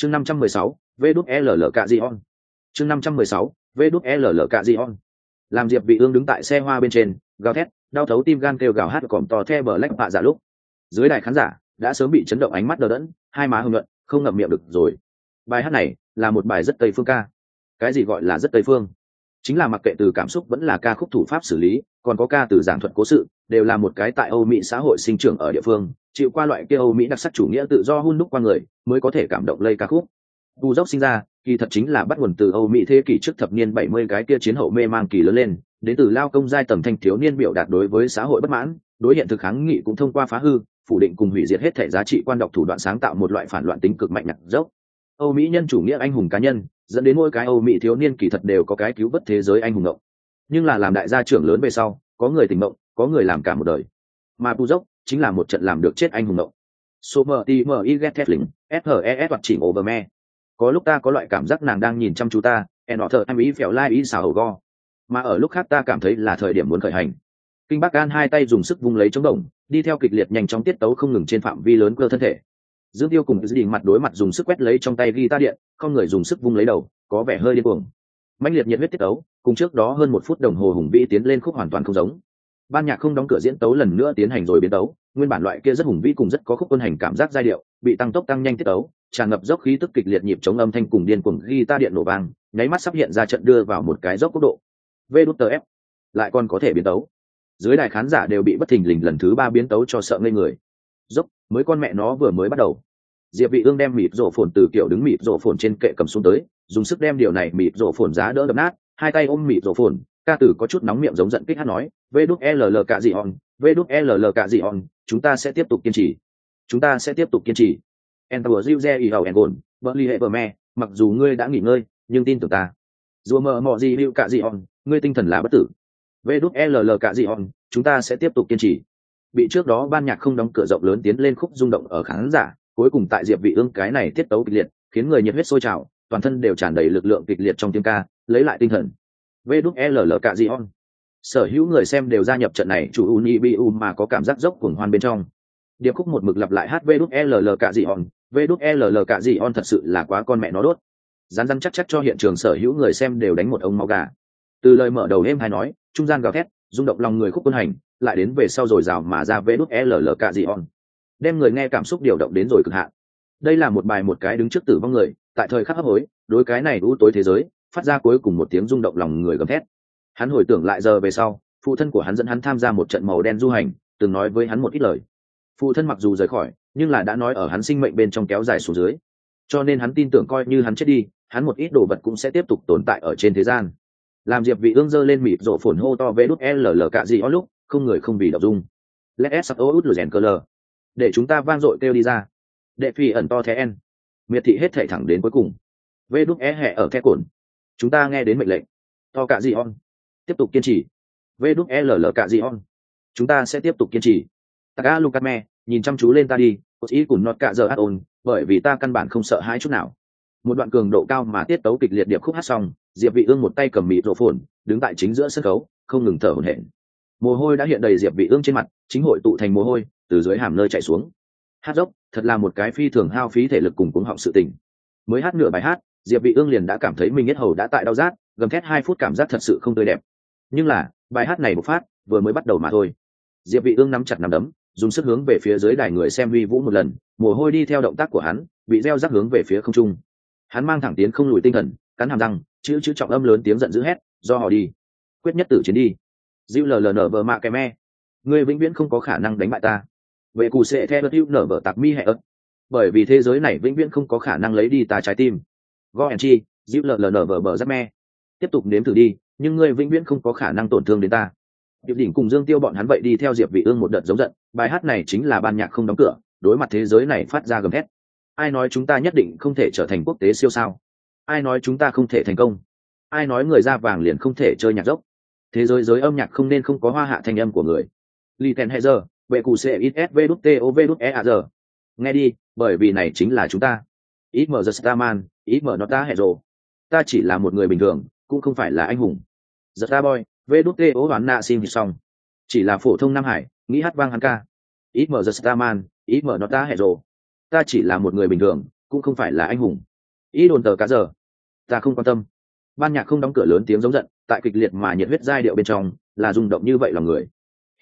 chương năm trăm mười sáu e ll cạ di on. Chương năm trăm mười sáu e ll cạ di on. Làm diệp vị ương đứng tại xe hoa bên trên, gào thét, đau thấu tim gan kêu gào hát còm to the bờ lách bạ giả lúc. Dưới đài khán giả, đã sớm bị chấn động ánh mắt đờ đẫn, hai má hưng luận, không ngậm miệng được rồi. Bài hát này là một bài rất tây phương ca. Cái gì gọi là rất tây phương? Chính là mặc kệ từ cảm xúc vẫn là ca khúc thủ pháp xử lý, còn có ca từ giảng thuật cố sự, đều là một cái tại âu mỹ xã hội sinh trưởng ở địa phương, chịu qua loại kia âu mỹ đặc sắc chủ nghĩa tự do hun đúc qua người, mới có thể cảm động lây ca khúc. Tu dốc sinh ra, kỳ thật chính là bắt nguồn từ âu mỹ thế kỷ trước thập niên bảy mươi cái kia chiến hậu mê mang kỳ lớn lên, đến từ lao công giai tầm thanh thiếu niên biểu đạt đối với xã hội bất mãn, đối hiện thực kháng nghị cũng thông qua phá hư, phủ định cùng hủy diệt hết thể giá trị quan độc thủ đoạn sáng tạo một loại phản loạn tính cực mạnh nặng dốc âu mỹ nhân chủ nghĩa anh hùng cá nhân, dẫn đến mỗi cái âu mỹ thiếu niên kỳ thật đều có cái cứu vớt thế giới anh hùng ngộng. Nhưng là làm đại gia trưởng lớn về sau, có người tình mộng có người làm cả một đời. Mà tu dốc chính là một trận làm được chết anh hùng động số mờ ti mờ i ghét thét lính shes hoặc chỉ over me. Có lúc ta có loại cảm giác nàng đang nhìn chăm chú ta en họ thợ em ý phèo lai ý xào hầu go. Mà ở lúc khác ta cảm thấy là thời điểm muốn khởi hành. Kinh bắc an hai tay dùng sức vung lấy chống đồng, đi theo kịch liệt nhanh chóng tiết tấu không ngừng trên phạm vi lớn cơ thân thể dương tiêu cùng dự định mặt đối mặt dùng sức quét lấy trong tay ghi ta điện, không người dùng sức vung lấy đầu, có vẻ hơi điên cuồng. Mạnh liệt nhiệt huyết tiết tấu, cùng trước đó hơn một phút đồng hồ hùng vĩ tiến lên khúc hoàn toàn không giống. Ban nhạc không đóng cửa diễn tấu lần nữa tiến hành rồi biến tấu, nguyên bản loại kia rất hùng vĩ cùng rất có khúc quân hành cảm giác giai điệu, bị tăng tốc tăng nhanh tiết tấu, tràn ngập dốc khí tức kịch liệt nhịp chống âm thanh cùng điên cuồng ghi ta điện nổ vang, nháy mắt sắp hiện ra trận đưa vào một cái dốc quốc độ. Vê đút tờ ép, lại còn có thể biến tấu. Dưới đài khán giả đều bị bất thình lình lần thứ ba biến tấu cho sợ ngây người dốc mới con mẹ nó vừa mới bắt đầu diệp vị ương đem mịt rổ phồn từ kiểu đứng mịt rổ phồn trên kệ cầm xuống tới dùng sức đem điều này mịt rổ phồn giá đỡ đập nát hai tay ôm mịt rổ phồn ca tử có chút nóng miệng giống giận kích hát nói vê đút ll cả gì on vê đút ll cả gì on chúng ta sẽ tiếp tục kiên trì chúng ta sẽ tiếp tục kiên trì Enter Juze y hầu Engon, vợ Everme, mặc dù ngươi đã nghỉ ngơi, nhưng tin tưởng ta. Dù mờ mọ gì hữu cả gì on, ngươi tinh thần là bất tử. Vê đút LL cả gì on, chúng ta sẽ tiếp tục kiên trì. Bị trước đó ban nhạc không đóng cửa rộng lớn tiến lên khúc rung động ở khán giả, cuối cùng tại Diệp Vị Ương cái này tiết tấu kịch liệt, khiến người nhiệt huyết sôi trào, toàn thân đều tràn đầy lực lượng kịch liệt trong tiếng ca, lấy lại tinh thần. Vê L LL cả gì on. Sở hữu người xem đều gia nhập trận này, chủ Unibu mà có cảm giác dốc cuồng hoan bên trong điệp khúc một mực lặp lại hát vê L ll cả gì on vê L ll cả gì on thật sự là quá con mẹ nó đốt rán rán chắc chắc cho hiện trường sở hữu người xem đều đánh một ông máu gà từ lời mở đầu êm hay nói trung gian gào thét rung động lòng người khúc quân hành lại đến về sau rồi rào mà ra vê đút ll cả gì on đem người nghe cảm xúc điều động đến rồi cực hạn. Đây là một bài một cái đứng trước tử vong người, tại thời khắc hấp hối, đối cái này u tối thế giới, phát ra cuối cùng một tiếng rung động lòng người gầm thét. Hắn hồi tưởng lại giờ về sau, phụ thân của hắn dẫn hắn tham gia một trận màu đen du hành, từng nói với hắn một ít lời. Phụ thân mặc dù rời khỏi, nhưng là đã nói ở hắn sinh mệnh bên trong kéo dài xuống dưới. Cho nên hắn tin tưởng coi như hắn chết đi, hắn một ít đồ vật cũng sẽ tiếp tục tồn tại ở trên thế gian. Làm diệp vị ương dơ lên mịt rộ phồn hô to vê đút ll cả gì ó lúc không người không vì đọc dung. Let s út lửa rèn cơ lờ. Để chúng ta vang dội kêu đi ra. Đệ phi ẩn to thế en miệt thị hết thảy thẳng đến cuối cùng. Vê đúc é hẹ ở khe cồn chúng ta nghe đến mệnh lệnh. To cả gì on. Tiếp tục kiên trì. Vê đút ll cả gì on. Chúng ta sẽ tiếp tục kiên trì. Taka Lukame, nhìn chăm chú lên ta đi, có ý cùng nọt cả giờ át ôn, bởi vì ta căn bản không sợ hãi chút nào. Một đoạn cường độ cao mà tiết tấu kịch liệt điệp khúc hát xong, Diệp Vị Ương một tay cầm mịt rộ phồn, đứng tại chính giữa sân khấu, không ngừng thở hổn hển. Mồ hôi đã hiện đầy Diệp Vị Ương trên mặt, chính hội tụ thành mồ hôi, từ dưới hàm nơi chảy xuống. Hát dốc, thật là một cái phi thường hao phí thể lực cùng cuống họng sự tình. Mới hát nửa bài hát, Diệp Vị Ương liền đã cảm thấy mình hết hầu đã tại đau rát, gầm thét hai phút cảm giác thật sự không tươi đẹp. Nhưng là, bài hát này một phát, vừa mới bắt đầu mà thôi. Diệp Vị Ương nắm chặt nắm đấm, dùng sức hướng về phía dưới đài người xem huy vũ một lần mồ hôi đi theo động tác của hắn bị gieo rắc hướng về phía không trung hắn mang thẳng tiến không lùi tinh thần cắn hàm răng chữ chữ trọng âm lớn tiếng giận dữ hét do họ đi quyết nhất tử chiến đi dịu lờ lờ nở vờ mạ kèm me người vĩnh viễn không có khả năng đánh bại ta vệ cụ sẽ theo hữu nở vờ tạc mi hẹ ớt bởi vì thế giới này vĩnh viễn không có khả năng lấy đi ta trái tim go and chi dịu lờ lờ nở vờ bờ giáp me tiếp tục nếm thử đi nhưng ngươi vĩnh viễn không có khả năng tổn thương đến ta Diệp Đỉnh cùng Dương Tiêu bọn hắn vậy đi theo Diệp Vị Ương một đợt giống giận, bài hát này chính là ban nhạc không đóng cửa, đối mặt thế giới này phát ra gầm thét. Ai nói chúng ta nhất định không thể trở thành quốc tế siêu sao? Ai nói chúng ta không thể thành công? Ai nói người da vàng liền không thể chơi nhạc dốc? Thế giới giới âm nhạc không nên không có hoa hạ thanh âm của người. li Liten Hezer, vệ cụ CXSV đút TOV đút EAZ. Nghe đi, bởi vì này chính là chúng ta. ít mờ The Starman, ít Nota nó Ta chỉ là một người bình thường, cũng không phải là anh hùng. The Starboy, vê đút t o hoán nạ xin xong chỉ là phổ thông nam hải nghĩ hát vang hắn ca ít mở the starman ít mở nó ta hẹ rồ ta chỉ là một người bình thường cũng không phải là anh hùng ý đồn tờ cá giờ ta không quan tâm ban nhạc không đóng cửa lớn tiếng giống giận tại kịch liệt mà nhiệt huyết giai điệu bên trong, là rung động như vậy lòng người.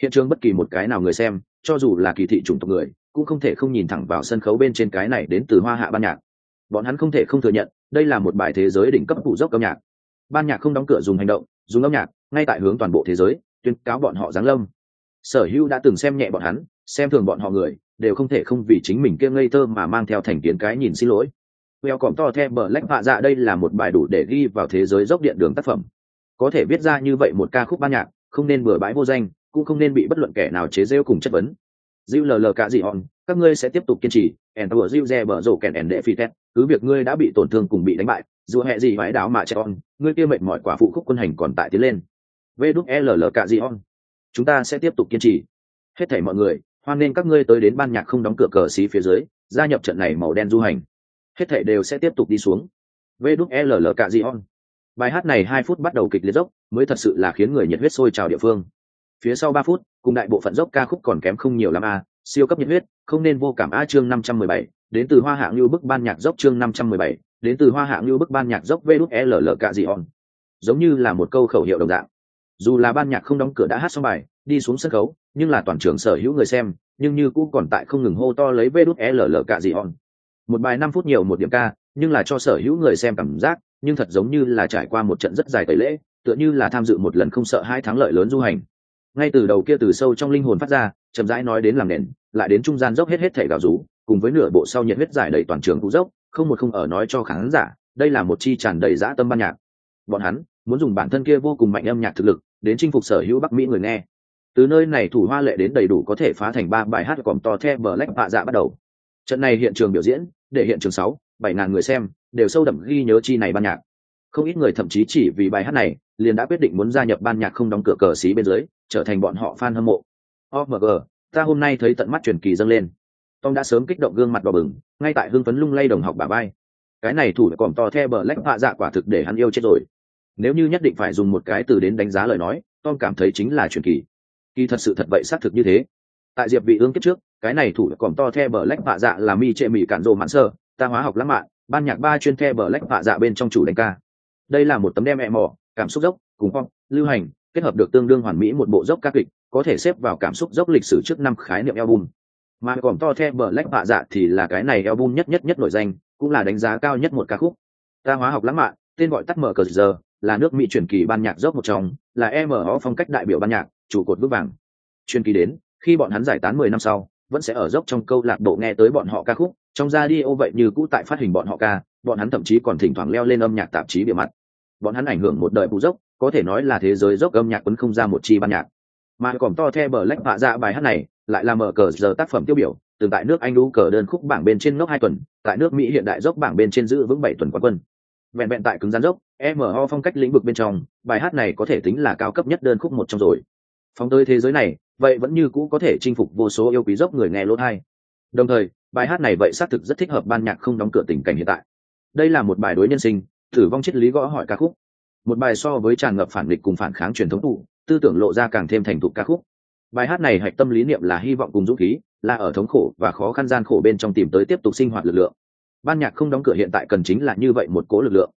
Hiện trường bất kỳ một cái nào người xem, cho dù là kỳ thị chủng tộc người, cũng không thể không nhìn thẳng vào sân khấu bên trên cái này đến từ hoa hạ ban nhạc. Bọn hắn không thể không thừa nhận, đây là một bài thế giới đỉnh cấp phủ dốc âm nhạc. Ban nhạc không đóng cửa dùng hành động, dùng âm nhạc, ngay tại hướng toàn bộ thế giới, tuyên cáo bọn họ giáng lâm. Sở hữu đã từng xem nhẹ bọn hắn, xem thường bọn họ người, đều không thể không vì chính mình kia ngây thơ mà mang theo thành kiến cái nhìn xin lỗi. Well còm to theo bờ lách hạ dạ đây là một bài đủ để ghi vào thế giới dốc điện đường tác phẩm. Có thể viết ra như vậy một ca khúc ban nhạc, không nên bừa bãi vô danh, cũng không nên bị bất luận kẻ nào chế rêu cùng chất vấn. Diu lờ lờ cả gì hòn, các ngươi sẽ tiếp tục kiên trì, ẻn vừa Diu re bở rổ kèn ẻn đệ phi tét, cứ việc ngươi đã bị tổn thương cùng bị đánh bại, dù hệ gì phải đáo mà trẻ on, ngươi kia mệt mỏi quả phụ khúc quân hành còn tại tiến lên. Vê đúc l cả gì hòn. Chúng ta sẽ tiếp tục kiên trì. Hết thảy mọi người, hoan nên các ngươi tới đến ban nhạc không đóng cửa cờ xí phía dưới, gia nhập trận này màu đen du hành hết thảy đều sẽ tiếp tục đi xuống vê đúc ll cả gì on bài hát này hai phút bắt đầu kịch liệt dốc, mới thật sự là khiến người nhiệt huyết sôi trào địa phương. Phía sau ba phút, cùng đại bộ phận dốc ca khúc còn kém không nhiều lắm a, siêu cấp nhiệt huyết, không nên vô cảm a chương năm trăm mười bảy, đến từ hoa hạng như bức ban nhạc dốc chương năm trăm mười bảy, đến từ hoa hạng như bức ban nhạc dốc vê đúc ll cạ dị on giống như là một câu khẩu hiệu đồng dạng. Dù là ban nhạc không đóng cửa đã hát xong bài, đi xuống sân khấu, nhưng là toàn trường sở hữu người xem, nhưng như cũng còn tại không ngừng hô to lấy vê đúc ll cạ dị on một bài năm phút nhiều một điểm ca, nhưng là cho sở hữu người xem cảm giác nhưng thật giống như là trải qua một trận rất dài tẩy lễ, tựa như là tham dự một lần không sợ hai thắng lợi lớn du hành. Ngay từ đầu kia từ sâu trong linh hồn phát ra, chậm rãi nói đến làm nền, lại đến trung gian dốc hết hết thể gạo rú, cùng với nửa bộ sau nhiệt huyết giải đầy toàn trường cú dốc, không một không ở nói cho khán giả, đây là một chi tràn đầy dã tâm ban nhạc. Bọn hắn muốn dùng bản thân kia vô cùng mạnh âm nhạc thực lực, đến chinh phục sở hữu bắc mỹ người nghe. Từ nơi này thủ hoa lệ đến đầy đủ có thể phá thành ba bài hát còn to the bờ lách bạ dạ bắt đầu. Trận này hiện trường biểu diễn, để hiện trường sáu, bảy ngàn người xem đều sâu đậm ghi nhớ chi này ban nhạc. Không ít người thậm chí chỉ vì bài hát này, liền đã quyết định muốn gia nhập ban nhạc không đóng cửa cờ xí bên dưới, trở thành bọn họ fan hâm mộ. Omg ta hôm nay thấy tận mắt truyền kỳ dâng lên. Tom đã sớm kích động gương mặt đỏ bừng, ngay tại hưng phấn lung lay đồng học bà bay cái này thủ còn to the bờ lách họa dạ quả thực để hắn yêu chết rồi. Nếu như nhất định phải dùng một cái từ đến đánh giá lời nói, tom cảm thấy chính là truyền kỳ. Kỳ thật sự thật vậy xác thực như thế. Tại diệp vị ương kết trước, cái này thủ còn to the bờ lách họa dạ là mi trệ mỹ cản rồ mạn sơ, ta hóa học lãng mạn ban nhạc ba chuyên the bờ lách bạ dạ bên trong chủ đánh ca. Đây là một tấm đem mẹ mỏ cảm xúc dốc, cùng phong, lưu hành, kết hợp được tương đương hoàn mỹ một bộ dốc ca kịch, có thể xếp vào cảm xúc dốc lịch sử trước năm khái niệm album. Mà còn to the bờ lách bạ dạ thì là cái này album nhất nhất nhất nổi danh, cũng là đánh giá cao nhất một ca khúc. Ta hóa học lãng mạn, tên gọi tắt mở cờ giờ, là nước mỹ truyền kỳ ban nhạc dốc một trong, là mo phong cách đại biểu ban nhạc, trụ cột bước vàng. Truyền kỳ đến, khi bọn hắn giải tán mười năm sau vẫn sẽ ở dốc trong câu lạc bộ nghe tới bọn họ ca khúc. Trong ra đi ô vậy như cũ tại phát hình bọn họ ca, bọn hắn thậm chí còn thỉnh thoảng leo lên âm nhạc tạp chí bề mặt. Bọn hắn ảnh hưởng một đời phụ dốc, có thể nói là thế giới dốc âm nhạc quấn không ra một chi ban nhạc. Mà còn to the bờ lách vạ ra bài hát này, lại là mở cờ giờ tác phẩm tiêu biểu, từng tại nước anh đu cờ đơn khúc bảng bên trên ngốc hai tuần, tại nước mỹ hiện đại dốc bảng bên trên giữ vững bảy tuần quán quân. Vẹn vẹn tại cứng rắn dốc mo phong cách lĩnh vực bên trong, bài hát này có thể tính là cao cấp nhất đơn khúc một trong rồi. Phóng tới thế giới này vậy vẫn như cũ có thể chinh phục vô số yêu quý dốc người nghe lỗ thai. Đồng thời, bài hát này vậy xác thực rất thích hợp ban nhạc không đóng cửa tình cảnh hiện tại. Đây là một bài đối nhân sinh thử vong triết lý gõ hỏi ca khúc. Một bài so với tràn ngập phản địch cùng phản kháng truyền thống tụ, tư tưởng lộ ra càng thêm thành thục ca khúc. Bài hát này hạch tâm lý niệm là hy vọng cùng dũng khí, là ở thống khổ và khó khăn gian khổ bên trong tìm tới tiếp tục sinh hoạt lực lượng. Ban nhạc không đóng cửa hiện tại cần chính là như vậy một cố lực lượng.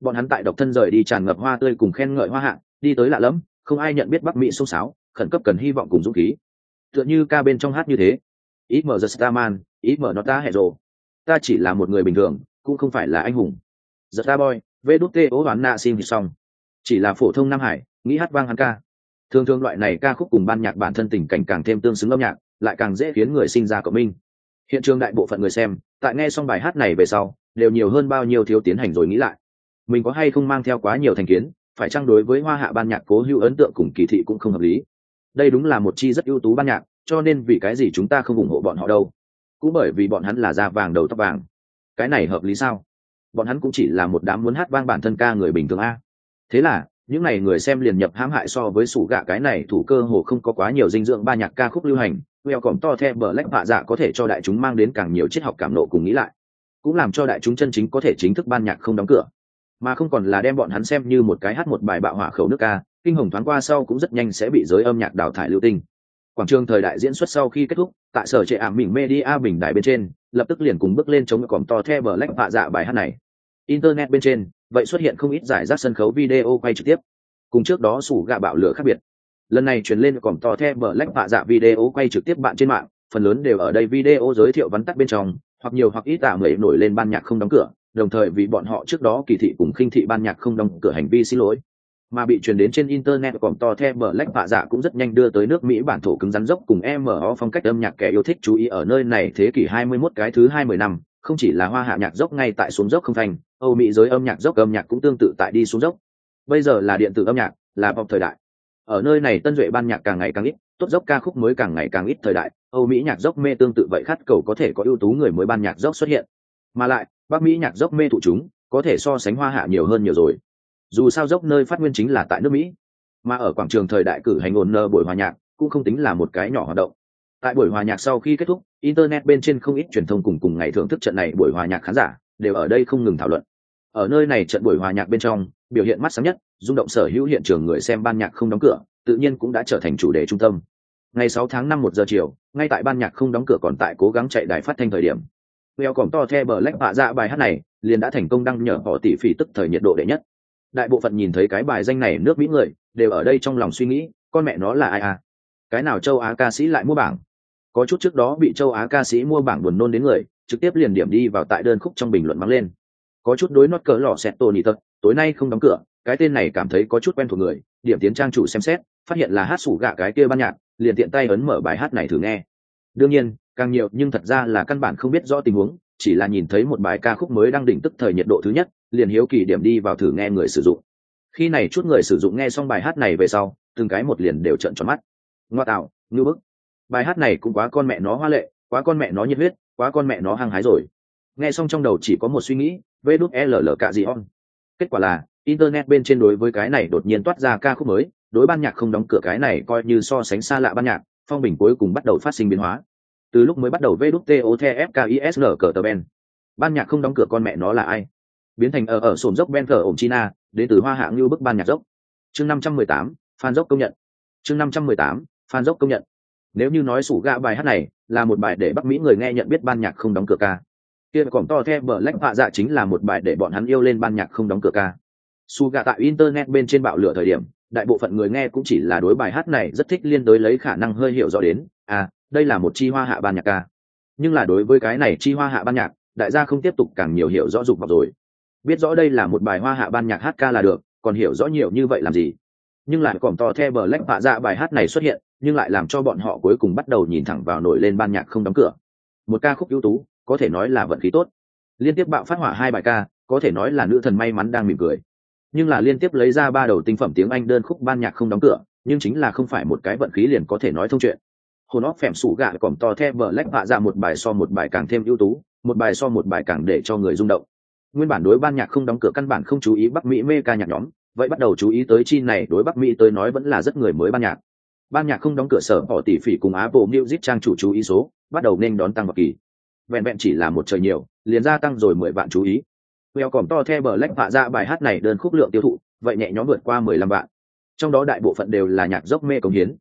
Bọn hắn tại độc thân rời đi tràn ngập hoa tươi cùng khen ngợi hoa hạng đi tới lạ lẫm, không ai nhận biết bắc mỹ xông xáo khẩn cấp cần hy vọng cùng dũng khí. Tựa như ca bên trong hát như thế. Ít mở the starman ít mở nó ta hẹ rồ ta chỉ là một người bình thường, cũng không phải là anh hùng. The starboy vê đút tê ố đoán nạ xin thì xong. Chỉ là phổ thông nam hải, nghĩ hát vang hắn ca. Thường thường loại này ca khúc cùng ban nhạc bản thân tình cảnh càng thêm tương xứng âm nhạc, lại càng dễ khiến người sinh ra cộng minh. Hiện trường đại bộ phận người xem, tại nghe xong bài hát này về sau, đều nhiều hơn bao nhiêu thiếu tiến hành rồi nghĩ lại. Mình có hay không mang theo quá nhiều thành kiến, phải chăng đối với hoa hạ ban nhạc cố hữu ấn tượng cùng kỳ thị cũng không hợp lý? Đây đúng là một chi rất ưu tú ban nhạc, cho nên vì cái gì chúng ta không ủng hộ bọn họ đâu? Cũng bởi vì bọn hắn là da vàng đầu tóc vàng. Cái này hợp lý sao? Bọn hắn cũng chỉ là một đám muốn hát vang bản thân ca người bình thường a. Thế là, những n à y người xem liền nhập hãm hại so với sủ gạ cái này thủ cơ hồ không có quá nhiều dinh dưỡng ba nhạc ca khúc lưu hành weo còm to the bờ lách vạ dạ có thể cho đại chúng mang đến càng nhiều triết học cảm nộ cùng nghĩ lại. Cũng làm cho đại chúng chân chính có thể chính thức ban nhạc không đóng cửa. Mà không còn là đem bọn hắn xem như một cái hát một bài bạo hỏa khẩu nước ca kinh hồng thoáng qua sau cũng rất nhanh sẽ bị giới âm nhạc đào thải lưu tinh. Quảng trường thời đại diễn xuất sau khi kết thúc, tại sở trệ ảm mình media bình đại bên trên, lập tức liền cùng bước lên chống còm to the bờ lách vạ dạ bài hát này. Internet bên trên, vậy xuất hiện không ít giải rác sân khấu video quay trực tiếp. Cùng trước đó sủ gạ bạo lửa khác biệt. Lần này truyền lên còm to the bờ lách vạ dạ video quay trực tiếp bạn trên mạng, phần lớn đều ở đây video giới thiệu vắn tắt bên trong, hoặc nhiều hoặc ít tả người nổi lên ban nhạc không đóng cửa, đồng thời vì bọn họ trước đó kỳ thị cùng khinh thị ban nhạc không đóng cửa hành vi xin lỗi mà bị truyền đến trên internet còn to the bờ lách bạ dạ cũng rất nhanh đưa tới nước mỹ bản thổ cứng rắn dốc cùng mo phong cách âm nhạc kẻ yêu thích chú ý ở nơi này thế kỷ 21 cái thứ 20 năm, không chỉ là hoa hạ nhạc dốc ngay tại xuống dốc không thành, âu mỹ giới âm nhạc dốc âm nhạc cũng tương tự tại đi xuống dốc. Bây giờ là điện tử âm nhạc, là pop thời đại. Ở nơi này tân duệ ban nhạc càng ngày càng ít, tốt dốc ca khúc mới càng ngày càng ít thời đại, âu mỹ nhạc dốc mê tương tự vậy khát cầu có thể có ưu tú người mới ban nhạc dốc xuất hiện. Mà lại, bắc mỹ nhạc dốc mê thụ chúng, có thể so sánh hoa hạ nhiều hơn nhiều rồi dù sao dốc nơi phát nguyên chính là tại nước mỹ. Mà ở quảng trường thời đại cử hành ồn nơ buổi hòa nhạc, cũng không tính là một cái nhỏ hoạt động. Tại buổi hòa nhạc sau khi kết thúc, internet bên trên không ít truyền thông cùng cùng ngày thưởng thức trận này buổi hòa nhạc khán giả, đều ở đây không ngừng thảo luận. Ở nơi này trận buổi hòa nhạc bên trong, biểu hiện mắt sáng nhất, rung động sở hữu hiện trường người xem ban nhạc không đóng cửa, tự nhiên cũng đã trở thành chủ đề trung tâm. Ngày 6 tháng 5 một giờ chiều, ngay tại ban nhạc không đóng cửa còn tại cố gắng chạy đài phát thanh thời điểm. Mèo còm to the bờ lách bạ ra bài hát này, liền đã thành công đăng nhờ họ tỷ phỉ tức thời nhiệt độ đệ nhất đại bộ phận nhìn thấy cái bài danh này nước mỹ người, đều ở đây trong lòng suy nghĩ, con mẹ nó là ai à? Cái nào châu á ca sĩ lại mua bảng? Có chút trước đó bị châu á ca sĩ mua bảng buồn nôn đến người, trực tiếp liền điểm đi vào tại đơn khúc trong bình luận mắng lên. Có chút đối nót cỡ lò xẹt tổ nỉ tật tối nay không đóng cửa, cái tên này cảm thấy có chút quen thuộc người, điểm tiến trang chủ xem xét, phát hiện là hát sủ gạ cái kia ban nhạc, liền tiện tay ấn mở bài hát này thử nghe. Đương nhiên, càng nhiều nhưng thật ra là căn bản không biết rõ tình huống, chỉ là nhìn thấy một bài ca khúc mới đang đỉnh tức thời nhiệt độ thứ nhất liền hiếu kỳ điểm đi vào thử nghe người sử dụng. Khi này chút người sử dụng nghe xong bài hát này về sau, từng cái một liền đều trận tròn mắt. Ngoa tạo ngư bức. Bài hát này cũng quá con mẹ nó hoa lệ, quá con mẹ nó nhiệt huyết, quá con mẹ nó hăng hái rồi. Nghe xong trong đầu chỉ có một suy nghĩ, vê đút e ll cạ gì on. Kết quả là, internet bên trên đối với cái này đột nhiên toát ra ca khúc mới, đối ban nhạc không đóng cửa cái này coi như so sánh xa lạ ban nhạc, phong bình cuối cùng bắt đầu phát sinh biến hóa. Từ lúc mới bắt đầu vê đút tofkisn cờ tờ ben. Ban nhạc không đóng cửa con mẹ nó là ai? Biến thành ở ở sồn dốc ben cờ ổng china, đến từ hoa hạng như bức ban nhạc dốc. Chương năm trăm mười tám, phan dốc công nhận. Chương năm trăm mười tám, phan dốc công nhận. Nếu như nói sủ gạ bài hát này là một bài để bắc mỹ người nghe nhận biết ban nhạc không đóng cửa ca. Kia còn to the bờ lách họa dạ chính là một bài để bọn hắn yêu lên ban nhạc không đóng cửa ca. Su gạ tại internet bên trên bạo lửa thời điểm, đại bộ phận người nghe cũng chỉ là đối bài hát này rất thích liên đối lấy khả năng hơi hiểu rõ đến à đây là một chi hoa hạ ban nhạc ca. Nhưng là đối với cái này chi hoa hạ ban nhạc, đại gia không tiếp tục càng nhiều hiểu rõ dục vào rồi biết rõ đây là một bài hoa hạ ban nhạc hát ca là được, còn hiểu rõ nhiều như vậy làm gì. Nhưng lại còn to the bờ lách bạ dạ bài hát này xuất hiện, nhưng lại làm cho bọn họ cuối cùng bắt đầu nhìn thẳng vào nổi lên ban nhạc không đóng cửa. Một ca khúc ưu tú, có thể nói là vận khí tốt. Liên tiếp bạo phát hỏa hai bài ca, có thể nói là nữ thần may mắn đang mỉm cười. Nhưng là liên tiếp lấy ra ba đầu tinh phẩm tiếng anh đơn khúc ban nhạc không đóng cửa, nhưng chính là không phải một cái vận khí liền có thể nói thông chuyện. Hồn óc phèm sủ gạ còm to the bờ lách bạ dạ một bài so một bài càng thêm ưu tú, một bài so một bài càng để cho người rung động nguyên bản đối ban nhạc không đóng cửa căn bản không chú ý bắc mỹ mê ca nhạc nhóm, vậy bắt đầu chú ý tới chi này đối bắc mỹ tới nói vẫn là rất người mới ban nhạc. Ban nhạc không đóng cửa sở bỏ tỷ phỉ cùng apple music trang chủ chú ý số, bắt đầu nên đón tăng vào kỳ. Vẹn vẹn chỉ là một trời nhiều, liền gia tăng rồi mười vạn chú ý. Well còn to the bờ lách vạ ra bài hát này đơn khúc lượng tiêu thụ, vậy nhẹ nhõm vượt qua mười lăm vạn. Trong đó đại bộ phận đều là nhạc dốc mê cống hiến.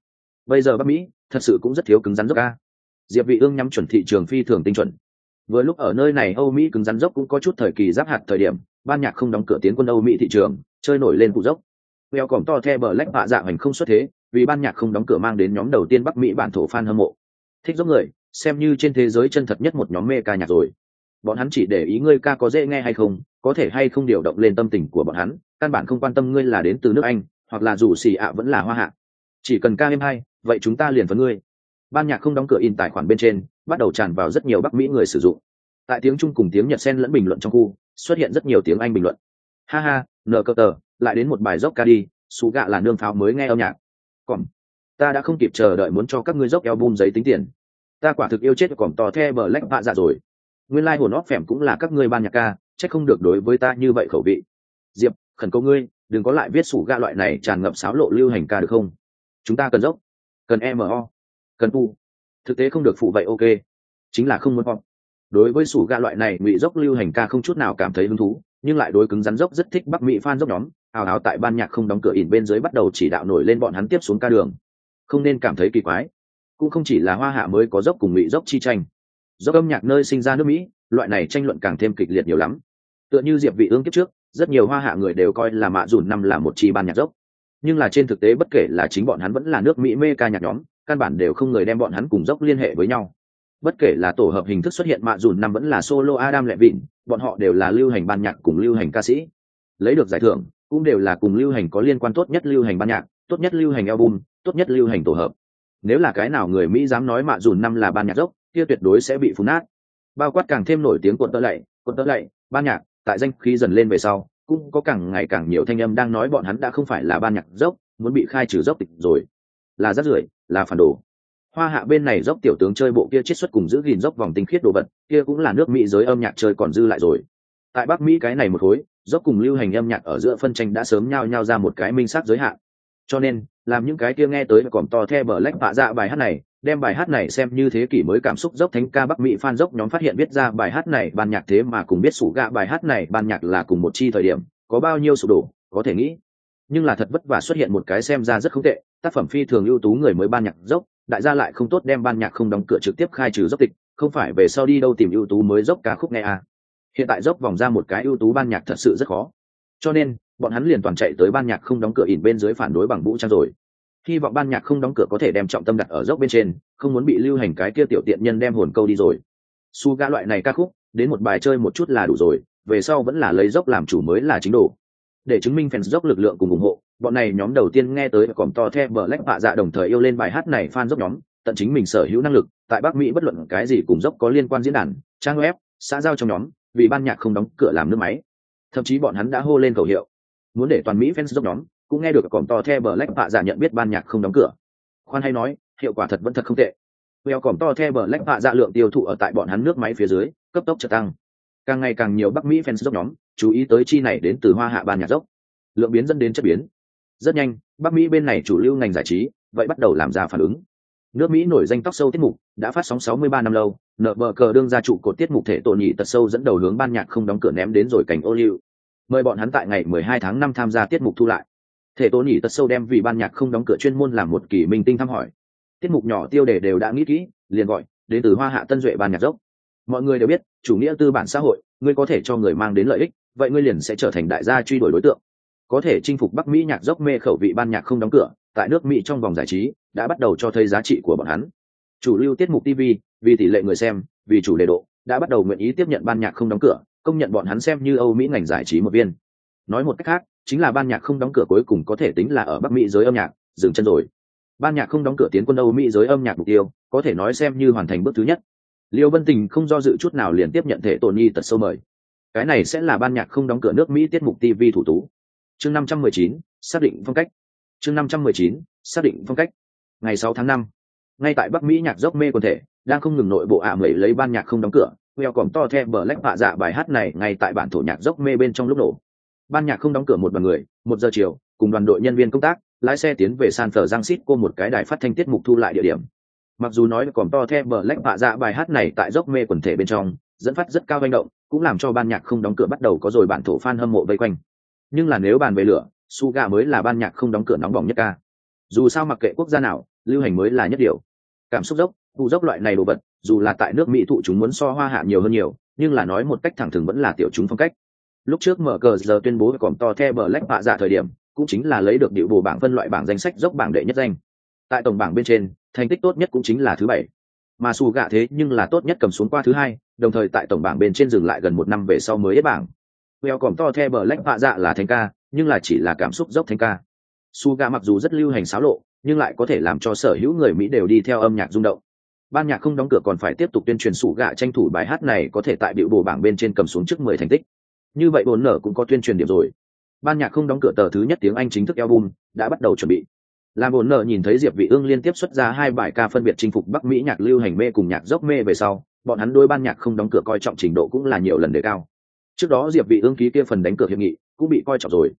Bây giờ bắc mỹ, thật sự cũng rất thiếu cứng rắn dốc ca diệp vị ương nhắm chuẩn thị trường phi thường tinh chuẩn vừa lúc ở nơi này, âu mỹ cứng rắn dốc cũng có chút thời kỳ giáp hạt thời điểm, ban nhạc không đóng cửa tiến quân âu mỹ thị trường, chơi nổi lên phụ dốc. Weo còn to the bờ lách họa dạ hành không xuất thế, vì ban nhạc không đóng cửa mang đến nhóm đầu tiên bắc mỹ bản thổ fan hâm mộ. Thích giống người, xem như trên thế giới chân thật nhất một nhóm mê ca nhạc rồi. Bọn hắn chỉ để ý ngươi ca có dễ nghe hay không, có thể hay không điều động lên tâm tình của bọn hắn, căn bản không quan tâm ngươi là đến từ nước anh, hoặc là dù xì ạ vẫn là hoa hạ. Chỉ cần ca êm hay, vậy chúng ta liền với ngươi. Ban nhạc không đóng cửa in tài khoản bên trên bắt đầu tràn vào rất nhiều bắc mỹ người sử dụng. Tại tiếng trung cùng tiếng nhật sen lẫn bình luận trong khu, xuất hiện rất nhiều tiếng anh bình luận. Ha ha nờ cơ tờ lại đến một bài dốc ca đi xú gạ là nương pháo mới nghe âm nhạc. Còn, ta đã không kịp chờ đợi muốn cho các ngươi dốc eo bum giấy tính tiền. Ta quả thực yêu chết còn tò the bờ lách bạ dạ rồi. Nguyên lai、like、hồn óp phèm cũng là các ngươi ban nhạc ca c h ắ c không được đối với ta như vậy khẩu vị. Diệp, khẩn cầu ngươi, đừng có lại viết sủ ga loại này tràn ngập sáo lộ lưu hành ca được không? Chúng ta cần dốc, cần mo cần tu thực tế không được phụ vậy ok. Chính là không muốn vọng đối với sủ ga loại này ngụy dốc lưu hành ca không chút nào cảm thấy hứng thú, nhưng lại đối cứng rắn dốc rất thích bắc mỹ phan dốc nhóm. Ào ào tại ban nhạc không đóng cửa ỉn bên dưới bắt đầu chỉ đạo nổi lên bọn hắn tiếp xuống ca đường. Không nên cảm thấy kỳ quái. Cũng không chỉ là hoa hạ mới có dốc cùng ngụy dốc chi tranh. Do âm nhạc nơi sinh ra nước mỹ, loại này tranh luận càng thêm kịch liệt nhiều lắm. Tựa như diệp vị ương kiếp trước, rất nhiều hoa hạ người đều coi là mạ dùn năm là một chi ban nhạc dốc. Nhưng là trên thực tế bất kể là chính bọn hắn vẫn là nước mỹ mê ca nhạc nhóm căn bản đều không người đem bọn hắn cùng dốc liên hệ với nhau. Bất kể là tổ hợp hình thức xuất hiện mạ dùn năm vẫn là solo adam lệ vịn bọn họ đều là lưu hành ban nhạc cùng lưu hành ca sĩ. Lấy được giải thưởng, cũng đều là cùng lưu hành có liên quan tốt nhất lưu hành ban nhạc, tốt nhất lưu hành album, tốt nhất lưu hành tổ hợp. Nếu là cái nào người mỹ dám nói mạ dùn năm là ban nhạc dốc, kia tuyệt đối sẽ bị phun nát. Bao quát càng thêm nổi tiếng cuộn tơ lạy, cuộn tơ lạy, ban nhạc, tại danh khí dần lên về sau, cũng có càng ngày càng nhiều thanh âm đang nói bọn hắn đã không phải là ban nhạc dốc, muốn bị khai trừ dốc tịch rồi. Là rác rưởi là phản đồ. Hoa hạ bên này dốc tiểu tướng chơi bộ kia chiết xuất cùng giữ gìn dốc vòng tinh khiết đồ vật, kia cũng là nước mỹ giới âm nhạc chơi còn dư lại rồi. Tại bắc mỹ cái này một khối, dốc cùng lưu hành âm nhạc ở giữa phân tranh đã sớm nhao nhao ra một cái minh sát giới hạn. Cho nên, làm những cái kia nghe tới còn to the bờ lách vạ dạ bài hát này, đem bài hát này xem như thế kỷ mới cảm xúc dốc thánh ca bắc mỹ fan dốc nhóm phát hiện viết ra bài hát này ban nhạc thế mà cùng biết sủ gạ bài hát này ban nhạc là cùng một chi thời điểm, có bao nhiêu sụp đổ, có thể nghĩ nhưng là thật vất vả xuất hiện một cái xem ra rất không tệ, tác phẩm phi thường ưu tú người mới ban nhạc dốc, đại gia lại không tốt đem ban nhạc không đóng cửa trực tiếp khai trừ dốc tịch, không phải về sau đi đâu tìm ưu tú mới dốc ca khúc nghe à. hiện tại dốc vòng ra một cái ưu tú ban nhạc thật sự rất khó. Cho nên, bọn hắn liền toàn chạy tới ban nhạc không đóng cửa ỉn bên dưới phản đối bằng vũ trang rồi. Hy vọng ban nhạc không đóng cửa có thể đem trọng tâm đặt ở dốc bên trên, không muốn bị lưu hành cái kia tiểu tiện nhân đem hồn câu đi rồi. Su ga loại này ca khúc, đến một bài chơi một chút là đủ rồi, về sau vẫn là lấy dốc làm chủ mới là chính đồ để chứng minh fans dốc lực lượng cùng ủng hộ. Bọn này nhóm đầu tiên nghe tới còm to the bờ lách bạ dạ đồng thời yêu lên bài hát này fan dốc nhóm, tận chính mình sở hữu năng lực, tại bắc mỹ bất luận cái gì cùng dốc có liên quan diễn đàn, trang web, xã giao trong nhóm, vì ban nhạc không đóng cửa làm nước máy. Thậm chí bọn hắn đã hô lên khẩu hiệu. Muốn để toàn mỹ fans dốc nhóm, cũng nghe được còm to the bờ lách bạ dạ nhận biết ban nhạc không đóng cửa. Khoan hay nói, hiệu quả thật vẫn thật không tệ. Well còm to the bờ lách bạ dạ lượng tiêu thụ ở tại bọn hắn nước máy phía dưới, cấp tốc trở tăng. Càng ngày càng nhiều bắc mỹ fans dốc nhóm chú ý tới chi này đến từ hoa hạ ban nhạc dốc. Lượng biến dẫn đến chất biến. Rất nhanh, bắc mỹ bên này chủ lưu ngành giải trí, vậy bắt đầu làm ra phản ứng. Nước mỹ nổi danh tóc sâu tiết mục, đã phát sóng 63 năm lâu, nợ bờ cờ đương ra trụ cột tiết mục thể tội nhị tật sâu dẫn đầu hướng ban nhạc không đóng cửa ném đến rồi cảnh ô liu. Mời bọn hắn tại ngày 12 tháng 5 tham gia tiết mục thu lại. Thể tổ nhị tật sâu đem vì ban nhạc không đóng cửa chuyên môn làm một kỳ minh tinh thăm hỏi. Tiết mục nhỏ tiêu đề đều đã nghĩ kỹ, liền gọi, đến từ hoa hạ tân duệ ban nhạc dốc. Mọi người đều biết, chủ nghĩa tư bản xã hội, ngươi có thể cho người mang đến lợi ích vậy ngươi liền sẽ trở thành đại gia truy đuổi đối tượng. Có thể chinh phục bắc mỹ nhạc dốc mê khẩu vị ban nhạc không đóng cửa, tại nước mỹ trong vòng giải trí, đã bắt đầu cho thấy giá trị của bọn hắn. Chủ lưu tiết mục tv vì tỷ lệ người xem, vì chủ đề độ, đã bắt đầu nguyện ý tiếp nhận ban nhạc không đóng cửa, công nhận bọn hắn xem như âu mỹ ngành giải trí một viên. Nói một cách khác, chính là ban nhạc không đóng cửa cuối cùng có thể tính là ở bắc mỹ giới âm nhạc, dừng chân rồi. Ban nhạc không đóng cửa tiến quân âu mỹ giới âm nhạc mục tiêu, có thể nói xem như hoàn thành bước thứ nhất. Liêu vân tình không do dự chút nào liền tiếp nhận thể tổn nhi tật sâu mời cái này sẽ là ban nhạc không đóng cửa nước mỹ tiết mục tv thủ tú. Chương năm trăm mười chín, xác định phong cách. Chương năm trăm mười chín, xác định phong cách. Ngày sáu tháng năm, ngay tại bắc mỹ nhạc dốc mê quần thể, đang không ngừng nội bộ ả mẩy lấy ban nhạc không đóng cửa, queo còm to the bờ lách dạ bài hát này ngay tại bản thổ nhạc dốc mê bên trong lúc nổ. Ban nhạc không đóng cửa một đoàn người, một giờ chiều, cùng đoàn đội nhân viên công tác, lái xe tiến về san thờ giang xít cô một cái đài phát thanh tiết mục thu lại địa điểm. Mặc dù nói còn to the bờ lách dạ bài hát này tại dốc mê quần thể bên trong, dẫn phát rất cao manh động cũng làm cho ban nhạc không đóng cửa bắt đầu có rồi bản thổ fan hâm mộ vây quanh. Nhưng là nếu bàn về lửa, SugA mới là ban nhạc không đóng cửa nóng bỏng nhất ca. Dù sao mặc kệ quốc gia nào, lưu hành mới là nhất điều. Cảm xúc dốc vụ dốc loại này đồ vật, dù là tại nước mỹ thụ chúng muốn so hoa hạ nhiều hơn nhiều, nhưng là nói một cách thẳng thừng vẫn là tiểu chúng phong cách. Lúc trước mở cờ giờ tuyên bố còn to the bờ lách bạ dạ thời điểm, cũng chính là lấy được điệu bù bảng phân loại bảng danh sách dốc bảng đệ nhất danh. Tại tổng bảng bên trên, thành tích tốt nhất cũng chính là thứ bảy mà xù gạ thế nhưng là tốt nhất cầm xuống qua thứ hai, đồng thời tại tổng bảng bên trên dừng lại gần một năm về sau mới hết bảng. Queo còm to the bờ lách vạ dạ là thanh ca, nhưng là chỉ là cảm xúc dốc thanh ca. Su gạ mặc dù rất lưu hành xáo lộ, nhưng lại có thể làm cho sở hữu người mỹ đều đi theo âm nhạc rung động. Ban nhạc không đóng cửa còn phải tiếp tục tuyên truyền Su gạ tranh thủ bài hát này có thể tại biểu bồ bảng bên trên cầm xuống trước mười thành tích. Như vậy bốn nở cũng có tuyên truyền điểm rồi. Ban nhạc không đóng cửa tờ thứ nhất tiếng anh chính thức album đã bắt đầu chuẩn bị làm bốn nợ nhìn thấy diệp vị ương liên tiếp xuất ra hai bài ca phân biệt chinh phục bắc mỹ nhạc lưu hành mê cùng nhạc dốc mê về sau bọn hắn đôi ban nhạc không đóng cửa coi trọng trình độ cũng là nhiều lần đề cao. Trước đó diệp vị ương ký kia phần đánh cửa hiệp nghị cũng bị coi trọng rồi.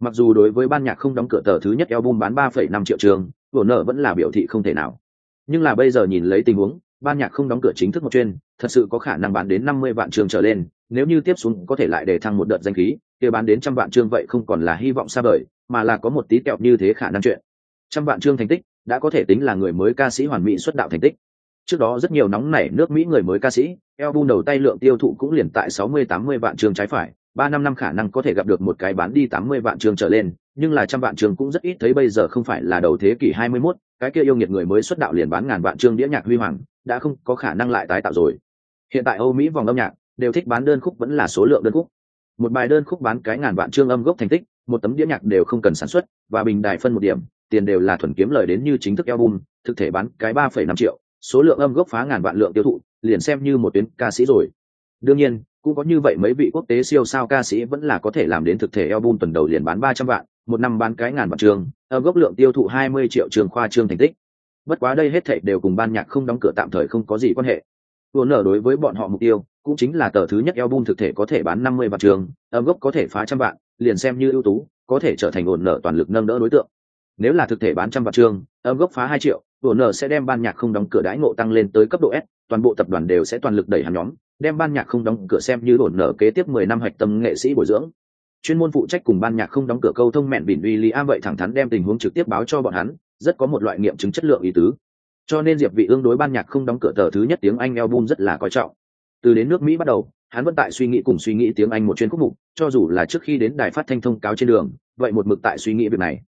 Mặc dù đối với ban nhạc không đóng cửa tờ thứ nhất album bán 3,5 triệu trường bốn nợ vẫn là biểu thị không thể nào. Nhưng là bây giờ nhìn lấy tình huống ban nhạc không đóng cửa chính thức một chuyên thật sự có khả năng bán đến 50 vạn trường trở lên nếu như tiếp xuống có thể lại để thăng một đợt danh khí kia bán đến trăm vạn trường vậy không còn là hy vọng xa vời mà là có một tí kẹo như thế khả năng chuyện trăm vạn chương thành tích đã có thể tính là người mới ca sĩ hoàn mỹ xuất đạo thành tích. Trước đó rất nhiều nóng nảy nước mỹ người mới ca sĩ album đầu tay lượng tiêu thụ cũng liền tại 60-80 vạn chương trái phải ba năm năm khả năng có thể gặp được một cái bán đi 80 vạn chương trở lên nhưng là trăm vạn chương cũng rất ít thấy bây giờ không phải là đầu thế kỷ 21, cái kia yêu nghiệt người mới xuất đạo liền bán ngàn vạn chương đĩa nhạc huy hoàng đã không có khả năng lại tái tạo rồi. Hiện tại âu mỹ vòng âm nhạc đều thích bán đơn khúc vẫn là số lượng đơn khúc. Một bài đơn khúc bán cái ngàn vạn chương âm gốc thành tích một tấm đĩa nhạc đều không cần sản xuất và bình đài phân một điểm tiền đều là thuần kiếm lời đến như chính thức album, thực thể bán cái ba phẩy năm triệu, số lượng âm gốc phá ngàn vạn lượng tiêu thụ, liền xem như một tuyến ca sĩ rồi. Đương nhiên, cũng có như vậy mấy vị quốc tế siêu sao ca sĩ vẫn là có thể làm đến thực thể album tuần đầu liền bán ba trăm vạn, một năm bán cái ngàn vạn trường, âm gốc lượng tiêu thụ hai mươi triệu trường khoa trương thành tích. Bất quá đây hết thảy đều cùng ban nhạc không đóng cửa tạm thời không có gì quan hệ. Vốn nở đối với bọn họ mục tiêu, cũng chính là tờ thứ nhất album thực thể có thể bán năm mươi vạn trường, âm gốc có thể phá trăm vạn, liền xem như ưu tú, có thể trở thành ổn nở toàn lực nâng đỡ đối tượng nếu là thực thể bán trăm vạn trường âm gốc phá hai triệu ổn nở sẽ đem ban nhạc không đóng cửa đãi ngộ tăng lên tới cấp độ s, toàn bộ tập đoàn đều sẽ toàn lực đẩy hàng nhóm, đem ban nhạc không đóng cửa xem như ổn nở kế tiếp mười năm hạch tâm nghệ sĩ bồi dưỡng. Chuyên môn phụ trách cùng ban nhạc không đóng cửa câu thông mẹn bỉn William vậy thẳng thắn đem tình huống trực tiếp báo cho bọn hắn, rất có một loại nghiệm chứng chất lượng ý tứ. Cho nên diệp vị ương đối ban nhạc không đóng cửa tờ thứ nhất tiếng anh album rất là coi trọng. Từ đến nước mỹ bắt đầu, hắn vẫn tại suy nghĩ cùng suy nghĩ tiếng anh một chuyên khúc mục, cho dù là trước khi đến đài phát thanh thông cáo trên đường, vậy một mực tại suy nghĩ việc này.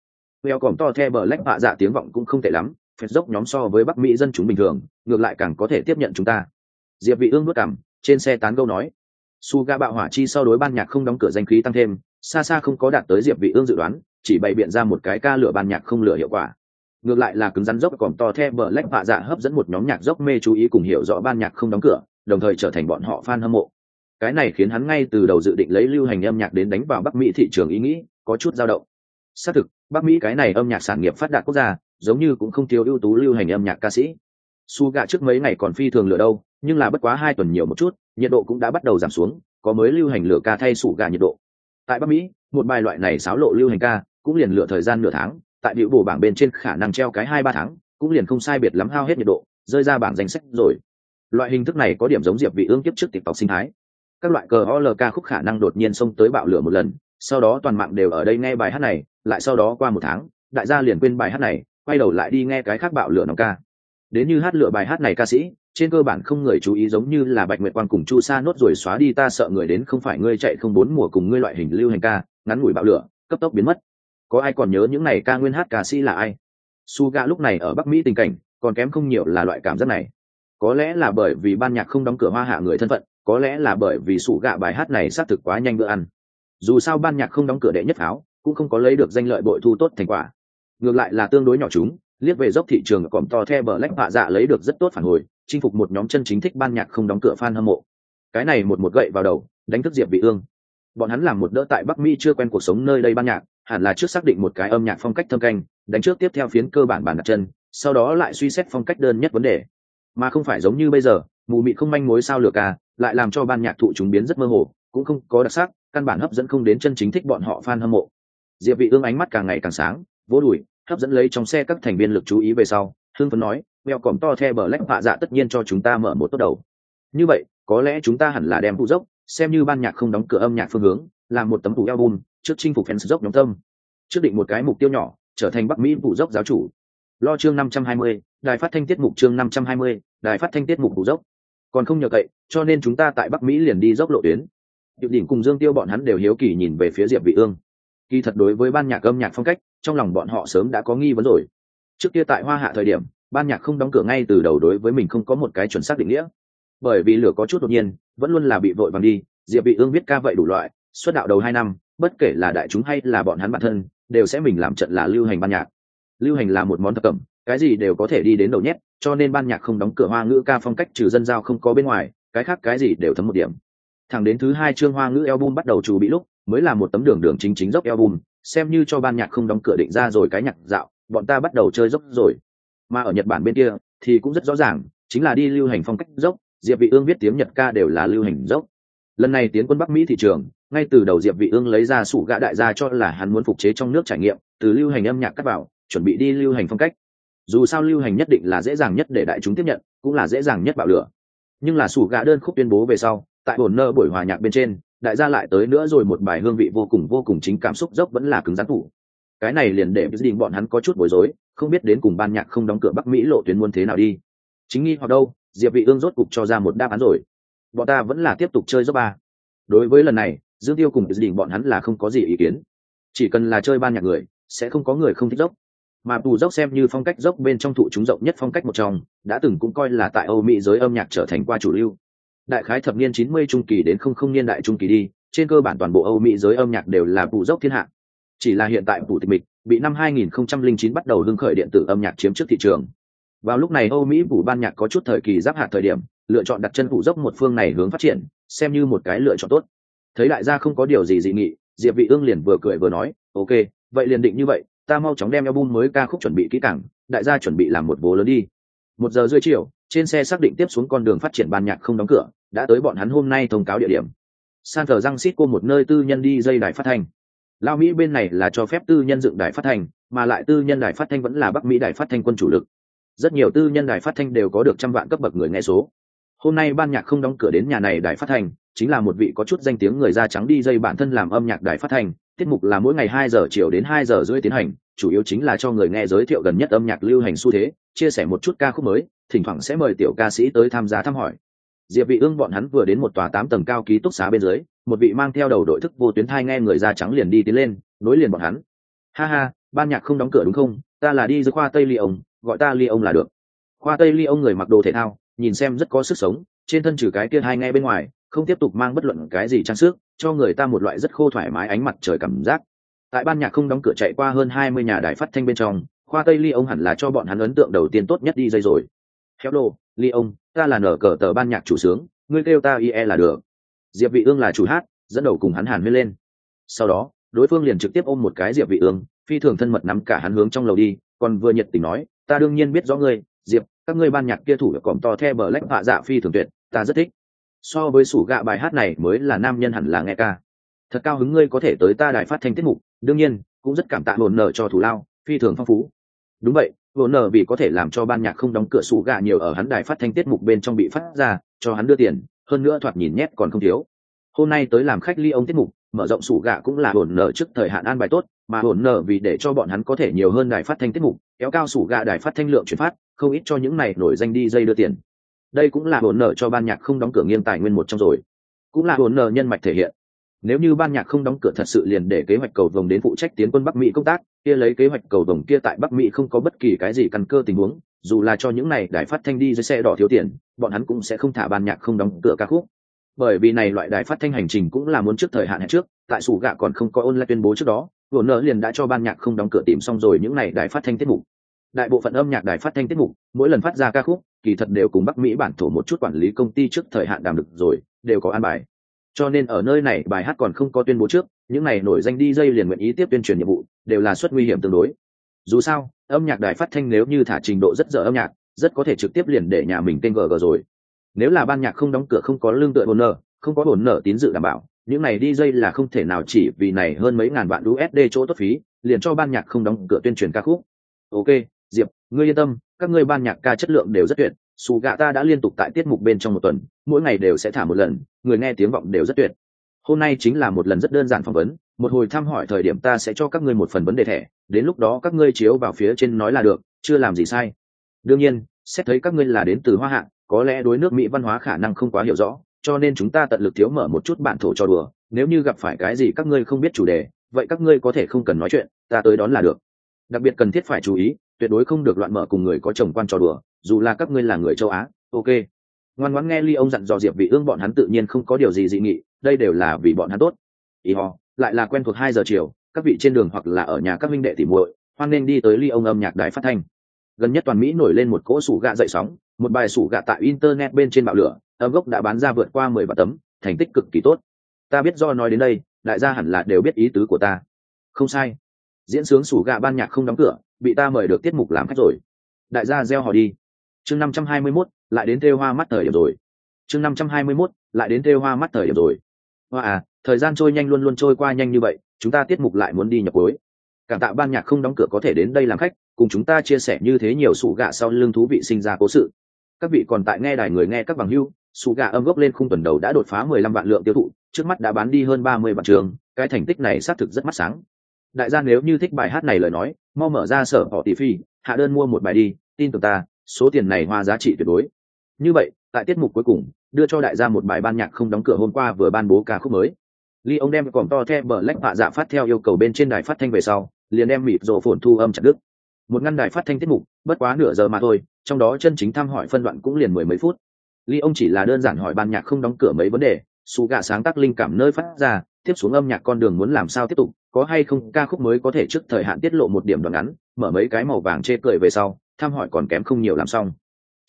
Weo còm to the bờ lách bạ dạ tiếng vọng cũng không tệ lắm phết dốc nhóm so với bắc mỹ dân chúng bình thường ngược lại càng có thể tiếp nhận chúng ta. Diệp vị ương bước cằm, trên xe tán gẫu nói. Suga bạo hỏa chi sau đối ban nhạc không đóng cửa danh khí tăng thêm xa xa không có đạt tới diệp vị ương dự đoán chỉ bày biện ra một cái ca lửa ban nhạc không lửa hiệu quả. Ngược lại là cứng rắn dốc còn to the bờ lách bạ dạ hấp dẫn một nhóm nhạc dốc mê chú ý cùng hiểu rõ ban nhạc không đóng cửa đồng thời trở thành bọn họ fan hâm mộ. Cái này khiến hắn ngay từ đầu dự định lấy lưu hành âm nhạc đến đánh vào bắc mỹ thị trường ý nghĩ có chút dao động. Xác thực bắc mỹ cái này âm nhạc sản nghiệp phát đạt quốc gia, giống như cũng không thiếu ưu tú lưu hành âm nhạc ca sĩ. Su gạ trước mấy ngày còn phi thường lửa đâu, nhưng là bất quá hai tuần nhiều một chút, nhiệt độ cũng đã bắt đầu giảm xuống, có mới lưu hành lửa ca thay sủ gà nhiệt độ. Tại bắc mỹ, một bài loại này xáo lộ lưu hành ca, cũng liền lựa thời gian nửa tháng, tại biểu bổ bảng bên trên khả năng treo cái hai ba tháng, cũng liền không sai biệt lắm hao hết nhiệt độ, rơi ra bảng danh sách rồi. Loại hình thức này có điểm giống diệp vị ương tiếp trước tịch tộc sinh thái. Các loại cờ olk khúc khả năng đột nhiên xông tới bạo lửa một lần, sau đó toàn mạng đều ở đây nghe bài hát này lại sau đó qua một tháng, đại gia liền quên bài hát này, quay đầu lại đi nghe cái khác bạo lửa nóng ca. Đến như hát lựa bài hát này ca sĩ, trên cơ bản không người chú ý giống như là bạch nguyệt quang cùng chu sa nốt rồi xóa đi ta sợ người đến không phải ngươi chạy không bốn mùa cùng ngươi loại hình lưu hành ca, ngắn ngủi bạo lửa, cấp tốc biến mất. Có ai còn nhớ những này ca nguyên hát ca sĩ là ai? Su ga lúc này ở bắc mỹ tình cảnh, còn kém không nhiều là loại cảm giác này. Có lẽ là bởi vì ban nhạc không đóng cửa hoa hạ người thân phận, có lẽ là bởi vì sủ gạ bài hát này xác thực quá nhanh bữa ăn. Dù sao ban nhạc không đóng cửa đệ nhất áo cũng không có lấy được danh lợi bội thu tốt thành quả. Ngược lại là tương đối nhỏ chúng, liếc về dốc thị trường còm to the bờ lách họa dạ lấy được rất tốt phản hồi, chinh phục một nhóm chân chính thích ban nhạc không đóng cửa fan hâm mộ. Cái này một một gậy vào đầu, đánh thức diệp bị ương. Bọn hắn làm một đỡ tại bắc mỹ chưa quen cuộc sống nơi đây ban nhạc, hẳn là trước xác định một cái âm nhạc phong cách thâm canh, đánh trước tiếp theo phiến cơ bản bản đặt chân, sau đó lại suy xét phong cách đơn nhất vấn đề. Mà không phải giống như bây giờ, mù mị không manh mối sao lừa ca, lại làm cho ban nhạc thụ chúng biến rất mơ hồ, cũng không có đặc sắc, căn bản hấp dẫn không đến chân chính thích bọn họ fan hâm mộ diệp vị ương ánh mắt càng ngày càng sáng vỗ đùi hấp dẫn lấy trong xe các thành viên lực chú ý về sau hương phấn nói mèo còm to the bờ lách hạ dạ tất nhiên cho chúng ta mở một tốt đầu. Như vậy có lẽ chúng ta hẳn là đem vụ dốc xem như ban nhạc không đóng cửa âm nhạc phương hướng làm một tấm vụ album trước chinh phục fans dốc nhóm tâm. Trước định một cái mục tiêu nhỏ trở thành bắc mỹ vụ dốc giáo chủ. Lo chương 520, đài phát thanh tiết mục chương 520, đài phát thanh tiết mục vụ dốc. Còn không nhờ cậy cho nên chúng ta tại bắc mỹ liền đi dốc lộ tuyến. Điệu đỉnh cùng dương tiêu bọn hắn đều hiếu kỳ nhìn về phía diệp vị ương kỳ thật đối với ban nhạc âm nhạc phong cách, trong lòng bọn họ sớm đã có nghi vấn rồi. Trước kia tại hoa hạ thời điểm, ban nhạc không đóng cửa ngay từ đầu đối với mình không có một cái chuẩn xác định nghĩa. Bởi vì lửa có chút đột nhiên, vẫn luôn là bị vội vàng đi, diệp vị ương viết ca vậy đủ loại xuất đạo đầu hai năm, bất kể là đại chúng hay là bọn hắn bản thân, đều sẽ mình làm trận là lưu hành ban nhạc. Lưu hành là một món thập cẩm, cái gì đều có thể đi đến đầu nhét, cho nên ban nhạc không đóng cửa hoa ngữ ca phong cách trừ dân giao không có bên ngoài, cái khác cái gì đều thấm một điểm. Thẳng đến thứ hai chương hoa ngữ album bắt đầu trù bị lúc mới là một tấm đường đường chính chính dốc album, xem như cho ban nhạc không đóng cửa định ra rồi cái nhạc dạo, bọn ta bắt đầu chơi dốc rồi. Mà ở nhật bản bên kia, thì cũng rất rõ ràng, chính là đi lưu hành phong cách dốc, diệp vị ương biết tiếng nhật ca đều là lưu hành dốc. Lần này tiến quân bắc mỹ thị trường, ngay từ đầu diệp vị ương lấy ra sủ gã đại gia cho là hắn muốn phục chế trong nước trải nghiệm, từ lưu hành âm nhạc cắt vào, chuẩn bị đi lưu hành phong cách. Dù sao lưu hành nhất định là dễ dàng nhất để đại chúng tiếp nhận, cũng là dễ dàng nhất bạo lửa. Nhưng là sủ gã đơn khúc tuyên bố về sau, tại bổn nơ buổi hòa nhạc bên trên đại gia lại tới nữa rồi một bài hương vị vô cùng vô cùng chính cảm xúc dốc vẫn là cứng rắn thủ cái này liền để định bọn hắn có chút bối rối, không biết đến cùng ban nhạc không đóng cửa bắc mỹ lộ tuyến muôn thế nào đi. Chính nghi hoặc đâu, diệp vị ương rốt cục cho ra một đáp án rồi. Bọn ta vẫn là tiếp tục chơi dốc ba. Đối với lần này, dương tiêu cùng dự định bọn hắn là không có gì ý kiến. Chỉ cần là chơi ban nhạc người, sẽ không có người không thích dốc. Mà tù dốc xem như phong cách dốc bên trong thụ chúng rộng nhất phong cách một trong, đã từng cũng coi là tại âu mỹ giới âm nhạc trở thành qua chủ lưu đại khái thập niên 90 trung kỳ đến không không niên đại trung kỳ đi, trên cơ bản toàn bộ âu mỹ giới âm nhạc đều là bù dốc thiên hạ. Chỉ là hiện tại bù tịch mịch bị năm 2009 bắt đầu hưng khởi điện tử âm nhạc chiếm trước thị trường. Vào lúc này âu mỹ bù ban nhạc có chút thời kỳ giáp hạt thời điểm, lựa chọn đặt chân bù dốc một phương này hướng phát triển, xem như một cái lựa chọn tốt. Thấy đại gia không có điều gì dị nghị, diệp vị ương liền vừa cười vừa nói, ok, vậy liền định như vậy, ta mau chóng đem album mới ca khúc chuẩn bị kỹ càng, đại gia chuẩn bị làm một bố lớn đi một giờ rưỡi chiều, trên xe xác định tiếp xuống con đường phát triển ban nhạc không đóng cửa, đã tới bọn hắn hôm nay thông cáo địa điểm. San thờ răng xít cô một nơi tư nhân đi dây đài phát thanh. Lao mỹ bên này là cho phép tư nhân dựng đài phát thanh, mà lại tư nhân đài phát thanh vẫn là bắc mỹ đài phát thanh quân chủ lực. Rất nhiều tư nhân đài phát thanh đều có được trăm vạn cấp bậc người nghe số. Hôm nay ban nhạc không đóng cửa đến nhà này đài phát thanh, chính là một vị có chút danh tiếng người da trắng đi dây bản thân làm âm nhạc đài phát thanh, tiết mục là mỗi ngày hai giờ chiều đến hai giờ rưỡi tiến hành, chủ yếu chính là cho người nghe giới thiệu gần nhất âm nhạc lưu hành xu thế chia sẻ một chút ca khúc mới, thỉnh thoảng sẽ mời tiểu ca sĩ tới tham gia thăm hỏi. Diệp vị ương bọn hắn vừa đến một tòa tám tầng cao ký túc xá bên dưới, một vị mang theo đầu đội thức vô tuyến thai nghe người da trắng liền đi tiến lên, nối liền bọn hắn. Ha ha, ban nhạc không đóng cửa đúng không? Ta là đi dưới khoa tây ly ông, gọi ta ly ông là được. Khoa tây ly ông người mặc đồ thể thao, nhìn xem rất có sức sống, trên thân trừ cái kia hai nghe bên ngoài, không tiếp tục mang bất luận cái gì trang sức, cho người ta một loại rất khô thoải mái ánh mặt trời cảm giác. Tại ban nhạc không đóng cửa chạy qua hơn hai mươi nhà đài phát thanh bên trong khoa tây ly ông hẳn là cho bọn hắn ấn tượng đầu tiên tốt nhất đi dây rồi. Khéo đồ, ly ông ta là nở cờ tờ ban nhạc chủ sướng ngươi kêu ta ie là được. Diệp vị ương là chủ hát dẫn đầu cùng hắn hàn huyên lên. Sau đó đối phương liền trực tiếp ôm một cái diệp vị ương phi thường thân mật nắm cả hắn hướng trong lầu đi còn vừa nhiệt tình nói ta đương nhiên biết rõ ngươi diệp các ngươi ban nhạc kia thủ được còm to the bờ lách hạ dạ phi thường tuyệt ta rất thích. So với sủ gạ bài hát này mới là nam nhân hẳn là nghe ca. Thật cao hứng ngươi có thể tới ta đài phát thanh tiết mục đương nhiên cũng rất cảm tạ hồn nở cho thủ lao phi thường phong phú đúng vậy, vô nờ vì có thể làm cho ban nhạc không đóng cửa sủ gà nhiều ở hắn đài phát thanh tiết mục bên trong bị phát ra, cho hắn đưa tiền, hơn nữa thoạt nhìn nhét còn không thiếu. Hôm nay tới làm khách ly ông tiết mục, mở rộng sủ gà cũng là hồn nở trước thời hạn an bài tốt, mà hồn nở vì để cho bọn hắn có thể nhiều hơn đài phát thanh tiết mục, kéo cao sủ gà đài phát thanh lượng chuyển phát, không ít cho những này nổi danh đi dây đưa tiền. Đây cũng là hồn nợ cho ban nhạc không đóng cửa nghiêng tài nguyên một trong rồi. Cũng là hồn nợ nhân mạch thể hiện. Nếu như ban nhạc không đóng cửa thật sự liền để kế hoạch cầu vồng đến phụ trách tiến quân bắc mỹ công tác kia lấy kế hoạch cầu đồng kia tại bắc mỹ không có bất kỳ cái gì căn cơ tình huống, dù là cho những này đài phát thanh đi dưới xe đỏ thiếu tiền, bọn hắn cũng sẽ không thả ban nhạc không đóng cửa ca khúc. Bởi vì này loại đài phát thanh hành trình cũng là muốn trước thời hạn hẹn trước, tại sủ gạ còn không có online lại tuyên bố trước đó, vừa nợ liền đã cho ban nhạc không đóng cửa tìm xong rồi những này đài phát thanh tiết mục. Đại bộ phận âm nhạc đài phát thanh tiết mục, mỗi lần phát ra ca khúc, kỳ thật đều cùng bắc mỹ bản thổ một chút quản lý công ty trước thời hạn đàm được rồi, đều có an bài. Cho nên ở nơi này bài hát còn không có tuyên bố trước những này nổi danh đi dây liền nguyện ý tiếp tuyên truyền nhiệm vụ, đều là suất nguy hiểm tương đối. Dù sao, âm nhạc đài phát thanh nếu như thả trình độ rất dở âm nhạc, rất có thể trực tiếp liền để nhà mình tên gg rồi. Nếu là ban nhạc không đóng cửa không có lương tựa hồn nợ không có hồn nợ tín dự đảm bảo, những này đi dây là không thể nào chỉ vì này hơn mấy ngàn vạn usd chỗ tốt phí, liền cho ban nhạc không đóng cửa tuyên truyền ca khúc. Ok, diệp, ngươi yên tâm, các ngươi ban nhạc ca chất lượng đều rất tuyệt xù gạ ta đã liên tục tại tiết mục bên trong một tuần, mỗi ngày đều sẽ thả một lần, người nghe tiếng vọng đều rất tuyệt hôm nay chính là một lần rất đơn giản phỏng vấn, một hồi thăm hỏi thời điểm ta sẽ cho các ngươi một phần vấn đề thẻ, đến lúc đó các ngươi chiếu vào phía trên nói là được, chưa làm gì sai. Đương nhiên, xét thấy các ngươi là đến từ hoa hạ, có lẽ đối nước mỹ văn hóa khả năng không quá hiểu rõ, cho nên chúng ta tận lực thiếu mở một chút bản thổ cho đùa, nếu như gặp phải cái gì các ngươi không biết chủ đề, vậy các ngươi có thể không cần nói chuyện, ta tới đón là được. Đặc biệt cần thiết phải chú ý, tuyệt đối không được loạn mở cùng người có chồng quan trò đùa, dù là các ngươi là người châu á, ok ngoan ngoãn nghe ly ông dặn dò diệp vị ương bọn hắn tự nhiên không có điều gì dị nghị đây đều là vì bọn hắn tốt. Ý ho, lại là quen thuộc hai giờ chiều các vị trên đường hoặc là ở nhà các minh đệ tỉ muội hoan nên đi tới ly ông âm nhạc đài phát thanh. Gần nhất toàn mỹ nổi lên một cỗ sủ gạ dậy sóng một bài sủ gạ tại internet bên trên bạo lửa âm gốc đã bán ra vượt qua mười vạn tấm thành tích cực kỳ tốt. Ta biết do nói đến đây đại gia hẳn là đều biết ý tứ của ta. Không sai. Diễn sướng sủ gạ ban nhạc không đóng cửa bị ta mời được tiết mục làm khách rồi. Đại gia gieo họ đi. Chương năm trăm hai mươi 521, lại đến thêu hoa mắt thời điểm rồi. Chương năm trăm hai mươi 521, lại đến thêu hoa mắt thời điểm rồi. Hoa à thời gian trôi nhanh luôn luôn trôi qua nhanh như vậy chúng ta tiết mục lại muốn đi nhập cuối. Cảm tạ ban nhạc không đóng cửa có thể đến đây làm khách cùng chúng ta chia sẻ như thế nhiều sủ gạ sau lưng thú vị sinh ra cố sự. Các vị còn tại nghe đài người nghe các bằng hưu sủ gạ âm gốc lên khung tuần đầu đã đột phá mười lăm vạn lượng tiêu thụ trước mắt đã bán đi hơn ba mươi vạn trường cái thành tích này xác thực rất mắt sáng. Đại gia nếu như thích bài hát này lời nói mau mở ra sở họ tỷ phi hạ đơn mua một bài đi tin tưởng ta số tiền này hoa giá trị tuyệt đối như vậy, tại tiết mục cuối cùng, đưa cho đại gia một bài ban nhạc không đóng cửa hôm qua vừa ban bố ca khúc mới. Ly ông đem còm to theo bờ lách bạ dạ phát theo yêu cầu bên trên đài phát thanh về sau, liền đem mịt rổ phồn thu âm chặt đứt. Một ngăn đài phát thanh tiết mục, bất quá nửa giờ mà thôi, trong đó chân chính thăm hỏi phân đoạn cũng liền mười mấy phút. Ly ông chỉ là đơn giản hỏi ban nhạc không đóng cửa mấy vấn đề xù gạ sáng tác linh cảm nơi phát ra, tiếp xuống âm nhạc con đường muốn làm sao tiếp tục, có hay không ca khúc mới có thể trước thời hạn tiết lộ một điểm đoạn ngắn, mở mấy cái màu vàng chê cười về sau, thăm hỏi còn kém không nhiều làm xong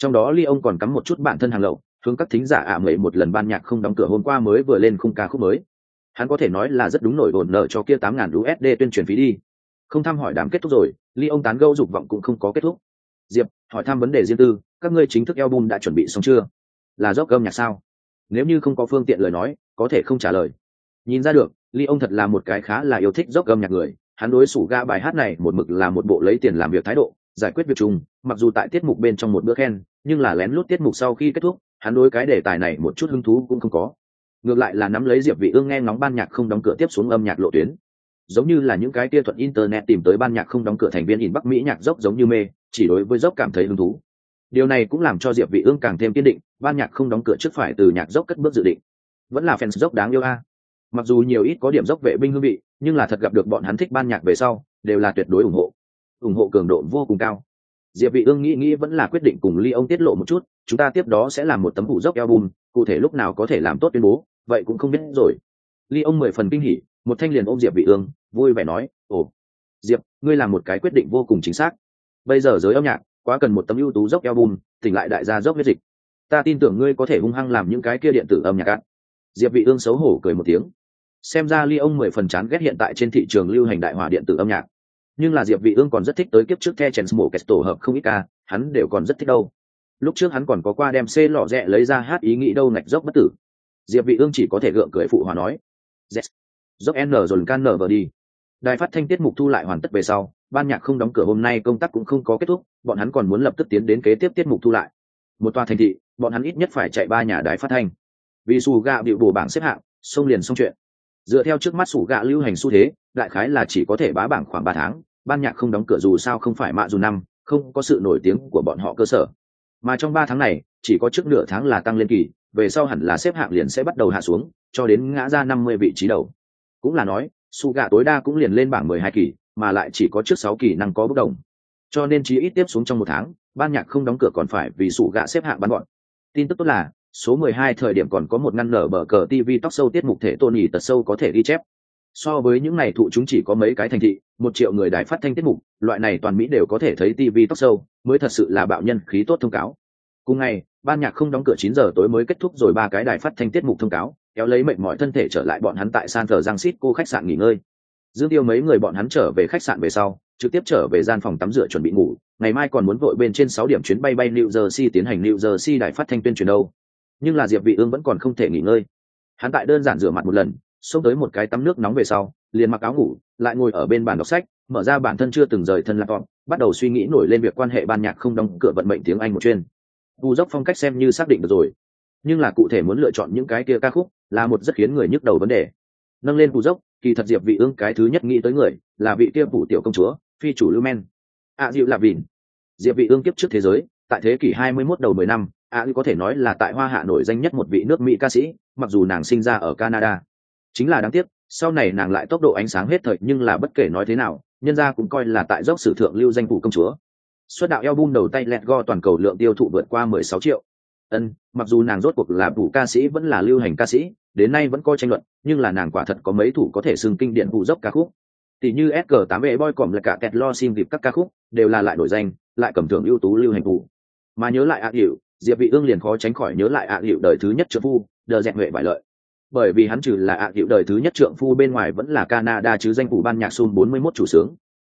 trong đó ly ông còn cắm một chút bản thân hàng lậu, hướng các thính giả ạ à một lần ban nhạc không đóng cửa hôm qua mới vừa lên khung ca khúc mới. Hắn có thể nói là rất đúng nổi ổn nợ cho kia tám ngàn usd tuyên truyền phí đi. Không thăm hỏi đám kết thúc rồi, ly ông tán gâu dục vọng cũng không có kết thúc. Diệp, hỏi thăm vấn đề riêng tư, các ngươi chính thức album đã chuẩn bị xong chưa? Là dốc gâm nhạc sao? Nếu như không có phương tiện lời nói, có thể không trả lời. Nhìn ra được, ly ông thật là một cái khá là yêu thích dốc gâm nhạc người. Hắn đối xử ga bài hát này một mực là một bộ lấy tiền làm việc thái độ giải quyết việc chung, mặc dù tại tiết mục bên trong một bữa khen, nhưng là lén lút tiết mục sau khi kết thúc, hắn đối cái đề tài này một chút hứng thú cũng không có. Ngược lại là nắm lấy diệp vị ương nghe ngóng ban nhạc không đóng cửa tiếp xuống âm nhạc lộ tuyến. Giống như là những cái tia thuận internet tìm tới ban nhạc không đóng cửa thành viên in bắc mỹ nhạc dốc giống như mê, chỉ đối với dốc cảm thấy hứng thú. Điều này cũng làm cho diệp vị ương càng thêm kiên định, ban nhạc không đóng cửa trước phải từ nhạc dốc cất bước dự định. Vẫn là fans dốc đáng yêu a. Mặc dù nhiều ít có điểm dốc vệ binh hương vị, nhưng là thật gặp được bọn hắn thích ban nhạc về sau, đều là tuyệt đối ủng hộ ủng hộ cường độ vô cùng cao. Diệp vị ương nghĩ nghĩ vẫn là quyết định cùng ly ông tiết lộ một chút, chúng ta tiếp đó sẽ làm một tấm phụ dốc album, cụ thể lúc nào có thể làm tốt tuyên bố, vậy cũng không biết rồi. Ly ông mười phần kinh hỉ, một thanh liền ôm diệp vị ương, vui vẻ nói, ồ, diệp, ngươi làm một cái quyết định vô cùng chính xác. Bây giờ giới âm nhạc, quá cần một tấm ưu tú dốc album, tỉnh lại đại gia dốc huyết dịch. Ta tin tưởng ngươi có thể hung hăng làm những cái kia điện tử âm nhạc ạ. Diệp vị ương xấu hổ cười một tiếng. Xem ra ly ông mười phần chán ghét hiện tại trên thị trường lưu hành đại hòa điện tử âm nhạc nhưng là diệp vị ương còn rất thích tới kiếp trước the chèn mổ kết tổ hợp không ít ca, hắn đều còn rất thích đâu. Lúc trước hắn còn có qua đem c lọ rẽ lấy ra hát ý nghĩ đâu ngạch dốc bất tử. Diệp vị ương chỉ có thể gượng cười phụ hòa nói, yes. dốc n rồi can nở vào đi. Đài phát thanh tiết mục thu lại hoàn tất về sau, ban nhạc không đóng cửa hôm nay công tác cũng không có kết thúc, bọn hắn còn muốn lập tức tiến đến kế tiếp tiết mục thu lại. Một tòa thành thị, bọn hắn ít nhất phải chạy ba nhà đài phát thanh. Vì xù gạ bị bổ bảng xếp hạng xông liền xong chuyện dựa theo trước mắt sủ gạ lưu hành xu thế, đại khái là chỉ có thể bá bảng khoảng ba tháng, ban nhạc không đóng cửa dù sao không phải mạ dù năm, không có sự nổi tiếng của bọn họ cơ sở. Mà trong ba tháng này, chỉ có trước nửa tháng là tăng lên kỳ, về sau hẳn là xếp hạng liền sẽ bắt đầu hạ xuống, cho đến ngã ra năm mươi vị trí đầu. Cũng là nói su gạ tối đa cũng liền lên bảng mười hai kỳ, mà lại chỉ có trước sáu kỳ năng có bất đồng. Cho nên chỉ ít tiếp xuống trong một tháng, ban nhạc không đóng cửa còn phải vì sủ gạ xếp hạng bắn gọn. Tin tức tốt là số mười hai thời điểm còn có một ngăn nở bờ cờ tv tóc sâu tiết mục thể tôn nhì tật sâu có thể ghi chép. So với những này thụ chúng chỉ có mấy cái thành thị, một triệu người đài phát thanh tiết mục, loại này toàn mỹ đều có thể thấy tv tóc sâu, mới thật sự là bạo nhân khí tốt thông cáo. Cùng ngày, ban nhạc không đóng cửa chín giờ tối mới kết thúc rồi ba cái đài phát thanh tiết mục thông cáo, kéo lấy mệt mọi thân thể trở lại bọn hắn tại san Francisco cô khách sạn nghỉ ngơi. Dương tiêu mấy người bọn hắn trở về khách sạn về sau, trực tiếp trở về gian phòng tắm rửa chuẩn bị ngủ. Ngày mai còn muốn vội bên trên sáu điểm chuyến bay bay New Jersey tiến hành New Jersey đài phát thanh tuyên truyền đâu nhưng là diệp vị ương vẫn còn không thể nghỉ ngơi. Hắn tại đơn giản rửa mặt một lần xông tới một cái tắm nước nóng về sau liền mặc áo ngủ lại ngồi ở bên bàn đọc sách mở ra bản thân chưa từng rời thân laptop bắt đầu suy nghĩ nổi lên việc quan hệ ban nhạc không đóng cửa vận mệnh tiếng anh một chuyên. Bù dốc phong cách xem như xác định được rồi nhưng là cụ thể muốn lựa chọn những cái kia ca khúc là một rất khiến người nhức đầu vấn đề. Nâng lên bù dốc kỳ thật diệp vị ương cái thứ nhất nghĩ tới người là vị kia phủ tiểu công chúa phi chủ lưu men. A à, dịu là vịn. Diệp vị ương kiếp trước thế giới tại thế kỷ 21 đầu 10 năm, a có thể nói là tại hoa hạ nổi danh nhất một vị nước mỹ ca sĩ, mặc dù nàng sinh ra ở canada. Chính là đáng tiếc, sau này nàng lại tốc độ ánh sáng hết thời nhưng là bất kể nói thế nào, nhân gia cũng coi là tại dốc sử thượng lưu danh phủ công chúa. Xuất đạo album đầu tay lẹt go toàn cầu lượng tiêu thụ vượt qua 16 triệu. Ân, mặc dù nàng rốt cuộc là vũ ca sĩ vẫn là lưu hành ca sĩ, đến nay vẫn coi tranh luận, nhưng là nàng quả thật có mấy thủ có thể xưng kinh điển vụ dốc ca khúc. Tỷ như sg 8 e boy còm là cả kẹt lo xin dịp các ca khúc, đều là lại nổi danh, lại cầm thưởng ưu tú lưu hành vụ mà nhớ lại ạ hiệu diệp vị ương liền khó tránh khỏi nhớ lại ạ hiệu đời thứ nhất trượng phu, đờ dẹn huệ bại lợi. Bởi vì hắn trừ là ạ hiệu đời thứ nhất trượng phu bên ngoài vẫn là canada chứ danh phủ ban nhạc sun 41 chủ sướng.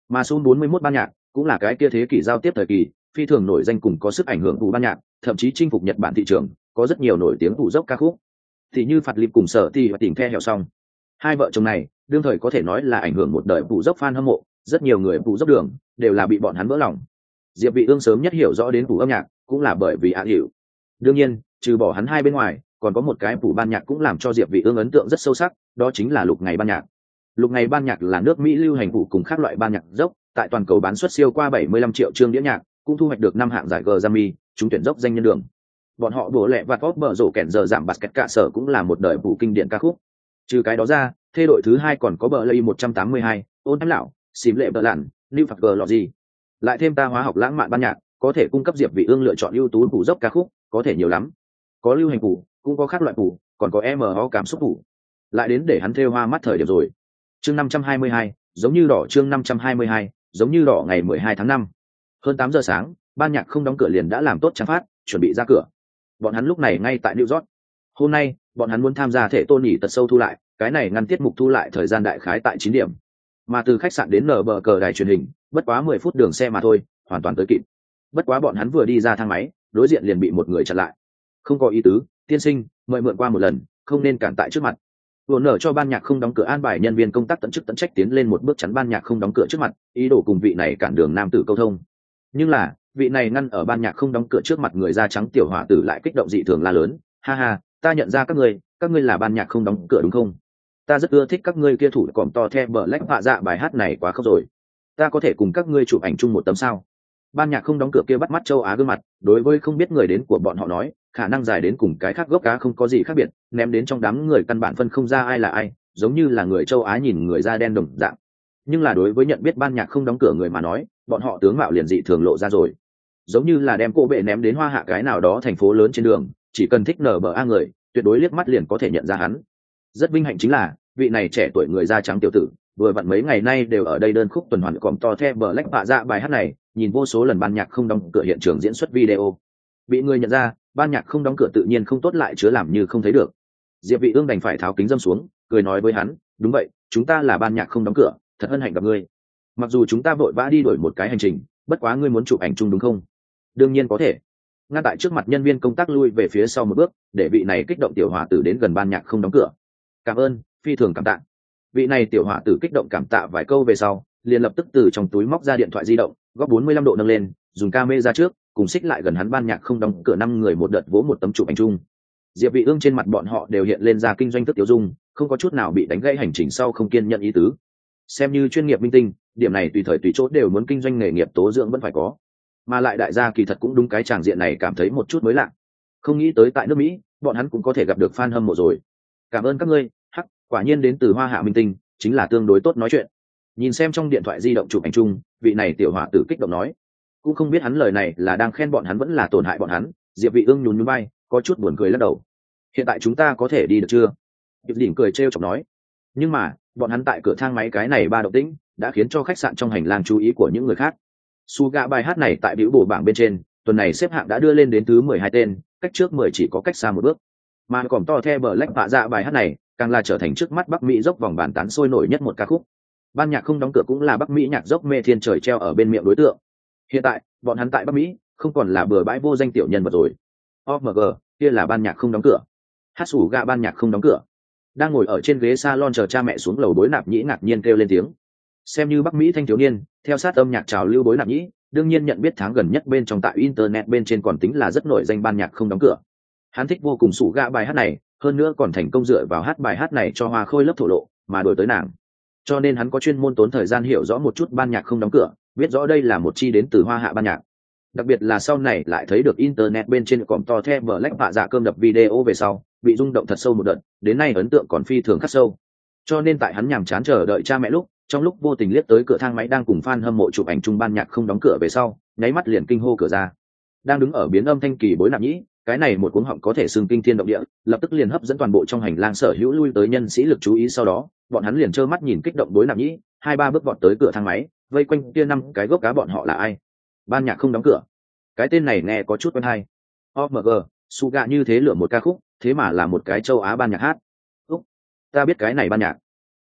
Mà sun 41 ban nhạc cũng là cái kia thế kỷ giao tiếp thời kỳ, phi thường nổi danh cùng có sức ảnh hưởng phủ ban nhạc, thậm chí chinh phục nhật bản thị trường, có rất nhiều nổi tiếng phủ dốc ca khúc. Thì như phạt lịp cùng sở thì và tìm khe hẻo xong hai vợ chồng này, đương thời có thể nói là ảnh hưởng một đời phủ dốc fan hâm mộ, rất nhiều người phủ dốc đường đều là bị bọn hắn vỡ lòng diệp vị ương sớm nhất hiểu rõ đến phủ âm nhạc cũng là bởi vì ạ hiểu đương nhiên trừ bỏ hắn hai bên ngoài còn có một cái phủ ban nhạc cũng làm cho diệp vị ương ấn tượng rất sâu sắc đó chính là lục ngày ban nhạc lục ngày ban nhạc là nước mỹ lưu hành phủ cùng các loại ban nhạc dốc tại toàn cầu bán xuất siêu qua 75 triệu chương đĩa nhạc cũng thu hoạch được năm hạng giải Grammy, chúng tuyển dốc danh nhân đường. Bọn họ đổ lẹ và góp bờ rổ kẹn giờ giảm basket cả sở cũng là một đời phủ kinh điển ca khúc. Trừ cái đó ra, thê đội thứ hai còn có bờ lây 182, ôn thám lão, xím lệ bờ lặn, lưu phạt gờ lọ gì. Lại thêm ta hóa học lãng mạn ban nhạc, có thể cung cấp diệp vị ương lựa chọn ưu tú củ dốc ca khúc, có thể nhiều lắm. Có lưu hành củ cũng có các loại củ còn có MO cảm xúc củ Lại đến để hắn thêu hoa mắt thời điểm rồi. Chương 522, giống như đỏ chương 522, giống như đỏ ngày 12 tháng 5. Hơn 8 giờ sáng, ban nhạc không đóng cửa liền đã làm tốt trang phát, chuẩn bị ra cửa. Bọn hắn lúc này ngay tại New York. Hôm nay, bọn hắn muốn tham gia thể tôn nhỉ tật sâu thu lại, cái này ngăn tiết mục thu lại thời gian đại khái tại 9 điểm. Mà từ khách sạn đến nở bờ cờ đài truyền hình, bất quá 10 phút đường xe mà thôi, hoàn toàn tới kịp. Bất quá bọn hắn vừa đi ra thang máy, đối diện liền bị một người chặn lại. Không có ý tứ, tiên sinh, mời mượn qua một lần, không nên cản tại trước mặt vừa nở cho ban nhạc không đóng cửa an bài nhân viên công tác tận chức tận trách tiến lên một bước chắn ban nhạc không đóng cửa trước mặt ý đồ cùng vị này cản đường nam tử câu thông nhưng là vị này ngăn ở ban nhạc không đóng cửa trước mặt người da trắng tiểu hỏa tử lại kích động dị thường la lớn ha ha ta nhận ra các ngươi các ngươi là ban nhạc không đóng cửa đúng không ta rất ưa thích các ngươi kia thủ còm to theo bờ lách họa dạ bài hát này quá khóc rồi. Ta có thể cùng các ngươi chụp ảnh chung một tấm sao? Ban nhạc không đóng cửa kia bắt mắt châu á gương mặt, đối với không biết người đến của bọn họ nói, khả năng dài đến cùng cái khác gốc cá không có gì khác biệt, ném đến trong đám người căn bản phân không ra ai là ai, giống như là người châu á nhìn người da đen đồng dạng. Nhưng là đối với nhận biết ban nhạc không đóng cửa người mà nói, bọn họ tướng mạo liền dị thường lộ ra rồi. Giống như là đem cỗ bệ ném đến hoa hạ cái nào đó thành phố lớn trên đường, chỉ cần thích nở bờ a người, tuyệt đối liếc mắt liền có thể nhận ra hắn rất vinh hạnh chính là, vị này trẻ tuổi người da trắng tiểu tử, vừa vặn mấy ngày nay đều ở đây đơn khúc tuần hoàn còm to the bờ lách bạ ra bài hát này, nhìn vô số lần ban nhạc không đóng cửa hiện trường diễn xuất video. Bị người nhận ra, ban nhạc không đóng cửa tự nhiên không tốt lại chứa làm như không thấy được. Diệp vị ương đành phải tháo kính dâm xuống, cười nói với hắn, đúng vậy, chúng ta là ban nhạc không đóng cửa, thật hân hạnh gặp ngươi. Mặc dù chúng ta vội vã đi đổi một cái hành trình, bất quá ngươi muốn chụp ảnh chung đúng không? Đương nhiên có thể. Ngăn tại trước mặt nhân viên công tác lui về phía sau một bước, để vị này kích động tiểu hòa tử đến gần ban nhạc không đóng cửa cảm ơn, phi thường cảm tạ. Vị này tiểu hỏa tử kích động cảm tạ vài câu về sau, liền lập tức từ trong túi móc ra điện thoại di động góc 45 độ nâng lên, dùng camera trước, cùng xích lại gần hắn ban nhạc không đóng cửa năm người một đợt vỗ một tấm chụp ảnh chung. Diệp vị ương trên mặt bọn họ đều hiện lên ra kinh doanh thức tiêu dung, không có chút nào bị đánh gãy hành trình sau không kiên nhận ý tứ. Xem như chuyên nghiệp minh tinh, điểm này tùy thời tùy chỗ đều muốn kinh doanh nghề nghiệp tố dưỡng vẫn phải có. Mà lại đại gia kỳ thật cũng đúng cái tràng diện này cảm thấy một chút mới lạ. Không nghĩ tới tại nước mỹ, bọn hắn cũng có thể gặp được fan hâm mộ rồi cảm ơn các ngươi, hắc, quả nhiên đến từ hoa hạ minh tinh, chính là tương đối tốt nói chuyện. Nhìn xem trong điện thoại di động chụp ảnh chung, vị này tiểu họa tử kích động nói, cũng không biết hắn lời này là đang khen bọn hắn vẫn là tổn hại bọn hắn. Diệp vị ương nhún nhún bay có chút buồn cười lắc đầu. Hiện tại chúng ta có thể đi được chưa? Diệp đỉnh cười trêu chọc nói, nhưng mà, bọn hắn tại cửa thang máy cái này ba động tĩnh, đã khiến cho khách sạn trong hành lang chú ý của những người khác. Su gạ bài hát này tại biểu bổ bảng bên trên, tuần này xếp hạng đã đưa lên đến thứ mười hai tên, cách trước mười chỉ có cách xa một bước mà còn to theo bờ lách bạ dạ bài hát này, càng là trở thành trước mắt bắc mỹ dốc vòng bàn tán sôi nổi nhất một ca khúc. Ban nhạc không đóng cửa cũng là bắc mỹ nhạc dốc mê thiên trời treo ở bên miệng đối tượng. Hiện tại, bọn hắn tại bắc mỹ, không còn là bừa bãi vô danh tiểu nhân vật rồi. Omg kia là ban nhạc không đóng cửa. Hát sủ gạ ban nhạc không đóng cửa. Đang ngồi ở trên ghế salon chờ cha mẹ xuống lầu bối nạp nhĩ ngạc nhiên kêu lên tiếng. Xem như bắc mỹ thanh thiếu niên, theo sát âm nhạc trào lưu bối nạp nhĩ, đương nhiên nhận biết tháng gần nhất bên trong tại internet bên trên còn tính là rất nổi danh ban nhạc không đóng cửa hắn thích vô cùng sủ gạ bài hát này, hơn nữa còn thành công dựa vào hát bài hát này cho hoa khôi lớp thổ lộ, mà đổi tới nàng. Cho nên hắn có chuyên môn tốn thời gian hiểu rõ một chút ban nhạc không đóng cửa, biết rõ đây là một chi đến từ hoa hạ ban nhạc. Đặc biệt là sau này lại thấy được internet bên trên còm to the bờ lách vạ dạ cơm đập video về sau, bị rung động thật sâu một đợt, đến nay ấn tượng còn phi thường khắc sâu. Cho nên tại hắn nhàm chán chờ đợi cha mẹ lúc, trong lúc vô tình liếc tới cửa thang máy đang cùng fan hâm mộ chụp ảnh chung ban nhạc không đóng cửa về sau, nháy mắt liền kinh hô cửa ra. Đang đứng ở biến âm thanh kỳ bối nạp nhĩ cái này một cuống họng có thể xưng kinh thiên động địa, lập tức liền hấp dẫn toàn bộ trong hành lang sở hữu lui tới nhân sĩ lực chú ý sau đó, bọn hắn liền trơ mắt nhìn kích động đối nạp nhĩ, hai ba bước vọt tới cửa thang máy, vây quanh kia năm cái gốc cá bọn họ là ai? Ban nhạc không đóng cửa. Cái tên này nghe có chút quen hay. Omg su gạ như thế lựa một ca khúc, thế mà là một cái châu á ban nhạc hát. Úc, ta biết cái này ban nhạc.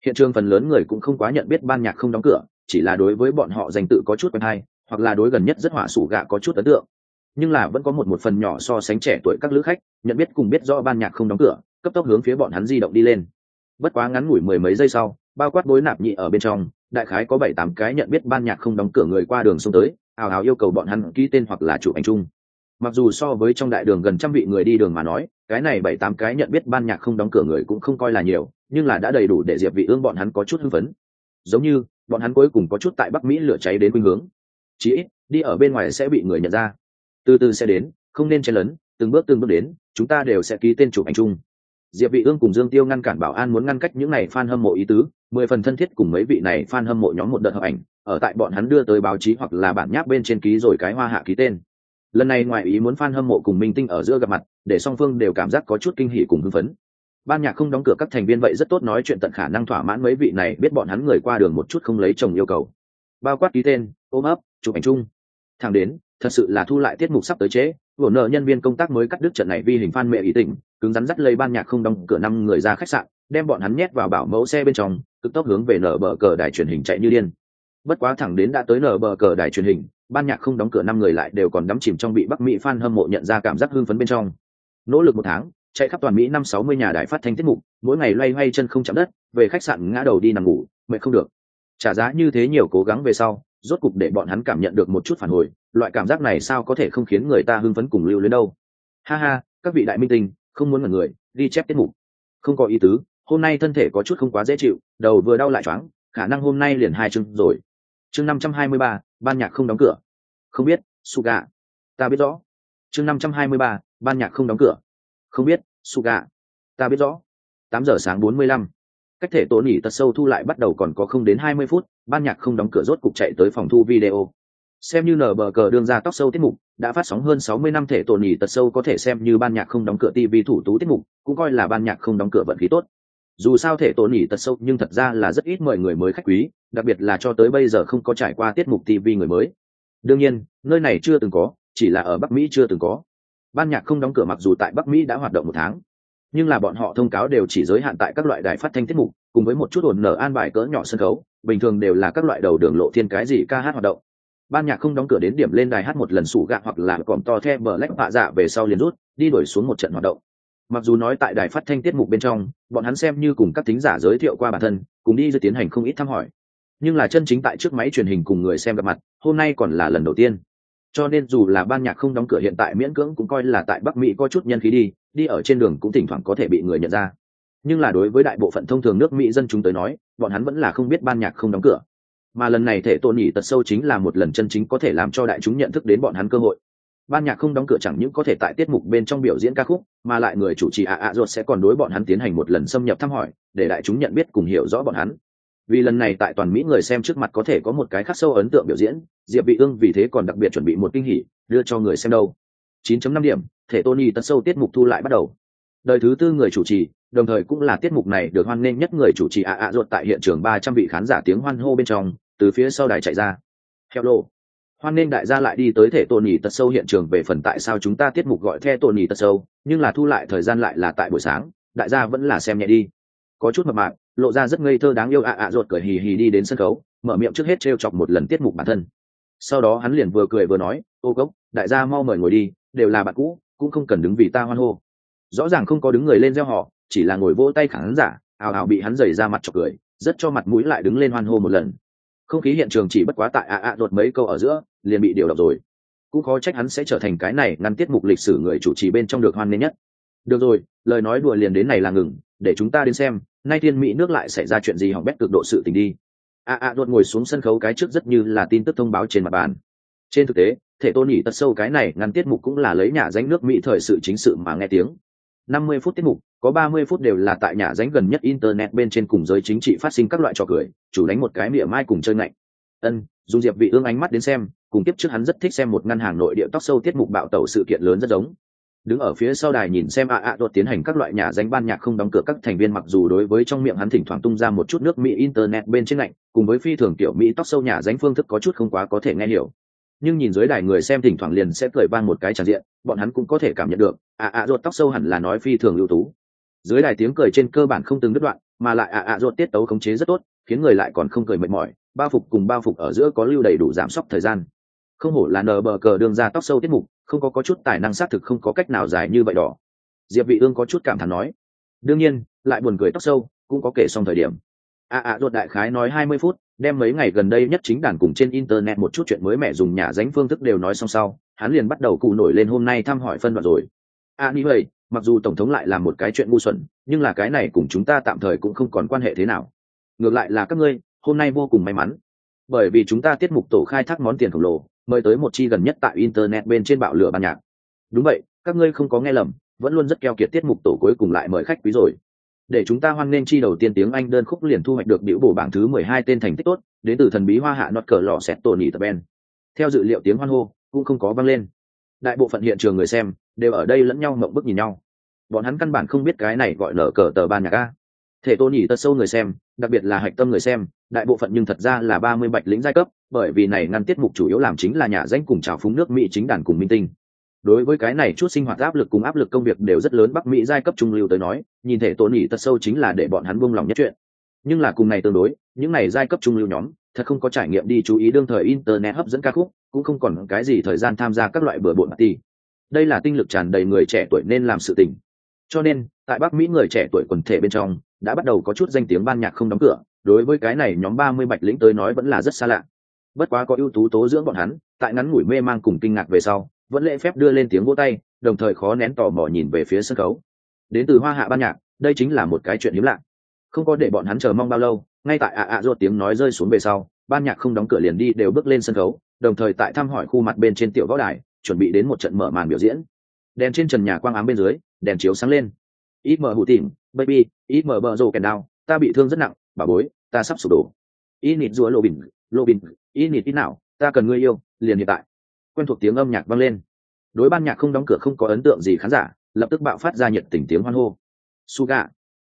Hiện trường phần lớn người cũng không quá nhận biết ban nhạc không đóng cửa, chỉ là đối với bọn họ danh tự có chút quen hay, hoặc là đối gần nhất rất hỏa sủ gạ có chút ấn tượng nhưng là vẫn có một một phần nhỏ so sánh trẻ tuổi các lữ khách, nhận biết cùng biết do ban nhạc không đóng cửa, cấp tốc hướng phía bọn hắn di động đi lên. Bất quá ngắn ngủi mười mấy giây sau, bao quát bối nạp nhị ở bên trong, đại khái có bảy tám cái nhận biết ban nhạc không đóng cửa người qua đường xông tới, ào ào yêu cầu bọn hắn ký tên hoặc là chụp ảnh chung. Mặc dù so với trong đại đường gần trăm vị người đi đường mà nói, cái này bảy tám cái nhận biết ban nhạc không đóng cửa người cũng không coi là nhiều, nhưng là đã đầy đủ để diệp vị ương bọn hắn có chút hưng phấn. Giống như, bọn hắn cuối cùng có chút tại bắc mỹ lửa cháy đến khuynh hướng. Chí ít, đi ở bên ngoài sẽ bị người nhận ra từ từ sẽ đến, không nên chen lấn, từng bước từng bước đến, chúng ta đều sẽ ký tên chụp ảnh chung. Diệp vị ương cùng dương tiêu ngăn cản bảo an muốn ngăn cách những này fan hâm mộ ý tứ, mười phần thân thiết cùng mấy vị này fan hâm mộ nhóm một đợt hợp ảnh, ở tại bọn hắn đưa tới báo chí hoặc là bản nháp bên trên ký rồi cái hoa hạ ký tên. Lần này ngoài ý muốn fan hâm mộ cùng minh tinh ở giữa gặp mặt, để song phương đều cảm giác có chút kinh hỉ cùng hưng phấn. Ban nhạc không đóng cửa các thành viên vậy rất tốt nói chuyện tận khả năng thỏa mãn mấy vị này, biết bọn hắn người qua đường một chút không lấy chồng yêu cầu. Bao quát ký tên, ôm ấp, chụp ảnh chung. Thẳng đến thật sự là thu lại tiết mục sắp tới chế. Vỗ nợ nhân viên công tác mới cắt đứt trận này vi hình phan mẹ ý tỉnh, cứng rắn dắt lấy ban nhạc không đóng cửa năm người ra khách sạn, đem bọn hắn nhét vào bảo mẫu xe bên trong, cực tốc hướng về nở bờ cờ đài truyền hình chạy như điên. Bất quá thẳng đến đã tới nở bờ cờ đài truyền hình, ban nhạc không đóng cửa năm người lại đều còn đắm chìm trong bị bắc mỹ fan hâm mộ nhận ra cảm giác hưng phấn bên trong. Nỗ lực một tháng, chạy khắp toàn mỹ năm sáu mươi nhà đài phát thanh tiết mục, mỗi ngày loay hoay chân không chạm đất, về khách sạn ngã đầu đi nằm ngủ, mệt không được. Trả giá như thế nhiều cố gắng về sau rốt cục để bọn hắn cảm nhận được một chút phản hồi, loại cảm giác này sao có thể không khiến người ta hưng phấn cùng lưu lên đâu. Ha ha, các vị đại minh tinh, không muốn mọi người đi chép tiết mục. Không có ý tứ, hôm nay thân thể có chút không quá dễ chịu, đầu vừa đau lại choáng, khả năng hôm nay liền hai chương rồi. Chương năm trăm hai mươi ba, ban nhạc không đóng cửa. Không biết, suga. Ta biết rõ. Chương năm trăm hai mươi ba, ban nhạc không đóng cửa. Không biết, suga. Ta biết rõ. tám giờ sáng bốn mươi lăm cách thể tổ nỉ tật sâu thu lại bắt đầu còn có không đến hai mươi phút, ban nhạc không đóng cửa rốt cục chạy tới phòng thu video. Xem như nở bờ cờ đương ra tóc sâu tiết mục, đã phát sóng hơn sáu mươi năm thể tổ nỉ tật sâu có thể xem như ban nhạc không đóng cửa tv thủ tú tiết mục, cũng coi là ban nhạc không đóng cửa vận khí tốt. Dù sao thể tổ nỉ tật sâu nhưng thật ra là rất ít mời người mới khách quý, đặc biệt là cho tới bây giờ không có trải qua tiết mục tv người mới. Đương nhiên, nơi này chưa từng có, chỉ là ở bắc mỹ chưa từng có. Ban nhạc không đóng cửa mặc dù tại bắc mỹ đã hoạt động một tháng nhưng là bọn họ thông cáo đều chỉ giới hạn tại các loại đài phát thanh tiết mục, cùng với một chút ổn nở an bài cỡ nhỏ sân khấu, bình thường đều là các loại đầu đường lộ thiên cái gì ca hát hoạt động. Ban nhạc không đóng cửa đến điểm lên đài hát một lần sủ gạ hoặc là còm to the bờ lách hạ dạ về sau liền rút, đi đổi xuống một trận hoạt động. Mặc dù nói tại đài phát thanh tiết mục bên trong, bọn hắn xem như cùng các thính giả giới thiệu qua bản thân, cùng đi dưới tiến hành không ít thăm hỏi. Nhưng là chân chính tại trước máy truyền hình cùng người xem gặp mặt, hôm nay còn là lần đầu tiên. Cho nên dù là ban nhạc không đóng cửa hiện tại miễn cưỡng cũng coi là tại bắc mỹ có chút nhân khí đi đi ở trên đường cũng thỉnh thoảng có thể bị người nhận ra. Nhưng là đối với đại bộ phận thông thường nước mỹ dân chúng tới nói, bọn hắn vẫn là không biết ban nhạc không đóng cửa. Mà lần này thể tôn nhỉ tật sâu chính là một lần chân chính có thể làm cho đại chúng nhận thức đến bọn hắn cơ hội. Ban nhạc không đóng cửa chẳng những có thể tại tiết mục bên trong biểu diễn ca khúc, mà lại người chủ trì ạ ạ ruột sẽ còn đối bọn hắn tiến hành một lần xâm nhập thăm hỏi, để đại chúng nhận biết cùng hiểu rõ bọn hắn. Vì lần này tại toàn mỹ người xem trước mặt có thể có một cái khắc sâu ấn tượng biểu diễn, diệp vị ương vì thế còn đặc biệt chuẩn bị một kinh hỉ, đưa cho người xem đâu. 9.5 điểm thể tony tật sâu tiết mục thu lại bắt đầu. Đời thứ tư người chủ trì, đồng thời cũng là tiết mục này được hoan nghênh nhất người chủ trì ạ ạ ruột tại hiện trường 300 vị khán giả tiếng hoan hô bên trong, từ phía sau đài chạy ra. Hello. Hoan nghênh đại gia lại đi tới thể tony tật sâu hiện trường về phần tại sao chúng ta tiết mục gọi the tony tật sâu, nhưng là thu lại thời gian lại là tại buổi sáng, đại gia vẫn là xem nhẹ đi. Có chút mập mạp, lộ ra rất ngây thơ đáng yêu ạ ạ ruột cười hì hì đi đến sân khấu, mở miệng trước hết trêu chọc một lần tiết mục bản thân. Sau đó hắn liền vừa cười vừa nói, ô cốc, đại gia mau mời ngồi đi, đều là bạn cũ cũng không cần đứng vì ta hoan hô. Rõ ràng không có đứng người lên gieo họ, chỉ là ngồi vỗ tay khán giả, ào ào bị hắn giày ra mặt chọc cười, rất cho mặt mũi lại đứng lên hoan hô một lần. Không khí hiện trường chỉ bất quá tại ạ ạ đột mấy câu ở giữa, liền bị điều động rồi. Cũng khó trách hắn sẽ trở thành cái này ngăn tiết mục lịch sử người chủ trì bên trong được hoan nghênh nhất. Được rồi, lời nói đùa liền đến này là ngừng, để chúng ta đến xem, nay thiên mỹ nước lại xảy ra chuyện gì hỏng bét cực độ sự tình đi. Ạ ạ đột ngồi xuống sân khấu cái trước rất như là tin tức thông báo trên mặt bàn trên thực tế, thể tôn nhỉ tật sâu cái này ngăn tiết mục cũng là lấy nhà danh nước mỹ thời sự chính sự mà nghe tiếng. Năm mươi phút tiết mục, có ba mươi phút đều là tại nhà danh gần nhất internet bên trên cùng giới chính trị phát sinh các loại trò cười, chủ đánh một cái mỉa mai cùng chơi ngạnh. Ân, dù diệp vị ương ánh mắt đến xem, cùng tiếp trước hắn rất thích xem một ngân hàng nội địa tóc sâu tiết mục bạo tẩu sự kiện lớn rất giống. Đứng ở phía sau đài nhìn xem ạ ạ đột tiến hành các loại nhà danh ban nhạc không đóng cửa các thành viên mặc dù đối với trong miệng hắn thỉnh thoảng tung ra một chút nước mỹ internet bên trên lạnh, cùng với phi thường kiểu mỹ tóc sâu nhà danh phương thức có chút không quá có thể nghe hiểu nhưng nhìn dưới đài người xem thỉnh thoảng liền sẽ cười vang một cái tràn diện, bọn hắn cũng có thể cảm nhận được ạ ạ ruột tóc sâu hẳn là nói phi thường ưu tú. Dưới đài tiếng cười trên cơ bản không từng đứt đoạn, mà lại ạ ạ ruột tiết tấu khống chế rất tốt, khiến người lại còn không cười mệt mỏi, bao phục cùng bao phục ở giữa có lưu đầy đủ giảm sốc thời gian. Không hổ là nờ bờ cờ đường ra tóc sâu tiết mục, không có có chút tài năng xác thực không có cách nào dài như vậy đỏ. Diệp vị ương có chút cảm thán nói, đương nhiên, lại buồn cười tóc sâu, cũng có kể xong thời điểm. Ạ ạ ruột đại khái nói 20 phút đem mấy ngày gần đây nhất chính đàn cùng trên internet một chút chuyện mới mẻ dùng nhà danh phương thức đều nói xong sau, hắn liền bắt đầu cụ nổi lên hôm nay thăm hỏi phân đoạn rồi. A ni vậy mặc dù tổng thống lại là một cái chuyện ngu xuẩn, nhưng là cái này cùng chúng ta tạm thời cũng không còn quan hệ thế nào. Ngược lại là các ngươi, hôm nay vô cùng may mắn. Bởi vì chúng ta tiết mục tổ khai thác món tiền khổng lồ, mời tới một chi gần nhất tại internet bên trên bạo lửa ban nhạc. Đúng vậy, các ngươi không có nghe lầm, vẫn luôn rất keo kiệt tiết mục tổ cuối cùng lại mời khách quý rồi để chúng ta hoan nghênh chi đầu tiên tiếng anh đơn khúc liền thu hoạch được biểu bổ bảng thứ mười hai tên thành tích tốt, đến từ thần bí hoa hạ nọt cờ lò xẹt tổ nỉ tập ben. Theo dự liệu tiếng hoan hô, cũng không có vang lên. Đại bộ phận hiện trường người xem, đều ở đây lẫn nhau mộng bức nhìn nhau. Bọn hắn căn bản không biết cái này gọi nở cờ tờ ban nhạc a. Thể tô nhỉ tật sâu người xem, đặc biệt là hạch tâm người xem, đại bộ phận nhưng thật ra là ba mươi bạch lĩnh giai cấp, bởi vì này ngăn tiết mục chủ yếu làm chính là nhà danh cùng trào phúng nước mỹ chính đàn cùng minh tinh đối với cái này chút sinh hoạt áp lực cùng áp lực công việc đều rất lớn, bắc mỹ giai cấp trung lưu tới nói, nhìn thể tổn nhỉ tật sâu chính là để bọn hắn buông lòng nhất chuyện. Nhưng là cùng này tương đối, những này giai cấp trung lưu nhóm, thật không có trải nghiệm đi chú ý đương thời internet hấp dẫn ca khúc, cũng không còn cái gì thời gian tham gia các loại bừa bộn ti đây là tinh lực tràn đầy người trẻ tuổi nên làm sự tình. Cho nên, tại bắc mỹ người trẻ tuổi quần thể bên trong, đã bắt đầu có chút danh tiếng ban nhạc không đóng cửa, đối với cái này nhóm ba mươi bạch lĩnh tới nói vẫn là rất xa lạ. Bất quá có ưu tú tố dưỡng bọn hắn, tại ngắn ngủi mê mang cùng kinh ngạc về sau vẫn lễ phép đưa lên tiếng vỗ tay, đồng thời khó nén tò mò nhìn về phía sân khấu. Đến từ hoa hạ ban nhạc, đây chính là một cái chuyện hiếm lạ. Không có để bọn hắn chờ mong bao lâu, ngay tại ạ ạ ruột tiếng nói rơi xuống về sau, ban nhạc không đóng cửa liền đi đều bước lên sân khấu, đồng thời tại thăm hỏi khu mặt bên trên tiểu võ đài, chuẩn bị đến một trận mở màn biểu diễn. Đèn trên trần nhà quang ám bên dưới, đèn chiếu sáng lên. Ít mở hụ tìm baby, ít mở bờ rồ kèn đao, ta bị thương rất nặng, bà bối, ta sắp sụp đổ. Ít nịt rúa lô bình lô bình, ít nịt ít nào, ta cần người yêu, liền hiện tại quen thuộc tiếng âm nhạc vang lên. Đối ban nhạc không đóng cửa không có ấn tượng gì khán giả, lập tức bạo phát ra nhiệt tình tiếng hoan hô. Suga.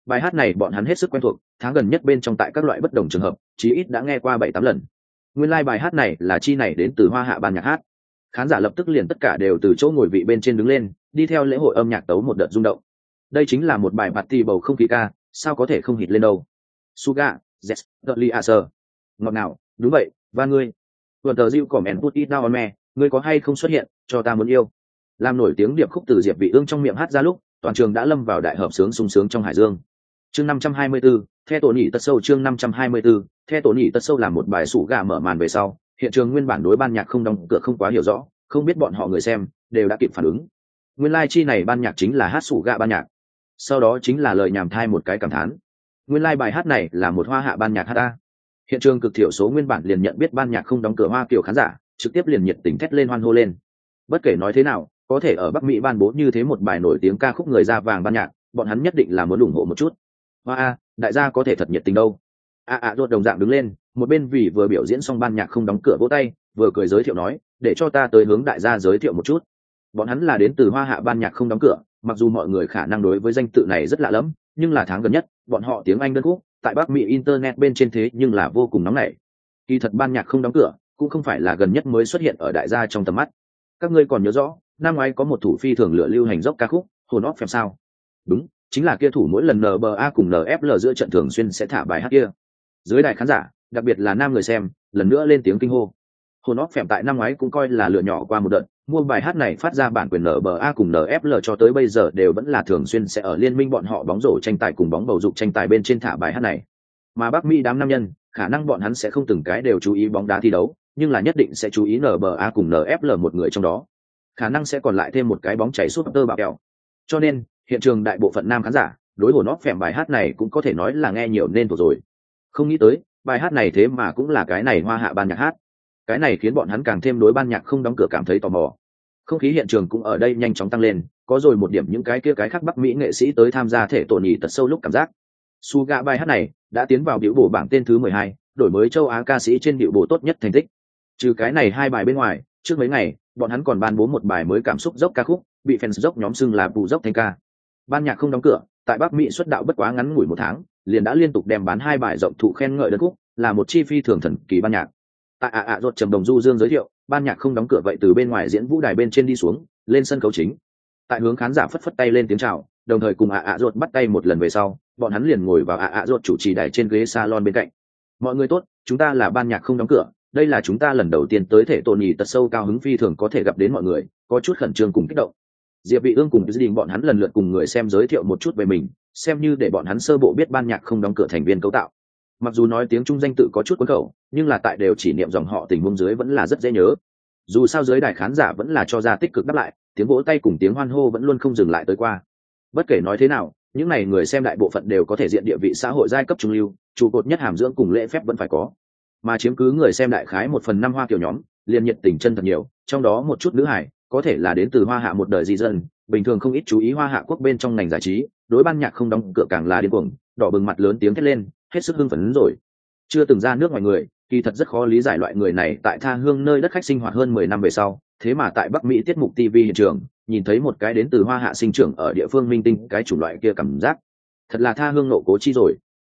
Bài hát này bọn hắn hết sức quen thuộc, tháng gần nhất bên trong tại các loại bất đồng trường hợp, chí ít đã nghe qua bảy tám lần. Nguyên lai、like、bài hát này là chi này đến từ hoa hạ ban nhạc hát. Khán giả lập tức liền tất cả đều từ chỗ ngồi vị bên trên đứng lên, đi theo lễ hội âm nhạc tấu một đợt rung động. Đây chính là một bài bạt tì bầu không khí ca, sao có thể không hít lên đâu. Suga z dudley aser ngọt nào đúng vậy, và ngươi. Vườn tờ diệu cỏm ẻn put it down on me ngươi có hay không xuất hiện cho ta muốn yêu. Làm nổi tiếng điệp khúc từ diệp vị ương trong miệng hát ra lúc toàn trường đã lâm vào đại hợp sướng sung sướng trong hải dương. Chương 524, theo tổ nhị tất sâu chương 524, theo tổ nhị tất sâu làm một bài sủ gà mở màn về sau hiện trường nguyên bản đối ban nhạc không đóng cửa không quá hiểu rõ không biết bọn họ người xem đều đã kịp phản ứng. Nguyên lai like chi này ban nhạc chính là hát sủ gà ban nhạc. Sau đó chính là lời nhảm thai một cái cảm thán. Nguyên lai like bài hát này là một hoa hạ ban nhạc hát ta. Hiện trường cực thiểu số nguyên bản liền nhận biết ban nhạc không đóng cửa hoa kiểu khán giả trực tiếp liền nhiệt tình thét lên hoan hô lên. Bất kể nói thế nào, có thể ở bắc mỹ ban bố như thế một bài nổi tiếng ca khúc người da vàng ban nhạc, bọn hắn nhất định là muốn ủng hộ một chút. Hoa a, đại gia có thể thật nhiệt tình đâu. A a, ruột đồng dạng đứng lên, một bên vì vừa biểu diễn xong ban nhạc không đóng cửa vỗ tay, vừa cười giới thiệu nói, để cho ta tới hướng đại gia giới thiệu một chút. Bọn hắn là đến từ hoa hạ ban nhạc không đóng cửa, mặc dù mọi người khả năng đối với danh tự này rất lạ lẫm, nhưng là tháng gần nhất, bọn họ tiếng anh đơn khúc tại bắc mỹ internet bên trên thế nhưng là vô cùng nóng nảy. Kỳ thật ban nhạc không đóng cửa cũng không phải là gần nhất mới xuất hiện ở đại gia trong tầm mắt. Các ngươi còn nhớ rõ, năm ngoái có một thủ phi thường lựa lưu hành dốc ca khúc, hồn óc phèm sao? Đúng, chính là kia thủ mỗi lần nba cùng nfl giữa trận thường xuyên sẽ thả bài hát kia. Dưới đại khán giả, đặc biệt là nam người xem, lần nữa lên tiếng kinh hô. Hồn óc phèm tại năm ngoái cũng coi là lựa nhỏ qua một đợt, mua bài hát này phát ra bản quyền nba cùng nfl cho tới bây giờ đều vẫn là thường xuyên sẽ ở liên minh bọn họ bóng rổ tranh tài cùng bóng bầu dục tranh tài bên trên thả bài hát này. Mà bắc mỹ đám nam nhân, khả năng bọn hắn sẽ không từng cái đều chú ý bóng đá thi đấu nhưng là nhất định sẽ chú ý nba cùng nfl một người trong đó. Khả năng sẽ còn lại thêm một cái bóng chảy suốt tơ bạo kẹo. Cho nên, hiện trường đại bộ phận nam khán giả, đối hồn óc phèm bài hát này cũng có thể nói là nghe nhiều nên thuộc rồi. Không nghĩ tới, bài hát này thế mà cũng là cái này hoa hạ ban nhạc hát. Cái này khiến bọn hắn càng thêm đối ban nhạc không đóng cửa cảm thấy tò mò. Không khí hiện trường cũng ở đây nhanh chóng tăng lên, có rồi một điểm những cái kia cái khác bắc mỹ nghệ sĩ tới tham gia thể tổ nhì tật sâu lúc cảm giác. Suga bài hát này đã tiến vào biểu bổ bảng tên thứ mười hai, đổi mới châu á ca sĩ trên biểu bổ tốt nhất thành tích trừ cái này hai bài bên ngoài, trước mấy ngày, bọn hắn còn ban bố một bài mới cảm xúc dốc ca khúc, bị fans dốc nhóm xưng là bù dốc thanh ca. Ban nhạc không đóng cửa, tại bắc mỹ xuất đạo bất quá ngắn ngủi một tháng, liền đã liên tục đem bán hai bài rộng thụ khen ngợi đất khúc, là một chi phi thường thần kỳ ban nhạc. Tại ạ ạ ruột trầm đồng du dương giới thiệu, ban nhạc không đóng cửa vậy từ bên ngoài diễn vũ đài bên trên đi xuống, lên sân khấu chính. Tại hướng khán giả phất phất tay lên tiếng chào, đồng thời cùng ạ ạ ruột bắt tay một lần về sau, bọn hắn liền ngồi vào ạ ạ ruột chủ trì đài trên ghế salon bên cạnh. Mọi người tốt, chúng ta là ban nhạc không đóng cửa đây là chúng ta lần đầu tiên tới thể tổ nhì tật sâu cao hứng phi thường có thể gặp đến mọi người, có chút khẩn trương cùng kích động. Diệp vị ương cùng gia đình bọn hắn lần lượt cùng người xem giới thiệu một chút về mình, xem như để bọn hắn sơ bộ biết ban nhạc không đóng cửa thành viên cấu tạo. Mặc dù nói tiếng trung danh tự có chút cuốn khẩu, nhưng là tại đều chỉ niệm dòng họ tình huống dưới vẫn là rất dễ nhớ. Dù sao dưới đài khán giả vẫn là cho ra tích cực đáp lại, tiếng vỗ tay cùng tiếng hoan hô vẫn luôn không dừng lại tới qua. Bất kể nói thế nào, những n à y người xem đại bộ phận đều có thể diện địa vị xã hội giai cấp trung lưu, trụ cột nhất hàm dưỡng cùng lễ phép vẫn phải có mà chiếm cứ người xem đại khái một phần năm hoa kiểu nhóm, liền nhiệt tình chân thật nhiều, trong đó một chút nữ hải, có thể là đến từ hoa hạ một đời di dân, bình thường không ít chú ý hoa hạ quốc bên trong ngành giải trí, đối ban nhạc không đóng cửa càng là điên cuồng, đỏ bừng mặt lớn tiếng thét lên, hết sức hưng phấn rồi. Chưa từng ra nước ngoài người, kỳ thật rất khó lý giải loại người này tại tha hương nơi đất khách sinh hoạt hơn mười năm về sau, thế mà tại bắc mỹ tiết mục tv hiện trường, nhìn thấy một cái đến từ hoa hạ sinh trưởng ở địa phương minh tinh, cái chủng loại kia cảm giác. Thật là tha hương nộ cố chi rồi.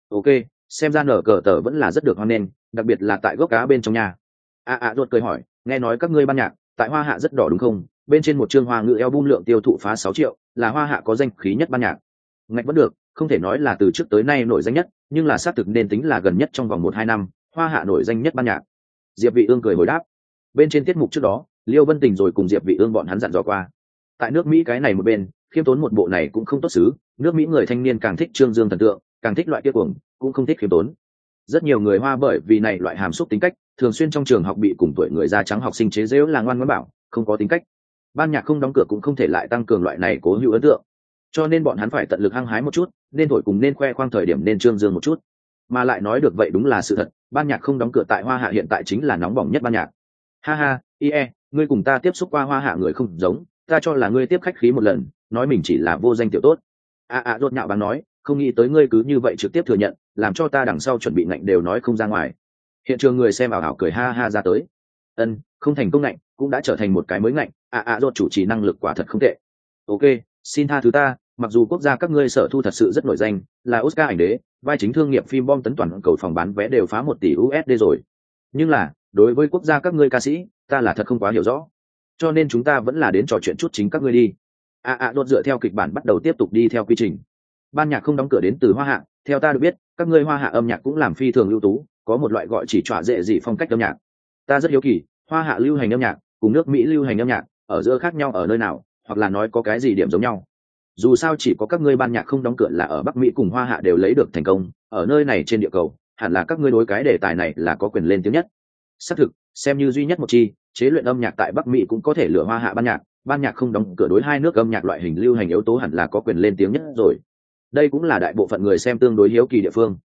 Ok xem ra nở cờ tờ vẫn là rất được hoan nghênh, đặc biệt là tại gốc cá bên trong nhà. A a ruột cười hỏi, nghe nói các ngươi ban nhạc, tại hoa hạ rất đỏ đúng không? Bên trên một chương hoa ngữ eo bung lượng tiêu thụ phá sáu triệu, là hoa hạ có danh khí nhất ban nhạc. Ngạch vẫn được, không thể nói là từ trước tới nay nổi danh nhất, nhưng là xác thực nên tính là gần nhất trong vòng một hai năm, hoa hạ nổi danh nhất ban nhạc. Diệp vị ương cười hồi đáp. Bên trên tiết mục trước đó, liêu vân tình rồi cùng diệp vị ương bọn hắn dặn dò qua. Tại nước mỹ cái này một bên, khiêm tốn một bộ này cũng không tốt xứ, nước mỹ người thanh niên càng thích trương dương thần tượng càng thích loại kia cuồng, cũng không thích khiêm tốn. Rất nhiều người hoa bởi vì này loại hàm xúc tính cách, thường xuyên trong trường học bị cùng tuổi người da trắng học sinh chế giễu là ngoan ngoãn bảo, không có tính cách. Ban nhạc không đóng cửa cũng không thể lại tăng cường loại này cố hữu ấn tượng. Cho nên bọn hắn phải tận lực hăng hái một chút, nên thổi cùng nên khoe khoang thời điểm nên trương dương một chút. Mà lại nói được vậy đúng là sự thật, ban nhạc không đóng cửa tại hoa hạ hiện tại chính là nóng bỏng nhất ban nhạc. Ha ha, ie, ngươi cùng ta tiếp xúc qua hoa hạ người không giống, ta cho là ngươi tiếp khách khí một lần, nói mình chỉ là vô danh tiểu tốt. A a đột nhạo bằng nói không nghĩ tới ngươi cứ như vậy trực tiếp thừa nhận, làm cho ta đằng sau chuẩn bị ngạnh đều nói không ra ngoài. Hiện trường người xem ảo ảo cười ha ha ra tới. Ân, không thành công ngạnh, cũng đã trở thành một cái mới ngạnh. Ạ ạ đột chủ trì năng lực quả thật không tệ. Ok, xin tha thứ ta, mặc dù quốc gia các ngươi sở thu thật sự rất nổi danh, là oscar ảnh đế, vai chính thương nghiệp phim bom tấn toàn cầu phòng bán vé đều phá một tỷ usd rồi. Nhưng là, đối với quốc gia các ngươi ca sĩ, ta là thật không quá hiểu rõ. Cho nên chúng ta vẫn là đến trò chuyện chút chính các ngươi đi. Ạ ạ đột dựa theo kịch bản bắt đầu tiếp tục đi theo quy trình ban nhạc không đóng cửa đến từ hoa hạ, theo ta được biết, các ngươi hoa hạ âm nhạc cũng làm phi thường ưu tú, có một loại gọi chỉ trọa dễ dị phong cách âm nhạc. Ta rất hiếu kỳ, hoa hạ lưu hành âm nhạc cùng nước mỹ lưu hành âm nhạc ở giữa khác nhau ở nơi nào, hoặc là nói có cái gì điểm giống nhau. Dù sao chỉ có các ngươi ban nhạc không đóng cửa là ở bắc mỹ cùng hoa hạ đều lấy được thành công, ở nơi này trên địa cầu, hẳn là các ngươi đối cái đề tài này là có quyền lên tiếng nhất. Xác thực, xem như duy nhất một chi, chế luyện âm nhạc tại bắc mỹ cũng có thể lựa hoa hạ ban nhạc ban nhạc không đóng cửa đối hai nước âm nhạc loại hình lưu hành yếu tố hẳn là có quyền lên tiếng nhất rồi đây cũng là đại bộ phận người xem tương đối hiếu kỳ địa phương.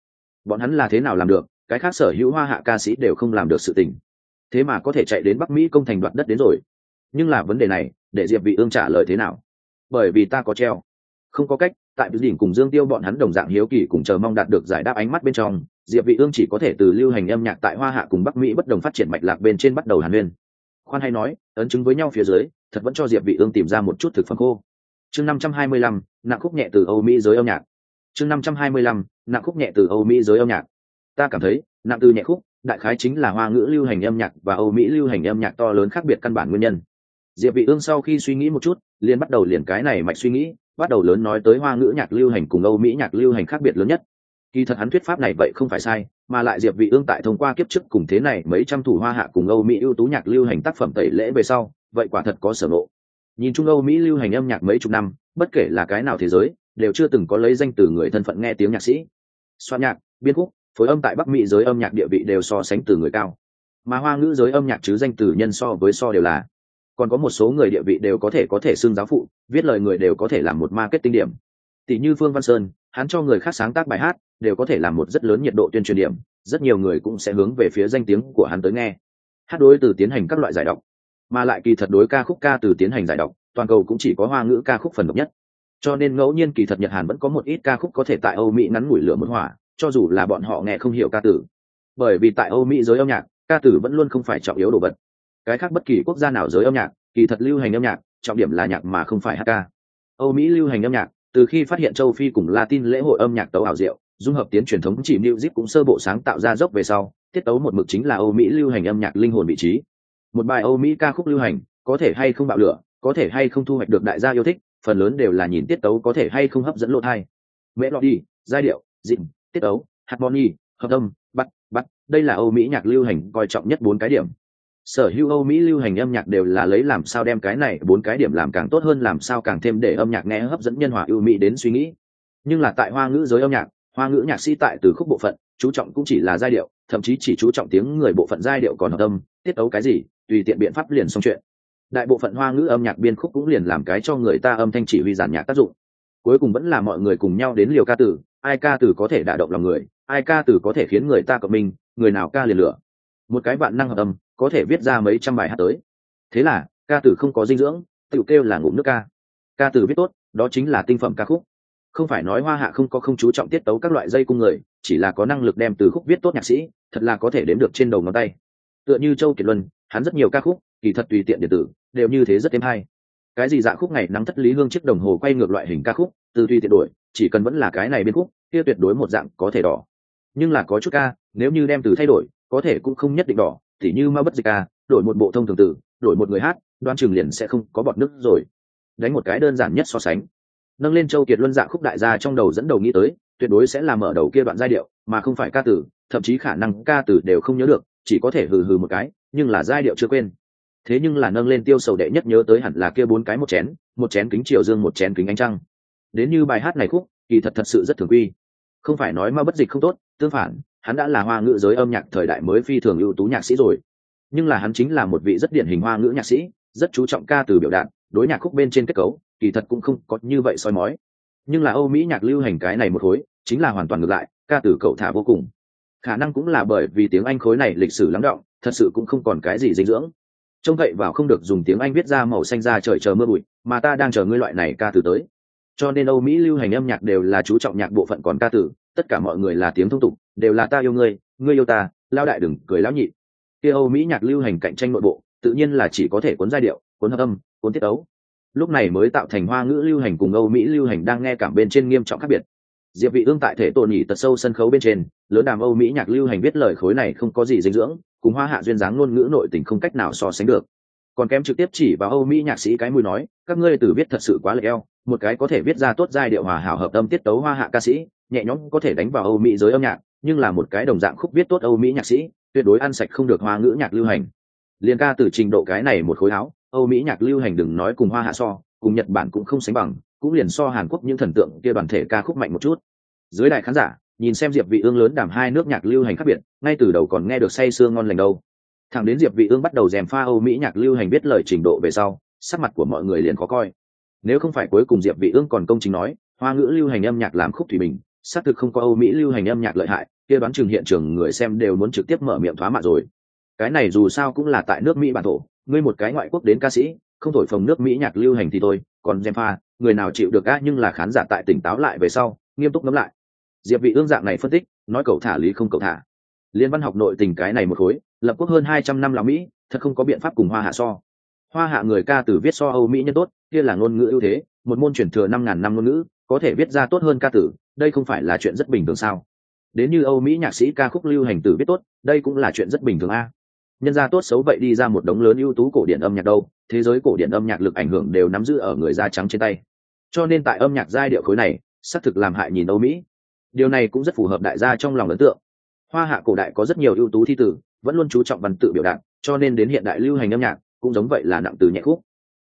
Bọn hắn là thế nào làm được cái khác sở hữu hoa hạ ca sĩ đều không làm được sự tình. Thế mà có thể chạy đến bắc mỹ công thành đoạt đất đến rồi. Nhưng là vấn đề này để diệp vị ương trả lời thế nào? Bởi vì ta có treo. Không có cách tại biểu đỉnh cùng dương tiêu bọn hắn đồng dạng hiếu kỳ cùng chờ mong đạt được giải đáp ánh mắt bên trong diệp vị ương chỉ có thể từ lưu hành âm nhạc tại hoa hạ cùng bắc mỹ bất đồng phát triển mạch lạc bên trên bắt đầu hàn huyên. Khoan hay nói ấn chứng với nhau phía dưới thật vẫn cho diệp vị ương tìm ra một chút thực phẩm khô. Chương 525, nặng khúc nhẹ từ âu mỹ giới âm nhạc. Chương 525, nặng khúc nhẹ từ âu mỹ giới âm nhạc. Ta cảm thấy nặng từ nhẹ khúc đại khái chính là hoa ngữ lưu hành âm nhạc và âu mỹ lưu hành âm nhạc to lớn khác biệt căn bản nguyên nhân. Diệp vị ương sau khi suy nghĩ một chút liền bắt đầu liền cái này mạch suy nghĩ bắt đầu lớn nói tới hoa ngữ nhạc lưu hành cùng âu mỹ nhạc lưu hành khác biệt lớn nhất. Kỳ thật hắn thuyết pháp này vậy không phải sai mà lại diệp vị ương tại thông qua kiếp trước cùng thế này mấy trăm thủ hoa hạ cùng âu mỹ ưu tú nhạc lưu hành tác phẩm tẩy lễ về sau vậy quả thật có sở ngộ. Nhìn chung âu mỹ lưu hành âm nhạc mấy chục năm bất kể là cái nào thế giới, đều chưa từng có lấy danh từ người thân phận nghe tiếng nhạc sĩ. Soạn nhạc, biên khúc, phối âm tại bắc mỹ giới âm nhạc địa vị đều so sánh từ người cao. Mà hoa ngữ giới âm nhạc chứ danh từ nhân so với so đều là. Còn có một số người địa vị đều có thể có thể xưng giáo phụ, viết lời người đều có thể làm một marketing điểm. Tỷ như phương văn sơn, hắn cho người khác sáng tác bài hát, đều có thể làm một rất lớn nhiệt độ tuyên truyền điểm, rất nhiều người cũng sẽ hướng về phía danh tiếng của hắn tới nghe. Hát đối từ tiến hành các loại giải đọc, mà lại kỳ thật đối ca khúc ca từ tiến hành giải đọc toàn cầu cũng chỉ có hoa ngữ ca khúc phần độc nhất. Cho nên ngẫu nhiên kỳ thật nhật hàn vẫn có một ít ca khúc có thể tại âu mỹ ngắn ngủi lửa một hỏa cho dù là bọn họ nghe không hiểu ca tử. Bởi vì tại âu mỹ giới âm nhạc, ca tử vẫn luôn không phải trọng yếu đồ vật. Cái khác bất kỳ quốc gia nào giới âm nhạc, kỳ thật lưu hành âm nhạc, trọng điểm là nhạc mà không phải hát ca. Âu mỹ lưu hành âm nhạc, từ khi phát hiện châu phi cùng latin lễ hội âm nhạc tấu ảo diệu, dung hợp tiến truyền thống chỉ music cũng sơ bộ sáng tạo ra dốc về sau, tiết tấu một mực chính là âu mỹ lưu hành âm nhạc linh hồn vị trí. Một bài âu mỹ ca khúc lưu hành, có thể hay không bạo lửa có thể hay không thu hoạch được đại gia yêu thích, phần lớn đều là nhìn tiết tấu có thể hay không hấp dẫn lộ thai. Đi, giai điệu, dịnh, tiết tấu, harmony, hợp âm, bắt bắt, đây là âu mỹ nhạc lưu hành coi trọng nhất bốn cái điểm. Sở hữu âu mỹ lưu hành âm nhạc đều là lấy làm sao đem cái này bốn cái điểm làm càng tốt hơn, làm sao càng thêm để âm nhạc nghe hấp dẫn nhân hòa ưu mỹ đến suy nghĩ. Nhưng là tại hoa ngữ giới âm nhạc, hoa ngữ nhạc sĩ tại từ khúc bộ phận, chú trọng cũng chỉ là giai điệu, thậm chí chỉ chú trọng tiếng người bộ phận giai điệu còn hợp âm, tiết tấu cái gì, tùy tiện biện pháp liền xong chuyện đại bộ phận hoa ngữ âm nhạc biên khúc cũng liền làm cái cho người ta âm thanh chỉ huy giản nhạc tác dụng. Cuối cùng vẫn là mọi người cùng nhau đến liều ca tử, ai ca tử có thể đả động lòng người, ai ca tử có thể khiến người ta cộng minh, người nào ca liền lửa. Một cái bạn năng hợp âm, có thể viết ra mấy trăm bài hát tới. Thế là, ca tử không có dinh dưỡng, tự kêu là ngụm nước ca. Ca tử viết tốt, đó chính là tinh phẩm ca khúc. Không phải nói hoa hạ không có không chú trọng tiết tấu các loại dây cung người, chỉ là có năng lực đem từ khúc viết tốt nhạc sĩ, thật là có thể đếm được trên đầu ngón tay. Tựa như châu kiệt luân, hắn rất nhiều ca khúc, kỳ thật tùy tiện điện tử đều như thế rất êm hay. Cái gì dạ khúc ngày nắng thất lý hương chiếc đồng hồ quay ngược loại hình ca khúc từ tùy tiện đổi, chỉ cần vẫn là cái này biên khúc, kia tuyệt đối một dạng có thể đỏ. Nhưng là có chút ca, nếu như đem từ thay đổi, có thể cũng không nhất định đỏ thì như ma bất dịch ca, đổi một bộ thông thường từ, đổi một người hát, đoan trường liền sẽ không có bọt nước rồi. Đánh một cái đơn giản nhất so sánh. Nâng lên châu kiệt luân dạ khúc đại gia trong đầu dẫn đầu nghĩ tới, tuyệt đối sẽ là mở đầu kia đoạn giai điệu, mà không phải ca tử thậm chí khả năng ca tử đều không nhớ được, chỉ có thể hừ hừ một cái, nhưng là giai điệu chưa quên thế nhưng là nâng lên tiêu sầu đệ nhất nhớ tới hẳn là kia bốn cái một chén một chén kính triều dương, một chén kính ánh trăng. Đến như bài hát này khúc, kỳ thật thật sự rất thường quy. Không phải nói ma bất dịch không tốt, tương phản, hắn đã là hoa ngữ giới âm nhạc thời đại mới phi thường ưu tú nhạc sĩ rồi. Nhưng là hắn chính là một vị rất điển hình hoa ngữ nhạc sĩ, rất chú trọng ca từ biểu đạt, đối nhạc khúc bên trên kết cấu, kỳ thật cũng không có như vậy soi mói. Nhưng là âu mỹ nhạc lưu hành cái này một khối, chính là hoàn toàn ngược lại, ca từ cậu thả vô cùng. Khả năng cũng là bởi vì tiếng anh khối này lịch sử lắng động, thật sự cũng không còn cái gì dinh dưỡng trông cậy vào không được dùng tiếng anh viết ra màu xanh ra trời chờ mưa bụi, mà ta đang chờ ngươi loại này ca từ tới. Cho nên âu mỹ lưu hành âm nhạc đều là chú trọng nhạc bộ phận còn ca từ, tất cả mọi người là tiếng thông tục, đều là ta yêu ngươi ngươi yêu ta lao đại đừng cười lão nhị. Kia âu mỹ nhạc lưu hành cạnh tranh nội bộ, tự nhiên là chỉ có thể cuốn giai điệu, cuốn hợp âm, cuốn tiết ấu lúc này mới tạo thành hoa ngữ lưu hành cùng âu mỹ lưu hành đang nghe cảm bên trên nghiêm trọng khác biệt diệp vị ương tại thể tổ nhị tật sâu sân khấu bên trên, lớn đàm âu mỹ nhạc lưu hành viết lời khối này không có gì dinh dưỡng, cùng hoa hạ duyên dáng ngôn ngữ nội tình không cách nào so sánh được. Còn kém trực tiếp chỉ vào âu mỹ nhạc sĩ cái mùi nói, các ngươi từ viết thật sự quá lệch eo, một cái có thể viết ra tốt giai điệu hòa hảo hợp âm tiết tấu hoa hạ ca sĩ, nhẹ nhõm có thể đánh vào âu mỹ giới âm nhạc, nhưng là một cái đồng dạng khúc viết tốt âu mỹ nhạc sĩ, tuyệt đối ăn sạch không được hoa ngữ nhạc lưu hành. Liên ca từ trình độ cái này một khối áo, âu mỹ nhạc lưu hành đừng nói cùng hoa hạ so, cùng nhật bản cũng không sánh bằng cũng liền so hàn quốc những thần tượng kia đoàn thể ca khúc mạnh một chút. Dưới đại khán giả, nhìn xem diệp vị ương lớn đảm hai nước nhạc lưu hành khác biệt, ngay từ đầu còn nghe được say sưa ngon lành đâu. Thẳng đến diệp vị ương bắt đầu rèm pha âu mỹ nhạc lưu hành biết lời trình độ về sau, sắc mặt của mọi người liền khó coi. Nếu không phải cuối cùng diệp vị ương còn công chính nói, hoa ngữ lưu hành âm nhạc làm khúc thủy bình, xác thực không có âu mỹ lưu hành âm nhạc lợi hại, kia đoán chừng hiện trường người xem đều muốn trực tiếp mở miệng thoá mạ rồi. Cái này dù sao cũng là tại nước mỹ bản thổ, ngươi một cái ngoại quốc đến ca sĩ, không thổi phồng nước mỹ nhạc lưu hành thì thôi, còn dèm pha người nào chịu được á, nhưng là khán giả tại tỉnh táo lại về sau, nghiêm túc ngẫm lại. Diệp vị ương dạng này phân tích, nói cậu thả lý không cậu thả. Liên văn học nội tình cái này một khối, lập quốc hơn hai trăm năm là mỹ, thật không có biện pháp cùng hoa hạ so. Hoa hạ người ca từ viết so âu mỹ nhân tốt, kia là ngôn ngữ ưu thế, một môn truyền thừa năm ngàn năm ngôn ngữ, có thể viết ra tốt hơn ca tử, đây không phải là chuyện rất bình thường sao? Đến như âu mỹ nhạc sĩ ca khúc lưu hành tử viết tốt, đây cũng là chuyện rất bình thường a. Nhân gia tốt xấu vậy đi ra một đống lớn ưu tú cổ điển âm nhạc đâu, thế giới cổ điển âm nhạc lực ảnh hưởng đều nắm giữ ở người da trắng trên tay cho nên tại âm nhạc giai điệu khối này, xác thực làm hại nhìn âu mỹ. Điều này cũng rất phù hợp đại gia trong lòng ấn tượng. Hoa hạ cổ đại có rất nhiều ưu tú thi tử, vẫn luôn chú trọng văn tự biểu đạt, cho nên đến hiện đại lưu hành âm nhạc, cũng giống vậy là nặng từ nhẹ khúc.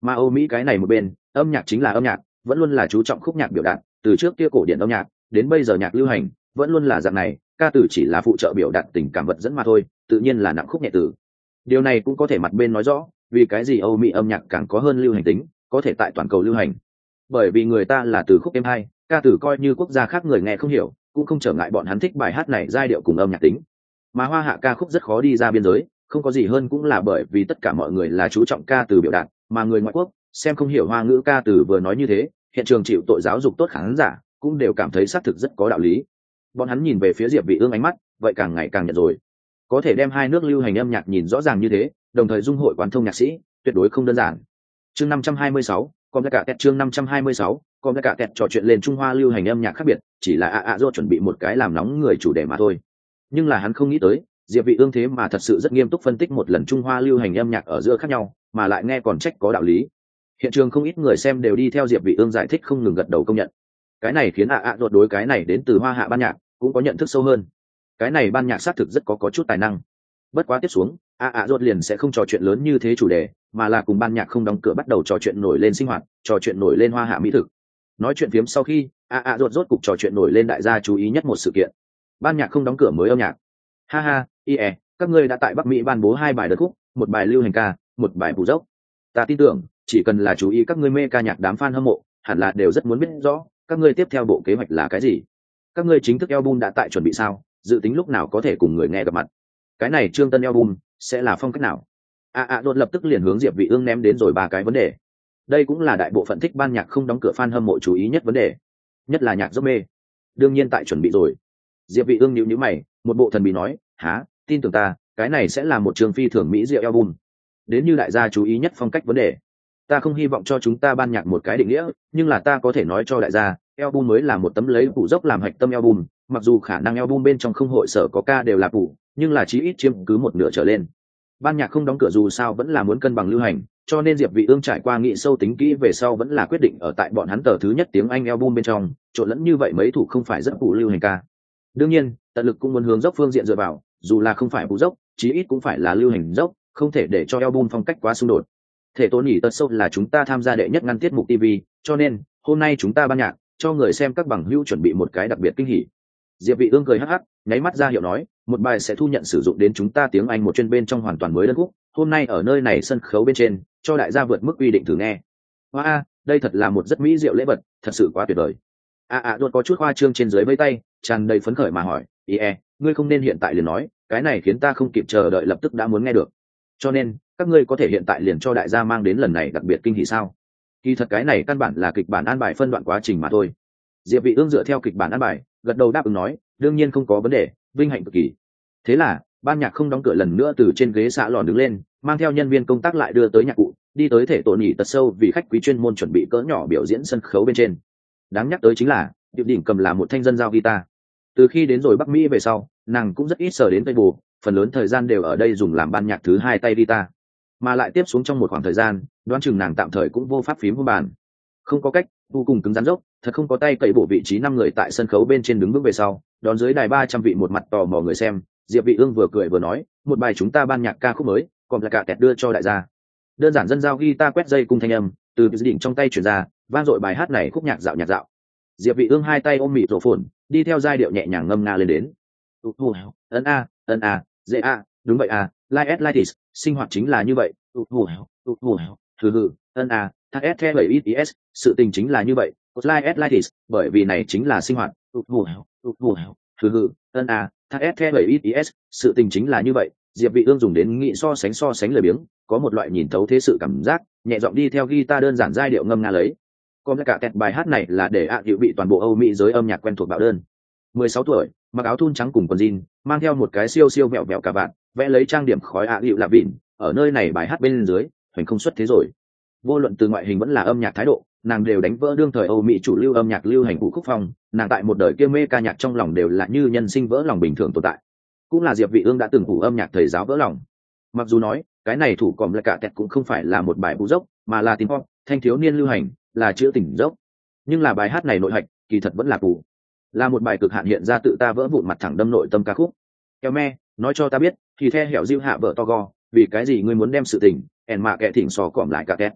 Mà âu mỹ cái này một bên, âm nhạc chính là âm nhạc, vẫn luôn là chú trọng khúc nhạc biểu đạt, từ trước kia cổ điển âm nhạc, đến bây giờ nhạc lưu hành, vẫn luôn là dạng này, ca từ chỉ là phụ trợ biểu đạt tình cảm vật dẫn mà thôi, tự nhiên là nặng khúc nhẹ từ. Điều này cũng có thể mặt bên nói rõ, vì cái gì âu mỹ âm nhạc càng có hơn lưu hành tính, có thể tại toàn cầu lưu hành bởi vì người ta là từ khúc em hai ca từ coi như quốc gia khác người nghe không hiểu cũng không trở ngại bọn hắn thích bài hát này giai điệu cùng âm nhạc tính. Mà hoa hạ ca khúc rất khó đi ra biên giới không có gì hơn cũng là bởi vì tất cả mọi người là chú trọng ca từ biểu đạt mà người ngoại quốc xem không hiểu hoa ngữ ca từ vừa nói như thế hiện trường chịu tội giáo dục tốt khán giả cũng đều cảm thấy xác thực rất có đạo lý. Bọn hắn nhìn về phía diệp vị ương ánh mắt vậy càng ngày càng nhận rồi. Có thể đem hai nước lưu hành âm nhạc nhìn rõ ràng như thế đồng thời dung hội quán thông nhạc sĩ tuyệt đối không đơn giản. Chương 526, còn cả tẹt chương 526, còn cả tẹt trò chuyện lên trung hoa lưu hành âm nhạc khác biệt chỉ là ạ ạ do chuẩn bị một cái làm nóng người chủ đề mà thôi. Nhưng là hắn không nghĩ tới diệp vị ương thế mà thật sự rất nghiêm túc phân tích một lần trung hoa lưu hành âm nhạc ở giữa khác nhau mà lại nghe còn trách có đạo lý. Hiện trường không ít người xem đều đi theo diệp vị ương giải thích không ngừng gật đầu công nhận. Cái này khiến ạ ạ đột đối cái này đến từ hoa hạ ban nhạc cũng có nhận thức sâu hơn. Cái này ban nhạc xác thực rất có có chút tài năng. Bất quá tiếp xuống A ạ rốt liền sẽ không trò chuyện lớn như thế chủ đề, mà là cùng ban nhạc không đóng cửa bắt đầu trò chuyện nổi lên sinh hoạt, trò chuyện nổi lên hoa hạ mỹ thực. Nói chuyện phiếm sau khi, A ạ rốt rốt cục trò chuyện nổi lên đại gia chú ý nhất một sự kiện. Ban nhạc không đóng cửa mới âm nhạc. Ha ha ie các ngươi đã tại bắc mỹ ban bố hai bài đất khúc, một bài lưu hành ca, một bài bù dốc. Ta tin tưởng, chỉ cần là chú ý các ngươi mê ca nhạc đám fan hâm mộ, hẳn là đều rất muốn biết rõ, các ngươi tiếp theo bộ kế hoạch là cái gì. Các ngươi chính thức album đã tại chuẩn bị sao, dự tính lúc nào có thể cùng người nghe gặp mặt. Cái này trương tân album sẽ là phong cách nào? A a đột lập tức liền hướng diệp vị ương ném đến rồi ba cái vấn đề. Đây cũng là đại bộ phận thích ban nhạc không đóng cửa fan hâm mộ chú ý nhất vấn đề. Nhất là nhạc dốc mê. Đương nhiên tại chuẩn bị rồi. Diệp vị ương nhíu nhíu mày, một bộ thần bí nói há tin tưởng ta, cái này sẽ là một trường phi thường mỹ diệu album. Đến như đại gia chú ý nhất phong cách vấn đề. Ta không hy vọng cho chúng ta ban nhạc một cái định nghĩa, nhưng là ta có thể nói cho đại gia, album mới là một tấm lấy phủ dốc làm hạch tâm album, mặc dù khả năng album bên trong không hội sở có ca đều là phủ nhưng là chí ít chiếm cứ một nửa trở lên. Ban nhạc không đóng cửa dù sao vẫn là muốn cân bằng lưu hành, cho nên diệp vị ương trải qua nghị sâu tính kỹ về sau vẫn là quyết định ở tại bọn hắn tờ thứ nhất tiếng anh album bên trong, trộn lẫn như vậy mấy thủ không phải rất phụ lưu hành ca. Đương nhiên, tận lực cũng muốn hướng dốc phương diện dựa vào, dù là không phải phụ dốc, chí ít cũng phải là lưu hành dốc, không thể để cho album phong cách quá xung đột. Thể tố nhỉ tật sâu là chúng ta tham gia đệ nhất ngăn tiết mục tv cho nên, hôm nay chúng ta ban nhạc, cho người xem các bằng hữu chuẩn bị một cái đặc biệt kinh hỉ. Diệp vị ương cười hắc hắc, nháy mắt ra hiệu nói một bài sẽ thu nhận sử dụng đến chúng ta tiếng anh một chuyên bên trong hoàn toàn mới đơn khúc. Hôm nay ở nơi này sân khấu bên trên cho đại gia vượt mức quy định thử nghe. Hoa wow, đây thật là một rất mỹ diệu lễ vật thật sự quá tuyệt vời. A a luôn có chút hoa trương trên dưới vây tay tràn đầy phấn khởi mà hỏi ý e ngươi không nên hiện tại liền nói cái này khiến ta không kịp chờ đợi lập tức đã muốn nghe được. Cho nên các ngươi có thể hiện tại liền cho đại gia mang đến lần này đặc biệt kinh hỉ sao? Kỳ thật cái này căn bản là kịch bản an bài phân đoạn quá trình mà thôi. Diệp vị ương dựa theo kịch bản an bài gật đầu đáp ứng nói đương nhiên không có vấn đề vinh hạnh cực kỳ. Thế là, ban nhạc không đóng cửa lần nữa từ trên ghế xạ lòn đứng lên, mang theo nhân viên công tác lại đưa tới nhạc cụ, đi tới thể tổ nhị tật sâu vì khách quý chuyên môn chuẩn bị cỡ nhỏ biểu diễn sân khấu bên trên. Đáng nhắc tới chính là điệu đỉnh cầm là một thanh dân giao guitar. Từ khi đến rồi bắc mỹ về sau, nàng cũng rất ít sờ đến tây bù phần lớn thời gian đều ở đây dùng làm ban nhạc thứ hai tay guitar. Mà lại tiếp xuống trong một khoảng thời gian, đoán chừng nàng tạm thời cũng vô pháp phím vô bàn. Không có cách vô cùng cứng rắn dốc, thật không có tay cậy bộ vị trí năm người tại sân khấu bên trên đứng bước về sau, đón dưới đài ba trăm vị một mặt tò mò người xem, diệp vị ương vừa cười vừa nói, một bài chúng ta ban nhạc ca khúc mới, còn là cả kẹt đưa cho đại gia. Đơn giản dân giao guitar quét dây cung thanh âm, từ đỉnh trong tay chuyển ra, vang dội bài hát này khúc nhạc dạo nhạc dạo. Diệp vị ương hai tay ôm mịt rổ phồn, đi theo giai điệu nhẹ nhàng ngâm nga lên đến. Ấn a ấn a, dễ a, đúng vậy a like s like sinh hoạt chính là như vậy. Thử hử ấn a thắc bảy itis sự tình chính là như vậy. Like s like bởi vì này chính là sinh hoạt. Thử hử ân a thắc bảy itis sự tình chính là như vậy. Diệp vị ương dùng đến nghị so sánh so sánh lời biếng, có một loại nhìn thấu thế sự cảm giác, nhẹ giọng đi theo guitar đơn giản giai điệu ngâm nga lấy. Còn cả kẹt bài hát này là để ạ à hiệu bị toàn bộ âu mỹ giới âm nhạc quen thuộc bạo đơn. 16 tuổi, mặc áo thun trắng cùng quần jean, mang theo một cái siêu siêu mẹo mẹo cả bạn vẽ lấy trang điểm khói ạ à hiệu lạ vịn, ở nơi này bài hát bên dưới, hoành không xuất thế rồi vô luận từ ngoại hình vẫn là âm nhạc thái độ, nàng đều đánh vỡ đương thời âu mỹ chủ lưu âm nhạc lưu hành vũ khúc phong, nàng tại một đời kia mê ca nhạc trong lòng đều là như nhân sinh vỡ lòng bình thường tồn tại. Cũng là diệp vị ương đã từng thủ âm nhạc thầy giáo vỡ lòng. Mặc dù nói, cái này thủ còm lại cả tẹt cũng không phải là một bài bú dốc, mà là tiếng pop, thanh thiếu niên lưu hành, là chữa tỉnh dốc. Nhưng là bài hát này nội hạch, kỳ thật vẫn là cụ là một bài cực hạn hiện ra tự ta vỡ vụn mặt thẳng đâm nội tâm ca khúc. Kéo me, nói cho ta biết, thì the hẻo diêu hạ vợ to go, vì cái gì ngươi muốn đem sự tình, ẻn mạ kệ thỉnh sò cọm lại cả tẹt?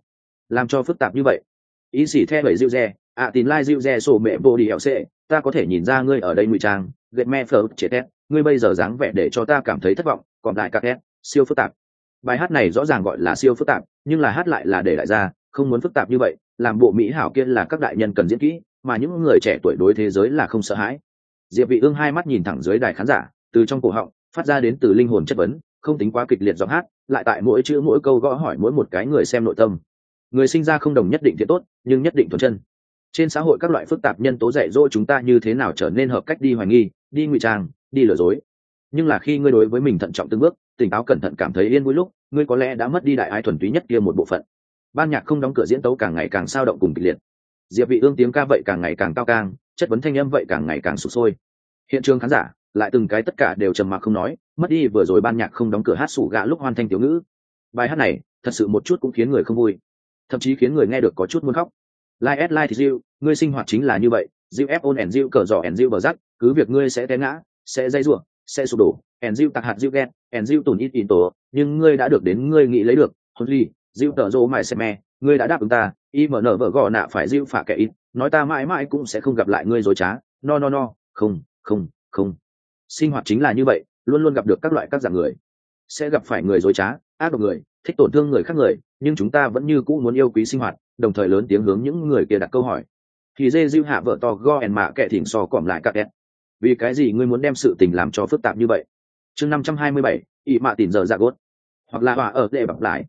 Làm cho phức tạp như vậy. Ý xỉ the bảy dịu dè, ạ tín lai dịu dè sổ mẹ bồ đi hẹo xệ, ta có thể nhìn ra ngươi ở đây ngụy trang, gệt me phở chế tét, ngươi bây giờ dáng vẻ để cho ta cảm thấy thất vọng, còn lại các tét siêu phức tạp. Bài hát này rõ ràng gọi là siêu phức tạp, nhưng là hát lại là để lại ra, không muốn phức tạp như vậy, làm bộ mỹ hảo kia là các đại nhân cần diễn kỹ, mà những người trẻ tuổi đối thế giới là không sợ hãi. Diệp vị ương hai mắt nhìn thẳng dưới đài khán giả, từ trong cổ họng, phát ra đến từ linh hồn chất vấn, không tính quá kịch liệt giọng hát, lại tại mỗi chữ mỗi câu gõ hỏi mỗi một cái người xem nội tâm người sinh ra không đồng nhất định thiện tốt, nhưng nhất định thuần chân. Trên xã hội các loại phức tạp nhân tố dạy dỗ chúng ta như thế nào trở nên hợp cách đi hoài nghi, đi ngụy trang, đi lừa dối. Nhưng là khi ngươi đối với mình thận trọng từng bước, tỉnh táo cẩn thận cảm thấy yên vui lúc, ngươi có lẽ đã mất đi đại ai thuần túy nhất kia một bộ phận. Ban nhạc không đóng cửa diễn tấu càng ngày càng sao động cùng kịch liệt. Diệp vị ương tiếng ca vậy càng ngày càng cao càng chất vấn thanh âm vậy càng ngày càng sụp sôi. Hiện trường khán giả lại từng cái tất cả đều trầm mặc không nói, mất đi vừa rồi ban nhạc không đóng cửa hát sủ gạ lúc hoàn thành tiểu ngữ. Bài hát này thật sự một chút cũng khiến người không vui thậm chí khiến người nghe được có chút muốn khóc. Like s like thì diệu ngươi sinh hoạt chính là như vậy diệu ép ôn and diệu cờ giỏ and diệu bờ rắc, cứ việc ngươi sẽ té ngã, sẽ dây rủa, sẽ sụp đổ and diệu tặc hạt diệu ghen and diệu tổn ít in tổ, nhưng ngươi đã được đến ngươi nghĩ lấy được, hôn ly diệu tờ rô mài xe me, ngươi đã đáp ứng ta, y mở nở vợ gò nạ phải diệu phả kẻ ít nói ta mãi mãi cũng sẽ không gặp lại ngươi dối trá, no no no, không không không. Sinh hoạt chính là như vậy, luôn luôn gặp được các loại các dạng người. Sẽ gặp phải người dối trá, ác độc người, thích tổn thương người khác người nhưng chúng ta vẫn như cũ muốn yêu quý sinh hoạt, đồng thời lớn tiếng hướng những người kia đặt câu hỏi. Thì dê dư hạ vợ to go ẻn mạ kệ thỉnh sò còm lại các ẹt vì cái gì ngươi muốn đem sự tình làm cho phức tạp như vậy? Chương năm trăm hai mươi bảy ỵ mạ tìm giờ ra gốt. Hoặc là hòa ở tệ bọc lại.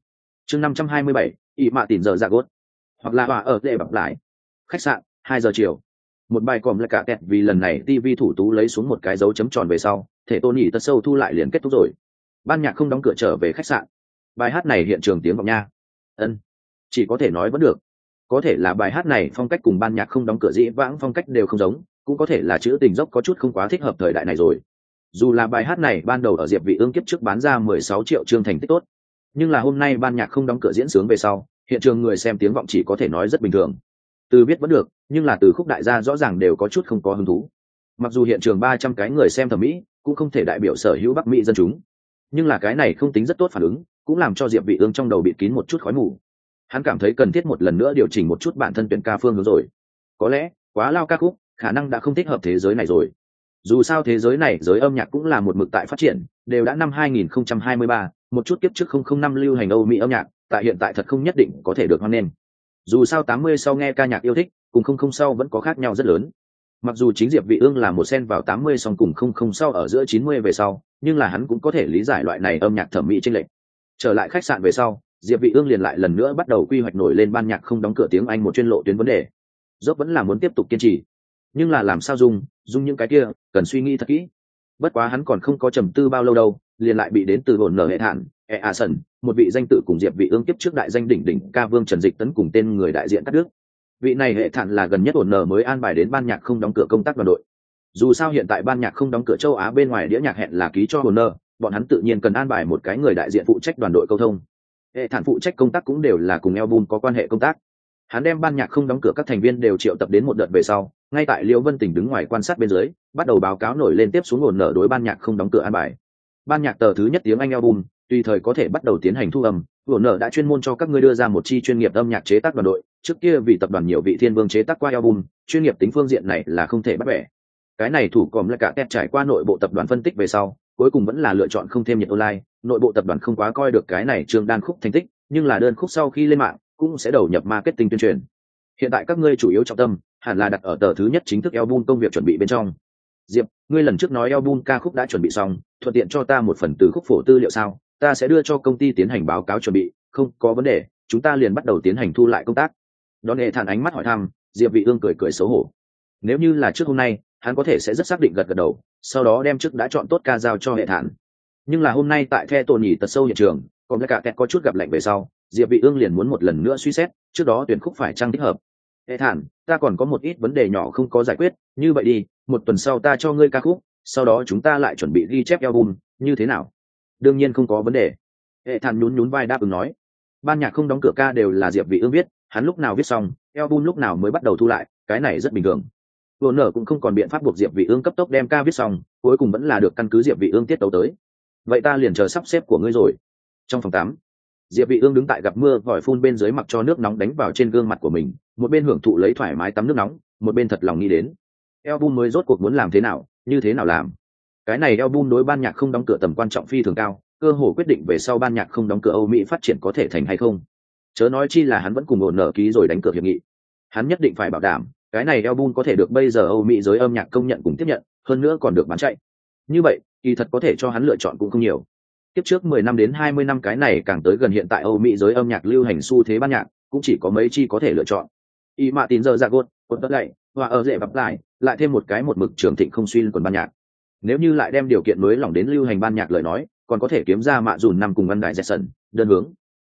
Chương năm trăm hai mươi bảy ỵ mạ tìm giờ ra gốt. Hoặc là hòa ở tệ bọc lại. Khách sạn, hai giờ chiều. Một bài còm lại cả kẹt vì lần này tv thủ tú lấy xuống một cái dấu chấm tròn về sau, thể tôn nhỉ tật sâu thu lại liền kết thúc rồi. Ban nhạc không đóng cửa trở về khách sạn. Bài hát này hiện trường tiếng vọng nha ân, chỉ có thể nói vẫn được. Có thể là bài hát này phong cách cùng ban nhạc không đóng cửa dĩ vãng phong cách đều không giống, cũng có thể là chữ tình dốc có chút không quá thích hợp thời đại này rồi. Dù là bài hát này ban đầu ở diệp vị ương kiếp trước bán ra 16 triệu chương thành tích tốt, nhưng là hôm nay ban nhạc không đóng cửa diễn sướng về sau, hiện trường người xem tiếng vọng chỉ có thể nói rất bình thường. Từ biết vẫn được, nhưng là từ khúc đại gia rõ ràng đều có chút không có hứng thú. Mặc dù hiện trường 300 cái người xem thẩm mỹ, cũng không thể đại biểu sở hữu bắc mỹ dân chúng, nhưng là cái này không tính rất tốt phản ứng cũng làm cho diệp vị ương trong đầu bị kín một chút khói mù hắn cảm thấy cần thiết một lần nữa điều chỉnh một chút bản thân tuyển ca phương hướng rồi có lẽ quá lao ca khúc khả năng đã không thích hợp thế giới này rồi dù sao thế giới này giới âm nhạc cũng là một mực tại phát triển đều đã năm 2023, một chút kiếp trước 005 lưu hành Âu Mỹ âm nhạc, tại hiện tại thật không nhất định có thể được hoan nghênh. Dù sao 80 sau nghe ca nhạc yêu thích, cùng 00 sau vẫn có khác nhau rất lớn. Mặc dù chính Diệp Vị Ương là một sen vào 80 song cùng 00 sau ở giữa 90 về sau, nhưng là hắn cũng có thể lý giải loại này âm nhạc thẩm mỹ chênh lệch. Trở lại khách sạn về sau, Diệp Vị Ương liền lại lần nữa bắt đầu quy hoạch nổi lên ban nhạc không đóng cửa tiếng Anh một chuyên lộ tuyến vấn đề. Dốc vẫn là muốn tiếp tục kiên trì, nhưng là làm sao dùng, dùng những cái kia, cần suy nghĩ thật kỹ. Bất quá hắn còn không có trầm tư bao lâu đâu, liền lại bị đến từ hồn nở hệ thản, e a sần, một vị danh tự cùng Diệp Vị Ương tiếp trước đại danh đỉnh đỉnh ca vương Trần Dịch tấn cùng tên người đại diện cắt đứt. Vị này hệ thản là gần nhất ổn nở mới an bài đến ban nhạc không đóng cửa công tác đoàn đội. Dù sao hiện tại ban nhạc không đóng cửa châu Á bên ngoài đĩa nhạc hẹn là ký cho ổn nở, bọn hắn tự nhiên cần an bài một cái người đại diện phụ trách đoàn đội câu thông. Hệ thản phụ trách công tác cũng đều là cùng album có quan hệ công tác. Hắn đem ban nhạc không đóng cửa các thành viên đều triệu tập đến một đợt về sau, ngay tại liễu vân tỉnh đứng ngoài quan sát bên dưới, bắt đầu báo cáo nổi lên tiếp xuống nguồn nở đối ban nhạc không đóng cửa an bài. Ban nhạc tờ thứ nhất tiếng anh album tùy thời có thể bắt đầu tiến hành thu âm, ổn nở đã chuyên môn cho các ngươi đưa ra một chi chuyên nghiệp âm nhạc chế tác đoàn đội, trước kia vì tập đoàn nhiều vị thiên vương chế tác qua album chuyên nghiệp tính phương diện này là không thể bắt bẻ. Cái này thủ còm là cả tép trải qua nội bộ tập đoàn phân tích về sau cuối cùng vẫn là lựa chọn không thêm nhiệt online, nội bộ tập đoàn không quá coi được cái này trương đan khúc thành tích, nhưng là đơn khúc sau khi lên mạng, cũng sẽ đầu nhập marketing tuyên truyền. Hiện tại các ngươi chủ yếu trọng tâm, hẳn là đặt ở tờ thứ nhất chính thức album công việc chuẩn bị bên trong. Diệp, ngươi lần trước nói album ca khúc đã chuẩn bị xong, thuận tiện cho ta một phần từ khúc phổ tư liệu sao? Ta sẽ đưa cho công ty tiến hành báo cáo chuẩn bị, không có vấn đề, chúng ta liền bắt đầu tiến hành thu lại công tác. Đón hệ thản ánh mắt hỏi thăm, diệp vị ương cười cười xấu hổ. Nếu như là trước hôm nay hắn có thể sẽ rất xác định gật gật đầu, sau đó đem trước đã chọn tốt ca giao cho hệ thản. Nhưng là hôm nay tại the tổn nhỉ tật sâu hiện trường, còn cả kẹt có chút gặp lạnh về sau, diệp vị ương liền muốn một lần nữa suy xét, trước đó tuyển khúc phải trang thích hợp. Hệ thản, ta còn có một ít vấn đề nhỏ không có giải quyết, như vậy đi, một tuần sau ta cho ngươi ca khúc, sau đó chúng ta lại chuẩn bị ghi chép album, như thế nào? Đương nhiên không có vấn đề. Hệ thản nhún nhún vai đáp ứng nói. Ban nhạc không đóng cửa ca đều là diệp vị ương viết, hắn lúc nào viết xong, album lúc nào mới bắt đầu thu lại, cái này rất bình thường vừa nở cũng không còn biện pháp buộc diệp vị ương cấp tốc đem ca viết xong, cuối cùng vẫn là được căn cứ diệp vị ương tiết tấu tới. Vậy ta liền chờ sắp xếp của ngươi rồi. Trong phòng tắm, diệp vị ương đứng tại gặp mưa, vòi phun bên dưới mặc cho nước nóng đánh vào trên gương mặt của mình, một bên hưởng thụ lấy thoải mái tắm nước nóng, một bên thật lòng nghĩ đến. Album mới rốt cuộc muốn làm thế nào, như thế nào làm? Cái này album đối ban nhạc không đóng cửa tầm quan trọng phi thường cao, cơ hồ quyết định về sau ban nhạc không đóng cửa âu mỹ phát triển có thể thành hay không. Chớ nói chi là hắn vẫn cùng ổn nở ký rồi đánh cược hiệp nghị. Hắn nhất định phải bảo đảm cái này album có thể được bây giờ âu mỹ giới âm nhạc công nhận cùng tiếp nhận hơn nữa còn được bán chạy. Như vậy kỳ thật có thể cho hắn lựa chọn cũng không nhiều. Tiếp trước mười năm đến hai mươi năm cái này càng tới gần hiện tại âu mỹ giới âm nhạc lưu hành xu thế ban nhạc cũng chỉ có mấy chi có thể lựa chọn. Y mạ tín giờ ra gột, quần đất lạy và ở dễ bập lại lại thêm một cái một mực trường thịnh không suy quần ban nhạc. Nếu như lại đem điều kiện mới lỏng đến lưu hành ban nhạc lời nói còn có thể kiếm ra mạ dùn năm cùng văn đại sần đơn hướng.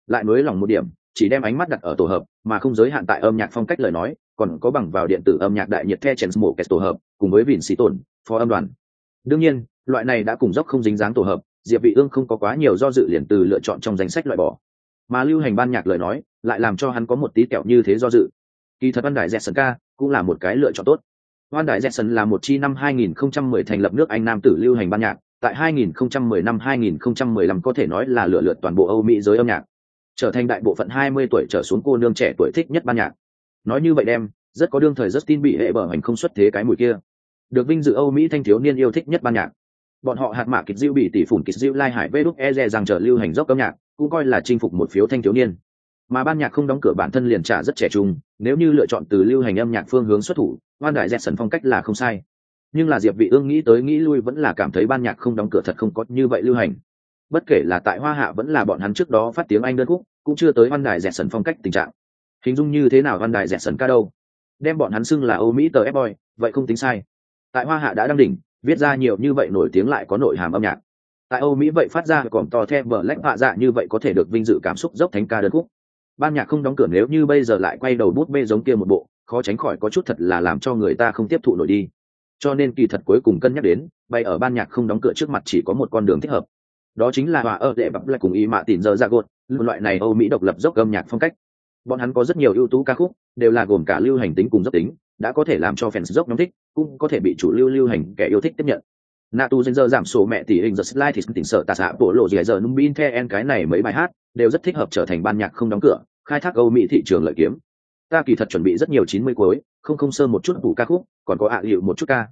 Lại mới lòng một điểm chỉ đem ánh mắt đặt ở tổ hợp mà không giới hạn tại âm nhạc phong cách lời nói còn có bằng vào điện tử âm nhạc đại nhiệt the chèn mổ kết tổ hợp cùng với vịn xì tổn phó âm đoàn. Đương nhiên loại này đã cùng dốc không dính dáng tổ hợp diệp vị ương không có quá nhiều do dự liền từ lựa chọn trong danh sách loại bỏ. Mà lưu hành ban nhạc lời nói lại làm cho hắn có một tí kẹo như thế do dự. Kỳ thật văn đại Jackson ca cũng là một cái lựa chọn tốt. Văn Đại Jackson là một chi năm 2010 thành lập nước Anh nam tử lưu hành ban nhạc, tại 2010 năm 2015 có thể nói là lựa lượt toàn bộ Âu Mỹ giới âm nhạc, trở thành đại bộ phận 20 tuổi trở xuống cô nương trẻ tuổi thích nhất ban nhạc. Nói như vậy đem, rất có đương thời Justin bị hệ bở hành không xuất thế cái mùi kia. Được vinh dự Âu Mỹ thanh thiếu niên yêu thích nhất ban nhạc. Bọn họ hạt mạ kịch diêu bị tỷ phủn kịch diêu lai hải vê đúc e rằng trở lưu hành dốc âm nhạc cũng coi là chinh phục một phiếu thanh thiếu niên. Mà ban nhạc không đóng cửa bản thân liền trả rất trẻ trung nếu như lựa chọn từ lưu hành âm nhạc phương hướng xuất thủ hoan đại dẹt sần phong cách là không sai. Nhưng là diệp vị ương nghĩ tới nghĩ lui vẫn là cảm thấy ban nhạc không đóng cửa thật không có như vậy lưu hành. Bất kể là tại hoa hạ vẫn là bọn hắn trước đó phát tiếng anh đơn khúc cũng chưa tới văn đại dẹt sần phong cách tình trạng hình dung như thế nào văn đài rẻ sần ca đâu? Đem bọn hắn xưng là âu mỹ tờ f boy, vậy không tính sai. Tại hoa hạ đã đăng đỉnh, viết ra nhiều như vậy nổi tiếng lại có nội hàm âm nhạc. Tại âu mỹ vậy phát ra còn to the vở lách họa dạ như vậy có thể được vinh dự cảm xúc dốc thánh ca đơn khúc. Ban nhạc không đóng cửa nếu như bây giờ lại quay đầu bút bê giống kia một bộ, khó tránh khỏi có chút thật là làm cho người ta không tiếp thụ nổi đi. Cho nên kỳ thật cuối cùng cân nhắc đến bay ở ban nhạc không đóng cửa trước mặt chỉ có một con đường thích hợp. Đó chính là hòa ơ đệ bắp lại cùng ý mạ tìm giờ ra gột loại này âu mỹ độc lập dốc âm nhạc phong cách bọn hắn có rất nhiều ưu tú ca khúc, đều là gồm cả lưu hành tính cùng dốc tính, đã có thể làm cho fans dốc nhóm thích, cũng có thể bị chủ lưu lưu hành kẻ yêu thích tiếp nhận. Nạ tu giờ giảm số mẹ tỷ hình giờ slide thì tỉnh sợ tà xạ bộ lộ dì giờ nung bin the en cái này mấy bài hát, đều rất thích hợp trở thành ban nhạc không đóng cửa, khai thác âu mỹ thị trường lợi kiếm. Ta kỳ thật chuẩn bị rất nhiều chín mươi cuối, không không sơ một chút đủ ca khúc, còn có ạ à hiệu một chút ca.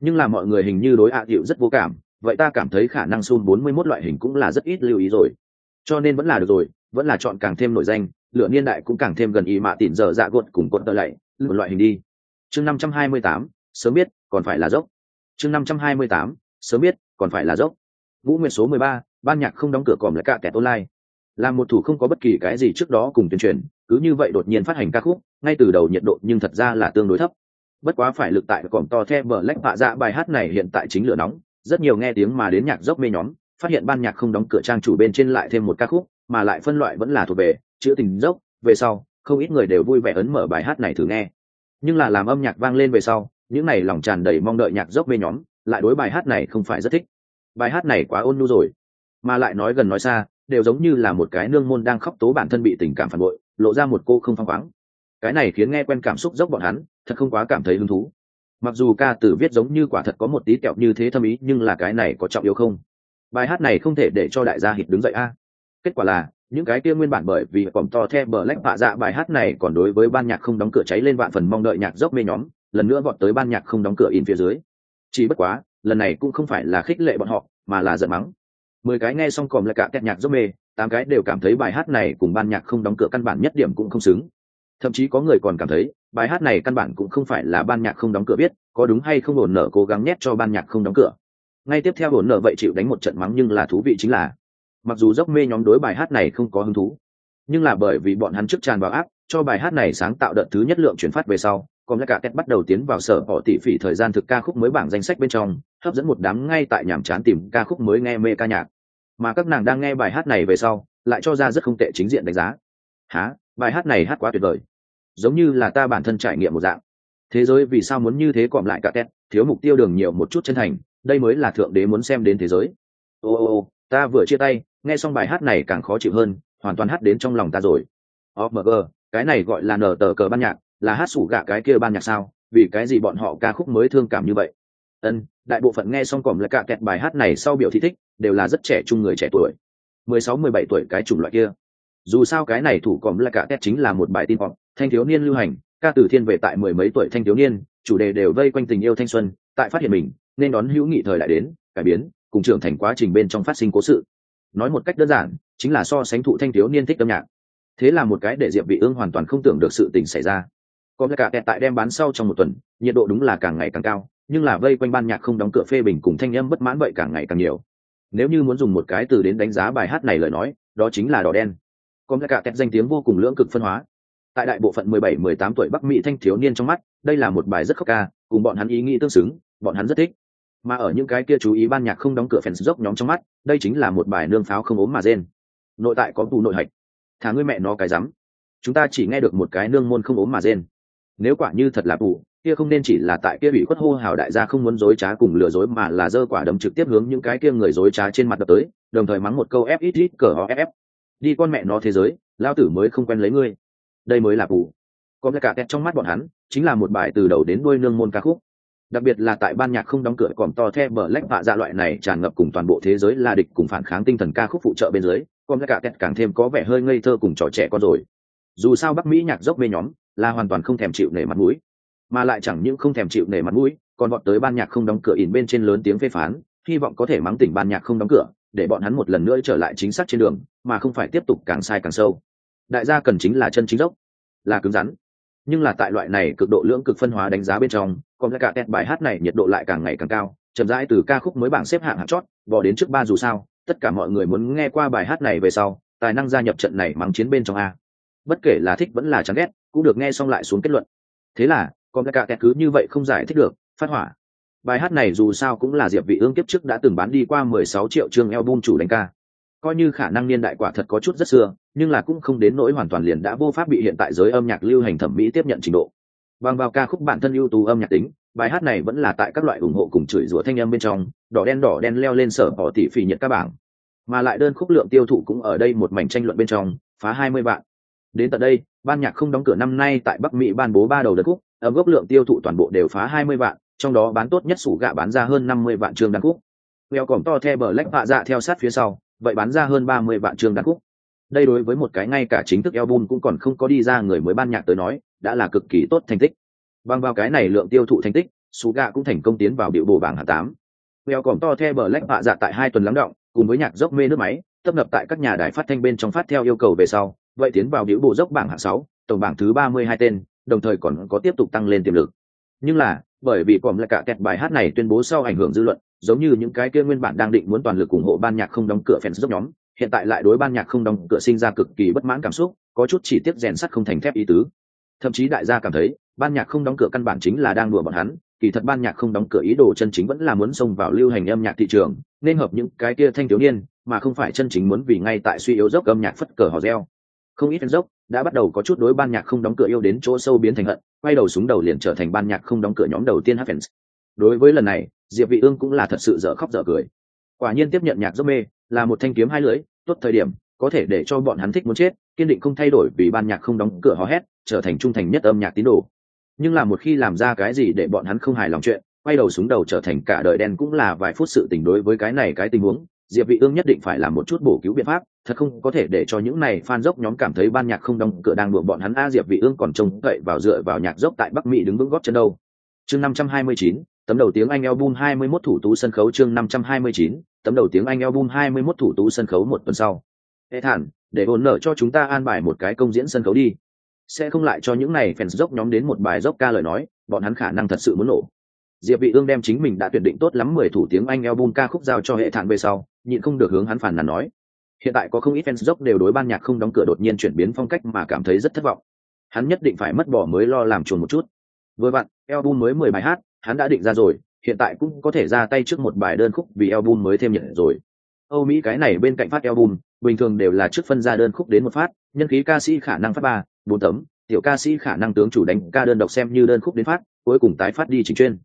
Nhưng là mọi người hình như đối ạ à hiệu rất vô cảm, vậy ta cảm thấy khả năng sun bốn mươi 41 loại hình cũng là rất ít lưu ý rồi. Cho nên vẫn là được rồi, vẫn là chọn càng thêm nổi danh lựa niên đại cũng càng thêm gần ý mạ tịn giờ dạ gột cùng cột tờ lạy một loại hình đi. Chương năm trăm hai mươi tám, sớm biết, còn phải là dốc. Chương năm trăm hai mươi tám, sớm biết, còn phải là dốc. Vũ nguyện số mười ba, ban nhạc không đóng cửa còm lại cả kẹt online. Là một thủ không có bất kỳ cái gì trước đó cùng tuyên truyền, cứ như vậy đột nhiên phát hành ca khúc, ngay từ đầu nhiệt độ nhưng thật ra là tương đối thấp. Bất quá phải lực tại còm to the bờ lách bạ dạ bài hát này hiện tại chính lửa nóng, rất nhiều nghe tiếng mà đến nhạc dốc mê nhóm, phát hiện ban nhạc không đóng cửa trang chủ bên trên lại thêm một ca khúc, mà lại phân loại vẫn là thuộc về chữ tình dốc, về sau, không ít người đều vui vẻ ấn mở bài hát này thử nghe. Nhưng là làm âm nhạc vang lên về sau, những này lòng tràn đầy mong đợi nhạc dốc mê nhóm, lại đối bài hát này không phải rất thích. Bài hát này quá ôn nhu rồi, mà lại nói gần nói xa, đều giống như là một cái nương môn đang khóc tố bản thân bị tình cảm phản bội, lộ ra một cô không phăng khoáng. Cái này khiến nghe quen cảm xúc dốc bọn hắn, thật không quá cảm thấy hứng thú. Mặc dù ca từ viết giống như quả thật có một tí kẹo như thế thâm ý, nhưng là cái này có trọng yếu không? Bài hát này không thể để cho đại gia hít đứng dậy a. Kết quả là những cái kia nguyên bản bởi vì còm to the bờ lách bạ dạ bài hát này còn đối với ban nhạc không đóng cửa cháy lên vạn phần mong đợi nhạc dốc mê nhóm, lần nữa vọt tới ban nhạc không đóng cửa in phía dưới. Chỉ bất quá, lần này cũng không phải là khích lệ bọn họ, mà là giận mắng. Mười cái nghe xong còm là cả tẹt nhạc dốc mê, tám cái đều cảm thấy bài hát này cùng ban nhạc không đóng cửa căn bản nhất điểm cũng không xứng. Thậm chí có người còn cảm thấy, bài hát này căn bản cũng không phải là ban nhạc không đóng cửa biết, có đúng hay không ổn nở cố gắng nhét cho ban nhạc không đóng cửa. Ngay tiếp theo ổn nở vậy chịu đánh một trận mắng nhưng là thú vị chính là mặc dù dốc mê nhóm đối bài hát này không có hứng thú, nhưng là bởi vì bọn hắn trước tràn vào áp, cho bài hát này sáng tạo đợt thứ nhất lượng chuyển phát về sau, còn cả tét bắt đầu tiến vào sở họ tỷ phỉ thời gian thực ca khúc mới bảng danh sách bên trong, hấp dẫn một đám ngay tại nhàm chán tìm ca khúc mới nghe mê ca nhạc. Mà các nàng đang nghe bài hát này về sau, lại cho ra rất không tệ chính diện đánh giá. Há bài hát này hát quá tuyệt vời. Giống như là ta bản thân trải nghiệm một dạng. Thế giới vì sao muốn như thế cọm lại cả tét thiếu mục tiêu đường nhiều một chút chân thành, đây mới là thượng đế muốn xem đến thế giới. Ô ô ô ta vừa chia tay, nghe xong bài hát này càng khó chịu hơn, hoàn toàn hát đến trong lòng ta rồi. Omg cái này gọi là nở tờ cờ ban nhạc, là hát sủ gạ cái kia ban nhạc sao? Vì cái gì bọn họ ca khúc mới thương cảm như vậy? Ân, đại bộ phận nghe xong còm lại cả kẹt bài hát này sau biểu thị thích, đều là rất trẻ trung người trẻ tuổi. Mười sáu, mười bảy tuổi cái chủng loại kia. Dù sao cái này thủ còm lại cả kẹt chính là một bài tin vọng thanh thiếu niên lưu hành, ca từ thiên về tại mười mấy tuổi thanh thiếu niên, chủ đề đều vây quanh tình yêu thanh xuân, tại phát hiện mình, nên đón hữu nghị thời đại đến, cải biến cùng trưởng thành quá trình bên trong phát sinh cố sự. Nói một cách đơn giản, chính là so sánh thụ thanh thiếu niên thích âm nhạc. Thế là một cái để diệp vị ương hoàn toàn không tưởng được sự tình xảy ra. Có cả kẹt tại đem bán sau trong một tuần, nhiệt độ đúng là càng ngày càng cao, nhưng là vây quanh ban nhạc không đóng cửa phê bình cùng thanh âm bất mãn vậy càng ngày càng nhiều. Nếu như muốn dùng một cái từ đến đánh giá bài hát này lời nói, đó chính là đỏ đen. Có cả kẹt danh tiếng vô cùng lưỡng cực phân hóa. Tại đại bộ phận 17-18 tuổi bắc mỹ thanh thiếu niên trong mắt, đây là một bài rất khóc ca, cùng bọn hắn ý nghĩ tương xứng, bọn hắn rất thích mà ở những cái kia chú ý ban nhạc không đóng cửa fans dốc nhóm trong mắt, đây chính là một bài nương pháo không ốm mà rên. Nội tại có tù nội hạch. Thả ngươi mẹ nó cái rắm. Chúng ta chỉ nghe được một cái nương môn không ốm mà rên. Nếu quả như thật là tù, kia không nên chỉ là tại kia bị khuất hô hào đại gia không muốn dối trá cùng lừa dối mà là dơ quả đấm trực tiếp hướng những cái kia người dối trá trên mặt đập tới, đồng thời mắng một câu f ít ít cờ ho ff đi con mẹ nó thế giới, lao tử mới không quen lấy ngươi. Đây mới là tù. Có cả tét trong mắt bọn hắn, chính là một bài từ đầu đến đuôi nương môn ca khúc đặc biệt là tại ban nhạc không đóng cửa còn to the bờ lách vạ dạ loại này tràn ngập cùng toàn bộ thế giới là địch cùng phản kháng tinh thần ca khúc phụ trợ bên dưới, còn cả tẹt càng thêm có vẻ hơi ngây thơ cùng trò trẻ con rồi. Dù sao bắc mỹ nhạc dốc mê nhóm là hoàn toàn không thèm chịu nể mặt mũi, mà lại chẳng những không thèm chịu nể mặt mũi, còn bọn tới ban nhạc không đóng cửa ỉn bên trên lớn tiếng phê phán, hy vọng có thể mắng tỉnh ban nhạc không đóng cửa, để bọn hắn một lần nữa trở lại chính xác trên đường, mà không phải tiếp tục càng sai càng sâu. Đại gia cần chính là chân chính dốc, là cứng rắn nhưng là tại loại này cực độ lưỡng cực phân hóa đánh giá bên trong còn cả tẹt bài hát này nhiệt độ lại càng ngày càng cao, chậm rãi từ ca khúc mới bảng xếp hạng hạng chót bỏ đến trước ba dù sao, tất cả mọi người muốn nghe qua bài hát này về sau, tài năng gia nhập trận này mắng chiến bên trong a. Bất kể là thích vẫn là chán ghét, cũng được nghe xong lại xuống kết luận. Thế là, con cả kẹt cứ như vậy không giải thích được, phát hỏa. Bài hát này dù sao cũng là diệp vị ương kiếp trước đã từng bán đi qua 16 triệu chương album chủ đánh ca. Coi như khả năng niên đại quả thật có chút rất xưa nhưng là cũng không đến nỗi hoàn toàn liền đã vô pháp bị hiện tại giới âm nhạc lưu hành thẩm mỹ tiếp nhận trình độ. Bằng vào ca khúc bản thân ưu tú âm nhạc tính bài hát này vẫn là tại các loại ủng hộ cùng chửi rủa thanh âm bên trong đỏ đen đỏ đen leo lên sở bỏ tỷ phỉ nhiệt các bảng. Mà lại đơn khúc lượng tiêu thụ cũng ở đây một mảnh tranh luận bên trong phá 20 vạn. Đến tận đây ban nhạc không đóng cửa năm nay tại bắc mỹ ban bố ba đầu đợt khúc ở gốc lượng tiêu thụ toàn bộ đều phá 20 vạn trong đó bán tốt nhất sủ gạ bán ra hơn 50 vạn trường đàn khúc. Mèo cỏm to the bờ lách bạ dạ theo sát phía sau, vậy bán ra hơn 30 vạn trường đàn khúc. Đây đối với một cái ngay cả chính thức album cũng còn không có đi ra người mới ban nhạc tới nói, đã là cực kỳ tốt thành tích. Bằng vào cái này lượng tiêu thụ thành tích, Suga cũng thành công tiến vào biểu bổ bảng hạng 8. Mèo cỏm to the bờ lách bạ dạ tại hai tuần lắng động, cùng với nhạc dốc mê nước máy, tập lập tại các nhà đài phát thanh bên trong phát theo yêu cầu về sau, vậy tiến vào biểu bộ dốc bảng hạng 6, tổng bảng thứ 32 tên, đồng thời còn có tiếp tục tăng lên tiềm lực. Nhưng là, bởi vì còn lại cả kẹt bài hát này tuyên bố sau ảnh hưởng dư luận giống như những cái kia nguyên bản đang định muốn toàn lực ủng hộ ban nhạc không đóng cửa fans dốc nhóm hiện tại lại đối ban nhạc không đóng cửa sinh ra cực kỳ bất mãn cảm xúc, có chút chỉ tiếp rèn sắt không thành thép ý tứ. Thậm chí đại gia cảm thấy, ban nhạc không đóng cửa căn bản chính là đang đùa bọn hắn, kỳ thật ban nhạc không đóng cửa ý đồ chân chính vẫn là muốn xông vào lưu hành âm nhạc thị trường, nên hợp những cái kia thanh thiếu niên, mà không phải chân chính muốn vì ngay tại suy yếu dốc âm nhạc phất cờ hò reo. Không ít dốc đã bắt đầu có chút đối ban nhạc không đóng cửa yêu đến chỗ sâu biến thành hận, quay đầu súng đầu liền trở thành ban nhạc không đóng cửa nhóm đầu tiên hát fans. Đối với lần này, diệp vị ương cũng là thật sự dở khóc dở cười. Quả nhiên tiếp nhận nhạc dốc mê là một thanh kiếm hai lưỡi tốt thời điểm có thể để cho bọn hắn thích muốn chết kiên định không thay đổi vì ban nhạc không đóng cửa hò hét trở thành trung thành nhất âm nhạc tín đồ. Nhưng là một khi làm ra cái gì để bọn hắn không hài lòng chuyện quay đầu súng đầu trở thành cả đời đen cũng là vài phút sự tình đối với cái này cái tình huống diệp vị ương nhất định phải làm một chút bổ cứu biện pháp thật không có thể để cho những này fan dốc nhóm cảm thấy ban nhạc không đóng cửa đang đùa bọn hắn. A diệp vị ương còn trông cậy vào dựa vào nhạc dốc tại bắc mỹ đứng vững gót chân đâu. Chương 529, tấm đầu tiếng anh album 21 thủ tú sân khấu chương 529, tấm đầu tiếng anh album 21 thủ tú sân khấu một tuần sau. Ê thản, để ổn nở cho chúng ta an bài một cái công diễn sân khấu đi. Sẽ không lại cho những này fans dốc nhóm đến một bài dốc ca lời nói, bọn hắn khả năng thật sự muốn nổ. Diệp vị ương đem chính mình đã tuyển định tốt lắm mười thủ tiếng anh album ca khúc giao cho hệ thản về sau, nhịn không được hướng hắn phản nàn nói. Hiện tại có không ít fans dốc đều đối ban nhạc không đóng cửa đột nhiên chuyển biến phong cách mà cảm thấy rất thất vọng. Hắn nhất định phải mất bỏ mới lo làm chuồn một chút. Vừa vặn, album mới mười bài hát, hắn đã định ra rồi hiện tại cũng có thể ra tay trước một bài đơn khúc vì album mới thêm nhận rồi. Âu mỹ cái này bên cạnh phát album, bình thường đều là trước phân ra đơn khúc đến một phát, nhân khí ca sĩ khả năng phát ba, bốn tấm, tiểu ca sĩ khả năng tướng chủ đánh ca đơn độc xem như đơn khúc đến phát, cuối cùng tái phát đi chính chuyên.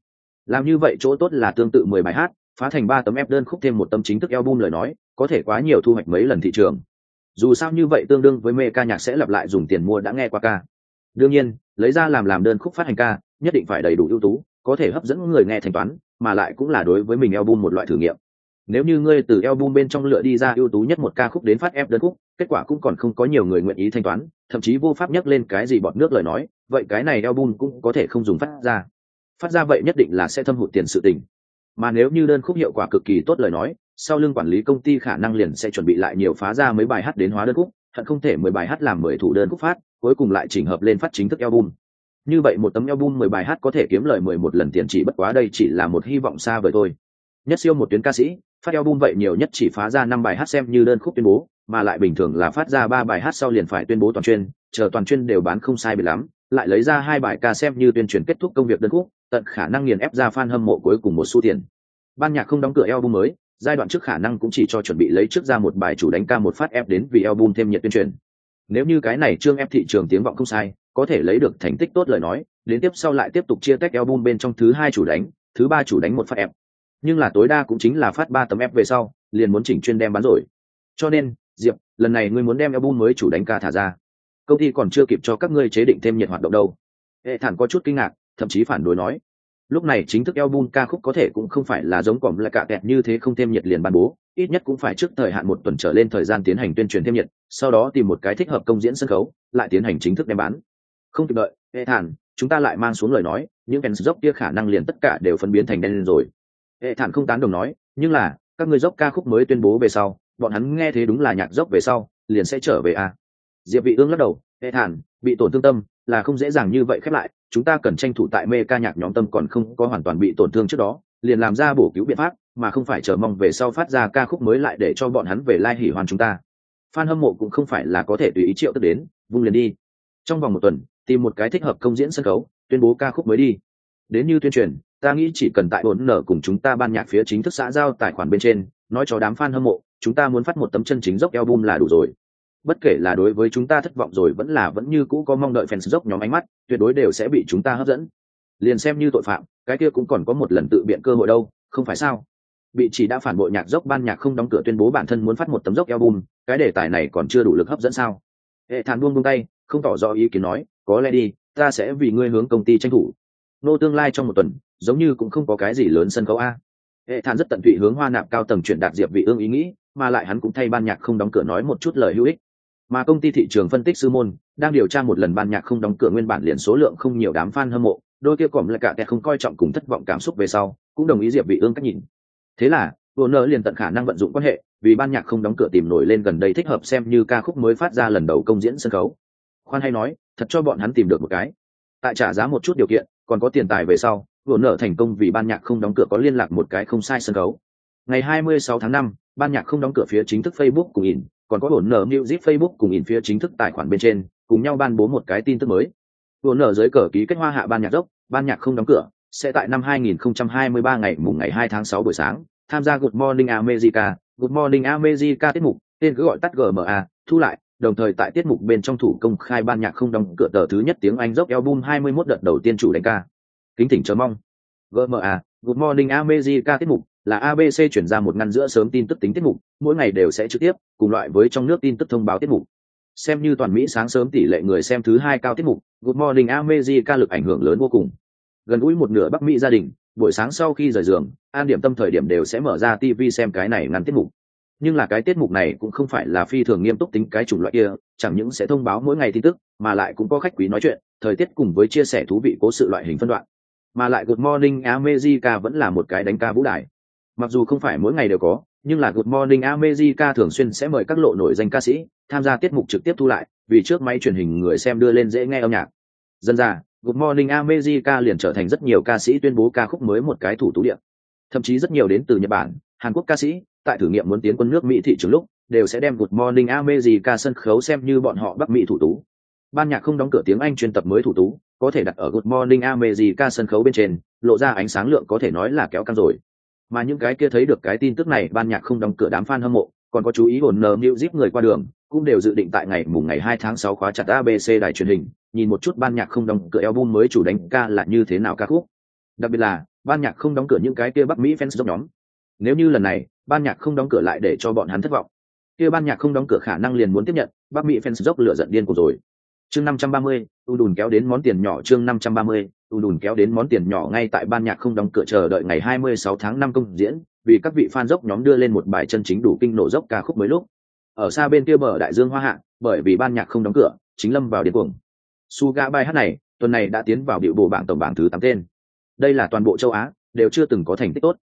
Làm như vậy chỗ tốt là tương tự mười bài hát, phá thành ba tấm ép đơn khúc thêm một tấm chính thức album lời nói, có thể quá nhiều thu hoạch mấy lần thị trường. Dù sao như vậy tương đương với mê ca nhạc sẽ lặp lại dùng tiền mua đã nghe qua ca. Đương nhiên, lấy ra làm làm đơn khúc phát hành ca, nhất định phải đầy đủ ưu tú có thể hấp dẫn người nghe thanh toán, mà lại cũng là đối với mình album một loại thử nghiệm. Nếu như ngươi từ album bên trong lựa đi ra ưu tú nhất một ca khúc đến phát ép đơn khúc, kết quả cũng còn không có nhiều người nguyện ý thanh toán, thậm chí vô pháp nhắc lên cái gì bọt nước lời nói, vậy cái này album cũng có thể không dùng phát ra. Phát ra vậy nhất định là sẽ thâm hụt tiền sự tình. Mà nếu như đơn khúc hiệu quả cực kỳ tốt lời nói, sau lưng quản lý công ty khả năng liền sẽ chuẩn bị lại nhiều phá ra mấy bài hát đến hóa đơn khúc thật không thể mười bài hát làm mười thủ đơn khúc phát, cuối cùng lại chỉnh hợp lên phát chính thức album như vậy một tấm album mười bài hát có thể kiếm lời mười một lần tiền chỉ bất quá đây chỉ là một hy vọng xa vời thôi. Nhất siêu một tuyến ca sĩ, phát album vậy nhiều nhất chỉ phá ra năm bài hát xem như đơn khúc tuyên bố, mà lại bình thường là phát ra ba bài hát sau liền phải tuyên bố toàn chuyên, chờ toàn chuyên đều bán không sai bị lắm, lại lấy ra hai bài ca xem như tuyên truyền kết thúc công việc đơn khúc, tận khả năng nghiền ép ra fan hâm mộ cuối cùng một xu tiền. Ban nhạc không đóng cửa album mới, giai đoạn trước khả năng cũng chỉ cho chuẩn bị lấy trước ra một bài chủ đánh ca một phát ép đến vì album thêm nhiệt tuyên truyền. Nếu như cái này trương ép thị trường tiếng vọng không sai có thể lấy được thành tích tốt lời nói, đến tiếp sau lại tiếp tục chia tách album bên trong thứ hai chủ đánh, thứ ba chủ đánh một phát ép. Nhưng là tối đa cũng chính là phát ba tấm ép về sau, liền muốn chỉnh chuyên đem bán rồi. Cho nên, diệp, lần này ngươi muốn đem album mới chủ đánh ca thả ra. Công ty còn chưa kịp cho các ngươi chế định thêm nhiệt hoạt động đâu. Hệ thản có chút kinh ngạc, thậm chí phản đối nói. Lúc này chính thức album ca khúc có thể cũng không phải là giống còm lại cả kẹt như thế không thêm nhiệt liền ban bố, ít nhất cũng phải trước thời hạn một tuần trở lên thời gian tiến hành tuyên truyền thêm nhiệt, sau đó tìm một cái thích hợp công diễn sân khấu, lại tiến hành chính thức đem bán không kịp đợi hệ thản, chúng ta lại mang xuống lời nói, những kèn dốc kia khả năng liền tất cả đều phân biến thành đen lên rồi. Hệ thản không tán đồng nói, nhưng là, các người dốc ca khúc mới tuyên bố về sau, bọn hắn nghe thế đúng là nhạc dốc về sau, liền sẽ trở về à. diệp vị ương lắc đầu hệ thản, bị tổn thương tâm là không dễ dàng như vậy khép lại, chúng ta cần tranh thủ tại mê ca nhạc nhóm tâm còn không có hoàn toàn bị tổn thương trước đó, liền làm ra bổ cứu biện pháp, mà không phải chờ mong về sau phát ra ca khúc mới lại để cho bọn hắn về lai hỉ hoàn chúng ta. Fan hâm mộ cũng không phải là có thể tùy ý triệu tức đến, vung liền đi. Trong vòng một tuần tìm một cái thích hợp công diễn sân khấu, tuyên bố ca khúc mới đi. Đến như tuyên truyền, ta nghĩ chỉ cần tại bốn nở cùng chúng ta ban nhạc phía chính thức xã giao tài khoản bên trên, nói cho đám fan hâm mộ, chúng ta muốn phát một tấm chân chính dốc album là đủ rồi. Bất kể là đối với chúng ta thất vọng rồi vẫn là vẫn như cũ có mong đợi fans dốc nhóm ánh mắt, tuyệt đối đều sẽ bị chúng ta hấp dẫn. Liền xem như tội phạm, cái kia cũng còn có một lần tự biện cơ hội đâu, không phải sao? Bị chỉ đã phản bội nhạc dốc ban nhạc không đóng cửa tuyên bố bản thân muốn phát một tấm dốc album, cái đề tài này còn chưa đủ lực hấp dẫn sao? Hệ thản buông buông tay, không tỏ rõ ý kiến nói có lẽ đi, ta sẽ vì ngươi hướng công ty tranh thủ. Nô tương lai trong một tuần, giống như cũng không có cái gì lớn sân khấu a. Hệ than rất tận tụy hướng hoa nạp cao tầng chuyển đạt diệp vị ương ý nghĩ, mà lại hắn cũng thay ban nhạc không đóng cửa nói một chút lời hữu ích. Mà công ty thị trường phân tích sư môn, đang điều tra một lần ban nhạc không đóng cửa nguyên bản liền số lượng không nhiều đám fan hâm mộ, đôi kia còm lại cả kẻ không coi trọng cùng thất vọng cảm xúc về sau, cũng đồng ý diệp vị ương cách nhìn. Thế là vua nợ liền tận khả năng vận dụng quan hệ, vì ban nhạc không đóng cửa tìm nổi lên gần đây thích hợp xem như ca khúc mới phát ra lần đầu công diễn sân khấu. Khoan hay nói thật cho bọn hắn tìm được một cái. Tại trả giá một chút điều kiện còn có tiền tài về sau vừa nợ thành công vì ban nhạc không đóng cửa có liên lạc một cái không sai sân khấu. Ngày 26 tháng 5, ban nhạc không đóng cửa phía chính thức facebook cùng in còn có ổn nở music facebook cùng in phía chính thức tài khoản bên trên cùng nhau ban bố một cái tin tức mới. Vừa nở dưới cờ ký kết hoa hạ ban nhạc dốc ban nhạc không đóng cửa sẽ tại năm 2023 ngày mùng ngày 2 tháng 6 buổi sáng tham gia Good Morning America, Good Morning America tiết mục, tên cứ gọi tắt GMA, thu lại, đồng thời tại tiết mục bên trong thủ công khai ban nhạc không đóng cửa tờ thứ nhất tiếng Anh dốc album 21 đợt đầu tiên chủ đánh ca. Kính thỉnh chờ mong. GMA, Good Morning America tiết mục là ABC chuyển ra một ngăn giữa sớm tin tức tính tiết mục, mỗi ngày đều sẽ trực tiếp, cùng loại với trong nước tin tức thông báo tiết mục. Xem như toàn Mỹ sáng sớm tỷ lệ người xem thứ hai cao tiết mục, Good Morning America lực ảnh hưởng lớn vô cùng. Gần gũi một nửa Bắc Mỹ gia đình, buổi sáng sau khi rời giường an điểm tâm thời điểm đều sẽ mở ra tv xem cái này ngắn tiết mục nhưng là cái tiết mục này cũng không phải là phi thường nghiêm túc tính cái chủng loại kia chẳng những sẽ thông báo mỗi ngày tin tức mà lại cũng có khách quý nói chuyện thời tiết cùng với chia sẻ thú vị cố sự loại hình phân đoạn. Mà lại good morning america vẫn là một cái đánh ca vũ đài. Mặc dù không phải mỗi ngày đều có nhưng là good morning america thường xuyên sẽ mời các lộ nổi danh ca sĩ tham gia tiết mục trực tiếp thu lại vì trước máy truyền hình người xem đưa lên dễ nghe âm nhạc. Dân ra Good Morning America liền trở thành rất nhiều ca sĩ tuyên bố ca khúc mới một cái thủ tú địa. Thậm chí rất nhiều đến từ Nhật Bản, Hàn Quốc ca sĩ, tại thử nghiệm muốn tiến quân nước Mỹ thị trường lúc, đều sẽ đem Good Morning America sân khấu xem như bọn họ Bắc Mỹ thủ tú. Ban nhạc không đóng cửa tiếng Anh chuyên tập mới thủ tú, có thể đặt ở Good Morning America sân khấu bên trên, lộ ra ánh sáng lượng có thể nói là kéo căng rồi. Mà những cái kia thấy được cái tin tức này, ban nhạc không đóng cửa đám fan hâm mộ, còn có chú ý hồn nờ music người qua đường, cũng đều dự định tại ngày mùng ngày 2 tháng 6 khóa chặt ABC đài truyền hình, nhìn một chút ban nhạc không đóng cửa album mới chủ đánh ca là như thế nào ca khúc. Đặc biệt là, ban nhạc không đóng cửa những cái kia Bắc Mỹ fans giống nhóm. Nếu như lần này, ban nhạc không đóng cửa lại để cho bọn hắn thất vọng. Kia ban nhạc không đóng cửa khả năng liền muốn tiếp nhận, Bắc Mỹ fans dốc lửa giận điên của rồi. Chương 530, u đùn kéo đến món tiền nhỏ. Chương 530, u đùn kéo đến món tiền nhỏ ngay tại ban nhạc không đóng cửa chờ đợi ngày 26 tháng 5 công diễn, vì các vị fan dốc nhóm đưa lên một bài chân chính đủ kinh nổ dốc ca khúc mới lúc. Ở xa bên kia bờ đại dương hoa hạ bởi vì ban nhạc không đóng cửa chính lâm vào điên cuồng. Su gã bài hát này tuần này đã tiến vào biểu bộ bảng tổng bảng thứ tám tên. Đây là toàn bộ châu á đều chưa từng có thành tích tốt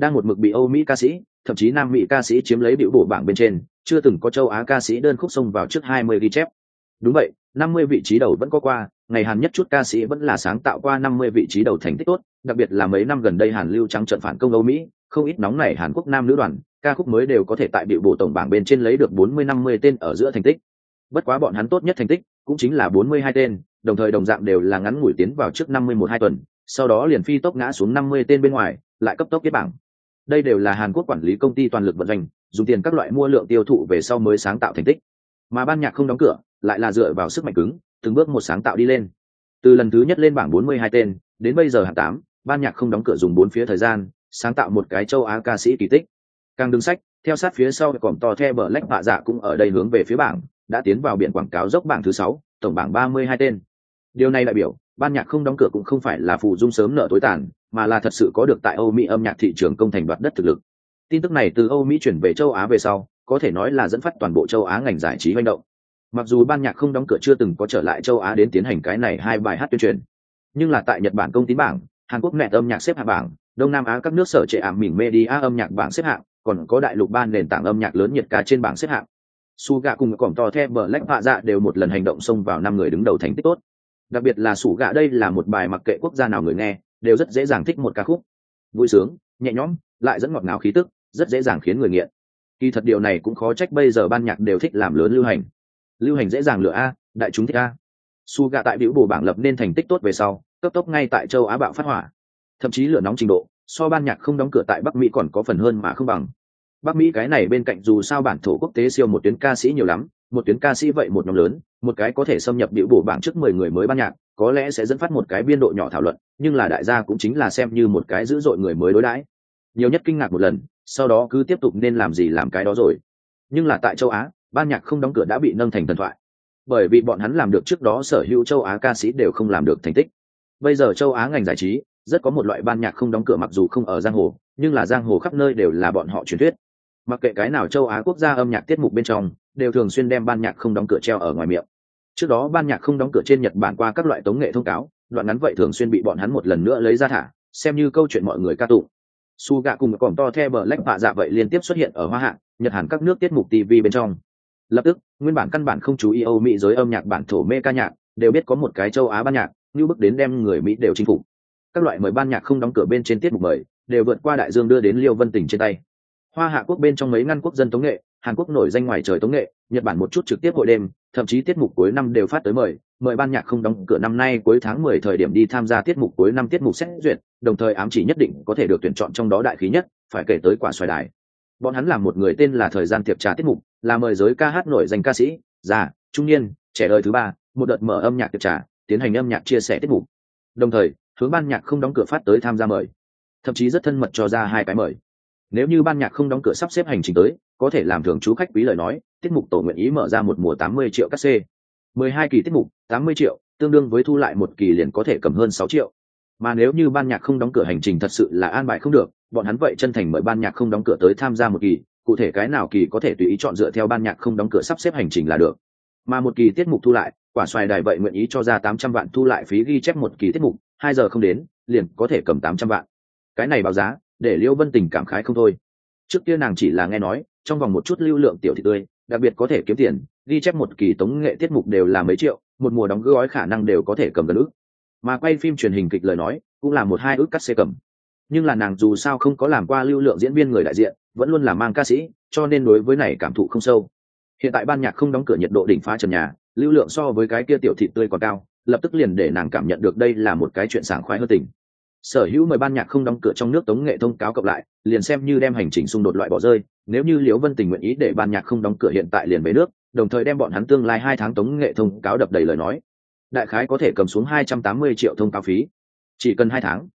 đang một mực bị âu mỹ ca sĩ, thậm chí nam mỹ ca sĩ chiếm lấy biểu bổ bảng bên trên, chưa từng có châu á ca sĩ đơn khúc xông vào trước hai mươi ghi chép. Đúng vậy, năm mươi vị trí đầu vẫn có qua, ngày hàn nhất chút ca sĩ vẫn là sáng tạo qua năm mươi vị trí đầu thành tích tốt, đặc biệt là mấy năm gần đây hàn lưu trắng trận phản công âu mỹ, không ít nóng này hàn quốc nam nữ đoàn, ca khúc mới đều có thể tại biểu bổ tổng bảng bên trên lấy được bốn mươi năm mươi tên ở giữa thành tích. Bất quá bọn hắn tốt nhất thành tích cũng chính là bốn mươi hai tên, đồng thời đồng dạng đều là ngắn ngủi tiến vào trước năm mươi một hai tuần, sau đó liền phi tốc ngã xuống năm mươi tên bên ngoài, lại cấp tốc kết bảng đây đều là hàn quốc quản lý công ty toàn lực vận hành dùng tiền các loại mua lượng tiêu thụ về sau mới sáng tạo thành tích. Mà ban nhạc không đóng cửa, lại là dựa vào sức mạnh cứng, từng bước một sáng tạo đi lên. Từ lần thứ nhất lên bảng bốn mươi hai tên, đến bây giờ hạng tám, ban nhạc không đóng cửa dùng bốn phía thời gian, sáng tạo một cái châu á ca sĩ kỳ tích. Càng đứng sách, theo sát phía sau còm to the bờ lách bạ dạ cũng ở đây hướng về phía bảng, đã tiến vào biển quảng cáo dốc bảng thứ sáu, tổng bảng ba mươi hai tên. Điều này đại biểu ban nhạc không đóng cửa cũng không phải là phù dung sớm nợ tối tàn, mà là thật sự có được tại âu mỹ âm nhạc thị trường công thành đoạt đất thực lực. Tin tức này từ âu mỹ chuyển về châu á về sau, có thể nói là dẫn phát toàn bộ châu á ngành giải trí manh động. Mặc dù ban nhạc không đóng cửa chưa từng có trở lại châu á đến tiến hành cái này hai bài hát tuyên truyền, nhưng là tại nhật bản công tín bảng, hàn quốc mẹ âm nhạc xếp hạng bảng, đông nam á các nước sở trệ ảm mỉm media âm nhạc bảng xếp hạng, còn có đại lục ban nền tảng âm nhạc lớn nhiệt ca trên bảng xếp hạng. Su gạ cùng cỏm to the bờ lách hạ dạ đều một lần hành động xông vào năm người đứng đầu thành tích tốt đặc biệt là sủ gạ đây là một bài mặc kệ quốc gia nào người nghe, đều rất dễ dàng thích một ca khúc. Vui sướng, nhẹ nhõm, lại dẫn ngọt ngào khí tức, rất dễ dàng khiến người nghiện. Kỳ thật điều này cũng khó trách bây giờ ban nhạc đều thích làm lớn lưu hành. Lưu hành dễ dàng lựa a, đại chúng thích a. Su gạ tại biểu bổ bảng lập nên thành tích tốt về sau, cấp tốc ngay tại châu á bạo phát hỏa. Thậm chí lửa nóng trình độ, so ban nhạc không đóng cửa tại bắc mỹ còn có phần hơn mà không bằng. Bắc mỹ cái này bên cạnh dù sao bản thổ quốc tế siêu một tuyến ca sĩ nhiều lắm một tuyến ca sĩ vậy một nhóm lớn, một cái có thể xâm nhập biểu bổ bảng trước mười người mới ban nhạc, có lẽ sẽ dẫn phát một cái biên độ nhỏ thảo luận, nhưng là đại gia cũng chính là xem như một cái dữ dội người mới đối đãi. Nhiều nhất kinh ngạc một lần, sau đó cứ tiếp tục nên làm gì làm cái đó rồi. Nhưng là tại châu á, ban nhạc không đóng cửa đã bị nâng thành thần thoại. Bởi vì bọn hắn làm được trước đó sở hữu châu á ca sĩ đều không làm được thành tích. Bây giờ châu á ngành giải trí, rất có một loại ban nhạc không đóng cửa mặc dù không ở giang hồ, nhưng là giang hồ khắp nơi đều là bọn họ truyền thuyết mặc kệ cái nào châu á quốc gia âm nhạc tiết mục bên trong, đều thường xuyên đem ban nhạc không đóng cửa treo ở ngoài miệng. Trước đó ban nhạc không đóng cửa trên nhật bản qua các loại tống nghệ thông cáo, đoạn ngắn vậy thường xuyên bị bọn hắn một lần nữa lấy ra thả, xem như câu chuyện mọi người ca tụng. Su gạ cùng còm to the bờ lách vạ dạ vậy liên tiếp xuất hiện ở hoa hạ, nhật hàn các nước tiết mục tv bên trong. Lập tức, nguyên bản căn bản không chú ý âu mỹ giới âm nhạc bản thổ mê ca nhạc, đều biết có một cái châu á ban nhạc, như bước đến đem người mỹ đều chinh phục. Các loại mời ban nhạc không đóng cửa bên trên tiết mục mời, đều vượt qua đại dương đưa đến liêu vân tỉnh trên tay hoa hạ quốc bên trong mấy ngăn quốc dân tống nghệ, hàn quốc nổi danh ngoài trời tống nghệ, nhật bản một chút trực tiếp hội đêm, thậm chí tiết mục cuối năm đều phát tới mời mời ban nhạc không đóng cửa năm nay cuối tháng mười thời điểm đi tham gia tiết mục cuối năm tiết mục xét duyệt, đồng thời ám chỉ nhất định có thể được tuyển chọn trong đó đại khí nhất, phải kể tới quả xoài đài. Bọn hắn là một người tên là thời gian tiệp trà tiết mục, là mời giới ca hát nổi danh ca sĩ, già, trung niên, trẻ đời thứ ba, một đợt mở âm nhạc tiệp trà, tiến hành âm nhạc chia sẻ tiết mục. Đồng thời, hướng ban nhạc không đóng cửa phát tới tham gia mời. Thậm chí rất thân mật cho ra hai cái mời nếu như ban nhạc không đóng cửa sắp xếp hành trình tới, có thể làm thường chú khách quý lời nói, tiết mục tổ nguyện ý mở ra một mùa tám mươi triệu các c mười hai kỳ tiết mục, tám mươi triệu, tương đương với thu lại một kỳ liền có thể cầm hơn sáu triệu. Mà nếu như ban nhạc không đóng cửa hành trình thật sự là an bài không được, bọn hắn vậy chân thành mời ban nhạc không đóng cửa tới tham gia một kỳ, cụ thể cái nào kỳ có thể tùy ý chọn dựa theo ban nhạc không đóng cửa sắp xếp hành trình là được. Mà một kỳ tiết mục thu lại, quả xoài đài vậy nguyện ý cho ra tám trăm vạn thu lại phí ghi chép một kỳ tiết mục, hai giờ không đến, liền có thể cầm tám trăm vạn. Cái này báo giá để liễu vân tình cảm khái không thôi. Trước kia nàng chỉ là nghe nói, trong vòng một chút lưu lượng tiểu thị tươi, đặc biệt có thể kiếm tiền, ghi chép một kỳ tống nghệ tiết mục đều là mấy triệu, một mùa đóng gói khả năng đều có thể cầm gần ước. Mà quay phim truyền hình kịch lời nói, cũng là một hai ước cắt xe cầm. Nhưng là nàng dù sao không có làm qua lưu lượng diễn viên người đại diện, vẫn luôn là mang ca sĩ, cho nên đối với này cảm thụ không sâu. Hiện tại ban nhạc không đóng cửa nhiệt độ đỉnh phá trần nhà, lưu lượng so với cái kia tiểu thị tươi còn cao, lập tức liền để nàng cảm nhận được đây là một cái chuyện sảng khoái hơn tình sở hữu mời ban nhạc không đóng cửa trong nước tống nghệ thông cáo cộng lại, liền xem như đem hành trình xung đột loại bỏ rơi, nếu như liễu vân tình nguyện ý để ban nhạc không đóng cửa hiện tại liền về nước, đồng thời đem bọn hắn tương lai hai tháng tống nghệ thông cáo đập đầy lời nói. Đại khái có thể cầm xuống hai trăm tám mươi triệu thông cáo phí. Chỉ cần hai tháng,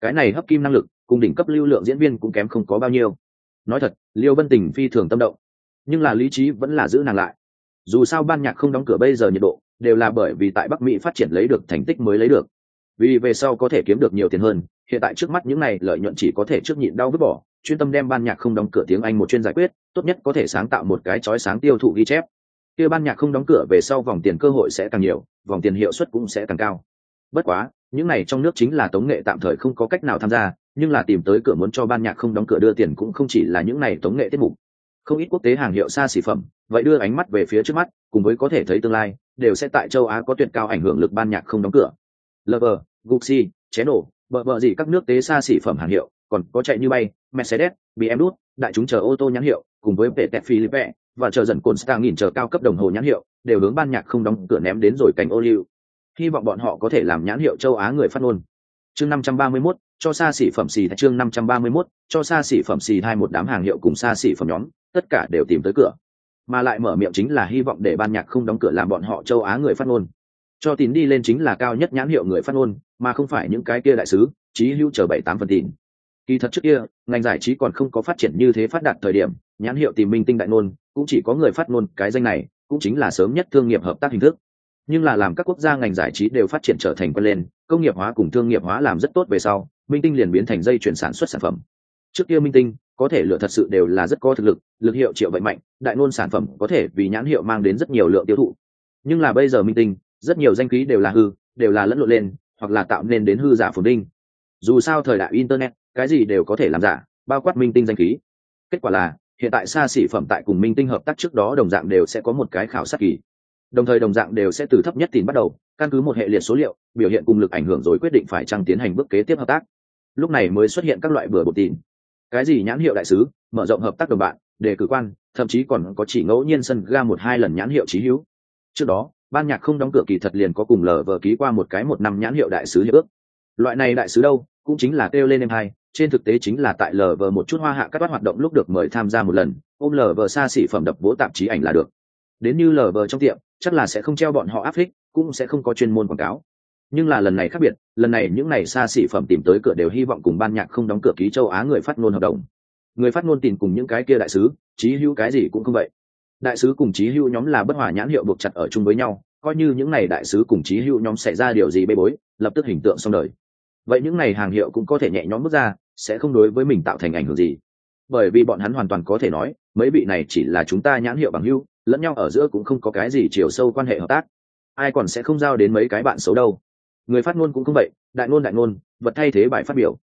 cái này hấp kim năng lực, cùng đỉnh cấp lưu lượng diễn viên cũng kém không có bao nhiêu. Nói thật liêu vân tình phi thường tâm động, nhưng là lý trí vẫn là giữ nàng lại. Dù sao ban nhạc không đóng cửa bây giờ nhiệt độ, đều là bởi vì tại bắc mỹ phát triển lấy được thành tích mới lấy được vì về sau có thể kiếm được nhiều tiền hơn, hiện tại trước mắt những này lợi nhuận chỉ có thể trước nhịn đau vứt bỏ, chuyên tâm đem ban nhạc không đóng cửa tiếng anh một chuyên giải quyết, tốt nhất có thể sáng tạo một cái chói sáng tiêu thụ ghi chép. Kia ban nhạc không đóng cửa về sau vòng tiền cơ hội sẽ càng nhiều, vòng tiền hiệu suất cũng sẽ càng cao. Bất quá, những này trong nước chính là tống nghệ tạm thời không có cách nào tham gia, nhưng là tìm tới cửa muốn cho ban nhạc không đóng cửa đưa tiền cũng không chỉ là những này tống nghệ tiết mục. Không ít quốc tế hàng hiệu xa xỉ phẩm, vậy đưa ánh mắt về phía trước mắt, cùng với có thể thấy tương lai, đều sẽ tại châu á có tuyệt cao ảnh hưởng lực ban nhạc không đóng cửa lover gucci Chanel, bờ bờ gì các nước tế xa xỉ phẩm hàng hiệu còn có chạy như bay mercedes bmw đại chúng chờ ô tô nhãn hiệu cùng với vẻ tẹt philippe và chờ dần cồn star nghìn chờ cao cấp đồng hồ nhãn hiệu đều hướng ban nhạc không đóng cửa ném đến rồi cánh ô liu. Hy vọng bọn họ có thể làm nhãn hiệu châu á người phát ngôn. Chương 531, cho xa xỉ phẩm xì chương 531, cho xa xỉ phẩm xì hai một đám hàng hiệu cùng xa xỉ phẩm nhóm tất cả đều tìm tới cửa. Mà lại mở miệng chính là hy vọng để ban nhạc không đóng cửa làm bọn họ châu á người phát ngôn cho tín đi lên chính là cao nhất nhãn hiệu người phát ngôn, mà không phải những cái kia đại sứ trí hữu chờ bảy tám phần tín kỳ thật trước kia, ngành giải trí còn không có phát triển như thế phát đạt thời điểm, nhãn hiệu tìm minh tinh đại ngôn, cũng chỉ có người phát ngôn, cái danh này, cũng chính là sớm nhất thương nghiệp hợp tác hình thức. Nhưng là làm các quốc gia ngành giải trí đều phát triển trở thành quân lên, công nghiệp hóa cùng thương nghiệp hóa làm rất tốt về sau, minh tinh liền biến thành dây chuyển sản xuất sản phẩm. Trước kia minh tinh, có thể lựa thật sự đều là rất có thực lực lực hiệu triệu vậy mạnh, đại ngôn sản phẩm có thể vì nhãn hiệu mang đến rất nhiều lượng tiêu thụ. Nhưng là bây giờ minh tinh rất nhiều danh khí đều là hư, đều là lẫn lộn lên, hoặc là tạo nên đến hư giả phồn đinh dù sao thời đại internet, cái gì đều có thể làm giả, bao quát minh tinh danh khí. Kết quả là, hiện tại xa xỉ phẩm tại cùng minh tinh hợp tác trước đó đồng dạng đều sẽ có một cái khảo sát kỳ. Đồng thời đồng dạng đều sẽ từ thấp nhất tìm bắt đầu, căn cứ một hệ liệt số liệu, biểu hiện cùng lực ảnh hưởng rồi quyết định phải chăng tiến hành bước kế tiếp hợp tác. Lúc này mới xuất hiện các loại bừa bột tin. Cái gì nhãn hiệu đại sứ, mở rộng hợp tác đồng bạn, đề cử quan, thậm chí còn có chỉ ngẫu nhiên sân ga một hai lần nhãn hiệu trí hữu. Trước đó ban nhạc không đóng cửa kỳ thật liền có cùng lờ vờ ký qua một cái một năm nhãn hiệu đại sứ hiệp ước. Loại này đại sứ đâu, cũng chính là kêu lên em hai, trên thực tế chính là tại lờ vờ một chút hoa hạ các hoạt động lúc được mời tham gia một lần, ôm lờ vờ xa xỉ phẩm đập vỗ tạp chí ảnh là được. Đến như lờ vờ trong tiệm, chắc là sẽ không treo bọn họ áp thích cũng sẽ không có chuyên môn quảng cáo. Nhưng là lần này khác biệt, lần này những n à y xa xỉ phẩm tìm tới cửa đều hy vọng cùng ban nhạc không đóng cửa ký châu á người phát ngôn hợp đồng. Người phát ngôn tìm cùng những cái kia đại sứ trí hữu cái gì cũng không vậy đại sứ cùng chí hưu nhóm là bất hòa nhãn hiệu buộc chặt ở chung với nhau, coi như những n à y đại sứ cùng chí hưu nhóm xảy ra điều gì bê bối, lập tức hình tượng xong đời. Vậy những n à y hàng hiệu cũng có thể nhẹ nhõm bước ra, sẽ không đối với mình tạo thành ảnh hưởng gì. Bởi vì bọn hắn hoàn toàn có thể nói, mấy vị này chỉ là chúng ta nhãn hiệu bằng hưu lẫn nhau ở giữa cũng không có cái gì chiều sâu quan hệ hợp tác. Ai còn sẽ không giao đến mấy cái bạn xấu đâu. Người phát ngôn cũng không vậy, đại ngôn đại ngôn, vật thay thế bài phát biểu.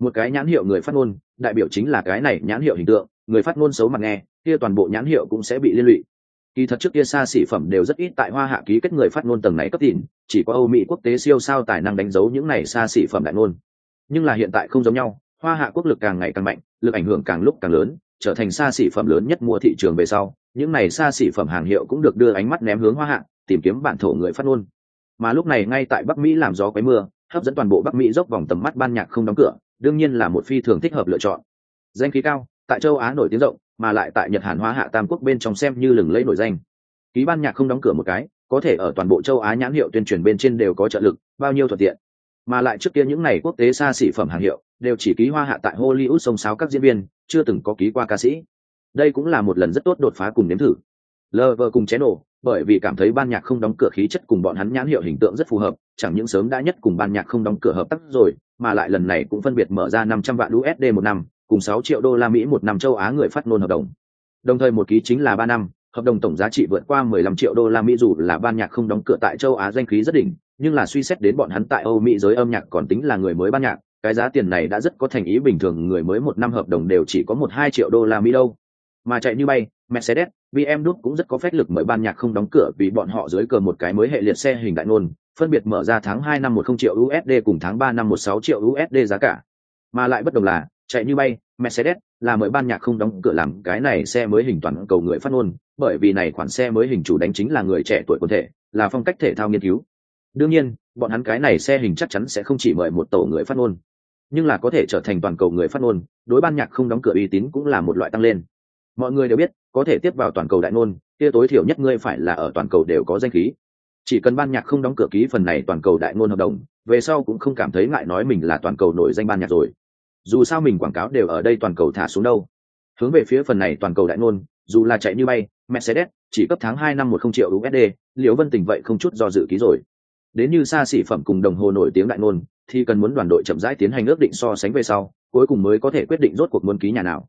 Một cái nhãn hiệu người phát ngôn, đại biểu chính là cái này nhãn hiệu hình tượng người phát ngôn xấu mặt nghe, kia toàn bộ nhãn hiệu cũng sẽ bị liên lụy. Kỳ thật trước kia xa xỉ phẩm đều rất ít tại hoa hạ ký kết người phát ngôn tầng này cấp tiền, chỉ có âu mỹ quốc tế siêu sao tài năng đánh dấu những này xa xỉ phẩm đại ngôn. Nhưng là hiện tại không giống nhau, hoa hạ quốc lực càng ngày càng mạnh, lực ảnh hưởng càng lúc càng lớn, trở thành xa xỉ phẩm lớn nhất mua thị trường về sau, những này xa xỉ phẩm hàng hiệu cũng được đưa ánh mắt ném hướng hoa hạ, tìm kiếm bản thổ người phát ngôn. Mà lúc này ngay tại bắc mỹ làm gió quấy mưa, hấp dẫn toàn bộ bắc mỹ dốc vòng tầm mắt ban nhạc không đóng cửa, đương nhiên là một phi thường thích hợp lựa chọn. Danh khí cao tại châu á nổi tiếng rộng, mà lại tại nhật hàn hóa hạ tam quốc bên trong xem như lừng lẫy nổi danh. Ký ban nhạc không đóng cửa một cái, có thể ở toàn bộ châu á nhãn hiệu tuyên truyền bên trên đều có trợ lực, bao nhiêu thuận tiện. Mà lại trước kia những này quốc tế xa xỉ phẩm hàng hiệu, đều chỉ ký hoa hạ tại hollywood sông sáo các diễn viên, chưa từng có ký qua ca sĩ. Đây cũng là một lần rất tốt đột phá cùng nếm thử. Lover cùng chén nổ bởi vì cảm thấy ban nhạc không đóng cửa khí chất cùng bọn hắn nhãn hiệu hình tượng rất phù hợp, chẳng những sớm đã nhất cùng ban nhạc không đóng cửa hợp tác rồi, mà lại lần này cũng phân biệt mở ra năm trăm vạn usd một năm cùng sáu triệu đô la mỹ một năm châu á người phát ngôn hợp đồng. Đồng thời một ký chính là ba năm, hợp đồng tổng giá trị vượt qua mười lăm triệu đô la mỹ dù là ban nhạc không đóng cửa tại châu á danh khí rất đỉnh, nhưng là suy xét đến bọn hắn tại âu mỹ giới âm nhạc còn tính là người mới ban nhạc, cái giá tiền này đã rất có thành ý bình thường, người mới một năm hợp đồng đều chỉ có một hai triệu đô la mỹ đâu. Mà chạy như bay, mercedes BMW cũng rất có phép lực mời ban nhạc không đóng cửa vì bọn họ dưới cờ một cái mới hệ liệt xe hình đại ngôn, phân biệt mở ra tháng hai năm một không triệu usd cùng tháng ba năm một sáu triệu usd giá cả. Mà lại bất đồng là chạy như bay, mercedes là mời ban nhạc không đóng cửa làm cái này xe mới hình toàn cầu người phát ngôn, bởi vì này khoản xe mới hình chủ đánh chính là người trẻ tuổi quần thể, là phong cách thể thao nghiên cứu. Đương nhiên, bọn hắn cái này xe hình chắc chắn sẽ không chỉ mời một tổ người phát ngôn, nhưng là có thể trở thành toàn cầu người phát ngôn, đối ban nhạc không đóng cửa uy tín cũng là một loại tăng lên. Mọi người đều biết, có thể tiếp vào toàn cầu đại ngôn, kia tối thiểu nhất ngươi phải là ở toàn cầu đều có danh khí. Chỉ cần ban nhạc không đóng cửa ký phần này toàn cầu đại ngôn hợp đồng, về sau cũng không cảm thấy ngại nói mình là toàn cầu nổi danh ban nhạc rồi dù sao mình quảng cáo đều ở đây toàn cầu thả xuống đâu. Hướng về phía phần này toàn cầu đại ngôn, dù là chạy như bay, mercedes, chỉ cấp tháng hai năm một không triệu usd liễu vân tình vậy không chút do dự ký rồi. Đến như xa xỉ phẩm cùng đồng hồ nổi tiếng đại ngôn, thì cần muốn đoàn đội chậm rãi tiến hành ước định so sánh về sau, cuối cùng mới có thể quyết định rốt cuộc muốn ký nhà nào.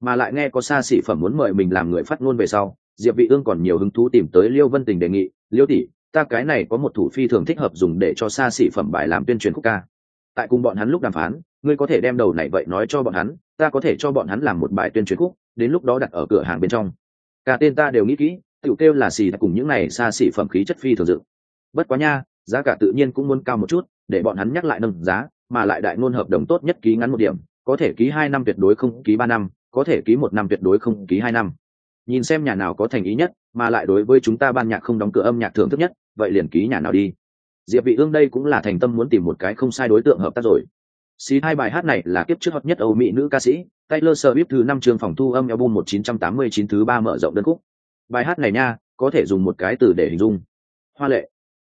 Mà lại nghe có xa xỉ phẩm muốn mời mình làm người phát ngôn về sau, diệp vị ương còn nhiều hứng thú tìm tới liêu vân tình đề nghị liêu tỷ, ta cái này có một thủ phi thường thích hợp dùng để cho xa xỉ phẩm bài làm tuyên truyền khúc ca. Tại cùng bọn hắn lúc đàm phán ngươi có thể đem đầu này vậy nói cho bọn hắn, ta có thể cho bọn hắn làm một bài tuyên truyền khúc, đến lúc đó đặt ở cửa hàng bên trong. Cả tên ta đều nghĩ kỹ, tiểu kêu là xì cùng những này xa xỉ phẩm khí chất phi thường dự bất quá nha, giá cả tự nhiên cũng muốn cao một chút, để bọn hắn nhắc lại nâng giá, mà lại đại ngôn hợp đồng tốt nhất ký ngắn một điểm, có thể ký hai năm tuyệt đối không ký ba năm, có thể ký một năm tuyệt đối không ký hai năm. Nhìn xem nhà nào có thành ý nhất, mà lại đối với chúng ta ban nhạc không đóng cửa âm nhạc thưởng thức nhất, vậy liền ký nhà nào đi. Diệp vị ương đây cũng là thành tâm muốn tìm một cái không sai đối tượng hợp tác rồi xí hai bài hát này là kiếp trước hot nhất âu mỹ nữ ca sĩ, taylor swift thứ năm trường phòng thu âm album 1989 thứ ba mở rộng đơn khúc. Bài hát này nha, có thể dùng một cái từ để hình dung. Hoa lệ.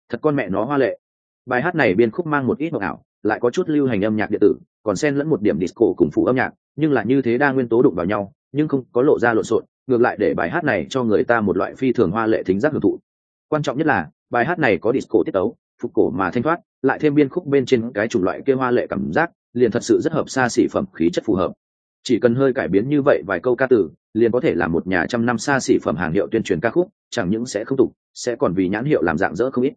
Thật con mẹ nó hoa lệ. Bài hát này biên khúc mang một ít mộng ảo, lại có chút lưu hành âm nhạc điện tử, còn xen lẫn một điểm disco cùng phụ âm nhạc, nhưng là như thế đa nguyên tố đụng vào nhau, nhưng không có lộ ra lộn xộn, ngược lại để bài hát này cho người ta một loại phi thường hoa lệ thính giác hưởng thụ. Quan trọng nhất là, bài hát này có disco tiết tấu, phục cổ mà thanh thoát, lại thêm biên khúc bên trên cái chủng loại kia hoa lệ cảm giác liền thật sự rất hợp xa xỉ phẩm khí chất phù hợp. Chỉ cần hơi cải biến như vậy vài câu ca từ, liền có thể là một nhà trăm năm xa xỉ phẩm hàng hiệu tuyên truyền ca khúc, chẳng những sẽ không tục, sẽ còn vì nhãn hiệu làm dạng dỡ không ít.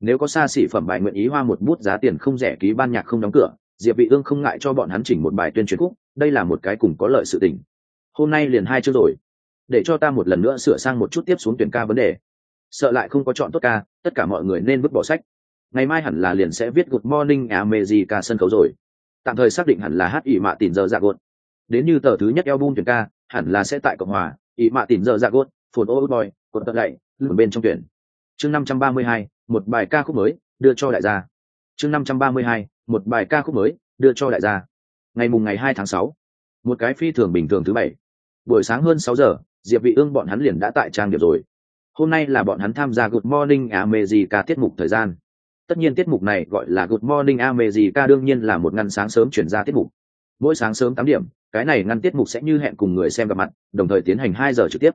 Nếu có xa xỉ phẩm bài nguyện ý hoa một bút giá tiền không rẻ ký ban nhạc không đóng cửa, diệp vị ương không ngại cho bọn hắn chỉnh một bài tuyên truyền khúc, đây là một cái cùng có lợi sự tình. Hôm nay liền hai chương rồi. Để cho ta một lần nữa sửa sang một chút tiếp xuống tuyển ca vấn đề. Sợ lại không có chọn tốt ca, tất cả mọi người nên vứt bỏ sách. Ngày mai hẳn là liền sẽ viết good morning ame gì ca sân khấu rồi tạm thời xác định hẳn là hát ỷ mạ tìm giờ dạ gột. Đến như tờ thứ nhất eo bun tuyển ca, hẳn là sẽ tại cộng hòa, ỷ mạ tìm giờ dạ gột, phồn ô boy cột tận lạy lùn bên trong tuyển. Chương năm trăm ba mươi hai, một bài ca khúc mới, đưa cho đại gia. Chương năm trăm ba mươi hai, một bài ca khúc mới, đưa cho đại gia. Ngày mùng ngày hai tháng sáu, một cái phi thường bình thường thứ bảy. Buổi sáng hơn sáu giờ, diệp vị ương bọn hắn liền đã tại trang điểm rồi. Hôm nay là bọn hắn tham gia good morning america tiết mục thời gian tất nhiên tiết mục này gọi là good morning america đương nhiên là một ngăn sáng sớm chuyển ra tiết mục. Mỗi sáng sớm tám điểm, cái này ngăn tiết mục sẽ như hẹn cùng người xem gặp mặt, đồng thời tiến hành hai giờ trực tiếp.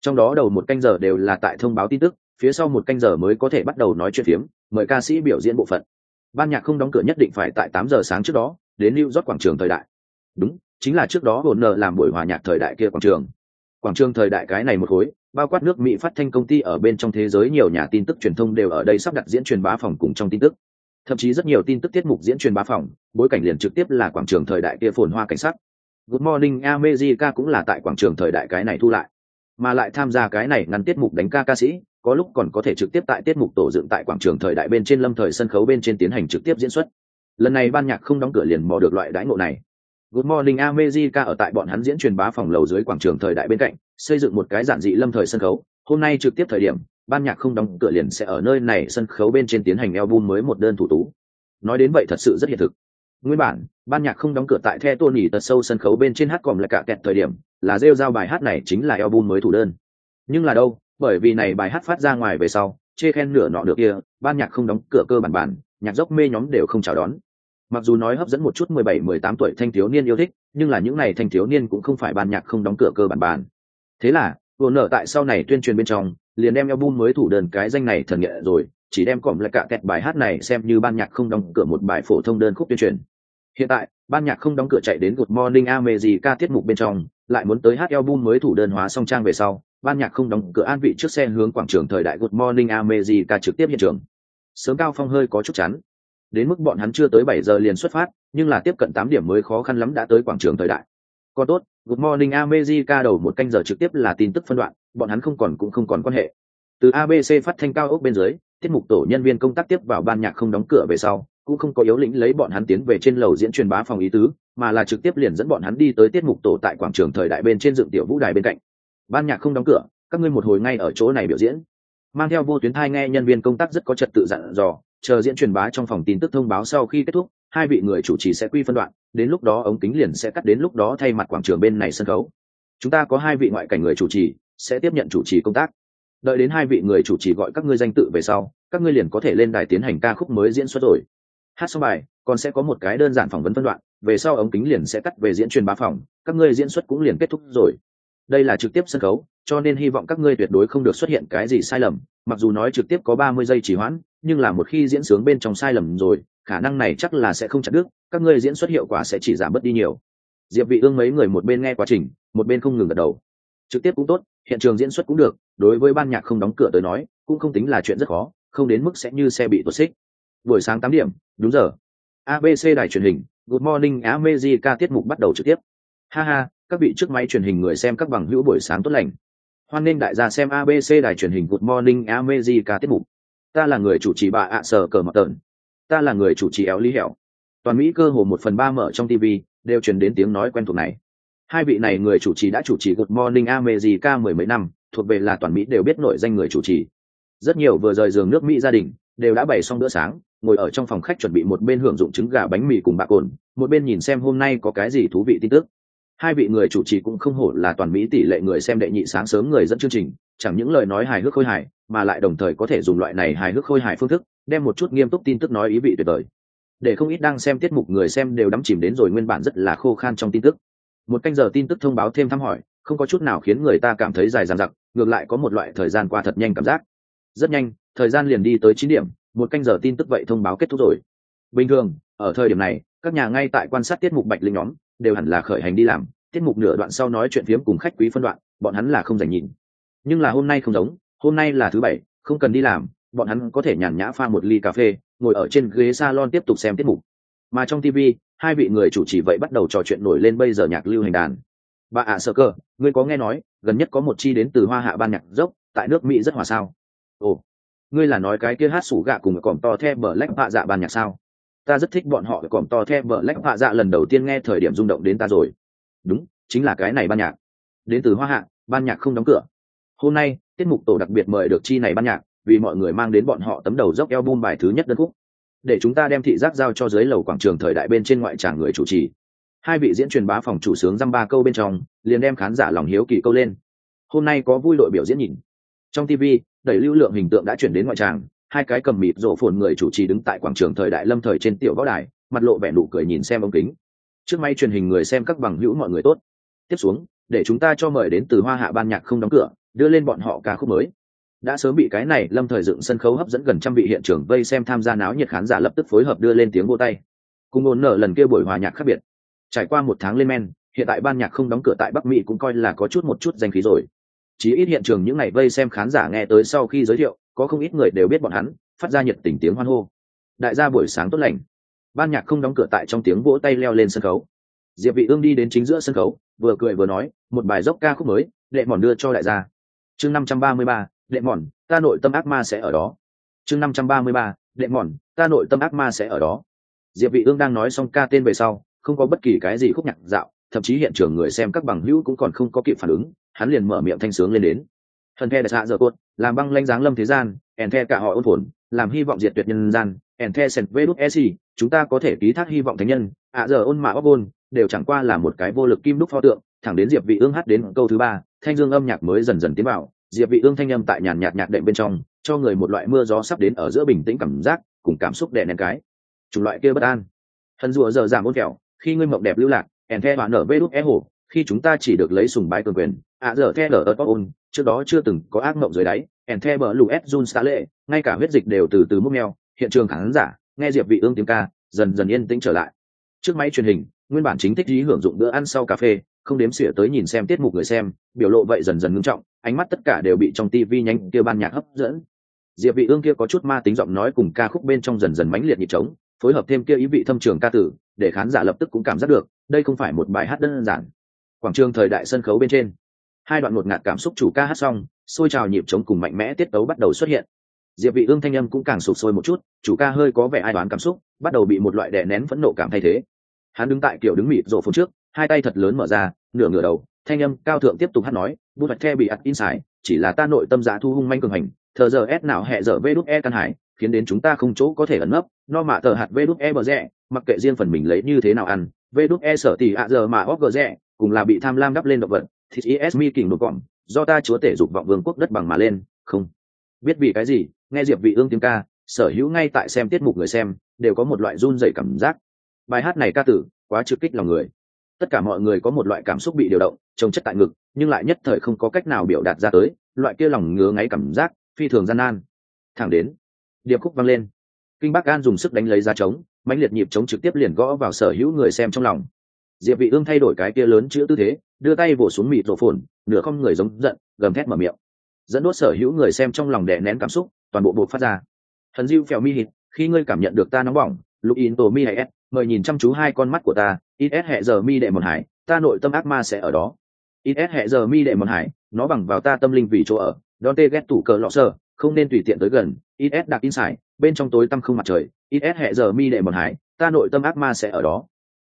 Trong đó đầu một canh giờ đều là tại thông báo tin tức, phía sau một canh giờ mới có thể bắt đầu nói chuyện phiếm, mời ca sĩ biểu diễn bộ phận. Ban nhạc không đóng cửa nhất định phải tại tám giờ sáng trước đó, đến lưu rót quảng trường thời đại. Đúng, chính là trước đó hồn nợ làm buổi hòa nhạc thời đại kia quảng trường. Quảng trường thời đại cái này một khối bao quát nước mỹ phát thanh công ty ở bên trong thế giới nhiều nhà tin tức truyền thông đều ở đây sắp đặt diễn truyền bá phòng cùng trong tin tức. Thậm chí rất nhiều tin tức tiết mục diễn truyền bá phòng, bối cảnh liền trực tiếp là quảng trường thời đại kia phồn hoa cảnh sắc. Good morning america cũng là tại quảng trường thời đại cái này thu lại. Mà lại tham gia cái này ngăn tiết mục đánh ca ca sĩ, có lúc còn có thể trực tiếp tại tiết mục tổ dựng tại quảng trường thời đại bên trên lâm thời sân khấu bên trên tiến hành trực tiếp diễn xuất. Lần này ban nhạc không đóng cửa liền mò được loại đãi ngộ này. Good Morning America ở tại bọn hắn diễn truyền bá phòng lầu dưới quảng trường thời đại bên cạnh, xây dựng một cái giản dị lâm thời sân khấu. Hôm nay trực tiếp thời điểm, ban nhạc không đóng cửa liền sẽ ở nơi này sân khấu bên trên tiến hành album mới một đơn thủ tú. Nói đến vậy thật sự rất hiện thực. Nguyên bản, ban nhạc không đóng cửa tại The Tony tật sâu sân khấu bên trên hát còm là cả kẹt thời điểm, là rêu giao bài hát này chính là album mới thủ đơn. Nhưng là đâu, bởi vì này bài hát phát ra ngoài về sau, chê khen nửa nọ được kia, ban nhạc không đóng cửa cơ bản bản, nhạc dốc mê nhóm đều không chào đón mặc dù nói hấp dẫn một chút mười bảy, mười tám tuổi thanh thiếu niên yêu thích, nhưng là những n à y thanh thiếu niên cũng không phải ban nhạc không đóng cửa cơ bản bản thế là vừa nở tại sau này tuyên truyền bên trong, liền đem album mới thủ đơn cái danh này thần nghệ rồi, chỉ đem cỏm lại cả kẹt bài hát này xem như ban nhạc không đóng cửa một bài phổ thông đơn khúc tuyên truyền. Hiện tại, ban nhạc không đóng cửa chạy đến Good Morning America tiết mục bên trong, lại muốn tới hát album mới thủ đơn hóa song trang về sau, ban nhạc không đóng cửa an vị trước xe hướng quảng trường thời đại Good Morning America trực tiếp hiện trường. Sớm cao phong hơi có chút chắn đến mức bọn hắn chưa tới bảy giờ liền xuất phát, nhưng là tiếp cận tám điểm mới khó khăn lắm đã tới quảng trường thời đại. Còn tốt, good morning america đầu một canh giờ trực tiếp là tin tức phân đoạn, bọn hắn không còn cũng không còn quan hệ. Từ abc phát thanh cao ốc bên dưới, tiết mục tổ nhân viên công tác tiếp vào ban nhạc không đóng cửa về sau, cũng không có yếu lĩnh lấy bọn hắn tiến về trên lầu diễn truyền bá phòng ý tứ, mà là trực tiếp liền dẫn bọn hắn đi tới tiết mục tổ tại quảng trường thời đại bên trên dựng tiểu vũ đài bên cạnh. Ban nhạc không đóng cửa, các ngươi một hồi ngay ở chỗ này biểu diễn. Mang theo vô tuyến thai nghe nhân viên công tác rất có trật tự dặn dò chờ diễn truyền bá trong phòng tin tức thông báo sau khi kết thúc, hai vị người chủ trì sẽ quy phân đoạn, đến lúc đó ống kính liền sẽ cắt đến lúc đó thay mặt quảng trường bên này sân khấu. Chúng ta có hai vị ngoại cảnh người chủ trì, sẽ tiếp nhận chủ trì công tác. Đợi đến hai vị người chủ trì gọi các ngươi danh tự về sau, các ngươi liền có thể lên đài tiến hành ca khúc mới diễn xuất rồi. Hát xong bài, còn sẽ có một cái đơn giản phỏng vấn phân đoạn, về sau ống kính liền sẽ cắt về diễn truyền bá phòng, các ngươi diễn xuất cũng liền kết thúc rồi đây là trực tiếp sân khấu, cho nên hy vọng các ngươi tuyệt đối không được xuất hiện cái gì sai lầm. Mặc dù nói trực tiếp có ba mươi giây trì hoãn, nhưng là một khi diễn sướng bên trong sai lầm rồi, khả năng này chắc là sẽ không chặt đứt, các ngươi diễn xuất hiệu quả sẽ chỉ giảm bớt đi nhiều. Diệp vị ương mấy người một bên nghe quá trình, một bên không ngừng gật đầu. Trực tiếp cũng tốt, hiện trường diễn xuất cũng được, đối với ban nhạc không đóng cửa tới nói, cũng không tính là chuyện rất khó, không đến mức sẽ như xe bị tuột xích. Buổi sáng 8 điểm, đúng giờ. Abc đài truyền hình, good morning america tiết mục bắt đầu trực tiếp. Ha ha các vị trước máy truyền hình người xem các bằng hữu buổi sáng tốt lành. Hoan nghênh đại gia xem abc đài truyền hình good morning america tiết mục. Ta là người chủ trì bà ạ sở cờ mặt tợn ta là người chủ trì éo lý hẹo toàn mỹ cơ hồ một phần ba mở trong tv đều truyền đến tiếng nói quen thuộc này. Hai vị này người chủ trì đã chủ trì good morning america mười mấy năm, thuộc về là toàn mỹ đều biết nổi danh người chủ trì. Rất nhiều vừa rời giường nước mỹ gia đình, đều đã bày xong bữa sáng, ngồi ở trong phòng khách chuẩn bị một bên hưởng dụng trứng gà bánh mì cùng bạc cồn, một bên nhìn xem hôm nay có cái gì thú vị tin tức hai vị người chủ trì cũng không hổ là toàn mỹ tỷ lệ người xem đệ nhị sáng sớm người dẫn chương trình, chẳng những lời nói hài hước khôi hài, mà lại đồng thời có thể dùng loại này hài hước khôi hài phương thức, đem một chút nghiêm túc tin tức nói ý vị tuyệt vời. Để không ít đang xem tiết mục người xem đều đắm chìm đến rồi nguyên bản rất là khô khan trong tin tức. Một canh giờ tin tức thông báo thêm thăm hỏi, không có chút nào khiến người ta cảm thấy dài dằng dặc, ngược lại có một loại thời gian qua thật nhanh cảm giác. Rất nhanh, thời gian liền đi tới chín điểm, một canh giờ tin tức vậy thông báo kết thúc rồi. Bình thường, ở thời điểm này, các nhà ngay tại quan sát tiết mục bạch linh nhóm đều hẳn là khởi hành đi làm, tiết mục nửa đoạn sau nói chuyện phiếm cùng khách quý phân đoạn, bọn hắn là không dành nhìn. Nhưng là hôm nay không giống, hôm nay là thứ bảy, không cần đi làm, bọn hắn có thể nhàn nhã pha một ly cà phê, ngồi ở trên ghế salon tiếp tục xem tiết mục. Mà trong tv hai vị người chủ trì vậy bắt đầu trò chuyện nổi lên bây giờ nhạc lưu hành đàn. Bà ạ à sợ cơ, ngươi có nghe nói, gần nhất có một chi đến từ hoa hạ ban nhạc dốc, tại nước mỹ rất hòa sao? Ồ, ngươi là nói cái kia hát sủ gạ cùng còm to the bờ lách hạ dạ ban nhạc sao? Ta rất thích bọn họ còn to the bờ lách họa dạ lần đầu tiên nghe thời điểm rung động đến ta rồi. Đúng, chính là cái này ban nhạc. Đến từ hoa hạ, ban nhạc không đóng cửa. Hôm nay, tiết mục tổ đặc biệt mời được chi này ban nhạc, vì mọi người mang đến bọn họ tấm đầu dốc eo bum bài thứ nhất đơn khúc. Để chúng ta đem thị giác giao cho dưới lầu quảng trường thời đại bên trên ngoại tràng người chủ trì. Hai vị diễn truyền bá phòng chủ sướng dăm ba câu bên trong, liền đem khán giả lòng hiếu kỳ câu lên. Hôm nay có vui đội biểu diễn nhìn. Trong tv đẩy lưu lượng hình tượng đã chuyển đến ngoại tràng hai cái cầm mịt rổ phồn người chủ trì đứng tại quảng trường thời đại lâm thời trên tiểu võ đài, mặt lộ vẻ nụ cười nhìn xem ống kính. Trước may truyền hình người xem các bằng hữu mọi người tốt. Tiếp xuống, để chúng ta cho mời đến từ hoa hạ ban nhạc không đóng cửa, đưa lên bọn họ ca khúc mới. Đã sớm bị cái này lâm thời dựng sân khấu hấp dẫn gần trăm vị hiện trường vây xem tham gia náo nhiệt khán giả lập tức phối hợp đưa lên tiếng vô tay. Cùng ồn nở lần kia buổi hòa nhạc khác biệt. Trải qua một tháng lên men, hiện tại ban nhạc không đóng cửa tại bắc mỹ cũng coi là có chút một chút danh khí rồi. Chỉ ít hiện trường những ngày vây xem khán giả nghe tới sau khi giới thiệu có không ít người đều biết bọn hắn phát ra nhiệt tình tiếng hoan hô. Đại gia buổi sáng tốt lành. Ban nhạc không đóng cửa tại trong tiếng vỗ tay leo lên sân khấu. Diệp vị ương đi đến chính giữa sân khấu vừa cười vừa nói một bài dốc ca khúc mới đệ mòn đưa cho đại gia. Chương 533, đệ mòn ta nội tâm ác ma sẽ ở đó. Chương 533, đệ mòn ta nội tâm ác ma sẽ ở đó. Diệp vị ương đang nói xong ca tên về sau không có bất kỳ cái gì khúc nhạc dạo thậm chí hiện trường người xem các bằng hữu cũng còn không có kịp phản ứng hắn liền mở miệng thanh sướng lên đến thần the đại xạ giờ cốt làm băng lanh dáng lâm thế gian, ẻn the cả họ ôn phồn, làm hy vọng diệt tuyệt nhân gian, ẻn the sent vê đút esi chúng ta có thể ký thác hy vọng thánh nhân. Ạ giờ ôn mạ óc ôn, đều chẳng qua là một cái vô lực kim đúc pho tượng, thẳng đến diệp vị ương hát đến câu thứ ba, thanh dương âm nhạc mới dần dần tiến vào. Diệp vị ương thanh âm tại nhàn nhạt nhạc đệm bên trong, cho người một loại mưa gió sắp đến ở giữa bình tĩnh cảm giác, cùng cảm xúc đè nén cái. Chủng loại kia bất an. Hân rùa giờ giảm ôn kẹo, khi ngươi mộng đẹp lưu lạc, ẻn the và nở vê đút e hồ khi chúng ta chỉ được lấy sùng bái cường quyền ạ giờ the lở ớt ôn trước đó chưa từng có ác mộng dưới đáy, ẻn the bờ lù ép jun xa lệ, ngay cả huyết dịch đều từ từ múc meo. Hiện trường khán giả, nghe diệp vị ương tiếng ca, dần dần yên tĩnh trở lại. Trước máy truyền hình, nguyên bản chính thích ý hưởng dụng bữa ăn sau cà phê, không đếm xỉa tới nhìn xem tiết mục người xem, biểu lộ vậy dần dần ngưng trọng, ánh mắt tất cả đều bị trong tivi nhanh kia ban nhạc hấp dẫn. Diệp vị ương kia có chút ma tính giọng nói cùng ca khúc bên trong dần dần mãnh liệt nhịp trống, phối hợp thêm kia ý vị thâm trường ca tử, để khán giả lập tức cũng cảm giác được, đây không phải một bài hát đơn giản. Quảng trường thời đại sân khấu bên trên hai đoạn ngột ngạt cảm xúc chủ ca hát xong, xôi trào nhịp trống cùng mạnh mẽ tiết tấu bắt đầu xuất hiện. Diệp vị ương thanh âm cũng càng sụp sôi một chút, chủ ca hơi có vẻ ai đoán cảm xúc, bắt đầu bị một loại đè nén phẫn nộ cảm thay thế. Hắn đứng tại kiểu đứng mịt rộ phun trước, hai tay thật lớn mở ra, nửa ngửa đầu, thanh âm cao thượng tiếp tục hát nói, bút vạch the bị ắt in xài, chỉ là ta nội tâm giá thu hung manh cường hành, thờ giờ s nào hẹ giờ vê đút e căn hải, khiến đến chúng ta không chỗ có thể ẩn nấp, no mà tờ hạt vê đút e bờ rẽ mặc kệ riêng phần mình lấy như thế nào ăn, vê đút e sở tỷ ạ giờ mà óc gờ rẽ cùng là bị tham lam đắp lên động vật thịt is mi kình đột gọn do ta chúa tể dục vọng vương quốc đất bằng mà lên, không. Biết vì cái gì, nghe diệp vị ương tiếng ca, sở hữu ngay tại xem tiết mục người xem, đều có một loại run rẩy cảm giác. Bài hát này ca tử, quá trực kích lòng người. Tất cả mọi người có một loại cảm xúc bị điều động, trồng chất tại ngực, nhưng lại nhất thời không có cách nào biểu đạt ra tới, loại kia lòng ngứa ngáy cảm giác, phi thường gian nan. Thẳng đến, điệp khúc vang lên. Kinh bắc an dùng sức đánh lấy ra trống, mãnh liệt nhịp trống trực tiếp liền gõ vào sở hữu người xem trong lòng. Diệp vị ương thay đổi cái kia lớn chữ tư thế đưa tay vỗ xuống mịt rổ phồn, nửa không người giống giận, gầm thét mở miệng. Dẫn đốt sở hữu người xem trong lòng đè nén cảm xúc, toàn bộ buộc phát ra. Thần diêu phèo mi hít khi ngươi cảm nhận được ta nóng bỏng, lục in tổ mi hay mời nhìn chăm chú hai con mắt của ta, ít s hệ giờ mi đệ một hải, ta nội tâm ác ma sẽ ở đó. Ít s hệ giờ mi đệ một hải, nó bằng vào ta tâm linh vì chỗ ở, đón tê ghét tủ cờ lọ sơ, không nên tùy tiện tới gần, ít s đặc in sải, bên trong tối tăm không mặt trời, ít s hệ giờ mi đệ một hải, ta nội tâm ác ma sẽ ở đó.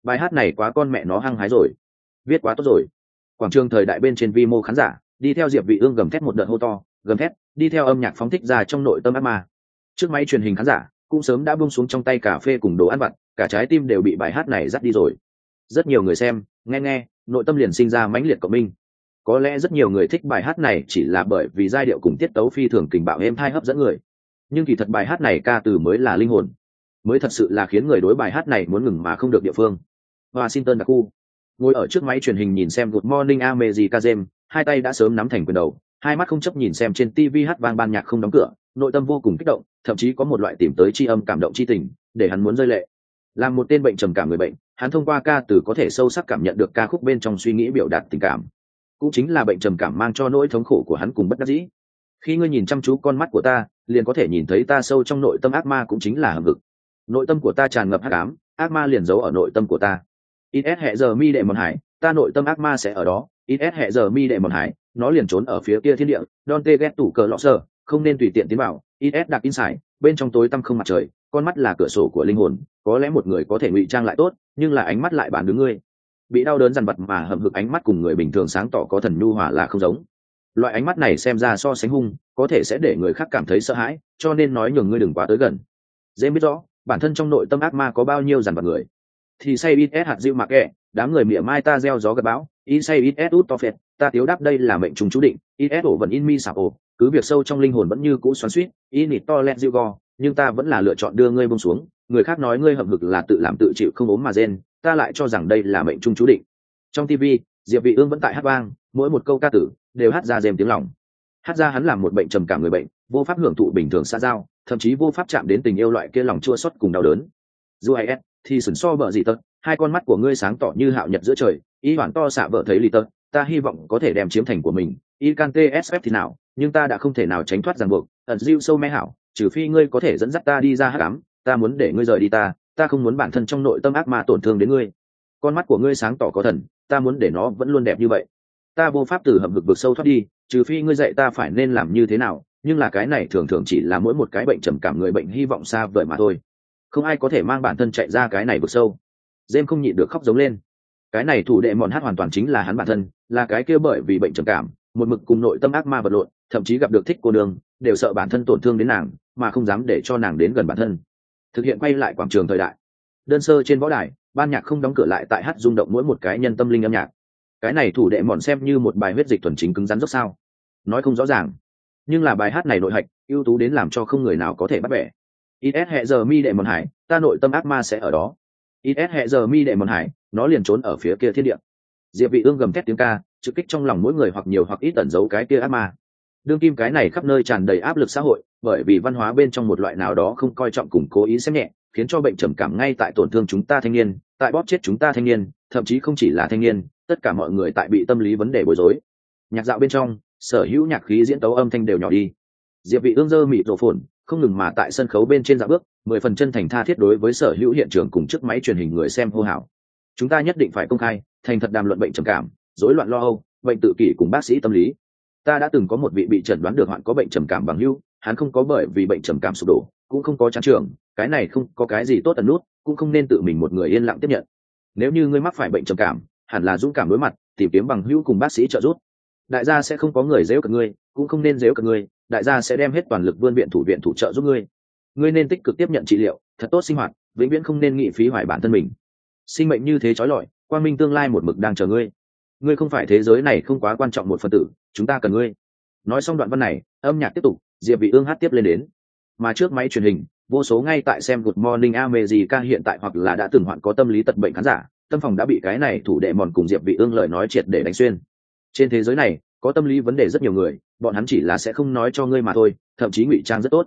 Bài hát này quá con mẹ nó hăng hái rồi. Viết quá tốt rồi quảng trường thời đại bên trên vi mô khán giả, đi theo diệp vị ương gầm thét một đợt hô to, gầm thét, đi theo âm nhạc phóng thích ra trong nội tâm ác ma. Trước máy truyền hình khán giả, cũng sớm đã buông xuống trong tay cà phê cùng đồ ăn vặt, cả trái tim đều bị bài hát này dắt đi rồi. Rất nhiều người xem, nghe nghe, nội tâm liền sinh ra mãnh liệt cộng minh. Có lẽ rất nhiều người thích bài hát này chỉ là bởi vì giai điệu cùng tiết tấu phi thường kình bạo êm thai hấp dẫn người. Nhưng kỳ thật bài hát này ca từ mới là linh hồn. Mới thật sự là khiến người đối bài hát này muốn ngừng mà không được địa phương. Washington đặc khu ngồi ở trước máy truyền hình nhìn xem good morning america jem hai tay đã sớm nắm thành quyền đầu, hai mắt không chấp nhìn xem trên tv hát vang ban nhạc không đóng cửa, nội tâm vô cùng kích động, thậm chí có một loại tìm tới tri âm cảm động tri tình, để hắn muốn rơi lệ. Làm một tên bệnh trầm cảm người bệnh, hắn thông qua ca từ có thể sâu sắc cảm nhận được ca khúc bên trong suy nghĩ biểu đạt tình cảm. Cũng chính là bệnh trầm cảm mang cho nỗi thống khổ của hắn cùng bất đắc dĩ. Khi ngươi nhìn chăm chú con mắt của ta, liền có thể nhìn thấy ta sâu trong nội tâm ác ma cũng chính là hầm vực nội tâm của ta tràn ngập hắc ám, ác ma liền giấu ở nội tâm của ta ít s hệ giờ mi đệ mòn hải, ta nội tâm ác ma sẽ ở đó. Ít s hệ giờ mi đệ mòn hải, nó liền trốn ở phía kia thiên địa. Don tê ghét tủ cờ lọ sơ, không nên tùy tiện tiến vào. Ít s đặc in sải, bên trong tối tăm không mặt trời, con mắt là cửa sổ của linh hồn, có lẽ một người có thể ngụy trang lại tốt, nhưng là ánh mắt lại bản đứng ngươi. Bị đau đớn dằn vặt mà hầm hực ánh mắt cùng người bình thường sáng tỏ có thần nhu hòa là không giống. Loại ánh mắt này xem ra so sánh hung, có thể sẽ để người khác cảm thấy sợ hãi, cho nên nói nhường ngươi đừng quá tới gần. Dễ biết rõ, bản thân trong nội tâm ác ma có bao nhiêu dằn vặt người thì say ít s hạt dịu mặc kệ, đám người mỉa mai ta gieo gió gặp bão in say ít s út to phệt, ta tiếu đáp đây là mệnh trùng chú định ít s ổ vẫn in mi sạp ổ, cứ việc sâu trong linh hồn vẫn như cũ xoắn suýt in nịt to len dịu go nhưng ta vẫn là lựa chọn đưa ngươi bông xuống, người khác nói ngươi hậm hực là tự làm tự chịu không ốm mà rên, ta lại cho rằng đây là mệnh trung chú định. Trong tv diệp vị ương vẫn tại hát vang, mỗi một câu ca tử đều hát ra dèm tiếng lòng. Hát ra hắn làm một bệnh trầm cảm người bệnh, vô pháp hưởng thụ bình thường xa giao, thậm chí vô pháp chạm đến tình yêu loại kia lòng chua xót cùng đau đớn. Dù s thì sửng so bờ gì tật hai con mắt của ngươi sáng tỏ như hạo nhật giữa trời, y hoàn to xạ vợ thấy lì tật ta hy vọng có thể đem chiếm thành của mình. Y can tsf thì nào, nhưng ta đã không thể nào tránh thoát ràng buộc. Ẩn diêu sâu mê hảo, trừ phi ngươi có thể dẫn dắt ta đi ra hát cám ta muốn để ngươi rời đi ta ta không muốn bản thân trong nội tâm ác mà tổn thương đến ngươi. Con mắt của ngươi sáng tỏ có thần, ta muốn để nó vẫn luôn đẹp như vậy. Ta vô pháp từ hầm vực vực sâu thoát đi, trừ phi ngươi dạy ta phải nên làm như thế nào, nhưng là cái này thường thường chỉ là mỗi một cái bệnh trầm cảm người bệnh hy vọng xa vời mà thôi không ai có thể mang bản thân chạy ra cái này vực sâu. Dêm không nhịn được khóc giống lên. Cái này thủ đệ mòn hát hoàn toàn chính là hắn bản thân, là cái kia bởi vì bệnh trầm cảm, một mực cùng nội tâm ác ma vật lộn, thậm chí gặp được thích cô đường đều sợ bản thân tổn thương đến nàng, mà không dám để cho nàng đến gần bản thân. Thực hiện quay lại quảng trường thời đại. Đơn sơ trên võ đài, ban nhạc không đóng cửa lại tại hát rung động mỗi một cái nhân tâm linh âm nhạc. Cái này thủ đệ mòn xem như một bài huyết dịch thuần chính cứng rắn dốc sao. Nói không rõ ràng. Nhưng là bài hát này nội hạch, ưu tú đến làm cho không người nào có thể bắt bẻ. Is hệ giờ mi đệ mòn hải, ta nội tâm ác ma sẽ ở đó. Is hệ giờ mi đệ mòn hải, nó liền trốn ở phía kia thiên địa. Diệp vị ương gầm thét tiếng ca, trực kích trong lòng mỗi người hoặc nhiều hoặc ít tẩn giấu cái kia ác ma. Đương kim cái này khắp nơi tràn đầy áp lực xã hội, bởi vì văn hóa bên trong một loại nào đó không coi trọng cùng cố ý xem nhẹ, khiến cho bệnh trầm cảm ngay tại tổn thương chúng ta thanh niên, tại bóp chết chúng ta thanh niên, thậm chí không chỉ là thanh niên, tất cả mọi người tại bị tâm lý vấn đề bối rối. Nhạc dạo bên trong, sở hữu nhạc khí diễn tấu âm thanh đều nhỏ đi diệp vị ương dơ mịt rổ phồn, không ngừng mà tại sân khấu bên trên dạo bước, mười phần chân thành tha thiết đối với sở hữu hiện trường cùng chiếc máy truyền hình người xem hô hào. Chúng ta nhất định phải công khai, thành thật đàm luận bệnh trầm cảm, rối loạn lo âu, bệnh tự kỷ cùng bác sĩ tâm lý. Ta đã từng có một vị bị chẩn đoán được hoạn có bệnh trầm cảm bằng hưu, hắn không có bởi vì bệnh trầm cảm sụp đổ, cũng không có chán trường, cái này không có cái gì tốt tần nút, cũng không nên tự mình một người yên lặng tiếp nhận. Nếu như ngươi mắc phải bệnh trầm cảm, hẳn là dũng cảm đối mặt, tìm kiếm bằng hữu cùng bác sĩ trợ giúp. Đại gia sẽ không có người dễu cận ngươi, cũng không nên dễu cận ngươi đại gia sẽ đem hết toàn lực vươn viện thủ viện thủ trợ giúp ngươi. Ngươi nên tích cực tiếp nhận trị liệu, thật tốt sinh hoạt, vĩnh viễn không nên nghị phí hoài bản thân mình. Sinh mệnh như thế trói lọi quan minh tương lai một mực đang chờ ngươi. Ngươi không phải thế giới này không quá quan trọng một phần tử, chúng ta cần ngươi. Nói xong đoạn văn này, âm nhạc tiếp tục, diệp vị ương hát tiếp lên đến. Mà trước máy truyền hình, vô số ngay tại xem Good Morning America hiện tại hoặc là đã từng hoạn có tâm lý tật bệnh khán giả, tâm phòng đã bị cái này thủ đệ mòn cùng diệp vị ương lời nói triệt để đánh xuyên. Trên thế giới này có tâm lý vấn đề rất nhiều người, bọn hắn chỉ là sẽ không nói cho ngươi mà thôi, thậm chí ngụy trang rất tốt.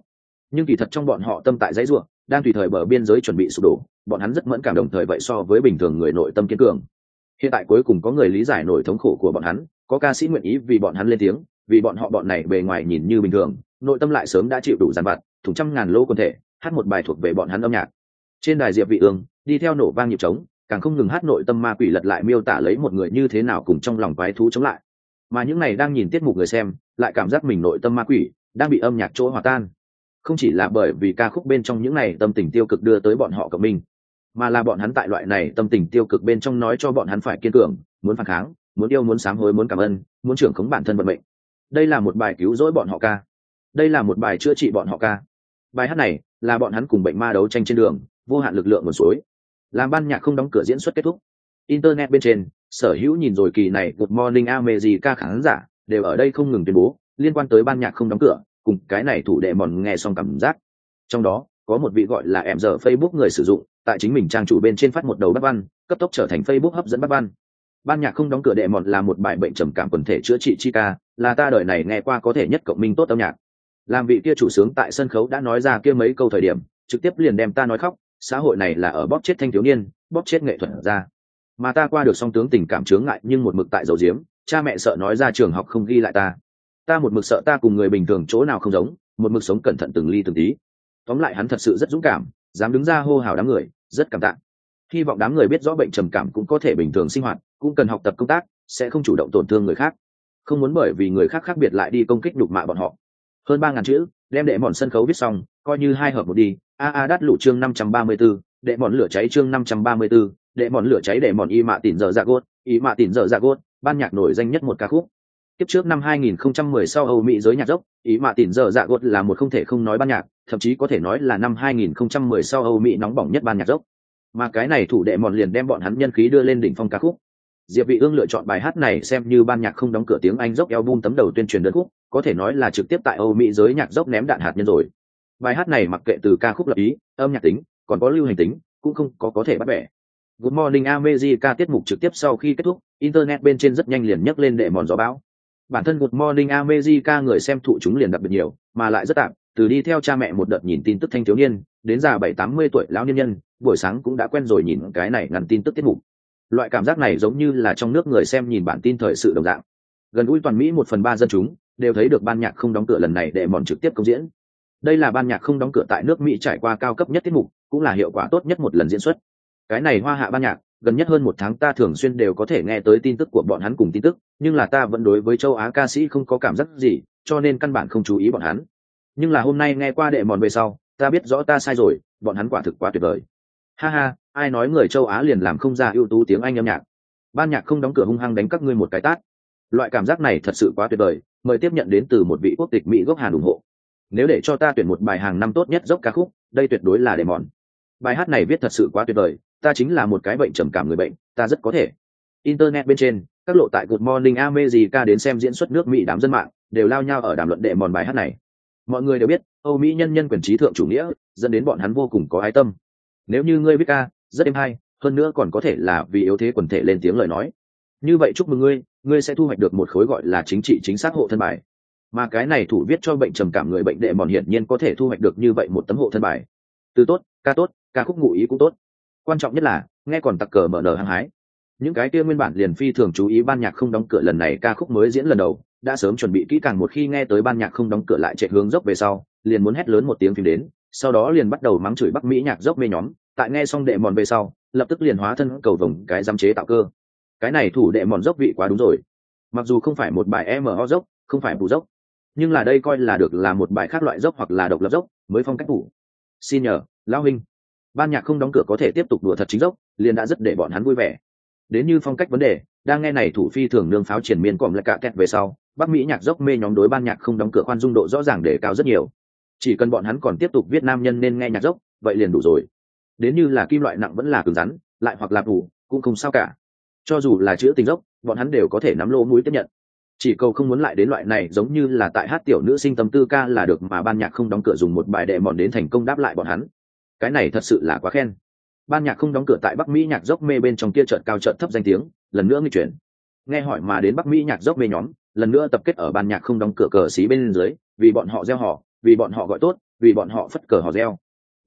Nhưng kỳ thật trong bọn họ tâm tại dãy ruộng, đang tùy thời bờ biên giới chuẩn bị sụp đổ, bọn hắn rất mẫn cảm đồng thời vậy so với bình thường người nội tâm kiên cường. Hiện tại cuối cùng có người lý giải nổi thống khổ của bọn hắn, có ca sĩ nguyện ý vì bọn hắn lên tiếng, vì bọn họ bọn này bề ngoài nhìn như bình thường, nội tâm lại sớm đã chịu đủ giàn vặt, thủng trăm ngàn lô quân thể, hát một bài thuộc về bọn hắn âm nhạc. Trên đài diệp vị ương, đi theo nổ vang nhịp trống, càng không ngừng hát nội tâm ma quỷ lật lại miêu tả lấy một người như thế nào cùng trong lòng quái thú chống lại mà những này đang nhìn tiết mục người xem lại cảm giác mình nội tâm ma quỷ, đang bị âm nhạc chỗ hòa tan. Không chỉ là bởi vì ca khúc bên trong những này tâm tình tiêu cực đưa tới bọn họ cộng minh, mà là bọn hắn tại loại này tâm tình tiêu cực bên trong nói cho bọn hắn phải kiên cường, muốn phản kháng, muốn yêu, muốn sám hối, muốn cảm ơn, muốn trưởng khống bản thân vận mệnh. Đây là một bài cứu rỗi bọn họ ca. Đây là một bài chữa trị bọn họ ca. Bài hát này là bọn hắn cùng bệnh ma đấu tranh trên đường, vô hạn lực lượng nguồn suối. Làm ban nhạc không đóng cửa diễn xuất kết thúc. Internet bên trên sở hữu nhìn rồi kỳ này một morning ca khán giả đều ở đây không ngừng tuyên bố, liên quan tới ban nhạc không đóng cửa, cùng cái này thủ đệ mòn nghe xong cảm giác. Trong đó, có một vị gọi là em giờ facebook người sử dụng, tại chính mình trang chủ bên trên phát một đầu bắt văn, cấp tốc trở thành facebook hấp dẫn bắt văn. Ban nhạc không đóng cửa đệ mòn là một bài bệnh trầm cảm quần thể chữa trị chi ca, là ta đời này nghe qua có thể nhất cộng minh tốt âm nhạc. Làm vị kia chủ sướng tại sân khấu đã nói ra kia mấy câu thời điểm, trực tiếp liền đem ta nói khóc, xã hội này là ở bóp chết thanh thiếu niên, bóp chết nghệ thuật ra mà ta qua được song tướng tình cảm chướng ngại nhưng một mực tại dầu diếm, cha mẹ sợ nói ra trường học không ghi lại ta. Ta một mực sợ ta cùng người bình thường chỗ nào không giống, một mực sống cẩn thận từng ly từng tí. Tóm lại hắn thật sự rất dũng cảm, dám đứng ra hô hào đám người, rất cảm tạ. Hy vọng đám người biết rõ bệnh trầm cảm cũng có thể bình thường sinh hoạt, cũng cần học tập công tác, sẽ không chủ động tổn thương người khác. Không muốn bởi vì người khác khác biệt lại đi công kích đục mạ bọn họ. Hơn ba ngàn chữ, đem đệ mòn sân khấu viết xong, coi như hai hợp một đi. A a đắt lụ chương năm trăm ba mươi b ố đệ mòn lửa cháy chương năm trăm ba mươi b ố đệ mòn lửa cháy đệ mòn y mạ tỉn giờ dạ gốt y mạ tỉn giờ dạ gốt ban nhạc nổi danh nhất một ca khúc tiếp trước năm 2010 sau Âu Mỹ giới nhạc dốc, ý mạ tỉn giờ dạ gột là một không thể không nói ban nhạc, thậm chí có thể nói là năm 2010 sau Âu Mỹ nóng bỏng nhất ban nhạc dốc. Mà cái này thủ đệ mòn liền đem bọn hắn nhân khí đưa lên đỉnh phong ca khúc. Diệp Vị Ương lựa chọn bài hát này xem như ban nhạc không đóng cửa tiếng Anh dốc album tấm đầu tuyên truyền đơn khúc, có thể nói là trực tiếp tại Âu Mỹ giới nhạc dốc ném đạn hạt nhân rồi. Bài hát này mặc kệ từ ca khúc lập ý, âm nhạc tính, còn có lưu hành tính, cũng không có có thể bắt bẻ. Good Morning America tiết mục trực tiếp sau khi kết thúc, internet bên trên rất nhanh liền nhấc lên đệ mòn gió bão. Bản thân Good Morning America người xem thụ chúng liền đặc biệt nhiều, mà lại rất tạm, từ đi theo cha mẹ một đợt nhìn tin tức thanh thiếu niên, đến già bảy tám mươi tuổi lão niên nhân, buổi sáng cũng đã quen rồi nhìn cái này ngăn tin tức tiết mục. Loại cảm giác này giống như là trong nước người xem nhìn bản tin thời sự đồng dạng. Gần ui toàn Mỹ một phần ba dân chúng đều thấy được ban nhạc không đóng cửa lần này để mòn trực tiếp công diễn. Đây là ban nhạc không đóng cửa tại nước Mỹ trải qua cao cấp nhất tiết mục, cũng là hiệu quả tốt nhất một lần diễn xuất cái này hoa hạ ban nhạc, gần nhất hơn một tháng ta thường xuyên đều có thể nghe tới tin tức của bọn hắn cùng tin tức, nhưng là ta vẫn đối với châu á ca sĩ không có cảm giác gì, cho nên căn bản không chú ý bọn hắn. Nhưng là hôm nay nghe qua đệ mòn về sau, ta biết rõ ta sai rồi, bọn hắn quả thực quá tuyệt vời. Ha ha, ai nói người châu á liền làm không ra ưu tú tiếng anh âm nhạc. Ban nhạc không đóng cửa hung hăng đánh các ngươi một cái tát. Loại cảm giác này thật sự quá tuyệt vời, mời tiếp nhận đến từ một vị quốc tịch mỹ gốc hàn ủng hộ. Nếu để cho ta tuyển một bài hàng năm tốt nhất dốc ca khúc, đây tuyệt đối là đệ mòn. Bài hát này viết thật sự quá tuyệt vời ta chính là một cái bệnh trầm cảm người bệnh, ta rất có thể. Internet bên trên, các lộ tại good morning america đến xem diễn xuất nước mỹ đám dân mạng, đều lao nhau ở đàm luận đệ mòn bài hát này. Mọi người đều biết, âu mỹ nhân nhân quyền trí thượng chủ nghĩa, dẫn đến bọn hắn vô cùng có ái tâm. Nếu như ngươi biết ca, rất êm hay, hơn nữa còn có thể là vì yếu thế quần thể lên tiếng lời nói. Như vậy chúc mừng ngươi ngươi sẽ thu hoạch được một khối gọi là chính trị chính xác hộ thân bài. Mà cái này thủ viết cho bệnh trầm cảm người bệnh đệ mòn hiển nhiên có thể thu hoạch được như vậy một tấm hộ thân bài. Từ tốt, ca tốt, ca khúc ngụ ý cũng tốt quan trọng nhất là, nghe còn tặc cờ mở nở hăng hái. Những cái kia nguyên bản liền phi thường chú ý ban nhạc không đóng cửa lần này ca khúc mới diễn lần đầu, đã sớm chuẩn bị kỹ càng một khi nghe tới ban nhạc không đóng cửa lại chạy hướng dốc về sau, liền muốn hét lớn một tiếng phim đến, sau đó liền bắt đầu mắng chửi bắc mỹ nhạc dốc mê nhóm, tại nghe xong đệ mòn về sau, lập tức liền hóa thân cầu vồng cái giam chế tạo cơ. Cái này thủ đệ mòn dốc vị quá đúng rồi. Mặc dù không phải một bài mo dốc, không phải bù dốc, nhưng là đây coi là được là một bài khác loại dốc hoặc là độc lập dốc, mới phong cách phủ xin nhờ, lão huynh ban nhạc không đóng cửa có thể tiếp tục đùa thật chính dốc, liền đã rất để bọn hắn vui vẻ. Đến như phong cách vấn đề, đang nghe này thủ phi thường nương pháo triển miên còm lại cả kẹt về sau, bắc mỹ nhạc dốc mê nhóm đối ban nhạc không đóng cửa khoan dung độ rõ ràng để cao rất nhiều. Chỉ cần bọn hắn còn tiếp tục viết nam nhân nên nghe nhạc dốc, vậy liền đủ rồi. Đến như là kim loại nặng vẫn là cứng rắn, lại hoặc là đủ cũng không sao cả. Cho dù là chữ tình dốc, bọn hắn đều có thể nắm lỗ mũi tiếp nhận. Chỉ cầu không muốn lại đến loại này giống như là tại hát tiểu nữ sinh tâm tư ca là được mà ban nhạc không đóng cửa dùng một bài đệ mòn đến thành công đáp lại bọn hắn cái này thật sự là quá khen. Ban nhạc không đóng cửa tại bắc mỹ nhạc dốc mê bên trong kia trợt cao trợt thấp danh tiếng, lần nữa nghi chuyển. Nghe hỏi mà đến bắc mỹ nhạc dốc mê nhóm, lần nữa tập kết ở ban nhạc không đóng cửa cờ xí bên dưới, vì bọn họ gieo họ, vì bọn họ gọi tốt, vì bọn họ phất cờ họ gieo.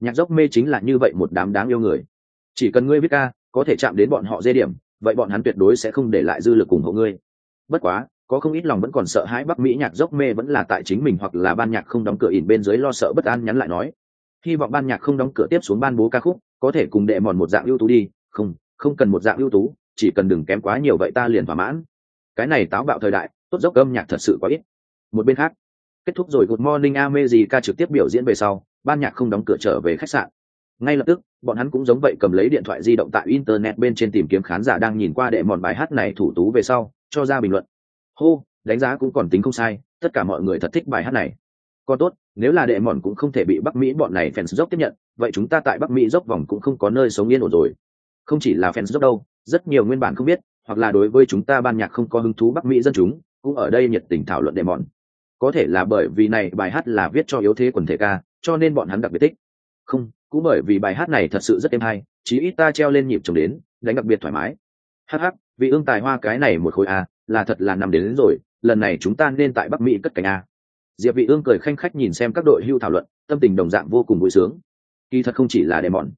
Nhạc dốc mê chính là như vậy một đám đáng yêu người. Chỉ cần ngươi biết ca, có thể chạm đến bọn họ dê điểm, vậy bọn hắn tuyệt đối sẽ không để lại dư lực ủng hộ ngươi. Bất quá, có không ít lòng vẫn còn sợ hãi bắc mỹ nhạc dốc mê vẫn là tại chính mình hoặc là ban nhạc không đóng cửa ỉn bên dưới lo sợ bất an nhắn lại nói hy vọng ban nhạc không đóng cửa tiếp xuống ban bố ca khúc, có thể cùng đệ mòn một dạng ưu tú đi. Không không cần một dạng ưu tú, chỉ cần đừng kém quá nhiều vậy ta liền thỏa mãn. Cái này táo bạo thời đại, tốt dốc âm nhạc thật sự quá ít. Một bên khác, kết thúc rồi good morning ca trực tiếp biểu diễn về sau, ban nhạc không đóng cửa trở về khách sạn. Ngay lập tức, bọn hắn cũng giống vậy cầm lấy điện thoại di động tại internet bên trên tìm kiếm khán giả đang nhìn qua đệ mòn bài hát này thủ tú về sau, cho ra bình luận. Hô, đánh giá cũng còn tính không sai, tất cả mọi người thật thích bài hát này. Còn tốt nếu là đệ mòn cũng không thể bị bắc mỹ bọn này fans dốc tiếp nhận vậy chúng ta tại bắc mỹ dốc vòng cũng không có nơi sống yên ổn rồi. Không chỉ là fans dốc đâu rất nhiều nguyên bản không biết hoặc là đối với chúng ta ban nhạc không có hứng thú bắc mỹ dân chúng cũng ở đây nhiệt tình thảo luận đệ mòn. Có thể là bởi vì này bài hát là viết cho yếu thế quần thể ca cho nên bọn hắn đặc biệt thích. Không cũng bởi vì bài hát này thật sự rất êm hay chí ít ta treo lên nhịp chồng đến đánh đặc biệt thoải mái. Hh vì ương tài hoa cái này một khối a là thật là nằm đến, đến rồi lần này chúng ta nên tại bắc mỹ cất cánh a diệp vị ương cười khanh khách nhìn xem các đội hưu thảo luận, tâm tình đồng dạng vô cùng vui sướng. Kỳ thật không chỉ là đề mòn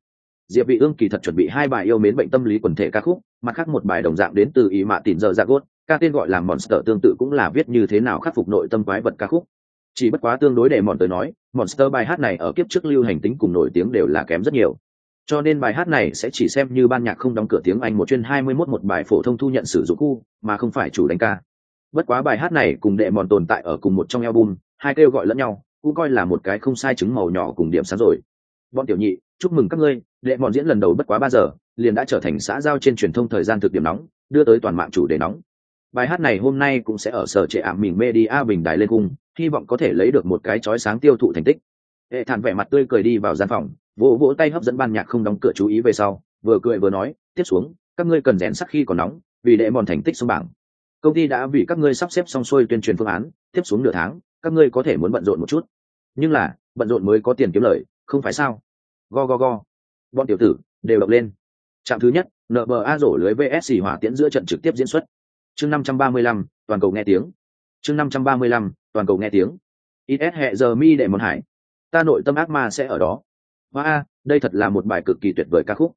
diệp vị ương kỳ thật chuẩn bị hai bài yêu mến bệnh tâm lý quần thể ca khúc, mặt khác một bài đồng dạng đến từ ý mạ tỉn giờ ra gốt, ca tên gọi là monster tương tự cũng là viết như thế nào khắc phục nội tâm quái vật ca khúc. Chỉ bất quá tương đối để mòn tới nói, monster bài hát này ở kiếp trước lưu hành tính cùng nổi tiếng đều là kém rất nhiều. Cho nên bài hát này sẽ chỉ xem như ban nhạc không đóng cửa tiếng anh một chuyên 21 một bài phổ thông thu nhận sử dụng khu, mà không phải chủ đánh ca. Bất quá bài hát này cùng đệ mòn tồn tại ở cùng một trong album hai kêu gọi lẫn nhau, cũng coi là một cái không sai chứng màu nhỏ cùng điểm sáng rồi. Bọn tiểu nhị, chúc mừng các ngươi, đệ bọn diễn lần đầu bất quá ba giờ, liền đã trở thành xã giao trên truyền thông thời gian thực điểm nóng, đưa tới toàn mạng chủ đề nóng. Bài hát này hôm nay cũng sẽ ở sở trệ ảm mình media bình đài lên cung, hy vọng có thể lấy được một cái chói sáng tiêu thụ thành tích. Hệ thản vẻ mặt tươi cười đi vào gian phòng, vỗ vỗ tay hấp dẫn ban nhạc không đóng cửa chú ý về sau, vừa cười vừa nói, tiếp xuống, các ngươi cần rèn sắc khi còn nóng, vì đệ bọn thành tích xuống bảng. Công ty đã vì các ngươi sắp xếp xong xuôi tuyên truyền phương án, tiếp xuống nửa tháng các ngươi có thể muốn bận rộn một chút. Nhưng là, bận rộn mới có tiền kiếm lời, không phải sao? Go go go. Bọn tiểu tử, đều đọc lên. Trạm thứ nhất nợ bờ a rổ lưới vsc hỏa tiễn giữa trận trực tiếp diễn xuất. Chương năm trăm ba mươi lăm, toàn cầu nghe tiếng. Chương năm trăm ba mươi lăm, toàn cầu nghe tiếng. Ít hẹ giờ mi đệ môn hải. Ta nội tâm ác ma sẽ ở đó. Hoa, đây thật là một bài cực kỳ tuyệt vời ca khúc.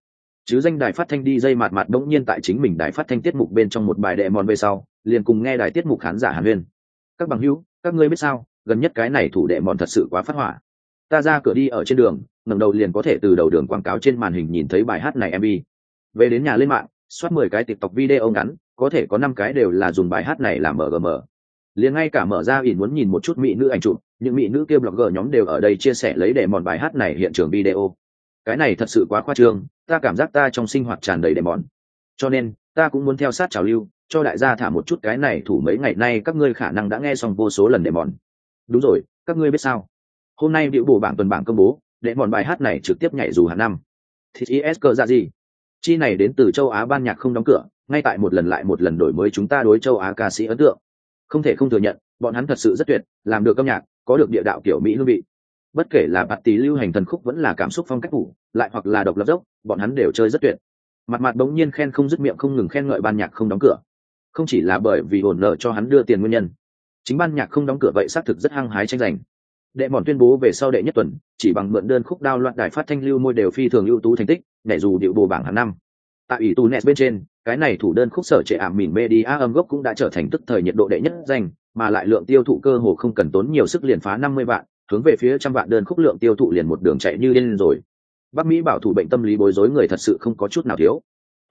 Chứ danh đài phát thanh đi dây mạt mạt đống nhiên tại chính mình đài phát thanh tiết mục bên trong một bài đệ mòn về sau, liền cùng nghe đài tiết mục khán giả hàn huyên các bằng hữu, các ngươi biết sao, gần nhất cái này thủ đệ mòn thật sự quá phát hỏa. Ta ra cửa đi ở trên đường, ngẩng đầu liền có thể từ đầu đường quảng cáo trên màn hình nhìn thấy bài hát này mv về đến nhà lên mạng, soát mười cái tiktok video ngắn, có thể có năm cái đều là dùng bài hát này làm mgm liền ngay cả mở ra ỉn muốn nhìn một chút mỹ nữ ảnh chụp, những mỹ nữ kia blogger nhóm đều ở đây chia sẻ lấy để mòn bài hát này hiện trường video. Cái này thật sự quá khoa trương, ta cảm giác ta trong sinh hoạt tràn đầy đệ mòn. Cho nên, ta cũng muốn theo sát trào lưu cho đại gia thả một chút cái này thủ mấy ngày nay các ngươi khả năng đã nghe xong vô số lần đệm mòn. Đúng rồi, các ngươi biết sao? Hôm nay điệu bổ bảng tuần bảng công bố đệm mòn bài hát này trực tiếp nhảy dù hàng năm. Thì is cơ ra gì? Chi này đến từ châu á ban nhạc không đóng cửa, ngay tại một lần lại một lần đổi mới chúng ta đối châu á ca sĩ ấn tượng. Không thể không thừa nhận, bọn hắn thật sự rất tuyệt, làm được âm nhạc, có được địa đạo kiểu mỹ hương vị. Bất kể là bạt tí lưu hành thần khúc vẫn là cảm xúc phong cách phủ lại hoặc là độc lập dốc, bọn hắn đều chơi rất tuyệt. Mặt mặt bỗng nhiên khen không dứt miệng không ngừng khen ngợi ban nhạc không đóng cửa không chỉ là bởi vì hồn nợ cho hắn đưa tiền nguyên nhân. Chính ban nhạc không đóng cửa vậy xác thực rất hăng hái tranh giành. Đệ mòn tuyên bố về sau đệ nhất tuần, chỉ bằng mượn đơn khúc đao loạn đài phát thanh lưu môi đều phi thường ưu tú thành tích để dù điệu bồ bảng hàng năm. Tại ủy tù net bên trên, cái này thủ đơn khúc sở trệ ảm mìn media âm gốc cũng đã trở thành tức thời nhiệt độ đệ nhất danh, mà lại lượng tiêu thụ cơ hồ không cần tốn nhiều sức liền phá năm mươi vạn, hướng về phía trăm vạn đơn khúc lượng tiêu thụ liền một đường chạy như điên rồi. Bắc mỹ bảo thủ bệnh tâm lý bối rối người thật sự không có chút nào thiếu.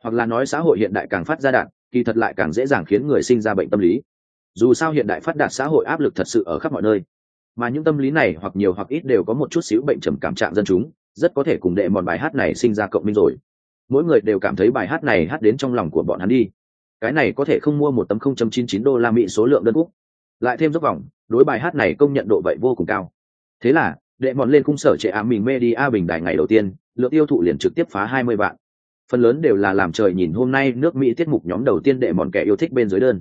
Hoặc là nói xã hội hiện đại càng phát ra đạn kỳ thật lại càng dễ dàng khiến người sinh ra bệnh tâm lý. Dù sao hiện đại phát đạt xã hội áp lực thật sự ở khắp mọi nơi. Mà những tâm lý này hoặc nhiều hoặc ít đều có một chút xíu bệnh trầm cảm trạng dân chúng, rất có thể cùng đệ mòn bài hát này sinh ra cộng minh rồi. Mỗi người đều cảm thấy bài hát này hát đến trong lòng của bọn hắn đi. Cái này có thể không mua một tấm không chấm chín chín đô la mỹ số lượng đơn quốc. Lại thêm dốc vòng, đối bài hát này công nhận độ vậy vô cùng cao. Thế là, đệ mòn lên khung sở trệ ám mình media bình đại ngày đầu tiên, lượng tiêu thụ liền trực tiếp phá hai mươi vạn phần lớn đều là làm trời nhìn hôm nay nước mỹ tiết mục nhóm đầu tiên đệ mòn kẻ yêu thích bên dưới đơn.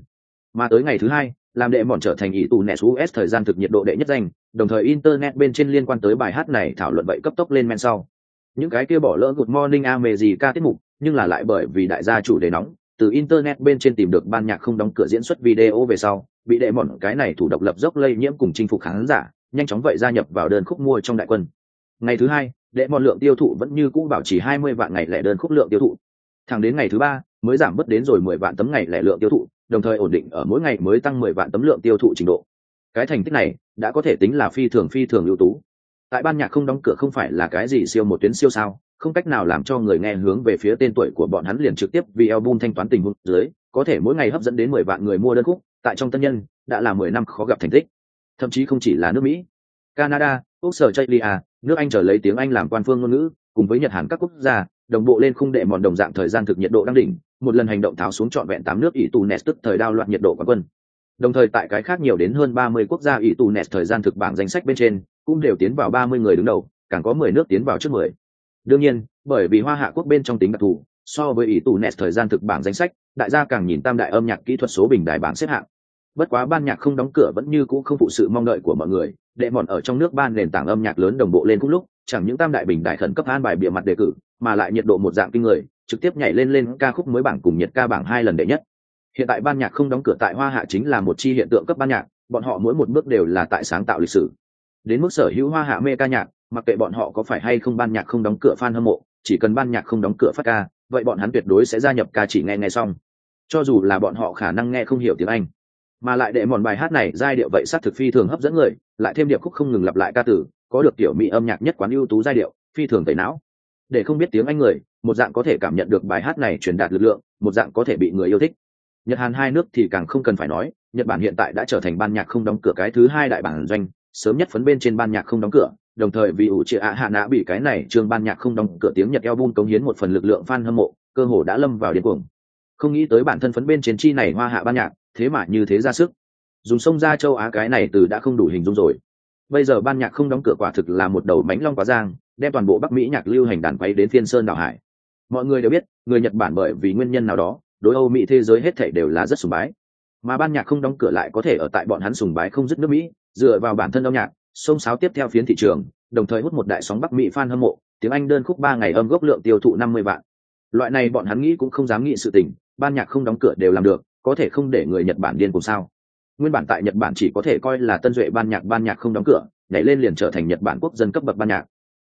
Mà tới ngày thứ hai, làm đệ mòn trở thành ý tù nes us thời gian thực nhiệt độ đệ nhất danh, đồng thời internet bên trên liên quan tới bài hát này thảo luận vậy cấp tốc lên men sau. Những cái kia bỏ lỡ good morning ame gì ca tiết mục, nhưng là lại bởi vì đại gia chủ đề nóng, từ internet bên trên tìm được ban nhạc không đóng cửa diễn xuất video về sau, bị đệ mòn cái này thủ độc lập dốc lây nhiễm cùng chinh phục khán giả, nhanh chóng vậy gia nhập vào đơn khúc mua trong đại quân ngày thứ hai, đệ mòn lượng tiêu thụ vẫn như cũ bảo trì 20 vạn ngày lẻ đơn khúc lượng tiêu thụ. Thẳng đến ngày thứ ba, mới giảm bớt đến rồi 10 vạn tấm ngày lẻ lượng tiêu thụ, đồng thời ổn định ở mỗi ngày mới tăng 10 vạn tấm lượng tiêu thụ trình độ. Cái thành tích này đã có thể tính là phi thường phi thường ưu tú. Tại ban nhạc không đóng cửa không phải là cái gì siêu một tuyến siêu sao, không cách nào làm cho người nghe hướng về phía tên tuổi của bọn hắn liền trực tiếp vì album thanh toán tình huống dưới, có thể mỗi ngày hấp dẫn đến mười vạn người mua đơn khúc, tại trong tân nhân, đã là mười năm khó gặp thành tích. Thậm chí không chỉ là nước mỹ. Canada Quốc sở chile à, nước anh trở lấy tiếng anh làm quan phương ngôn ngữ, cùng với nhật hàn các quốc gia, đồng bộ lên khung đệ mòn đồng dạng thời gian thực nhiệt độ đang đỉnh, một lần hành động tháo xuống trọn vẹn tám nước ỷ tù nes tức thời đao loạn nhiệt độ quán quân. Đồng thời tại cái khác nhiều đến hơn ba mươi quốc gia ỷ tù nes thời gian thực bảng danh sách bên trên, cũng đều tiến vào ba mươi người đứng đầu, càng có mười nước tiến vào trước mười. Đương nhiên, bởi vì hoa hạ quốc bên trong tính đặc thù, so với ỷ tù nes thời gian thực bảng danh sách, đại gia càng nhìn tam đại âm nhạc kỹ thuật số bình đại bảng xếp hạng bất quá ban nhạc không đóng cửa vẫn như cũ không phụ sự mong đợi của mọi người, đệ mòn ở trong nước ban nền tảng âm nhạc lớn đồng bộ lên cùng lúc, chẳng những tam đại bình đại khẩn cấp an bài bịa mặt đề cử, mà lại nhiệt độ một dạng kinh người, trực tiếp nhảy lên lên ca khúc mới bảng cùng nhiệt ca bảng hai lần đệ nhất. Hiện tại ban nhạc không đóng cửa tại hoa hạ chính là một chi hiện tượng cấp ban nhạc, bọn họ mỗi một bước đều là tại sáng tạo lịch sử. Đến mức sở hữu hoa hạ mê ca nhạc, mặc kệ bọn họ có phải hay không ban nhạc không đóng cửa fan hâm mộ, chỉ cần ban nhạc không đóng cửa phát ca, vậy bọn hắn tuyệt đối sẽ gia nhập ca chỉ nghe nghe xong. Cho dù là bọn họ khả năng nghe không hiểu tiếng anh mà lại đệ mòn bài hát này, giai điệu vậy sát thực phi thường hấp dẫn người, lại thêm điệp khúc không ngừng lặp lại ca tử, có được tiểu mỹ âm nhạc nhất quán ưu tú giai điệu, phi thường tẩy não. Để không biết tiếng anh người, một dạng có thể cảm nhận được bài hát này truyền đạt lực lượng, một dạng có thể bị người yêu thích. Nhật hàn hai nước thì càng không cần phải nói, nhật bản hiện tại đã trở thành ban nhạc không đóng cửa cái thứ hai đại bản doanh, sớm nhất phấn bên trên ban nhạc không đóng cửa, đồng thời vì ủ trịa ạ hạ nã bị cái này trường ban nhạc không đóng cửa tiếng nhật album cống hiến một phần lực lượng fan hâm mộ, cơ hồ đã lâm vào điên cuồng. Không nghĩ tới bản thân phấn bên trên chi này hoa hạ ban nhạc thế mà như thế ra sức. Dùng sông ra châu á cái này từ đã không đủ hình dung rồi. Bây giờ ban nhạc không đóng cửa quả thực là một đầu mánh long quá giang, đem toàn bộ bắc mỹ nhạc lưu hành đàn quay đến Thiên sơn đảo hải. Mọi người đều biết, người nhật bản bởi vì nguyên nhân nào đó, đối âu mỹ thế giới hết thể đều là rất sùng bái. Mà ban nhạc không đóng cửa lại có thể ở tại bọn hắn sùng bái không dứt nước mỹ, dựa vào bản thân âm nhạc sông sáo tiếp theo phiến thị trường, đồng thời hút một đại sóng bắc mỹ fan hâm mộ, tiếng anh đơn khúc ba ngày âm gốc lượng tiêu thụ năm mươi vạn. Loại này bọn hắn nghĩ cũng không dám nghĩ sự tình, ban nhạc không đóng cửa đều làm được có thể không để người nhật bản điên cùng sao? Nguyên bản tại nhật bản chỉ có thể coi là tân duệ ban nhạc ban nhạc không đóng cửa, nhảy lên liền trở thành nhật bản quốc dân cấp bậc ban nhạc.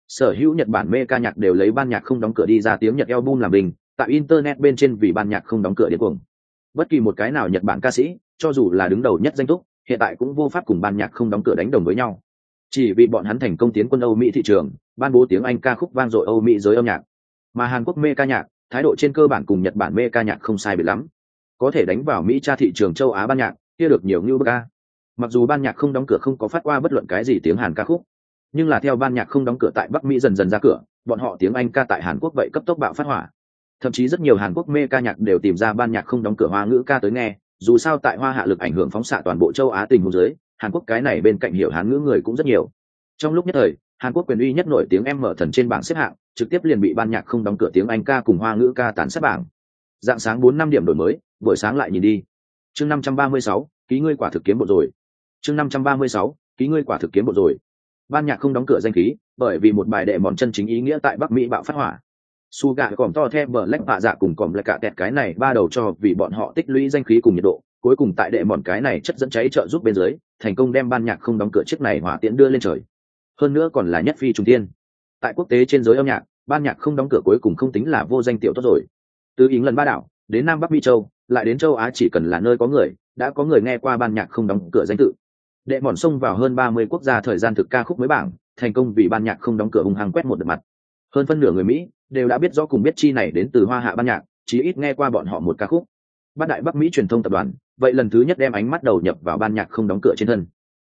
Sở hữu nhật bản mê ca nhạc đều lấy ban nhạc không đóng cửa đi ra tiếng nhật album làm bình, tại internet bên trên vì ban nhạc không đóng cửa điên cuồng. Bất kỳ một cái nào nhật bản ca sĩ, cho dù là đứng đầu nhất danh túc, hiện tại cũng vô pháp cùng ban nhạc không đóng cửa đánh đồng với nhau. Chỉ vì bọn hắn thành công tiến quân âu mỹ thị trường, ban bố tiếng anh ca khúc vang dội âu mỹ giới âm nhạc. Mà hàn quốc mê ca nhạc, thái độ trên cơ bản cùng nhật bản mê ca nhạc không sai biệt lắm có thể đánh vào mỹ tra thị trường châu á ban nhạc, kia được nhiều như bức a. Mặc dù ban nhạc không đóng cửa không có phát qua bất luận cái gì tiếng hàn ca khúc, nhưng là theo ban nhạc không đóng cửa tại bắc mỹ dần dần ra cửa, bọn họ tiếng anh ca tại hàn quốc vậy cấp tốc bạo phát hỏa. Thậm chí rất nhiều hàn quốc mê ca nhạc đều tìm ra ban nhạc không đóng cửa hoa ngữ ca tới nghe, dù sao tại hoa hạ lực ảnh hưởng phóng xạ toàn bộ châu á tình hồ dưới, hàn quốc cái này bên cạnh hiểu hán ngữ người cũng rất nhiều. Trong lúc nhất thời, hàn quốc quyền uy nhất nổi tiếng em mở thần trên bảng xếp hạng, trực tiếp liền bị ban nhạc không đóng cửa tiếng anh ca cùng hoa ngữ ca tán sát bảng. Dạng sáng bốn năm điểm đổi mới buổi sáng lại nhìn đi. Chương năm trăm ba mươi sáu, ký ngươi quả thực kiếm bộ rồi. Chương năm trăm ba mươi sáu, ký ngươi quả thực kiếm bộ rồi. Ban nhạc không đóng cửa danh khí, bởi vì một bài đệ mòn chân chính ý nghĩa tại bắc mỹ bạo phát hỏa. Su gà còm to theo bờ lách bạ dạ cùng còm lại cả tẹt cái này ba đầu cho vì bọn họ tích lũy danh khí cùng nhiệt độ, cuối cùng tại đệ mòn cái này chất dẫn cháy trợ giúp bên dưới, thành công đem ban nhạc không đóng cửa chiếc này hỏa tiễn đưa lên trời. Hơn nữa còn là nhất phi trung tiên tại quốc tế trên giới âm nhạc, ban nhạc không đóng cửa cuối cùng không tính là vô danh tiểu tốt rồi. Từ ý lần ba đảo, đến nam bắc mỹ châu lại đến châu á chỉ cần là nơi có người, đã có người nghe qua ban nhạc không đóng cửa danh tự. Đệ mòn sông vào hơn ba mươi quốc gia thời gian thực ca khúc mới bảng, thành công vì ban nhạc không đóng cửa hung hăng quét một đợt mặt. Hơn phân nửa người mỹ đều đã biết rõ cùng biết chi này đến từ hoa hạ ban nhạc, chí ít nghe qua bọn họ một ca khúc. Bát đại bắc mỹ truyền thông tập đoàn, vậy lần thứ nhất đem ánh mắt đầu nhập vào ban nhạc không đóng cửa trên thân.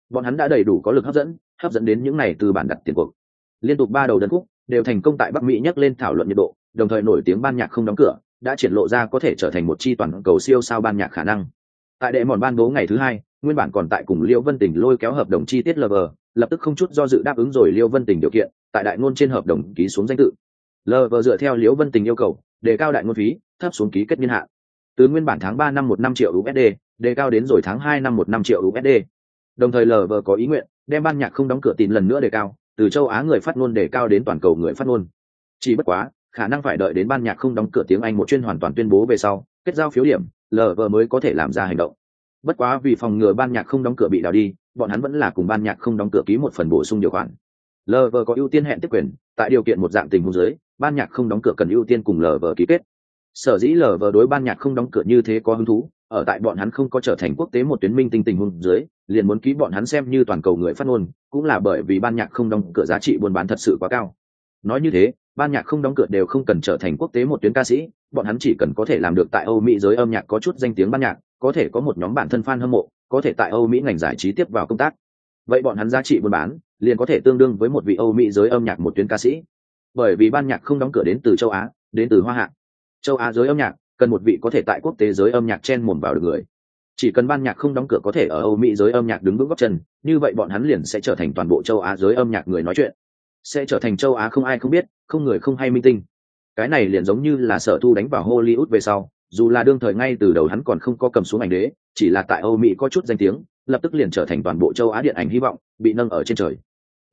Bọn hắn đã đầy đủ có lực hấp dẫn hấp dẫn đến những này từ bản đặt tiền cuộc. Liên tục ba đầu đơn khúc đều thành công tại bắc mỹ nhắc lên thảo luận nhiệt độ, đồng thời nổi tiếng ban nhạc không đóng cửa đã triển lộ ra có thể trở thành một chi toàn cầu siêu sao ban nhạc khả năng. Tại đệ mòn ban bố ngày thứ hai, nguyên bản còn tại cùng liêu vân tình lôi kéo hợp đồng chi tiết lv lập tức không chút do dự đáp ứng rồi liêu vân tình điều kiện, tại đại ngôn trên hợp đồng ký xuống danh tự. Lv dựa theo Liêu vân tình yêu cầu, đề cao đại ngôn phí, thấp xuống ký kết niên hạn. Từ nguyên bản tháng ba năm một năm triệu usd đề cao đến rồi tháng hai năm một năm triệu usd đồng thời lv có ý nguyện, đem ban nhạc không đóng cửa tin lần nữa đề cao, từ châu á người phát ngôn đề cao đến toàn cầu người phát ngôn. Chỉ bất quá khả năng phải đợi đến ban nhạc không đóng cửa tiếng anh một chuyên hoàn toàn tuyên bố về sau, kết giao phiếu điểm lv mới có thể làm ra hành động. Bất quá vì phòng ngừa ban nhạc không đóng cửa bị đào đi, bọn hắn vẫn là cùng ban nhạc không đóng cửa ký một phần bổ sung điều khoản. Lv có ưu tiên hẹn tiếp quyền, tại điều kiện một dạng tình huống giới ban nhạc không đóng cửa cần ưu tiên cùng lv ký kết. Sở dĩ lv đối ban nhạc không đóng cửa như thế có hứng thú, ở tại bọn hắn không có trở thành quốc tế một tuyến minh tinh tình huống dưới, liền muốn ký bọn hắn xem như toàn cầu người phát ngôn, cũng là bởi vì ban nhạc không đóng cửa giá trị buôn bán thật sự quá cao. Nói như thế ban nhạc không đóng cửa đều không cần trở thành quốc tế một tuyến ca sĩ, bọn hắn chỉ cần có thể làm được tại âu mỹ giới âm nhạc có chút danh tiếng ban nhạc, có thể có một nhóm bản thân fan hâm mộ, có thể tại âu mỹ ngành giải trí tiếp vào công tác. Vậy bọn hắn giá trị buôn bán, liền có thể tương đương với một vị âu mỹ giới âm nhạc một tuyến ca sĩ. Bởi vì ban nhạc không đóng cửa đến từ châu á, đến từ hoa hạ. Châu á giới âm nhạc, cần một vị có thể tại quốc tế giới âm nhạc chen mồm vào được người. Chỉ cần ban nhạc không đóng cửa có thể ở âu mỹ giới âm nhạc đứng vững góc chân, như vậy bọn hắn liền sẽ trở thành toàn bộ châu á giới âm nhạc người nói chuyện sẽ trở thành châu á không ai không biết, không người không hay minh tinh. Cái này liền giống như là sở thu đánh vào hollywood về sau, dù là đương thời ngay từ đầu hắn còn không có cầm xuống ảnh đế, chỉ là tại âu mỹ có chút danh tiếng, lập tức liền trở thành toàn bộ châu á điện ảnh hy vọng, bị nâng ở trên trời.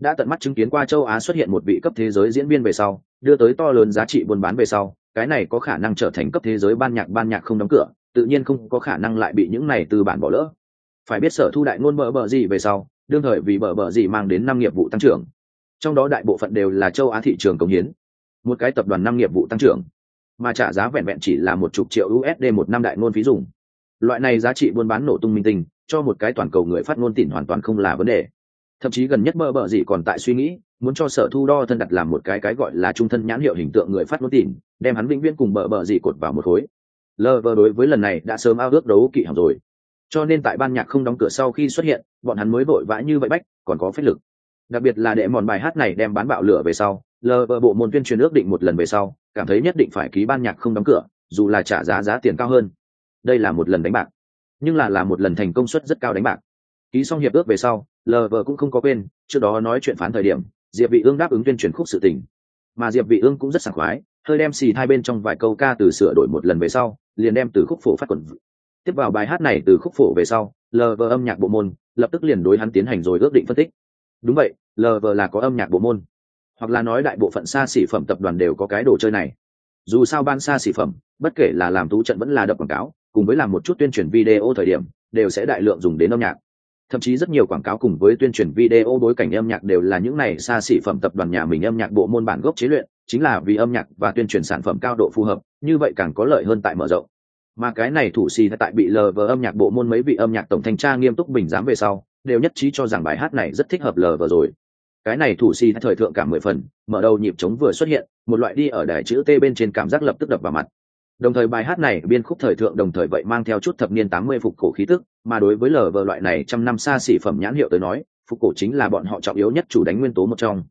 Đã tận mắt chứng kiến qua châu á xuất hiện một vị cấp thế giới diễn viên về sau, đưa tới to lớn giá trị buôn bán về sau, cái này có khả năng trở thành cấp thế giới ban nhạc ban nhạc không đóng cửa, tự nhiên không có khả năng lại bị những này từ bản bỏ lỡ. Phải biết sở thu đại ngôn bờ bờ gì về sau, đương thời vì bờ bờ gì mang đến năm nghiệp vụ tăng trưởng trong đó đại bộ phận đều là châu á thị trường cống hiến. Một cái tập đoàn năm nghiệp vụ tăng trưởng, mà trả giá vẹn vẹn chỉ là một chục triệu usd một năm đại ngôn phí dùng. Loại này giá trị buôn bán nổ tung minh tinh, cho một cái toàn cầu người phát ngôn tỉnh hoàn toàn không là vấn đề. Thậm chí gần nhất mơ bợ gì còn tại suy nghĩ, muốn cho sở thu đo thân đặt làm một cái cái gọi là trung thân nhãn hiệu hình tượng người phát ngôn tỉnh, đem hắn vĩnh viễn cùng bợ bợ gì cột vào một khối. Lơ vơ đối với lần này đã sớm ao ước đấu kỵ hỏng rồi. Cho nên tại ban nhạc không đóng cửa sau khi xuất hiện, bọn hắn mới vội vã như vậy bách, còn có phép lực đặc biệt là đệ mòn bài hát này đem bán bạo lửa về sau lờ vợ bộ môn tuyên truyền ước định một lần về sau, cảm thấy nhất định phải ký ban nhạc không đóng cửa, dù là trả giá giá tiền cao hơn. Đây là một lần đánh bạc. Nhưng là là một lần thành công suất rất cao đánh bạc. Ký xong hiệp ước về sau lờ vợ cũng không có quên, trước đó nói chuyện phán thời điểm, diệp vị ương đáp ứng tuyên truyền khúc sự tình. Mà diệp vị ương cũng rất sảng khoái, hơi đem xì hai bên trong vài câu ca từ sửa đổi một lần về sau, liền đem từ khúc phổ phát quần tiếp vào bài hát này từ khúc phổ về sau lờ vợ âm nhạc bộ môn lập tức liền đối hắn tiến hành rồi ước định phân tích đúng vậy, lờ vờ là có âm nhạc bộ môn. Hoặc là nói đại bộ phận xa xỉ phẩm tập đoàn đều có cái đồ chơi này. Dù sao ban xa xỉ phẩm, bất kể là làm tú trận vẫn là đập quảng cáo, cùng với làm một chút tuyên truyền video thời điểm, đều sẽ đại lượng dùng đến âm nhạc. Thậm chí rất nhiều quảng cáo cùng với tuyên truyền video bối cảnh âm nhạc đều là những này xa xỉ phẩm tập đoàn nhà mình âm nhạc bộ môn bản gốc chế luyện, chính là vì âm nhạc và tuyên truyền sản phẩm cao độ phù hợp, như vậy càng có lợi hơn tại mở rộng. Mà cái này thủ xì tại bị lờ vờ âm nhạc bộ môn mấy vị âm nhạc tổng thanh tra nghiêm túc bình giám về sau đều nhất trí cho rằng bài hát này rất thích hợp lờ Vừa rồi. Cái này thủ xì thời thượng cảm mười phần, mở đầu nhịp trống vừa xuất hiện, một loại đi ở đài chữ t bên trên cảm giác lập tức đập vào mặt. Đồng thời bài hát này, biên khúc thời thượng đồng thời vậy mang theo chút thập niên tám mươi phục cổ khí tức, mà đối với lờ vờ loại này trăm năm xa xỉ phẩm nhãn hiệu tới nói, phục cổ chính là bọn họ trọng yếu nhất chủ đánh nguyên tố một trong.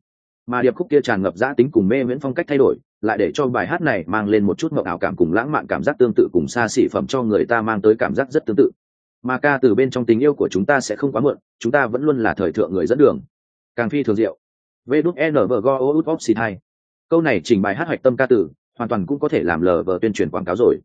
Mà điệp khúc kia tràn ngập giã tính cùng mê miễn phong cách thay đổi, lại để cho bài hát này mang lên một chút mộng ảo cảm cùng lãng mạn cảm giác tương tự cùng xa xỉ phẩm cho người ta mang tới cảm giác rất tương tự mà ca từ bên trong tình yêu của chúng ta sẽ không quá muộn, chúng ta vẫn luôn là thời thượng người dẫn đường. Càng phi thường diệu. Vê đúc g o út bóc xịt hai. Câu này chỉnh bài hát hoạch tâm ca từ, hoàn toàn cũng có thể làm lờ vờ tuyên truyền quảng cáo rồi.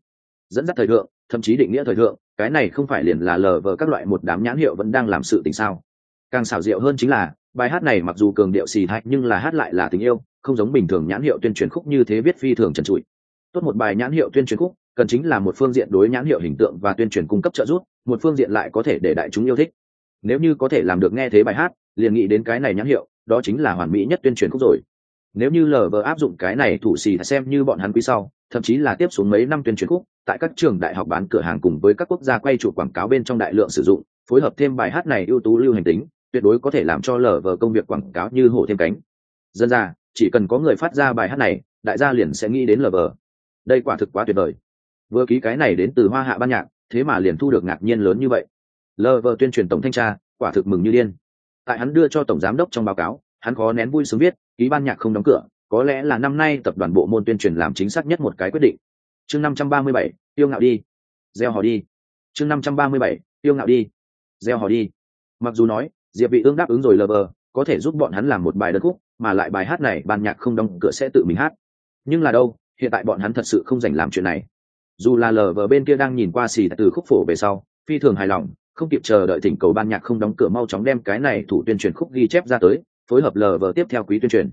Dẫn dắt thời thượng, thậm chí định nghĩa thời thượng, cái này không phải liền là lờ vờ các loại một đám nhãn hiệu vẫn đang làm sự tình sao. Càng xảo diệu hơn chính là, bài hát này mặc dù cường điệu xì thạch nhưng là hát lại là tình yêu, không giống bình thường nhãn hiệu tuyên truyền khúc như thế viết phi thường trần trụi. Tốt một bài nhãn hiệu tuyên truyền khúc cần chính là một phương diện đối nhãn hiệu hình tượng và tuyên truyền cung cấp trợ giúp, một phương diện lại có thể để đại chúng yêu thích. Nếu như có thể làm được nghe thế bài hát, liền nghĩ đến cái này nhãn hiệu, đó chính là hoàn mỹ nhất tuyên truyền khúc rồi. Nếu như lờ vờ áp dụng cái này thủ xì xem như bọn hắn quý sau, thậm chí là tiếp xuống mấy năm tuyên truyền khúc, tại các trường đại học bán cửa hàng cùng với các quốc gia quay chủ quảng cáo bên trong đại lượng sử dụng, phối hợp thêm bài hát này ưu tú lưu hành tính, tuyệt đối có thể làm cho lờ vờ công việc quảng cáo như hổ thêm cánh. Dân ra, chỉ cần có người phát ra bài hát này, đại gia liền sẽ nghĩ đến lờ vờ đây quả thực quá tuyệt vời vừa ký cái này đến từ hoa hạ ban nhạc, thế mà liền thu được ngạc nhiên lớn như vậy. Lờ vờ tuyên truyền tổng thanh tra, quả thực mừng như điên. Tại hắn đưa cho tổng giám đốc trong báo cáo, hắn khó nén vui sướng viết, ký ban nhạc không đóng cửa, có lẽ là năm nay tập đoàn bộ môn tuyên truyền làm chính xác nhất một cái quyết định. Chương năm trăm ba mươi bảy yêu ngạo đi. Gieo họ đi. Chương năm trăm ba mươi bảy yêu ngạo đi. Gieo họ đi. Mặc dù nói, diệp vị ương đáp ứng rồi lờ vờ, có thể giúp bọn hắn làm một bài đơn khúc, mà lại bài hát này ban nhạc không đóng cửa sẽ tự mình hát. Nhưng là đâu, hiện tại bọn hắn thật sự không dành làm chuyện này dù là lờ vờ bên kia đang nhìn qua xì từ khúc phổ về sau, phi thường hài lòng, không kịp chờ đợi thỉnh cầu ban nhạc không đóng cửa mau chóng đem cái này thủ tuyên truyền khúc ghi chép ra tới, phối hợp lờ vờ tiếp theo quý tuyên truyền.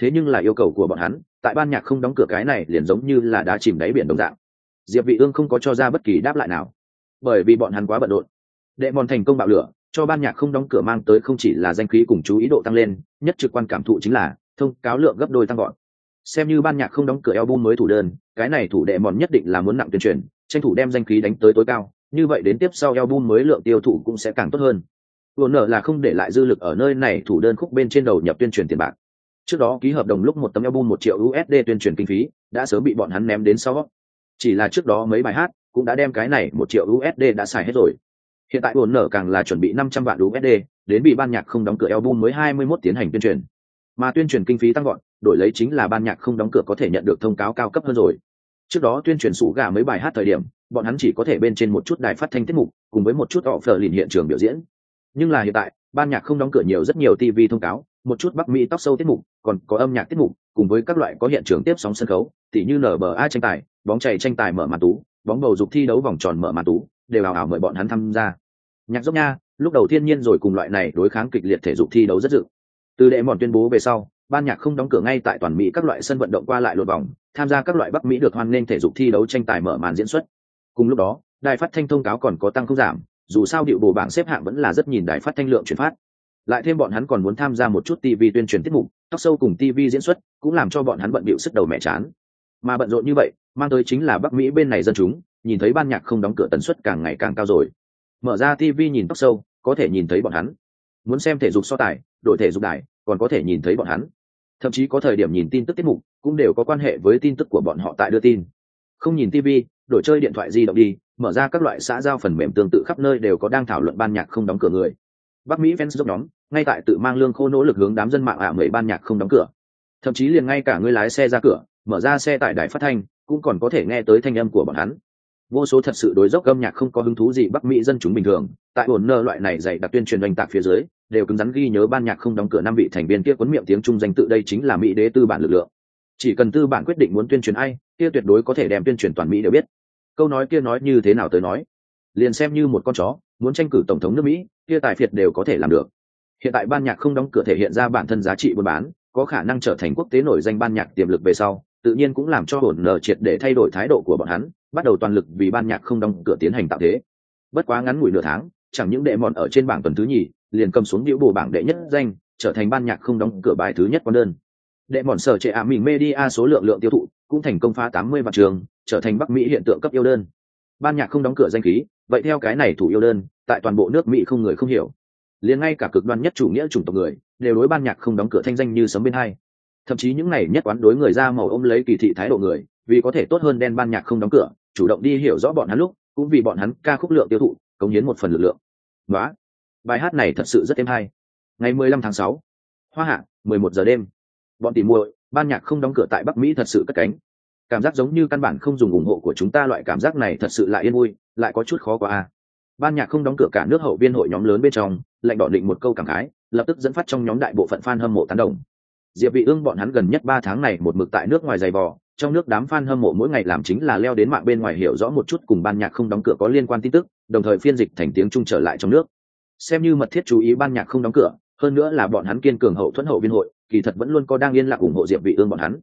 Thế nhưng là yêu cầu của bọn hắn, tại ban nhạc không đóng cửa cái này liền giống như là đã chìm đáy biển đồng dạng. Diệp vị ương không có cho ra bất kỳ đáp lại nào. Bởi vì bọn hắn quá bận rộn. Đệ mòn thành công bạo lửa, cho ban nhạc không đóng cửa mang tới không chỉ là danh khí cùng chú ý độ tăng lên, nhất trực quan cảm thụ chính là thông cáo lượng gấp đôi tăng gọn xem như ban nhạc không đóng cửa album mới thủ đơn, cái này thủ đệ mòn nhất định là muốn nặng tuyên truyền, tranh thủ đem danh khí đánh tới tối cao, như vậy đến tiếp sau album mới lượng tiêu thụ cũng sẽ càng tốt hơn. Vừa nở là không để lại dư lực ở nơi này thủ đơn khúc bên trên đầu nhập tuyên truyền tiền bạc. Trước đó ký hợp đồng lúc một tấm album một triệu usd tuyên truyền kinh phí, đã sớm bị bọn hắn ném đến sau. Chỉ là trước đó mấy bài hát cũng đã đem cái này một triệu usd đã xài hết rồi. Hiện tại buồn nở càng là chuẩn bị năm trăm vạn usd đến bị ban nhạc không đóng cửa album mới hai mươi 21 tiến hành tuyên truyền. Mà tuyên truyền kinh phí tăng gọn đổi lấy chính là ban nhạc không đóng cửa có thể nhận được thông cáo cao cấp hơn rồi. Trước đó tuyên truyền sủ gà mấy bài hát thời điểm, bọn hắn chỉ có thể bên trên một chút đài phát thanh tiết mục, cùng với một chút họ phờ lìn hiện trường biểu diễn. Nhưng là hiện tại, ban nhạc không đóng cửa nhiều rất nhiều tv thông cáo, một chút bắc mỹ tóc sâu tiết mục, còn có âm nhạc tiết mục, cùng với các loại có hiện trường tiếp sóng sân khấu, tỉ như nở bờ ai tranh tài, bóng chảy tranh tài mở màn tú, bóng bầu dục thi đấu vòng tròn mở màn tú, đều ảo ảo mời bọn hắn tham gia. Nhạc dốc nha, lúc đầu thiên nhiên rồi cùng loại này đối kháng kịch liệt thể dục thi đấu rất dự. Từ đệ mòn tuyên bố về sau ban nhạc không đóng cửa ngay tại toàn mỹ các loại sân vận động qua lại lột vòng, tham gia các loại bắc mỹ được hoan nghênh thể dục thi đấu tranh tài mở màn diễn xuất. Cùng lúc đó, đài phát thanh thông cáo còn có tăng không giảm, dù sao điệu bộ bảng xếp hạng vẫn là rất nhìn đài phát thanh lượng chuyển phát. Lại thêm bọn hắn còn muốn tham gia một chút tv tuyên truyền tiết mục tóc sâu cùng tv diễn xuất, cũng làm cho bọn hắn bận bịu sức đầu mẹ chán. Mà bận rộn như vậy, mang tới chính là bắc mỹ bên này dân chúng, nhìn thấy ban nhạc không đóng cửa tần suất càng ngày càng cao rồi. Mở ra tv nhìn tóc sâu có thể nhìn thấy bọn hắn. Muốn xem thể dục so tài, đội thể dục đài, còn có thể nhìn thấy bọn hắn thậm chí có thời điểm nhìn tin tức tiết mục cũng đều có quan hệ với tin tức của bọn họ tại đưa tin. Không nhìn tv đổi chơi điện thoại di động đi, mở ra các loại xã giao phần mềm tương tự khắp nơi đều có đang thảo luận ban nhạc không đóng cửa người. Bắc mỹ fans dốc nhóm ngay tại tự mang lương khô nỗ lực hướng đám dân mạng ả mười ban nhạc không đóng cửa. Thậm chí liền ngay cả người lái xe ra cửa, mở ra xe tại đài phát thanh, cũng còn có thể nghe tới thanh âm của bọn hắn. Vô số thật sự đối dốc âm nhạc không có hứng thú gì bắc mỹ dân chúng bình thường, tại ổn nơ loại này dày đặc tuyên truyền oanh tạc phía dưới đều cứng rắn ghi nhớ ban nhạc không đóng cửa năm vị thành viên kia cuốn miệng tiếng trung danh tự đây chính là mỹ đế tư bản lực lượng. Chỉ cần tư bản quyết định muốn tuyên truyền ai, kia tuyệt đối có thể đem tuyên truyền toàn mỹ đều biết. Câu nói kia nói như thế nào tới nói? Liền xem như một con chó, muốn tranh cử tổng thống nước mỹ, kia tài phiệt đều có thể làm được. Hiện tại ban nhạc không đóng cửa thể hiện ra bản thân giá trị buôn bán, có khả năng trở thành quốc tế nổi danh ban nhạc tiềm lực về sau, tự nhiên cũng làm cho hồn nở triệt để thay đổi thái độ của bọn hắn, bắt đầu toàn lực vì ban nhạc không đóng cửa tiến hành tạo thế. Bất quá ngắn ngủi nửa tháng, chẳng những đệ mòn ở trên bảng tuần thứ nhì liền cầm xuống biểu bồ bảng đệ nhất danh, trở thành ban nhạc không đóng cửa bài thứ nhất quan đơn. Đệ mòn sở trệ ả mình media số lượng lượng tiêu thụ, cũng thành công phá tám mươi vạn trường, trở thành bắc mỹ hiện tượng cấp yêu đơn. Ban nhạc không đóng cửa danh khí, vậy theo cái này thủ yêu đơn, tại toàn bộ nước mỹ không người không hiểu. Liền ngay cả cực đoan nhất chủ nghĩa chủng tộc người, đều đối ban nhạc không đóng cửa thanh danh như sấm bên hai. Thậm chí những này nhất quán đối người ra màu ôm lấy kỳ thị thái độ người, vì có thể tốt hơn đen ban nhạc không đóng cửa, chủ động đi hiểu rõ bọn hắn lúc, cũng vì bọn hắn ca khúc lượng tiêu thụ, cống hiến một phần lực lượng. Nói bài hát này thật sự rất êm hay. Ngày mười lăm tháng sáu, hoa hạ, mười một giờ đêm. Bọn tỉ muội, ban nhạc không đóng cửa tại bắc mỹ thật sự cất cánh. Cảm giác giống như căn bản không dùng ủng hộ của chúng ta loại cảm giác này thật sự lại yên vui, lại có chút khó qua a. Ban nhạc không đóng cửa cả nước hậu viên hội nhóm lớn bên trong lệnh đỏ định một câu cảm khái, lập tức dẫn phát trong nhóm đại bộ phận fan hâm mộ tán đồng. Diệp vị ương bọn hắn gần nhất ba tháng này một mực tại nước ngoài dày vò, trong nước đám fan hâm mộ mỗi ngày làm chính là leo đến mạng bên ngoài hiểu rõ một chút cùng ban nhạc không đóng cửa có liên quan tin tức, đồng thời phiên dịch thành tiếng trung trở lại trong nước xem như mật thiết chú ý ban nhạc không đóng cửa, hơn nữa là bọn hắn kiên cường hậu thuẫn hậu viên hội, kỳ thật vẫn luôn có đang yên lặng ủng hộ diệp vị ương bọn hắn.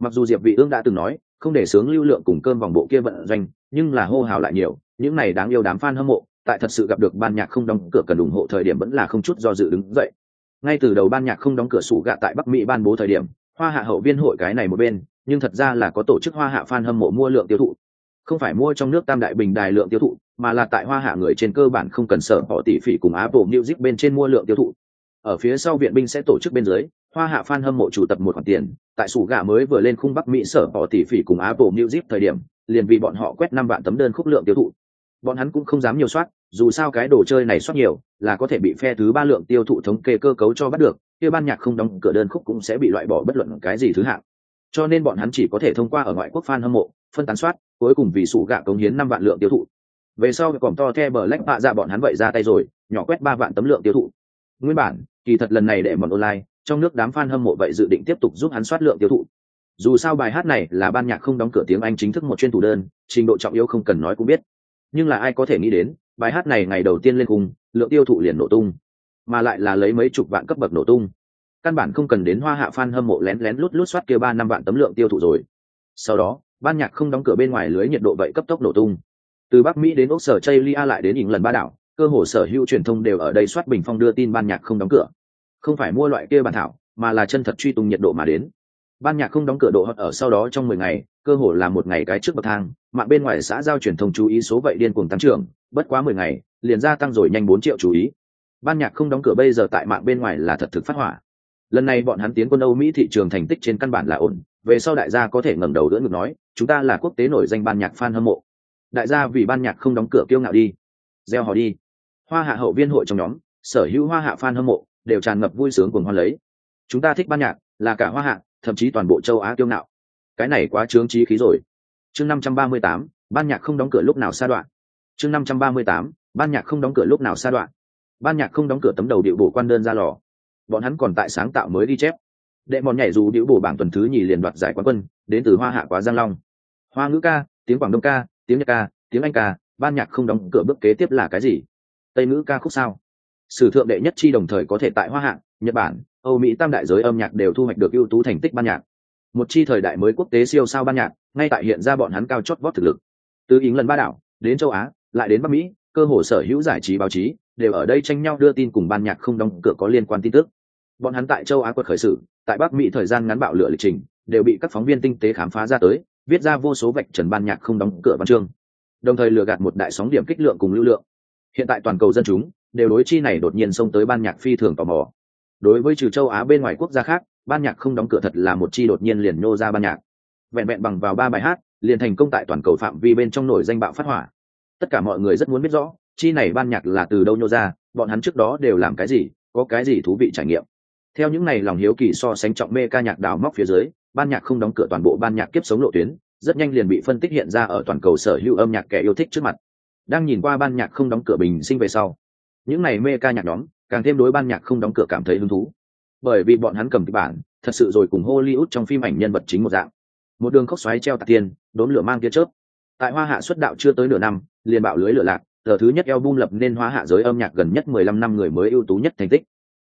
Mặc dù diệp vị ương đã từng nói, không để sướng lưu lượng cùng cơm vòng bộ kia vận doanh, nhưng là hô hào lại nhiều, những này đáng yêu đám fan hâm mộ, tại thật sự gặp được ban nhạc không đóng cửa cần ủng hộ thời điểm vẫn là không chút do dự đứng dậy. Ngay từ đầu ban nhạc không đóng cửa sủ gạ tại bắc mỹ ban bố thời điểm, hoa hạ hậu viên hội cái này một bên, nhưng thật ra là có tổ chức hoa hạ fan hâm mộ mua lượng tiêu thụ không phải mua trong nước tam đại bình đài lượng tiêu thụ, mà là tại hoa hạ người trên cơ bản không cần sở họ tỷ phỉ cùng apple music bên trên mua lượng tiêu thụ. Ở phía sau viện binh sẽ tổ chức bên dưới, hoa hạ fan hâm mộ chủ tập một khoản tiền, tại sủ gà mới vừa lên khung bắc mỹ sở họ tỷ phỉ cùng apple music thời điểm, liền vì bọn họ quét năm vạn tấm đơn khúc lượng tiêu thụ. Bọn hắn cũng không dám nhiều soát, dù sao cái đồ chơi này soát nhiều, là có thể bị phe thứ ba lượng tiêu thụ thống kê cơ cấu cho bắt được, kia ban nhạc không đóng cửa đơn khúc cũng sẽ bị loại bỏ bất luận cái gì thứ hạng. Cho nên bọn hắn chỉ có thể thông qua ở ngoại quốc fan hâm mộ phân tán soát, cuối cùng vì sủ gạ cống hiến năm vạn lượng tiêu thụ. Về sau còn to the bờ lách bạ ra bọn hắn vậy ra tay rồi, nhỏ quét ba vạn tấm lượng tiêu thụ. Nguyên bản, kỳ thật lần này để mòn online, trong nước đám fan hâm mộ vậy dự định tiếp tục giúp hắn soát lượng tiêu thụ. Dù sao bài hát này là ban nhạc không đóng cửa tiếng anh chính thức một chuyên thủ đơn, trình độ trọng yếu không cần nói cũng biết. Nhưng là ai có thể nghĩ đến, bài hát này ngày đầu tiên lên cùng lượng tiêu thụ liền nổ tung. Mà lại là lấy mấy chục vạn cấp bậc nổ tung. Căn bản không cần đến hoa hạ fan hâm mộ lén lén lút lút soát kia ba năm vạn tấm lượng tiêu thụ rồi. Sau đó ban nhạc không đóng cửa bên ngoài lưới nhiệt độ vậy cấp tốc nổ tung. Từ bắc mỹ đến úc sở chây lia lại đến ỉng lần ba đảo, cơ hồ sở hữu truyền thông đều ở đây soát bình phong đưa tin ban nhạc không đóng cửa. Không phải mua loại kia bàn thảo, mà là chân thật truy tung nhiệt độ mà đến. Ban nhạc không đóng cửa độ hot ở sau đó trong mười ngày, cơ hồ là một ngày cái trước bậc thang, mạng bên ngoài xã giao truyền thông chú ý số vậy điên cuồng tăng trưởng, bất quá mười ngày, liền gia tăng rồi nhanh bốn triệu chú ý. Ban nhạc không đóng cửa bây giờ tại mạng bên ngoài là thật thực phát hỏa. Lần này bọn hắn tiến quân âu mỹ thị trường thành tích trên căn bản là ổn về sau đại gia có thể ngẩng đầu đỡ ngực nói, chúng ta là quốc tế nổi danh ban nhạc fan hâm mộ. Đại gia vì ban nhạc không đóng cửa kiêu ngạo đi, gieo họ đi. Hoa hạ hậu viên hội trong nhóm, sở hữu hoa hạ fan hâm mộ đều tràn ngập vui sướng cùng hoan lấy. Chúng ta thích ban nhạc là cả hoa hạ, thậm chí toàn bộ châu á kiêu ngạo. Cái này quá trướng trí khí rồi. Chương năm trăm ba mươi tám, ban nhạc không đóng cửa lúc nào xa đoạn. Chương năm trăm ba mươi tám, ban nhạc không đóng cửa lúc nào xa đoạn. Ban nhạc không đóng cửa tấm đầu điệu bổ quan đơn ra lò. Bọn hắn còn tại sáng tạo mới đi chép đệ mòn nhảy dù điệu bổ bảng tuần thứ nhì liền đoạt giải quán quân, đến từ hoa hạ quá giang long. Hoa ngữ ca, tiếng quảng đông ca, tiếng nhật ca, tiếng anh ca, ban nhạc không đóng cửa bước kế tiếp là cái gì? Tây ngữ ca khúc sao? Sử thượng đệ nhất chi đồng thời có thể tại hoa hạ, nhật bản, âu mỹ tam đại giới âm nhạc đều thu hoạch được ưu tú thành tích ban nhạc. Một chi thời đại mới quốc tế siêu sao ban nhạc, ngay tại hiện ra bọn hắn cao chót vót thực lực. Từ ý lần ba đảo, đến châu á, lại đến bắc mỹ, cơ hồ sở hữu giải trí báo chí, đều ở đây tranh nhau đưa tin cùng ban nhạc không đóng cửa có liên quan tin tức bọn hắn tại châu á quật khởi sự, tại bắc mỹ thời gian ngắn bạo lửa lịch trình, đều bị các phóng viên tinh tế khám phá ra tới, viết ra vô số vạch trần ban nhạc không đóng cửa văn chương. Đồng thời lừa gạt một đại sóng điểm kích lượng cùng lưu lượng. Hiện tại toàn cầu dân chúng đều đối chi này đột nhiên xông tới ban nhạc phi thường tò mò. Đối với trừ châu á bên ngoài quốc gia khác, ban nhạc không đóng cửa thật là một chi đột nhiên liền nhô ra ban nhạc. Vẹn vẹn bằng vào ba bài hát, liền thành công tại toàn cầu phạm vi bên trong nổi danh bạo phát hỏa. Tất cả mọi người rất muốn biết rõ, chi này ban nhạc là từ đâu nhô ra, bọn hắn trước đó đều làm cái gì, có cái gì thú vị trải nghiệm theo những này lòng hiếu kỳ so sánh trọng mê ca nhạc đào móc phía dưới, ban nhạc không đóng cửa toàn bộ ban nhạc kiếp sống lộ tuyến, rất nhanh liền bị phân tích hiện ra ở toàn cầu sở hữu âm nhạc kẻ yêu thích trước mặt. Đang nhìn qua ban nhạc không đóng cửa bình sinh về sau, những này mê ca nhạc nhóm càng thêm đối ban nhạc không đóng cửa cảm thấy hứng thú. Bởi vì bọn hắn cầm kịch bản, thật sự rồi cùng hollywood trong phim ảnh nhân vật chính một dạng. Một đường khóc xoáy treo tạc tiền đốn lửa mang tia chớp. Tại hoa hạ xuất đạo chưa tới nửa năm, liền bạo lưới lửa lạc, tờ thứ nhất album lập nên hoa hạ giới âm nhạc gần nhất mười lăm năm người mới ưu tú nhất thành tích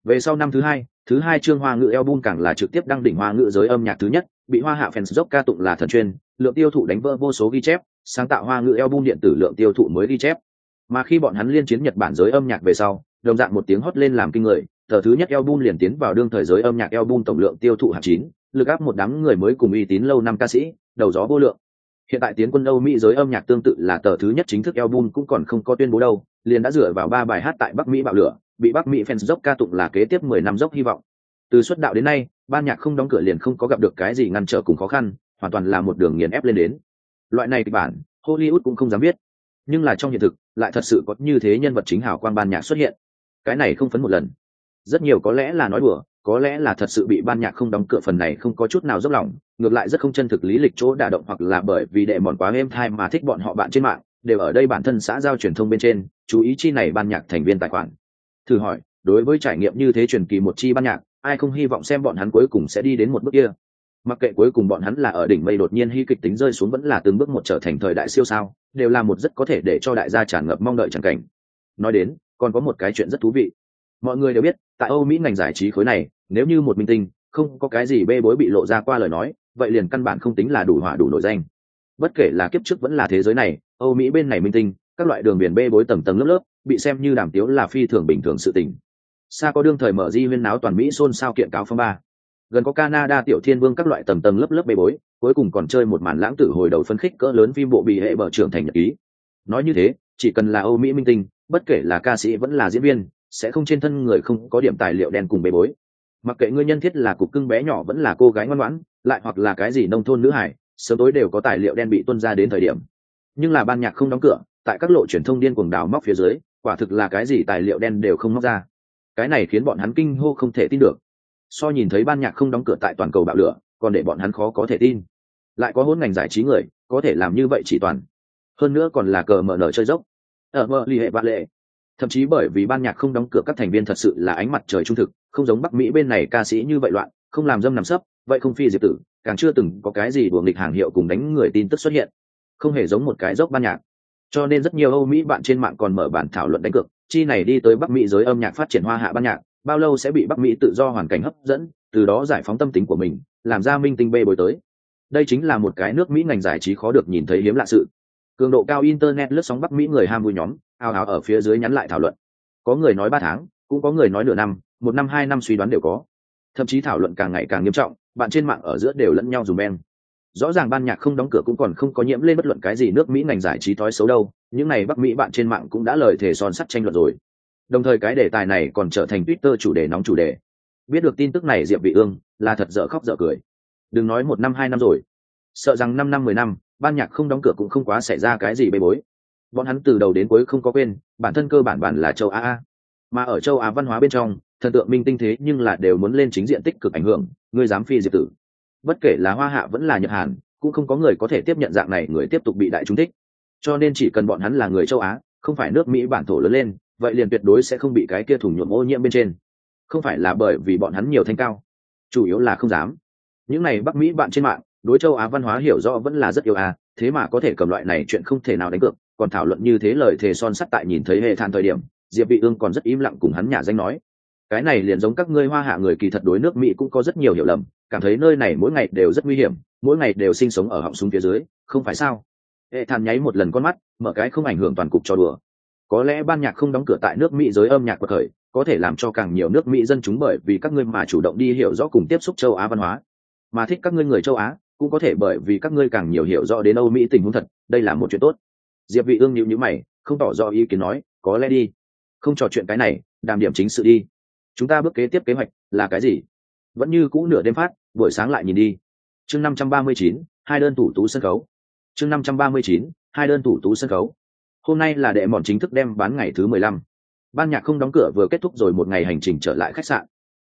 về sau năm thứ hai thứ hai chương hoa ngữ album càng là trực tiếp đăng đỉnh hoa ngữ giới âm nhạc thứ nhất, bị hoa hạ fans dốc ca tụng là thần chuyên, lượng tiêu thụ đánh vỡ vô số ghi chép, sáng tạo hoa ngữ album điện tử lượng tiêu thụ mới ghi chép. Mà khi bọn hắn liên chiến nhật bản giới âm nhạc về sau, đồng dạng một tiếng hót lên làm kinh người, tờ thứ nhất album liền tiến vào đương thời giới âm nhạc album tổng lượng tiêu thụ hạng chín, lực áp một đám người mới cùng uy tín lâu năm ca sĩ, đầu gió vô lượng. Hiện tại tiến quân âu mỹ giới âm nhạc tương tự là tờ thứ nhất chính thức album cũng còn không có tuyên bố đâu, liền đã dựa vào ba bài hát tại bắc mỹ bạo lửa bị bắc mỹ fans dốc ca tụng là kế tiếp mười năm dốc hy vọng. Từ xuất đạo đến nay, ban nhạc không đóng cửa liền không có gặp được cái gì ngăn trở cùng khó khăn, hoàn toàn là một đường nghiền ép lên đến. Loại này kịch bản, hollywood cũng không dám biết. Nhưng là trong hiện thực, lại thật sự có như thế nhân vật chính hào quang ban nhạc xuất hiện. Cái này không phấn một lần. Rất nhiều có lẽ là nói đùa, có lẽ là thật sự bị ban nhạc không đóng cửa phần này không có chút nào dốc lòng, ngược lại rất không chân thực lý lịch chỗ đả động hoặc là bởi vì đệ mòn quá êm thai mà thích bọn họ bạn trên mạng, đều ở đây bản thân xã giao truyền thông bên trên, chú ý chi này ban nhạc thành viên tài khoản thử hỏi, đối với trải nghiệm như thế truyền kỳ một chi ban nhạc, ai không hy vọng xem bọn hắn cuối cùng sẽ đi đến một bước kia? Mặc kệ cuối cùng bọn hắn là ở đỉnh mây đột nhiên hy kịch tính rơi xuống vẫn là từng bước một trở thành thời đại siêu sao, đều là một rất có thể để cho đại gia tràn ngập mong đợi chẳng cảnh. Nói đến, còn có một cái chuyện rất thú vị. Mọi người đều biết, tại âu mỹ ngành giải trí khối này, nếu như một minh tinh, không có cái gì bê bối bị lộ ra qua lời nói, vậy liền căn bản không tính là đủ hỏa đủ nổi danh. Bất kể là kiếp trước vẫn là thế giới này, âu mỹ bên này minh tinh, các loại đường biển bê bối tầng tầng lớp lớp bị xem như đàm tiếu là phi thường bình thường sự tình. Xa có đương thời mở di huyên náo toàn mỹ xôn xao kiện cáo phong ba. Gần có canada tiểu thiên vương các loại tầng tầng lớp lớp bê bối, cuối cùng còn chơi một màn lãng tử hồi đầu phấn khích cỡ lớn phim bộ bị hệ bờ trưởng thành nhật ký. Nói như thế, chỉ cần là âu mỹ minh tinh, bất kể là ca sĩ vẫn là diễn viên, sẽ không trên thân người không có điểm tài liệu đen cùng bê bối. Mặc kệ ngươi nhân thiết là cục cưng bé nhỏ vẫn là cô gái ngoan ngoãn, lại hoặc là cái gì nông thôn nữ hải, sớm tối đều có tài liệu đen bị tuân ra đến thời điểm. Nhưng là ban nhạc không đóng cửa, tại các lộ truyền thông điên cuồng đào móc phía dưới quả thực là cái gì tài liệu đen đều không móc ra. Cái này khiến bọn hắn kinh hô không thể tin được. So nhìn thấy ban nhạc không đóng cửa tại toàn cầu bạo lửa, còn để bọn hắn khó có thể tin. Lại có hôn ngành giải trí người, có thể làm như vậy chỉ toàn. Hơn nữa còn là cờ mở nở chơi dốc. Ở mơ ly hệ vạn lệ. Thậm chí bởi vì ban nhạc không đóng cửa các thành viên thật sự là ánh mặt trời trung thực, không giống bắc mỹ bên này ca sĩ như vậy loạn, không làm dâm nằm sấp, vậy không phi diệt tử, càng chưa từng có cái gì buồng nghịch hàng hiệu cùng đánh người tin tức xuất hiện. Không hề giống một cái dốc ban nhạc cho nên rất nhiều âu mỹ bạn trên mạng còn mở bản thảo luận đánh cược, chi này đi tới bắc mỹ giới âm nhạc phát triển hoa hạ ban nhạc, bao lâu sẽ bị bắc mỹ tự do hoàn cảnh hấp dẫn, từ đó giải phóng tâm tính của mình, làm ra minh tinh bê bồi tới. Đây chính là một cái nước mỹ ngành giải trí khó được nhìn thấy hiếm lạ sự. Cường độ cao internet lướt sóng bắc mỹ người ham vui nhóm ao ào ở phía dưới nhắn lại thảo luận. Có người nói ba tháng, cũng có người nói nửa năm, một năm hai năm suy đoán đều có. Thậm chí thảo luận càng ngày càng nghiêm trọng, bạn trên mạng ở giữa đều lẫn nhau dùm beng rõ ràng ban nhạc không đóng cửa cũng còn không có nhiễm lên bất luận cái gì nước mỹ ngành giải trí thói xấu đâu, những này bắc mỹ bạn trên mạng cũng đã lời thề son sắt tranh luận rồi. Đồng thời cái đề tài này còn trở thành twitter chủ đề nóng chủ đề. Biết được tin tức này diệp vị ương là thật dở khóc dở cười. Đừng nói một năm, hai năm rồi. Sợ rằng năm năm, mười năm, ban nhạc không đóng cửa cũng không quá xảy ra cái gì bê bối. Bọn hắn từ đầu đến cuối không có quên, bản thân cơ bản bản là châu á mà ở châu á văn hóa bên trong, thần tượng minh tinh thế nhưng là đều muốn lên chính diện tích cực ảnh hưởng, ngươi dám phi diệp tử bất kể là hoa hạ vẫn là nhật hàn, cũng không có người có thể tiếp nhận dạng này người tiếp tục bị đại chúng thích. Cho nên chỉ cần bọn hắn là người châu á, không phải nước mỹ bản thổ lớn lên, vậy liền tuyệt đối sẽ không bị cái kia thủng nhuộm ô nhiễm bên trên. Không phải là bởi vì bọn hắn nhiều thanh cao, chủ yếu là không dám. Những này bắc mỹ bạn trên mạng, đối châu á văn hóa hiểu rõ vẫn là rất yêu à thế mà có thể cầm loại này chuyện không thể nào đánh cược, còn thảo luận như thế lời thề son sắt tại nhìn thấy hệ than thời điểm, diệp vị ương còn rất im lặng cùng hắn nhà danh nói. Cái này liền giống các ngươi hoa hạ người kỳ thật đối nước mỹ cũng có rất nhiều hiểu lầm cảm thấy nơi này mỗi ngày đều rất nguy hiểm, mỗi ngày đều sinh sống ở họng súng phía dưới, không phải sao? Hệ than nháy một lần con mắt, mở cái không ảnh hưởng toàn cục cho đùa. Có lẽ ban nhạc không đóng cửa tại nước mỹ giới âm nhạc bậc khởi có thể làm cho càng nhiều nước mỹ dân chúng bởi vì các ngươi mà chủ động đi hiểu rõ cùng tiếp xúc châu á văn hóa. Mà thích các ngươi người châu á, cũng có thể bởi vì các ngươi càng nhiều hiểu rõ đến âu mỹ tình huống thật, đây là một chuyện tốt. Diệp vị ương nhíu nhíu mày, không tỏ rõ ý kiến nói, có lẽ đi. Không trò chuyện cái này, đàm điểm chính sự đi. Chúng ta bước kế tiếp kế hoạch là cái gì? Vẫn như cũ nửa đêm phát buổi sáng lại nhìn đi. Chương 539, hai đơn thủ tú sân khấu. Chương 539, hai đơn thủ tú sân khấu. Hôm nay là đệ mòn chính thức đem bán ngày thứ mười lăm. Ban nhạc không đóng cửa vừa kết thúc rồi một ngày hành trình trở lại khách sạn.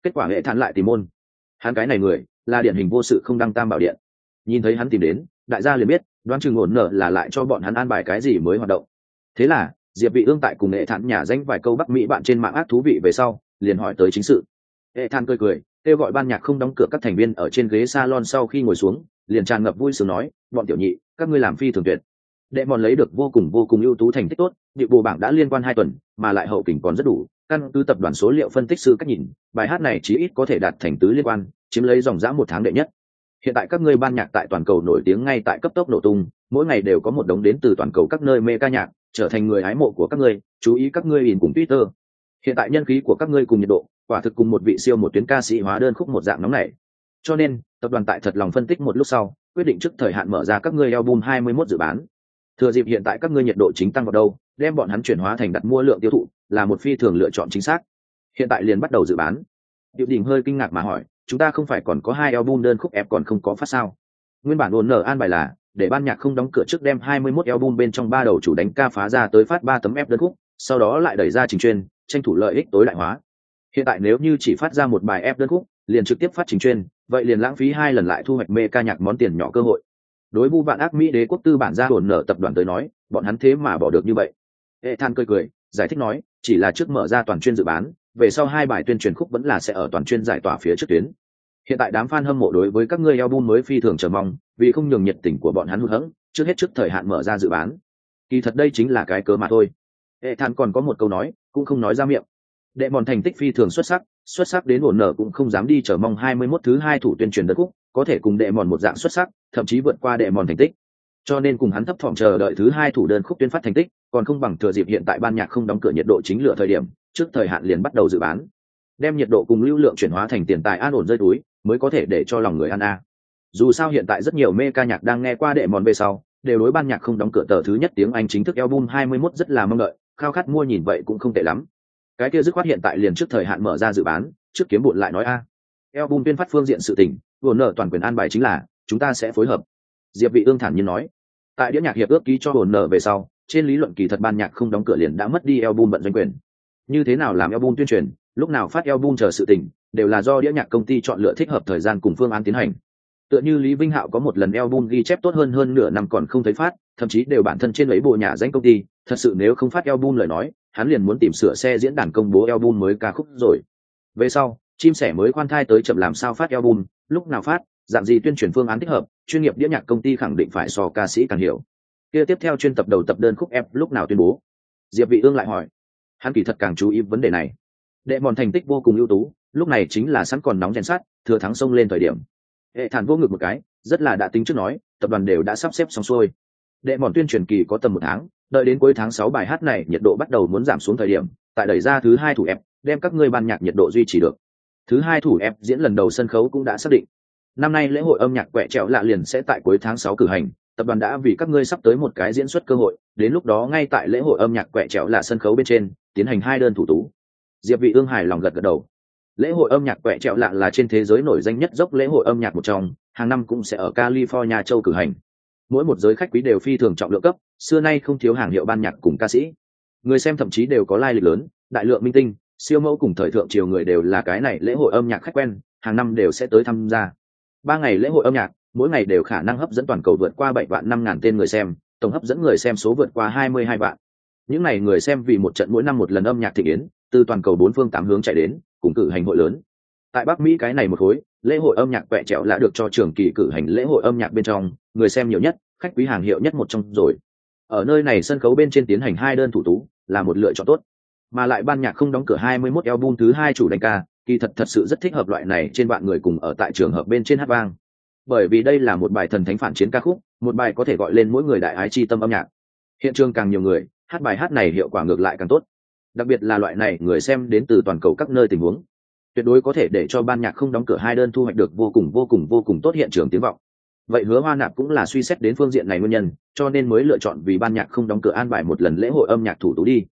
Kết quả hệ thản lại tìm môn. Hắn cái này người là điển hình vô sự không đăng tam bảo điện. Nhìn thấy hắn tìm đến đại gia liền biết đoán chừng ổn nợ là lại cho bọn hắn an bài cái gì mới hoạt động. Thế là diệp vị ương tại cùng hệ thản nhà danh vài câu bắc mỹ bạn trên mạng ác thú vị về sau liền hỏi tới chính sự. Hệ thản cười cười kêu gọi ban nhạc không đóng cửa các thành viên ở trên ghế salon sau khi ngồi xuống, liền tràn ngập vui sướng nói, bọn tiểu nhị, các ngươi làm phi thường tuyệt. Đệ mòn lấy được vô cùng vô cùng ưu tú thành tích tốt địa bộ bảng đã liên quan hai tuần, mà lại hậu kình còn rất đủ. Căn cứ tập đoàn số liệu phân tích sư cách nhìn, bài hát này chí ít có thể đạt thành tứ liên quan, chiếm lấy dòng dã một tháng đệ nhất. Hiện tại các ngươi ban nhạc tại toàn cầu nổi tiếng ngay tại cấp tốc nổ tung, mỗi ngày đều có một đống đến từ toàn cầu các nơi mê ca nhạc, trở thành người hái mộ của các ngươi, chú ý các ngươi in cùng twitter. Hiện tại nhân khí của các ngươi cùng nhiệt độ quả thực cùng một vị siêu một tuyến ca sĩ hóa đơn khúc một dạng nóng này. Cho nên, tập đoàn tại thật lòng phân tích một lúc sau, quyết định trước thời hạn mở ra các ngươi album 21 dự bán. Thừa dịp hiện tại các ngươi nhiệt độ chính tăng vào đâu, đem bọn hắn chuyển hóa thành đặt mua lượng tiêu thụ, là một phi thường lựa chọn chính xác. Hiện tại liền bắt đầu dự bán. Điệu đình hơi kinh ngạc mà hỏi, chúng ta không phải còn có hai album đơn khúc ép còn không có phát sao? Nguyên bản ổn nở an bài là, để ban nhạc không đóng cửa trước đem 21 album bên trong ba đầu chủ đánh ca phá ra tới phát ba tấm ép đơn khúc, sau đó lại đẩy ra trình chuyên, tranh thủ lợi ích tối đại hóa hiện tại nếu như chỉ phát ra một bài ép đơn khúc, liền trực tiếp phát trình chuyên, vậy liền lãng phí hai lần lại thu hoạch mê ca nhạc món tiền nhỏ cơ hội. Đối vu vạn ác mỹ đế quốc tư bản ra hồn nở tập đoàn tới nói, bọn hắn thế mà bỏ được như vậy. Hệ than cười cười, giải thích nói, chỉ là trước mở ra toàn chuyên dự bán, về sau hai bài tuyên truyền khúc vẫn là sẽ ở toàn chuyên giải tỏa phía trước tuyến. Hiện tại đám fan hâm mộ đối với các ngươi album mới phi thường chờ mong, vì không nhường nhiệt tình của bọn hắn hụt hẫng, trước hết trước thời hạn mở ra dự bán. Kỳ thật đây chính là cái cớ mà thôi. Hệ than còn có một câu nói, cũng không nói ra miệng đệ mòn thành tích phi thường xuất sắc xuất sắc đến ổn nở cũng không dám đi chờ mong hai mươi 21 thứ hai thủ tuyên truyền đất khúc, có thể cùng đệ mòn một dạng xuất sắc, thậm chí vượt qua đệ mòn thành tích. Cho nên cùng hắn thấp thỏm chờ đợi thứ hai thủ đơn khúc tuyên phát thành tích, còn không bằng thừa dịp hiện tại ban nhạc không đóng cửa nhiệt độ chính lửa thời điểm, trước thời hạn liền bắt đầu dự bán. Đem nhiệt độ cùng lưu lượng chuyển hóa thành tiền tài an ổn rơi túi, mới có thể để cho lòng người ăn a. Dù sao hiện tại rất nhiều mê ca nhạc đang nghe qua đệ mòn về sau, đều đối ban nhạc không đóng cửa tờ thứ nhất tiếng anh chính thức album 21 rất là mong đợi, khao khát mua nhìn vậy cũng không tệ lắm cái kia dứt khoát hiện tại liền trước thời hạn mở ra dự bán trước kiếm bụn lại nói a. À. bung tuyên phát phương diện sự tỉnh, vừa nợ toàn quyền an bài chính là chúng ta sẽ phối hợp. Diệp vị ương thản nhiên nói. Tại đĩa nhạc hiệp ước ký cho hồn nợ về sau trên lý luận kỳ thật ban nhạc không đóng cửa liền đã mất đi album bận doanh quyền. Như thế nào làm album tuyên truyền lúc nào phát album chờ sự tình đều là do đĩa nhạc công ty chọn lựa thích hợp thời gian cùng phương án tiến hành. Tựa như lý vinh hạo có một lần album ghi chép tốt hơn hơn nửa năm còn không thấy phát thậm chí đều bản thân trên lấy bộ nhà danh công ty thật sự nếu không phát album lời nói hắn liền muốn tìm sửa xe diễn đàn công bố album mới ca khúc rồi. Về sau, chim sẻ mới khoan thai tới chậm làm sao phát album, lúc nào phát, dạng gì tuyên truyền phương án thích hợp, chuyên nghiệp đĩa nhạc công ty khẳng định phải so ca sĩ càng hiểu. Kia tiếp theo chuyên tập đầu tập đơn khúc ép lúc nào tuyên bố? Diệp vị ương lại hỏi. Hắn kỳ thật càng chú ý vấn đề này. Đệ mòn thành tích vô cùng ưu tú, lúc này chính là sẵn còn nóng rèn sắt, thừa thắng sông lên thời điểm. Hệ thản vô ngực một cái, rất là đã tính trước nói, tập đoàn đều đã sắp xếp xong xuôi. Đệ mòn tuyên truyền kỳ có tầm một tháng đợi đến cuối tháng sáu bài hát này nhiệt độ bắt đầu muốn giảm xuống thời điểm, tại đẩy ra thứ hai thủ ép, đem các ngươi ban nhạc nhiệt độ duy trì được. Thứ hai thủ ép diễn lần đầu sân khấu cũng đã xác định. Năm nay lễ hội âm nhạc quẹ trẹo lạ liền sẽ tại cuối tháng sáu cử hành, tập đoàn đã vì các ngươi sắp tới một cái diễn xuất cơ hội, đến lúc đó ngay tại lễ hội âm nhạc quẹ trẹo lạ sân khấu bên trên, tiến hành hai đơn thủ tú. Diệp vị ương hài lòng gật gật đầu. Lễ hội âm nhạc quẹ trẹo lạ là trên thế giới nổi danh nhất dốc lễ hội âm nhạc một trong, hàng năm cũng sẽ ở california châu cử hành mỗi một giới khách quý đều phi thường trọng lượng cấp, xưa nay không thiếu hàng hiệu ban nhạc cùng ca sĩ. Người xem thậm chí đều có lai lịch lớn, đại lượng minh tinh, siêu mẫu cùng thời thượng triều người đều là cái này lễ hội âm nhạc khách quen, hàng năm đều sẽ tới tham gia. Ba ngày lễ hội âm nhạc, mỗi ngày đều khả năng hấp dẫn toàn cầu vượt qua bảy vạn năm ngàn tên người xem, tổng hấp dẫn người xem số vượt qua hai mươi hai vạn. Những n à y người xem vì một trận mỗi năm một lần âm nhạc thị yến, từ toàn cầu bốn phương tám hướng chạy đến, cùng cử hành hội lớn. Tại bắc mỹ cái này một khối lễ hội âm nhạc quẹ trẹo đã được cho trường kỳ cử hành lễ hội âm nhạc bên trong, người xem nhiều nhất, khách quý hàng hiệu nhất một trong rồi. Ở nơi này sân khấu bên trên tiến hành hai đơn thủ tú, là một lựa chọn tốt. Mà lại ban nhạc không đóng cửa 21 album thứ hai chủ đánh ca, kỳ thật thật sự rất thích hợp loại này trên bạn người cùng ở tại trường hợp bên trên hát vang. Bởi vì đây là một bài thần thánh phản chiến ca khúc, một bài có thể gọi lên mỗi người đại ái chi tâm âm nhạc. Hiện trường càng nhiều người, hát bài hát này hiệu quả ngược lại càng tốt. Đặc biệt là loại này người xem đến từ toàn cầu các nơi tình huống tuyệt đối có thể để cho ban nhạc không đóng cửa hai đơn thu hoạch được vô cùng vô cùng vô cùng tốt hiện trường tiếng vọng. Vậy hứa hoa nạp cũng là suy xét đến phương diện này nguyên nhân, cho nên mới lựa chọn vì ban nhạc không đóng cửa an bài một lần lễ hội âm nhạc thủ tú đi.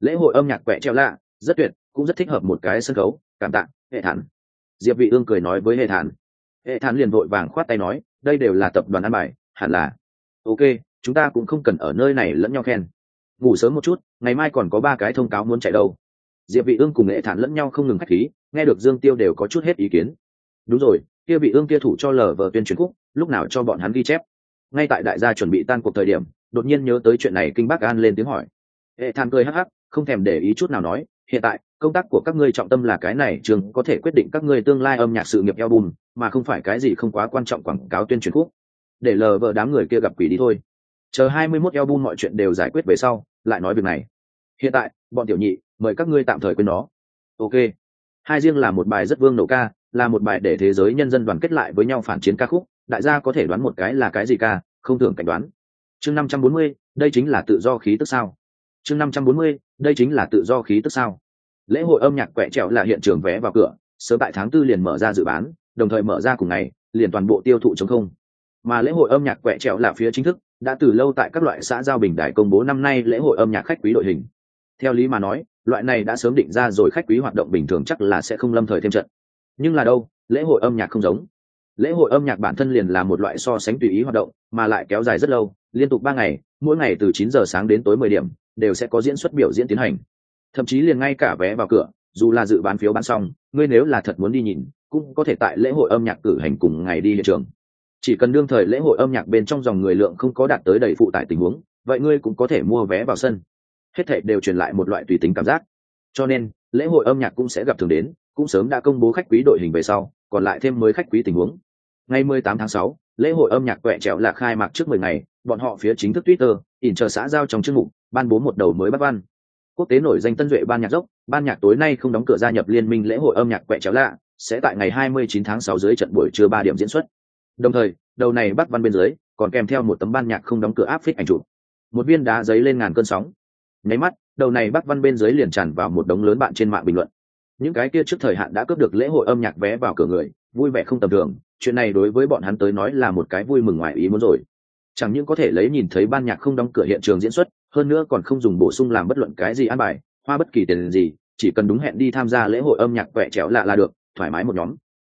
Lễ hội âm nhạc quẹ treo lạ, rất tuyệt, cũng rất thích hợp một cái sân khấu, cảm tạ, hệ thản. Diệp vị ương cười nói với hệ thản. Hệ thản liền vội vàng khoát tay nói, đây đều là tập đoàn an bài, hẳn là. Ok, chúng ta cũng không cần ở nơi này lẫn nhau khen. Ngủ sớm một chút, ngày mai còn có ba cái thông cáo muốn chạy đâu. Diệp vị ương cùng nghệ thản lẫn nhau không ngừng khách khí nghe được dương tiêu đều có chút hết ý kiến. Đúng rồi, kia bị ương kia thủ cho lờ vờ tuyên truyền khúc, lúc nào cho bọn hắn ghi chép? Ngay tại đại gia chuẩn bị tan cuộc thời điểm, đột nhiên nhớ tới chuyện này kinh bác an lên tiếng hỏi. Hệ than cười hắc hắc, không thèm để ý chút nào nói, hiện tại, công tác của các ngươi trọng tâm là cái này, trường có thể quyết định các ngươi tương lai âm nhạc sự nghiệp album, mà không phải cái gì không quá quan trọng quảng cáo tuyên truyền khúc. Để lờ vợ đám người kia gặp quỷ đi thôi. Chờ hai mươi 21 album mọi chuyện đều giải quyết về sau, lại nói việc này. Hiện tại, bọn tiểu nhị, mời các ngươi tạm thời quên nó. Ok hai riêng là một bài rất vương nổ ca, là một bài để thế giới nhân dân đoàn kết lại với nhau phản chiến ca khúc, đại gia có thể đoán một cái là cái gì ca, không thường cảnh đoán. Chương năm trăm bốn mươi, đây chính là tự do khí tức sao. Chương năm trăm bốn mươi, đây chính là tự do khí tức sao. Lễ hội âm nhạc quẹ trèo là hiện trường vé vào cửa, sớm tại tháng tư liền mở ra dự bán, đồng thời mở ra cùng ngày, liền toàn bộ tiêu thụ chống không. Mà lễ hội âm nhạc quẹ trèo là phía chính thức, đã từ lâu tại các loại xã giao bình đại công bố năm nay lễ hội âm nhạc khách quý đội hình. Theo lý mà nói loại này đã sớm định ra rồi, khách quý hoạt động bình thường chắc là sẽ không lâm thời thêm trận. Nhưng là đâu, lễ hội âm nhạc không giống. Lễ hội âm nhạc bản thân liền là một loại so sánh tùy ý hoạt động, mà lại kéo dài rất lâu, liên tục ba ngày, mỗi ngày từ chín giờ sáng đến tối mười điểm, đều sẽ có diễn xuất biểu diễn tiến hành. Thậm chí liền ngay cả vé vào cửa, dù là dự bán phiếu bán xong, ngươi nếu là thật muốn đi nhìn, cũng có thể tại lễ hội âm nhạc cử hành cùng ngày đi hiện trường. Chỉ cần đương thời lễ hội âm nhạc bên trong dòng người lượng không có đạt tới đầy phụ tải tình huống, vậy ngươi cũng có thể mua vé vào sân hết thảy đều truyền lại một loại tùy tính cảm giác. Cho nên lễ hội âm nhạc cũng sẽ gặp thường đến cũng sớm đã công bố khách quý đội hình về sau còn lại thêm mới khách quý tình huống. Ngày 18 tháng 6, lễ hội âm nhạc quẹ trẹo là khai mạc trước 10 ngày bọn họ phía chính thức twitter ỉn chờ xã giao trong chương mục ban bố một đầu mới bắt văn. Quốc tế nổi danh tân duệ ban nhạc dốc ban nhạc tối nay không đóng cửa gia nhập liên minh lễ hội âm nhạc quẹ chéo lạ sẽ tại ngày 29 tháng 6 dưới trận buổi trưa ba điểm diễn xuất. Đồng thời đầu này bắt văn bên dưới còn kèm theo một tấm ban nhạc không đóng cửa áp phích ảnh chụp. Một viên đá giấy lên ngàn cơn sóng nháy mắt, đầu này bắt văn bên dưới liền tràn vào một đống lớn bạn trên mạng bình luận. Những cái kia trước thời hạn đã cướp được lễ hội âm nhạc vé vào cửa người, vui vẻ không tầm thường, chuyện này đối với bọn hắn tới nói là một cái vui mừng ngoài ý muốn rồi. Chẳng những có thể lấy nhìn thấy ban nhạc không đóng cửa hiện trường diễn xuất, hơn nữa còn không dùng bổ sung làm bất luận cái gì an bài, hoa bất kỳ tiền gì, chỉ cần đúng hẹn đi tham gia lễ hội âm nhạc quẹ trẻo lạ là được, thoải mái một nhóm.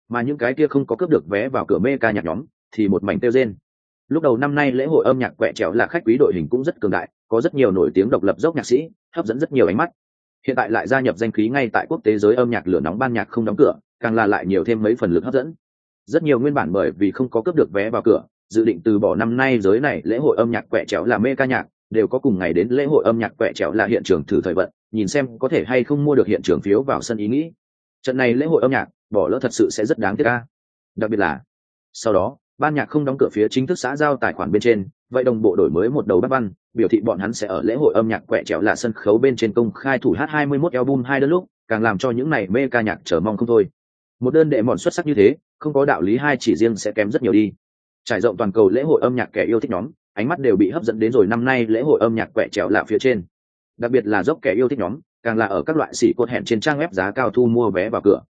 Mà những cái kia không có cướp được vé vào cửa mê ca nhạc nhóm, thì một mảnh tiêu rên lúc đầu năm nay lễ hội âm nhạc quẹ trèo là khách quý đội hình cũng rất cường đại, có rất nhiều nổi tiếng độc lập dốc nhạc sĩ, hấp dẫn rất nhiều ánh mắt. Hiện tại lại gia nhập danh khí ngay tại quốc tế giới âm nhạc lửa nóng ban nhạc không đóng cửa, càng là lại nhiều thêm mấy phần lực hấp dẫn. Rất nhiều nguyên bản bởi vì không có cướp được vé vào cửa, dự định từ bỏ năm nay giới này lễ hội âm nhạc quẹ trèo là mê ca nhạc, đều có cùng ngày đến lễ hội âm nhạc quẹ trèo là hiện trường thử thời vận, nhìn xem có thể hay không mua được hiện trường phiếu vào sân ý nghĩ. Trận này lễ hội âm nhạc, bỏ lỡ thật sự sẽ rất đáng tiếc ca đặc biệt là, sau đó ban nhạc không đóng cửa phía chính thức xã giao tài khoản bên trên, vậy đồng bộ đổi mới một đầu bắt văn, biểu thị bọn hắn sẽ ở lễ hội âm nhạc quẹ trẹo là sân khấu bên trên công khai thủ hát 21 album hai đơn lúc, càng làm cho những này mê ca nhạc chờ mong không thôi. Một đơn đệ mòn xuất sắc như thế, không có đạo lý hai chỉ riêng sẽ kém rất nhiều đi. Trải rộng toàn cầu lễ hội âm nhạc kẻ yêu thích nhóm, ánh mắt đều bị hấp dẫn đến rồi năm nay lễ hội âm nhạc quẹ trèo lạ phía trên. Đặc biệt là dốc kẻ yêu thích nhóm, càng là ở các loại xỉ cột hẹn trên trang web giá cao thu mua vé vào cửa.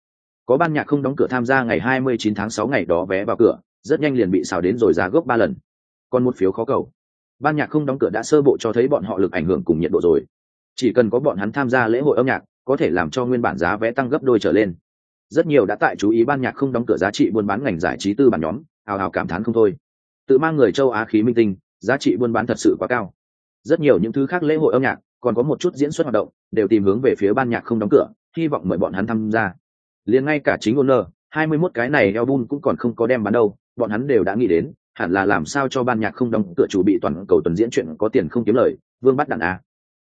Có ban nhạc không đóng cửa tham gia ngày 29 tháng 6 ngày đó vé vào cửa rất nhanh liền bị xào đến rồi giá gốc ba lần. Còn một phiếu khó cầu. Ban nhạc không đóng cửa đã sơ bộ cho thấy bọn họ lực ảnh hưởng cùng nhiệt độ rồi. Chỉ cần có bọn hắn tham gia lễ hội âm nhạc, có thể làm cho nguyên bản giá vé tăng gấp đôi trở lên. Rất nhiều đã tại chú ý ban nhạc không đóng cửa giá trị buôn bán ngành giải trí tư bản nhóm, hào hào cảm thán không thôi. Tự mang người châu á khí minh tinh, giá trị buôn bán thật sự quá cao. Rất nhiều những thứ khác lễ hội âm nhạc, còn có một chút diễn xuất hoạt động, đều tìm hướng về phía ban nhạc không đóng cửa, hy vọng mời bọn hắn tham gia. Liền ngay cả chính owner hai mươi 21 cái này album cũng còn không có đem bán đâu bọn hắn đều đã nghĩ đến, hẳn là làm sao cho ban nhạc không đóng cửa chủ bị toàn cầu tuần diễn chuyện có tiền không kiếm lời, vương bắt đàn a.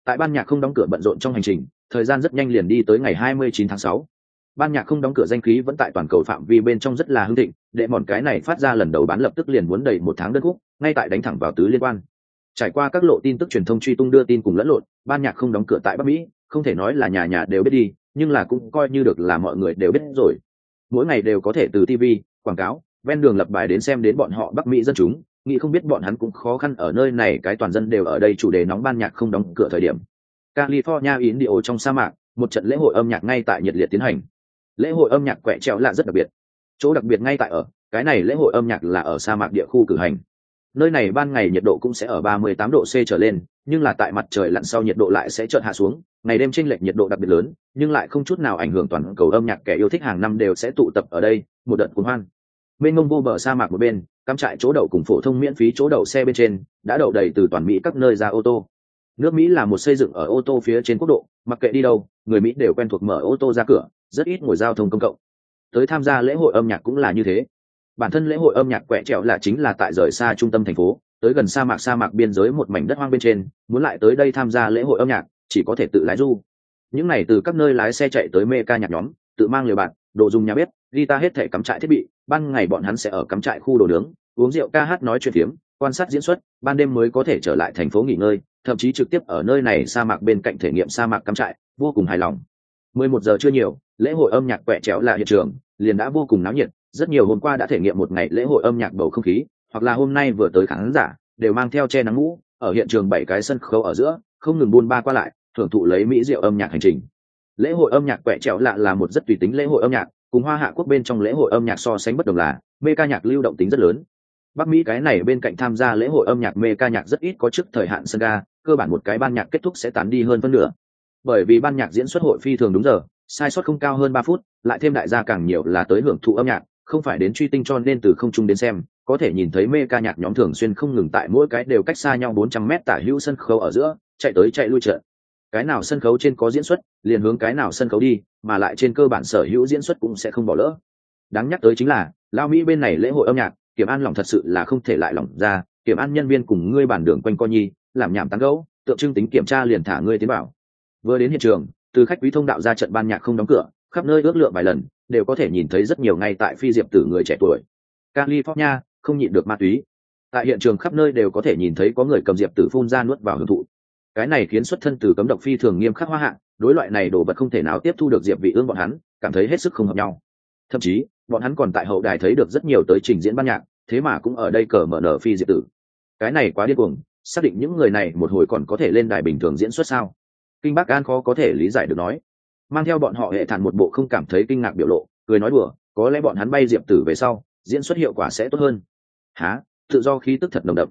Tại ban nhạc không đóng cửa bận rộn trong hành trình, thời gian rất nhanh liền đi tới ngày 29 tháng 6 ban nhạc không đóng cửa danh khí vẫn tại toàn cầu phạm vi bên trong rất là hưng thịnh để mòn cái này phát ra lần đầu bán lập tức liền muốn đầy một tháng đơn khúc, ngay tại đánh thẳng vào tứ liên quan. Trải qua các lộ tin tức truyền thông truy tung đưa tin cùng lẫn lộn, ban nhạc không đóng cửa tại bắc mỹ, không thể nói là nhà nhà đều biết đi, nhưng là cũng coi như được là mọi người đều biết rồi. Mỗi ngày đều có thể từ tv quảng cáo ven đường lập bài đến xem đến bọn họ bắc mỹ dân chúng nghĩ không biết bọn hắn cũng khó khăn ở nơi này cái toàn dân đều ở đây chủ đề nóng ban nhạc không đóng cửa thời điểm. California in điệu trong sa mạc một trận lễ hội âm nhạc ngay tại nhiệt liệt tiến hành. Lễ hội âm nhạc quẹ treo là rất đặc biệt. Chỗ đặc biệt ngay tại ở cái này lễ hội âm nhạc là ở sa mạc địa khu cử hành. Nơi này ban ngày nhiệt độ cũng sẽ ở 38 độ C trở lên, nhưng là tại mặt trời lặn sau nhiệt độ lại sẽ chợt hạ xuống, ngày đêm chênh lệch nhiệt độ đặc biệt lớn, nhưng lại không chút nào ảnh hưởng toàn cầu âm nhạc kẻ yêu thích hàng năm đều sẽ tụ tập ở đây, một đợt cuồng hoan. Bên ngông vô bờ sa mạc một bên, cắm trại chỗ đậu cùng phổ thông miễn phí chỗ đậu xe bên trên, đã đậu đầy từ toàn Mỹ các nơi ra ô tô. nước mỹ là một xây dựng ở ô tô phía trên quốc độ mặc kệ đi đâu người mỹ đều quen thuộc mở ô tô ra cửa rất ít ngồi giao thông công cộng. Tới tham gia lễ hội âm nhạc cũng là như thế. Bản thân lễ hội âm nhạc quẹ trẹo là chính là tại rời xa trung tâm thành phố tới gần sa mạc sa mạc biên giới một mảnh đất hoang bên trên muốn lại tới đây tham gia lễ hội âm nhạc chỉ có thể tự lái du. Những này từ các nơi lái xe chạy tới mê ca nhạc nhóm tự mang liều bạn đồ dùng nhà bếp guitar hết thể cắm trại thiết bị, ban ngày bọn hắn sẽ ở cắm trại khu đồ nướng, uống rượu ca hát nói chuyện phiếm, quan sát diễn xuất, ban đêm mới có thể trở lại thành phố nghỉ ngơi, thậm chí trực tiếp ở nơi này sa mạc bên cạnh thể nghiệm sa mạc cắm trại, vô cùng hài lòng. Mười một giờ chưa nhiều, lễ hội âm nhạc quẹ chéo là hiện trường, liền đã vô cùng náo nhiệt, rất nhiều hôm qua đã thể nghiệm một ngày lễ hội âm nhạc bầu không khí, hoặc là hôm nay vừa tới khán giả, đều mang theo che nắng mũ, ở hiện trường bảy cái sân khấu ở giữa, không ngừng buôn ba qua lại, thưởng thụ lấy mỹ rượu âm nhạc hành trình lễ hội âm nhạc quẹ trẹo lạ là một rất tùy tính lễ hội âm nhạc, cùng hoa hạ quốc bên trong lễ hội âm nhạc so sánh bất đồng là, mê ca nhạc lưu động tính rất lớn. Bắc mỹ cái này bên cạnh tham gia lễ hội âm nhạc mê ca nhạc rất ít có trước thời hạn sân ga, cơ bản một cái ban nhạc kết thúc sẽ tán đi hơn phân nửa. Bởi vì ban nhạc diễn xuất hội phi thường đúng giờ, sai sót không cao hơn ba phút, lại thêm đại gia càng nhiều là tới hưởng thụ âm nhạc, không phải đến truy tinh cho nên từ không trung đến xem, có thể nhìn thấy mê ca nhạc nhóm thường xuyên không ngừng tại mỗi cái đều cách xa nhau bốn trăm mét tả hữu sân khấu ở giữa, chạy tới chạy lui trận cái nào sân khấu trên có diễn xuất, liền hướng cái nào sân khấu đi, mà lại trên cơ bản sở hữu diễn xuất cũng sẽ không bỏ lỡ. Đáng nhắc tới chính là lao mỹ bên này lễ hội âm nhạc, kiểm an lòng thật sự là không thể lại lòng ra, kiểm an nhân viên cùng ngươi bản đường quanh co nhi, làm nhảm tán gấu tượng trưng tính kiểm tra liền thả ngươi tiến bảo vừa đến hiện trường, từ khách quý thông đạo ra trận ban nhạc không đóng cửa, khắp nơi ước lượng vài lần, đều có thể nhìn thấy rất nhiều ngay tại phi diệp tử người trẻ tuổi. California, không nhịn được ma túy. Tại hiện trường khắp nơi đều có thể nhìn thấy có người cầm diệp tử phun ra nuốt vào hưởng thụ cái này khiến xuất thân từ cấm độc phi thường nghiêm khắc hoa hạng đối loại này đồ vật không thể nào tiếp thu được diệp vị ương bọn hắn, cảm thấy hết sức không hợp nhau. Thậm chí, bọn hắn còn tại hậu đài thấy được rất nhiều tới trình diễn ban nhạc, thế mà cũng ở đây cờ mở nở phi diệp tử. Cái này quá điên cuồng, xác định những người này một hồi còn có thể lên đài bình thường diễn xuất sao? Kinh bắc an khó có thể lý giải được nói. Mang theo bọn họ hệ thản một bộ không cảm thấy kinh ngạc biểu lộ, cười nói đùa, có lẽ bọn hắn bay diệp tử về sau, diễn xuất hiệu quả sẽ tốt hơn. Há tự do khí tức thật nồng đậm.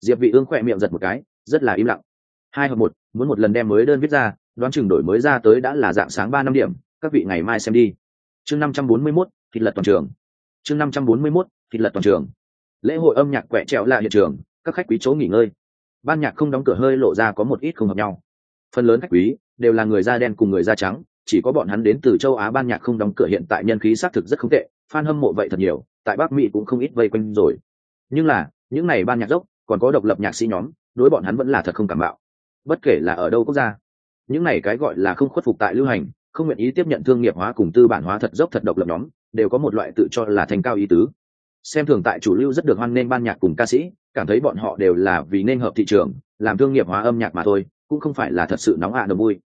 Diệp vị ương khoe miệng giật một cái, rất là im lặng hai hợp một, muốn một lần đem mới đơn viết ra, đoán chừng đổi mới ra tới đã là dạng sáng ba năm điểm, các vị ngày mai xem đi. Chương năm trăm bốn mươi mốt, thịt lật toàn trường. Chương năm trăm bốn mươi mốt, thịt lật toàn trường. Lễ hội âm nhạc quẹ trẹo là hiện trường, các khách quý chỗ nghỉ ngơi. Ban nhạc không đóng cửa hơi lộ ra có một ít không hợp nhau. Phần lớn khách quý đều là người da đen cùng người da trắng, chỉ có bọn hắn đến từ châu á ban nhạc không đóng cửa hiện tại nhân khí xác thực rất không tệ, fan hâm mộ vậy thật nhiều, tại bắc mỹ cũng không ít vây quanh rồi. Nhưng là, những này ban nhạc dốc, còn có độc lập nhạc sĩ nhóm, đối bọn hắn vẫn là thật không cảm bạo bất kể là ở đâu quốc gia, những này cái gọi là không khuất phục tại lưu hành, không nguyện ý tiếp nhận thương nghiệp hóa cùng tư bản hóa thật dốc thật độc lập nhóm, đều có một loại tự cho là thành cao ý tứ. Xem thường tại chủ lưu rất được hoan nghênh ban nhạc cùng ca sĩ, cảm thấy bọn họ đều là vì nên hợp thị trường, làm thương nghiệp hóa âm nhạc mà thôi, cũng không phải là thật sự nóng hạ à vui.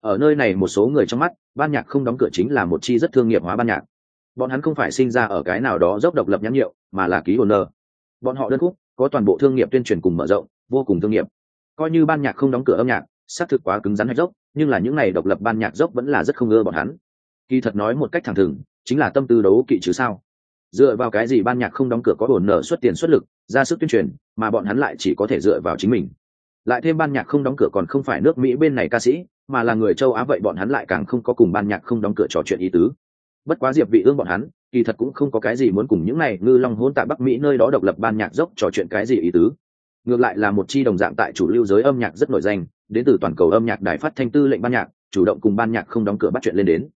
Ở nơi này một số người trong mắt, ban nhạc không đóng cửa chính là một chi rất thương nghiệp hóa ban nhạc. Bọn hắn không phải sinh ra ở cái nào đó dốc độc lập nhãn hiệu, mà là ký hồn nơ. Bọn họ đơn khúc, có toàn bộ thương nghiệp tuyên truyền cùng mở rộng, vô cùng thương nghiệp coi như ban nhạc không đóng cửa âm nhạc, xác thực quá cứng rắn hay dốc, nhưng là những n à y độc lập ban nhạc dốc vẫn là rất không ưa bọn hắn. Kỳ thật nói một cách thẳng thừng, chính là tâm tư đấu kỵ chứ sao. Dựa vào cái gì ban nhạc không đóng cửa có ổn nở xuất tiền xuất lực, ra sức tuyên truyền, mà bọn hắn lại chỉ có thể dựa vào chính mình. Lại thêm ban nhạc không đóng cửa còn không phải nước mỹ bên này ca sĩ, mà là người châu á vậy bọn hắn lại càng không có cùng ban nhạc không đóng cửa trò chuyện ý tứ. Bất quá diệp vị ương bọn hắn, kỳ thật cũng không có cái gì muốn cùng những này ngư long hôn tại bắc mỹ nơi đó độc lập ban nhạc dốc trò chuyện cái gì ý tứ ngược lại là một chi đồng dạng tại chủ lưu giới âm nhạc rất nổi danh, đến từ toàn cầu âm nhạc đài phát thanh tư lệnh ban nhạc, chủ động cùng ban nhạc không đóng cửa bắt chuyện lên đến.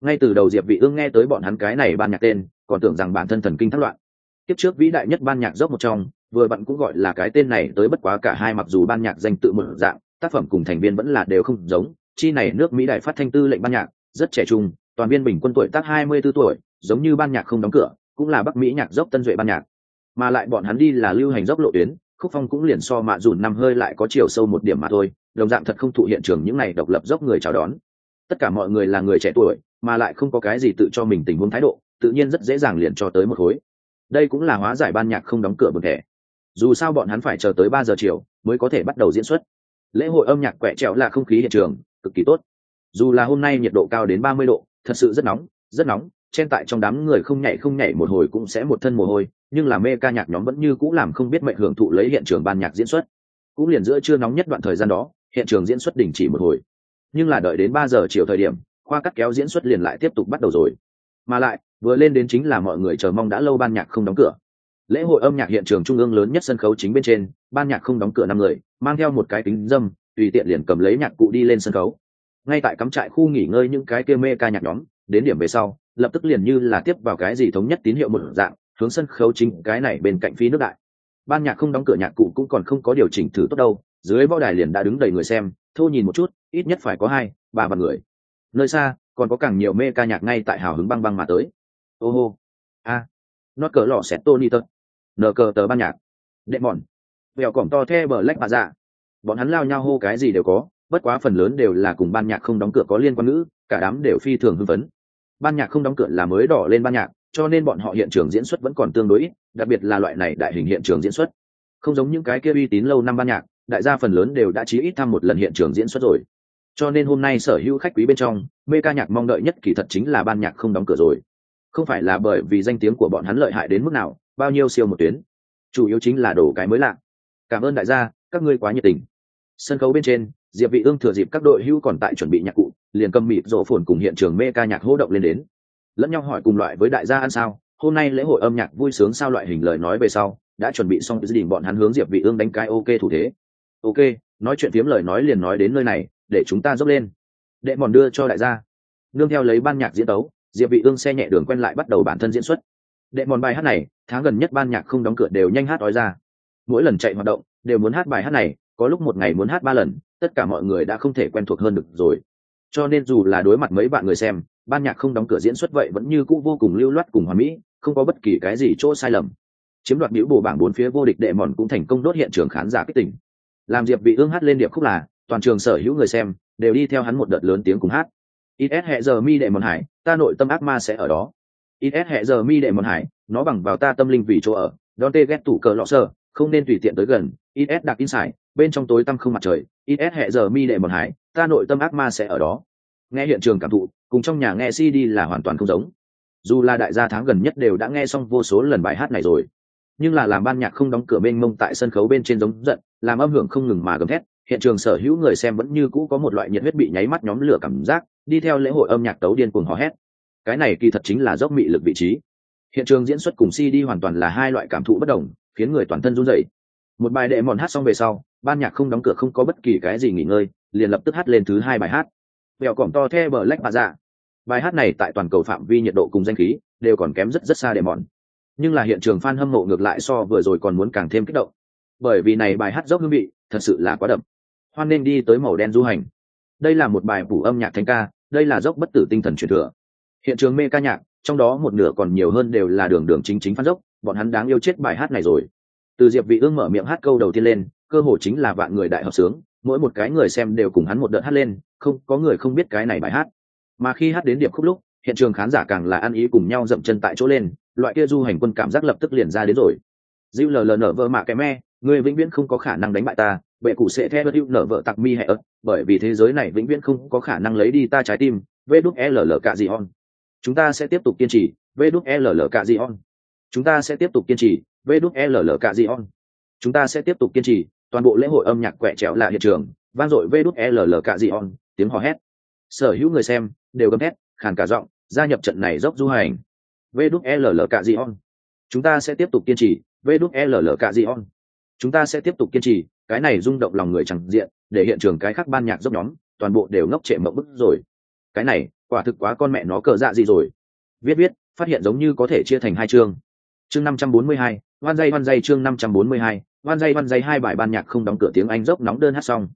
Ngay từ đầu diệp vị ương nghe tới bọn hắn cái này ban nhạc tên, còn tưởng rằng bản thân thần kinh thất loạn. Tiếp trước vĩ đại nhất ban nhạc dốc một trong, vừa bạn cũng gọi là cái tên này tới bất quá cả hai mặc dù ban nhạc danh tự một dạng, tác phẩm cùng thành viên vẫn là đều không giống, chi này nước mỹ đài phát thanh tư lệnh ban nhạc, rất trẻ trung, toàn viên bình quân tuổi tác 24 tuổi, giống như ban nhạc không đóng cửa, cũng là bắc mỹ nhạc dốc tân duệ ban nhạc. Mà lại bọn hắn đi là lưu hành dốc lộ tuyến khúc phong cũng liền so mạ dùn năm hơi lại có chiều sâu một điểm mà thôi, đồng dạng thật không thụ hiện trường những này độc lập dốc người chào đón. Tất cả mọi người là người trẻ tuổi, mà lại không có cái gì tự cho mình tình huống thái độ, tự nhiên rất dễ dàng liền cho tới một khối. Đây cũng là hóa giải ban nhạc không đóng cửa một thẻ dù sao bọn hắn phải chờ tới ba giờ chiều mới có thể bắt đầu diễn xuất. Lễ hội âm nhạc quẹ trẹo là không khí hiện trường, cực kỳ tốt. Dù là hôm nay nhiệt độ cao đến ba mươi độ, thật sự rất nóng rất nóng chen tại trong đám người không nhảy không nhảy một hồi cũng sẽ một thân mồ hôi nhưng là mê ca nhạc nhóm vẫn như cũ làm không biết mệnh hưởng thụ lấy hiện trường ban nhạc diễn xuất. Cũng liền giữa chưa nóng nhất đoạn thời gian đó, hiện trường diễn xuất đình chỉ một hồi. Nhưng là đợi đến ba giờ chiều thời điểm, khoa cắt kéo diễn xuất liền lại tiếp tục bắt đầu rồi. Mà lại, vừa lên đến chính là mọi người chờ mong đã lâu ban nhạc không đóng cửa. Lễ hội âm nhạc hiện trường trung ương lớn nhất sân khấu chính bên trên, ban nhạc không đóng cửa năm người, mang theo một cái kính dâm, tùy tiện liền cầm lấy nhạc cụ đi lên sân khấu. Ngay tại cắm trại khu nghỉ ngơi những cái kia mê ca nhạc nhóm, đến điểm về sau, lập tức liền như là tiếp vào cái gì thống nhất tín hiệu một dạng hướng sân khấu chính cái này bên cạnh phi nước đại. Ban nhạc không đóng cửa nhạc cụ cũng còn không có điều chỉnh thử tốt đâu, dưới võ đài liền đã đứng đầy người xem, thô nhìn một chút, ít nhất phải có hai, ba vạn người. Nơi xa, còn có càng nhiều mê ca nhạc ngay tại hào hứng băng băng mà tới. Ô hô. A. Nó cờ lò xẹt tony tật. Nờ cờ tờ ban nhạc. Đệm mòn. Vẹo cỏm to the bờ lách bà dạ. Bọn hắn lao nhau hô cái gì đều có, bất quá phần lớn đều là cùng ban nhạc không đóng cửa có liên quan ngữ, cả đám đều phi thường hưng phấn. Ban nhạc không đóng cửa là mới đỏ lên ban nhạc cho nên bọn họ hiện trường diễn xuất vẫn còn tương đối ít, đặc biệt là loại này đại hình hiện trường diễn xuất. Không giống những cái kia uy tín lâu năm ban nhạc, đại gia phần lớn đều đã chí ít thăm một lần hiện trường diễn xuất rồi. Cho nên hôm nay sở hữu khách quý bên trong, mê ca nhạc mong đợi nhất kỳ thật chính là ban nhạc không đóng cửa rồi. Không phải là bởi vì danh tiếng của bọn hắn lợi hại đến mức nào, bao nhiêu siêu một tuyến. Chủ yếu chính là đồ cái mới lạ. Cảm ơn đại gia, các ngươi quá nhiệt tình. Sân khấu bên trên, diệp vị ương thừa dịp các đội hưu còn tại chuẩn bị nhạc cụ, liền cầm mịt rộ phồn cùng hiện trường mê ca nhạc hô động lên đến lẫn nhau hỏi cùng loại với đại gia ăn sao? Hôm nay lễ hội âm nhạc vui sướng sao loại hình lời nói về sau, đã chuẩn bị xong gia đình bọn hắn hướng diệp vị ương đánh cái ok thủ thế. Ok, nói chuyện phiếm lời nói liền nói đến nơi này, để chúng ta dốc lên. Đệ mòn đưa cho đại gia. Nương theo lấy ban nhạc diễn tấu, diệp vị ương xe nhẹ đường quen lại bắt đầu bản thân diễn xuất. Đệ mòn bài hát này, tháng gần nhất ban nhạc không đóng cửa đều nhanh hát nói ra. Mỗi lần chạy hoạt động, đều muốn hát bài hát này, có lúc một ngày muốn hát ba lần, tất cả mọi người đã không thể quen thuộc hơn được rồi. Cho nên dù là đối mặt mấy bạn người xem ban nhạc không đóng cửa diễn xuất vậy vẫn như cũ vô cùng lưu loát cùng hoàn mỹ, không có bất kỳ cái gì chỗ sai lầm. Chiếm đoạt biểu bổ bảng bốn phía vô địch đệ mòn cũng thành công đốt hiện trường khán giả kích tỉnh làm diệp vị ương hát lên điệp khúc là, toàn trường sở hữu người xem đều đi theo hắn một đợt lớn tiếng cùng hát. Is hệ giờ mi đệ mòn hải, ta nội tâm ác ma sẽ ở đó. Is hệ giờ mi đệ mòn hải, nó bằng vào ta tâm linh vì chỗ ở, đón tê ghét tủ cờ lọ sơ, không nên tùy tiện tới gần is đặc in sải bên trong tối tăm không mặt trời is hệ giờ mi đệ mòn hải, ta nội tâm ác ma sẽ ở đó nghe hiện trường cảm thụ, cùng trong nhà nghe cd là hoàn toàn không giống. Dù là đại gia tháng gần nhất đều đã nghe xong vô số lần bài hát này rồi, nhưng là làm ban nhạc không đóng cửa mênh mông tại sân khấu bên trên giống giận, làm âm hưởng không ngừng mà gầm thét, hiện trường sở hữu người xem vẫn như cũ có một loại nhiệt huyết bị nháy mắt nhóm lửa cảm giác, đi theo lễ hội âm nhạc tấu điên cuồng hò hét. Cái này kỳ thật chính là dốc mị lực vị trí. Hiện trường diễn xuất cùng cd hoàn toàn là hai loại cảm thụ bất đồng, khiến người toàn thân run rẩy. Một bài đệ mòn hát xong về sau, ban nhạc không đóng cửa không có bất kỳ cái gì nghỉ ngơi, liền lập tức hát lên thứ hai bài hát vẹo cỏm to the bờ lách bà dạ. Bài hát này tại toàn cầu phạm vi nhiệt độ cùng danh khí đều còn kém rất rất xa để mòn. Nhưng là hiện trường fan hâm mộ ngược lại so vừa rồi còn muốn càng thêm kích động. Bởi vì này bài hát dốc hương vị thật sự là quá đậm. Hoan nên đi tới màu đen du hành. Đây là một bài phủ âm nhạc thánh ca, đây là dốc bất tử tinh thần truyền thừa. Hiện trường mê ca nhạc, trong đó một nửa còn nhiều hơn đều là đường đường chính chính phát dốc, bọn hắn đáng yêu chết bài hát này rồi. Từ diệp vị ương mở miệng hát câu đầu tiên lên, cơ hồ chính là vạn người đại hợp sướng mỗi một cái người xem đều cùng hắn một đợt hát lên, không, có người không biết cái này bài hát. Mà khi hát đến điểm khúc lúc, hiện trường khán giả càng là ăn ý cùng nhau dậm chân tại chỗ lên, loại kia du hành quân cảm giác lập tức liền ra đến rồi. Dịu lờ lờ nở vợ mạ cái me, người vĩnh viễn không có khả năng đánh bại ta, bệ cụ sẽ theo dịu nở vợ tặc mi hệ ớt, bởi vì thế giới này vĩnh viễn không có khả năng lấy đi ta trái tim, vê đúc e ll cả gì on chúng ta sẽ tiếp tục kiên trì, vê đúc e ll cả gì on chúng ta sẽ tiếp tục kiên trì, vê đúc e ll cả gì on chúng ta sẽ tiếp tục kiên trì toàn bộ lễ hội âm nhạc quẹ trèo là hiện trường, vang dội vê đút ll cạ dị on tiếng hò hét. Sở hữu người xem đều gầm hét khàn cả giọng, gia nhập trận này dốc du hành. Vê đút ll cạ dị on chúng ta sẽ tiếp tục kiên trì. Vê đút ll cạ dị on chúng ta sẽ tiếp tục kiên trì. Cái này rung động lòng người chẳng diện, để hiện trường cái khác ban nhạc dốc nhóm, toàn bộ đều ngốc trệ mộng bức rồi. Cái này, quả thực quá con mẹ nó cờ dạ gì rồi. Viết viết, phát hiện giống như có thể chia thành hai chương. Chương năm trăm bốn mươi hai, hoan dây hoan dây, chương năm trăm bốn mươi hai van dây van dây, hai bài ban nhạc không đóng cửa tiếng anh dốc nóng đơn hát xong.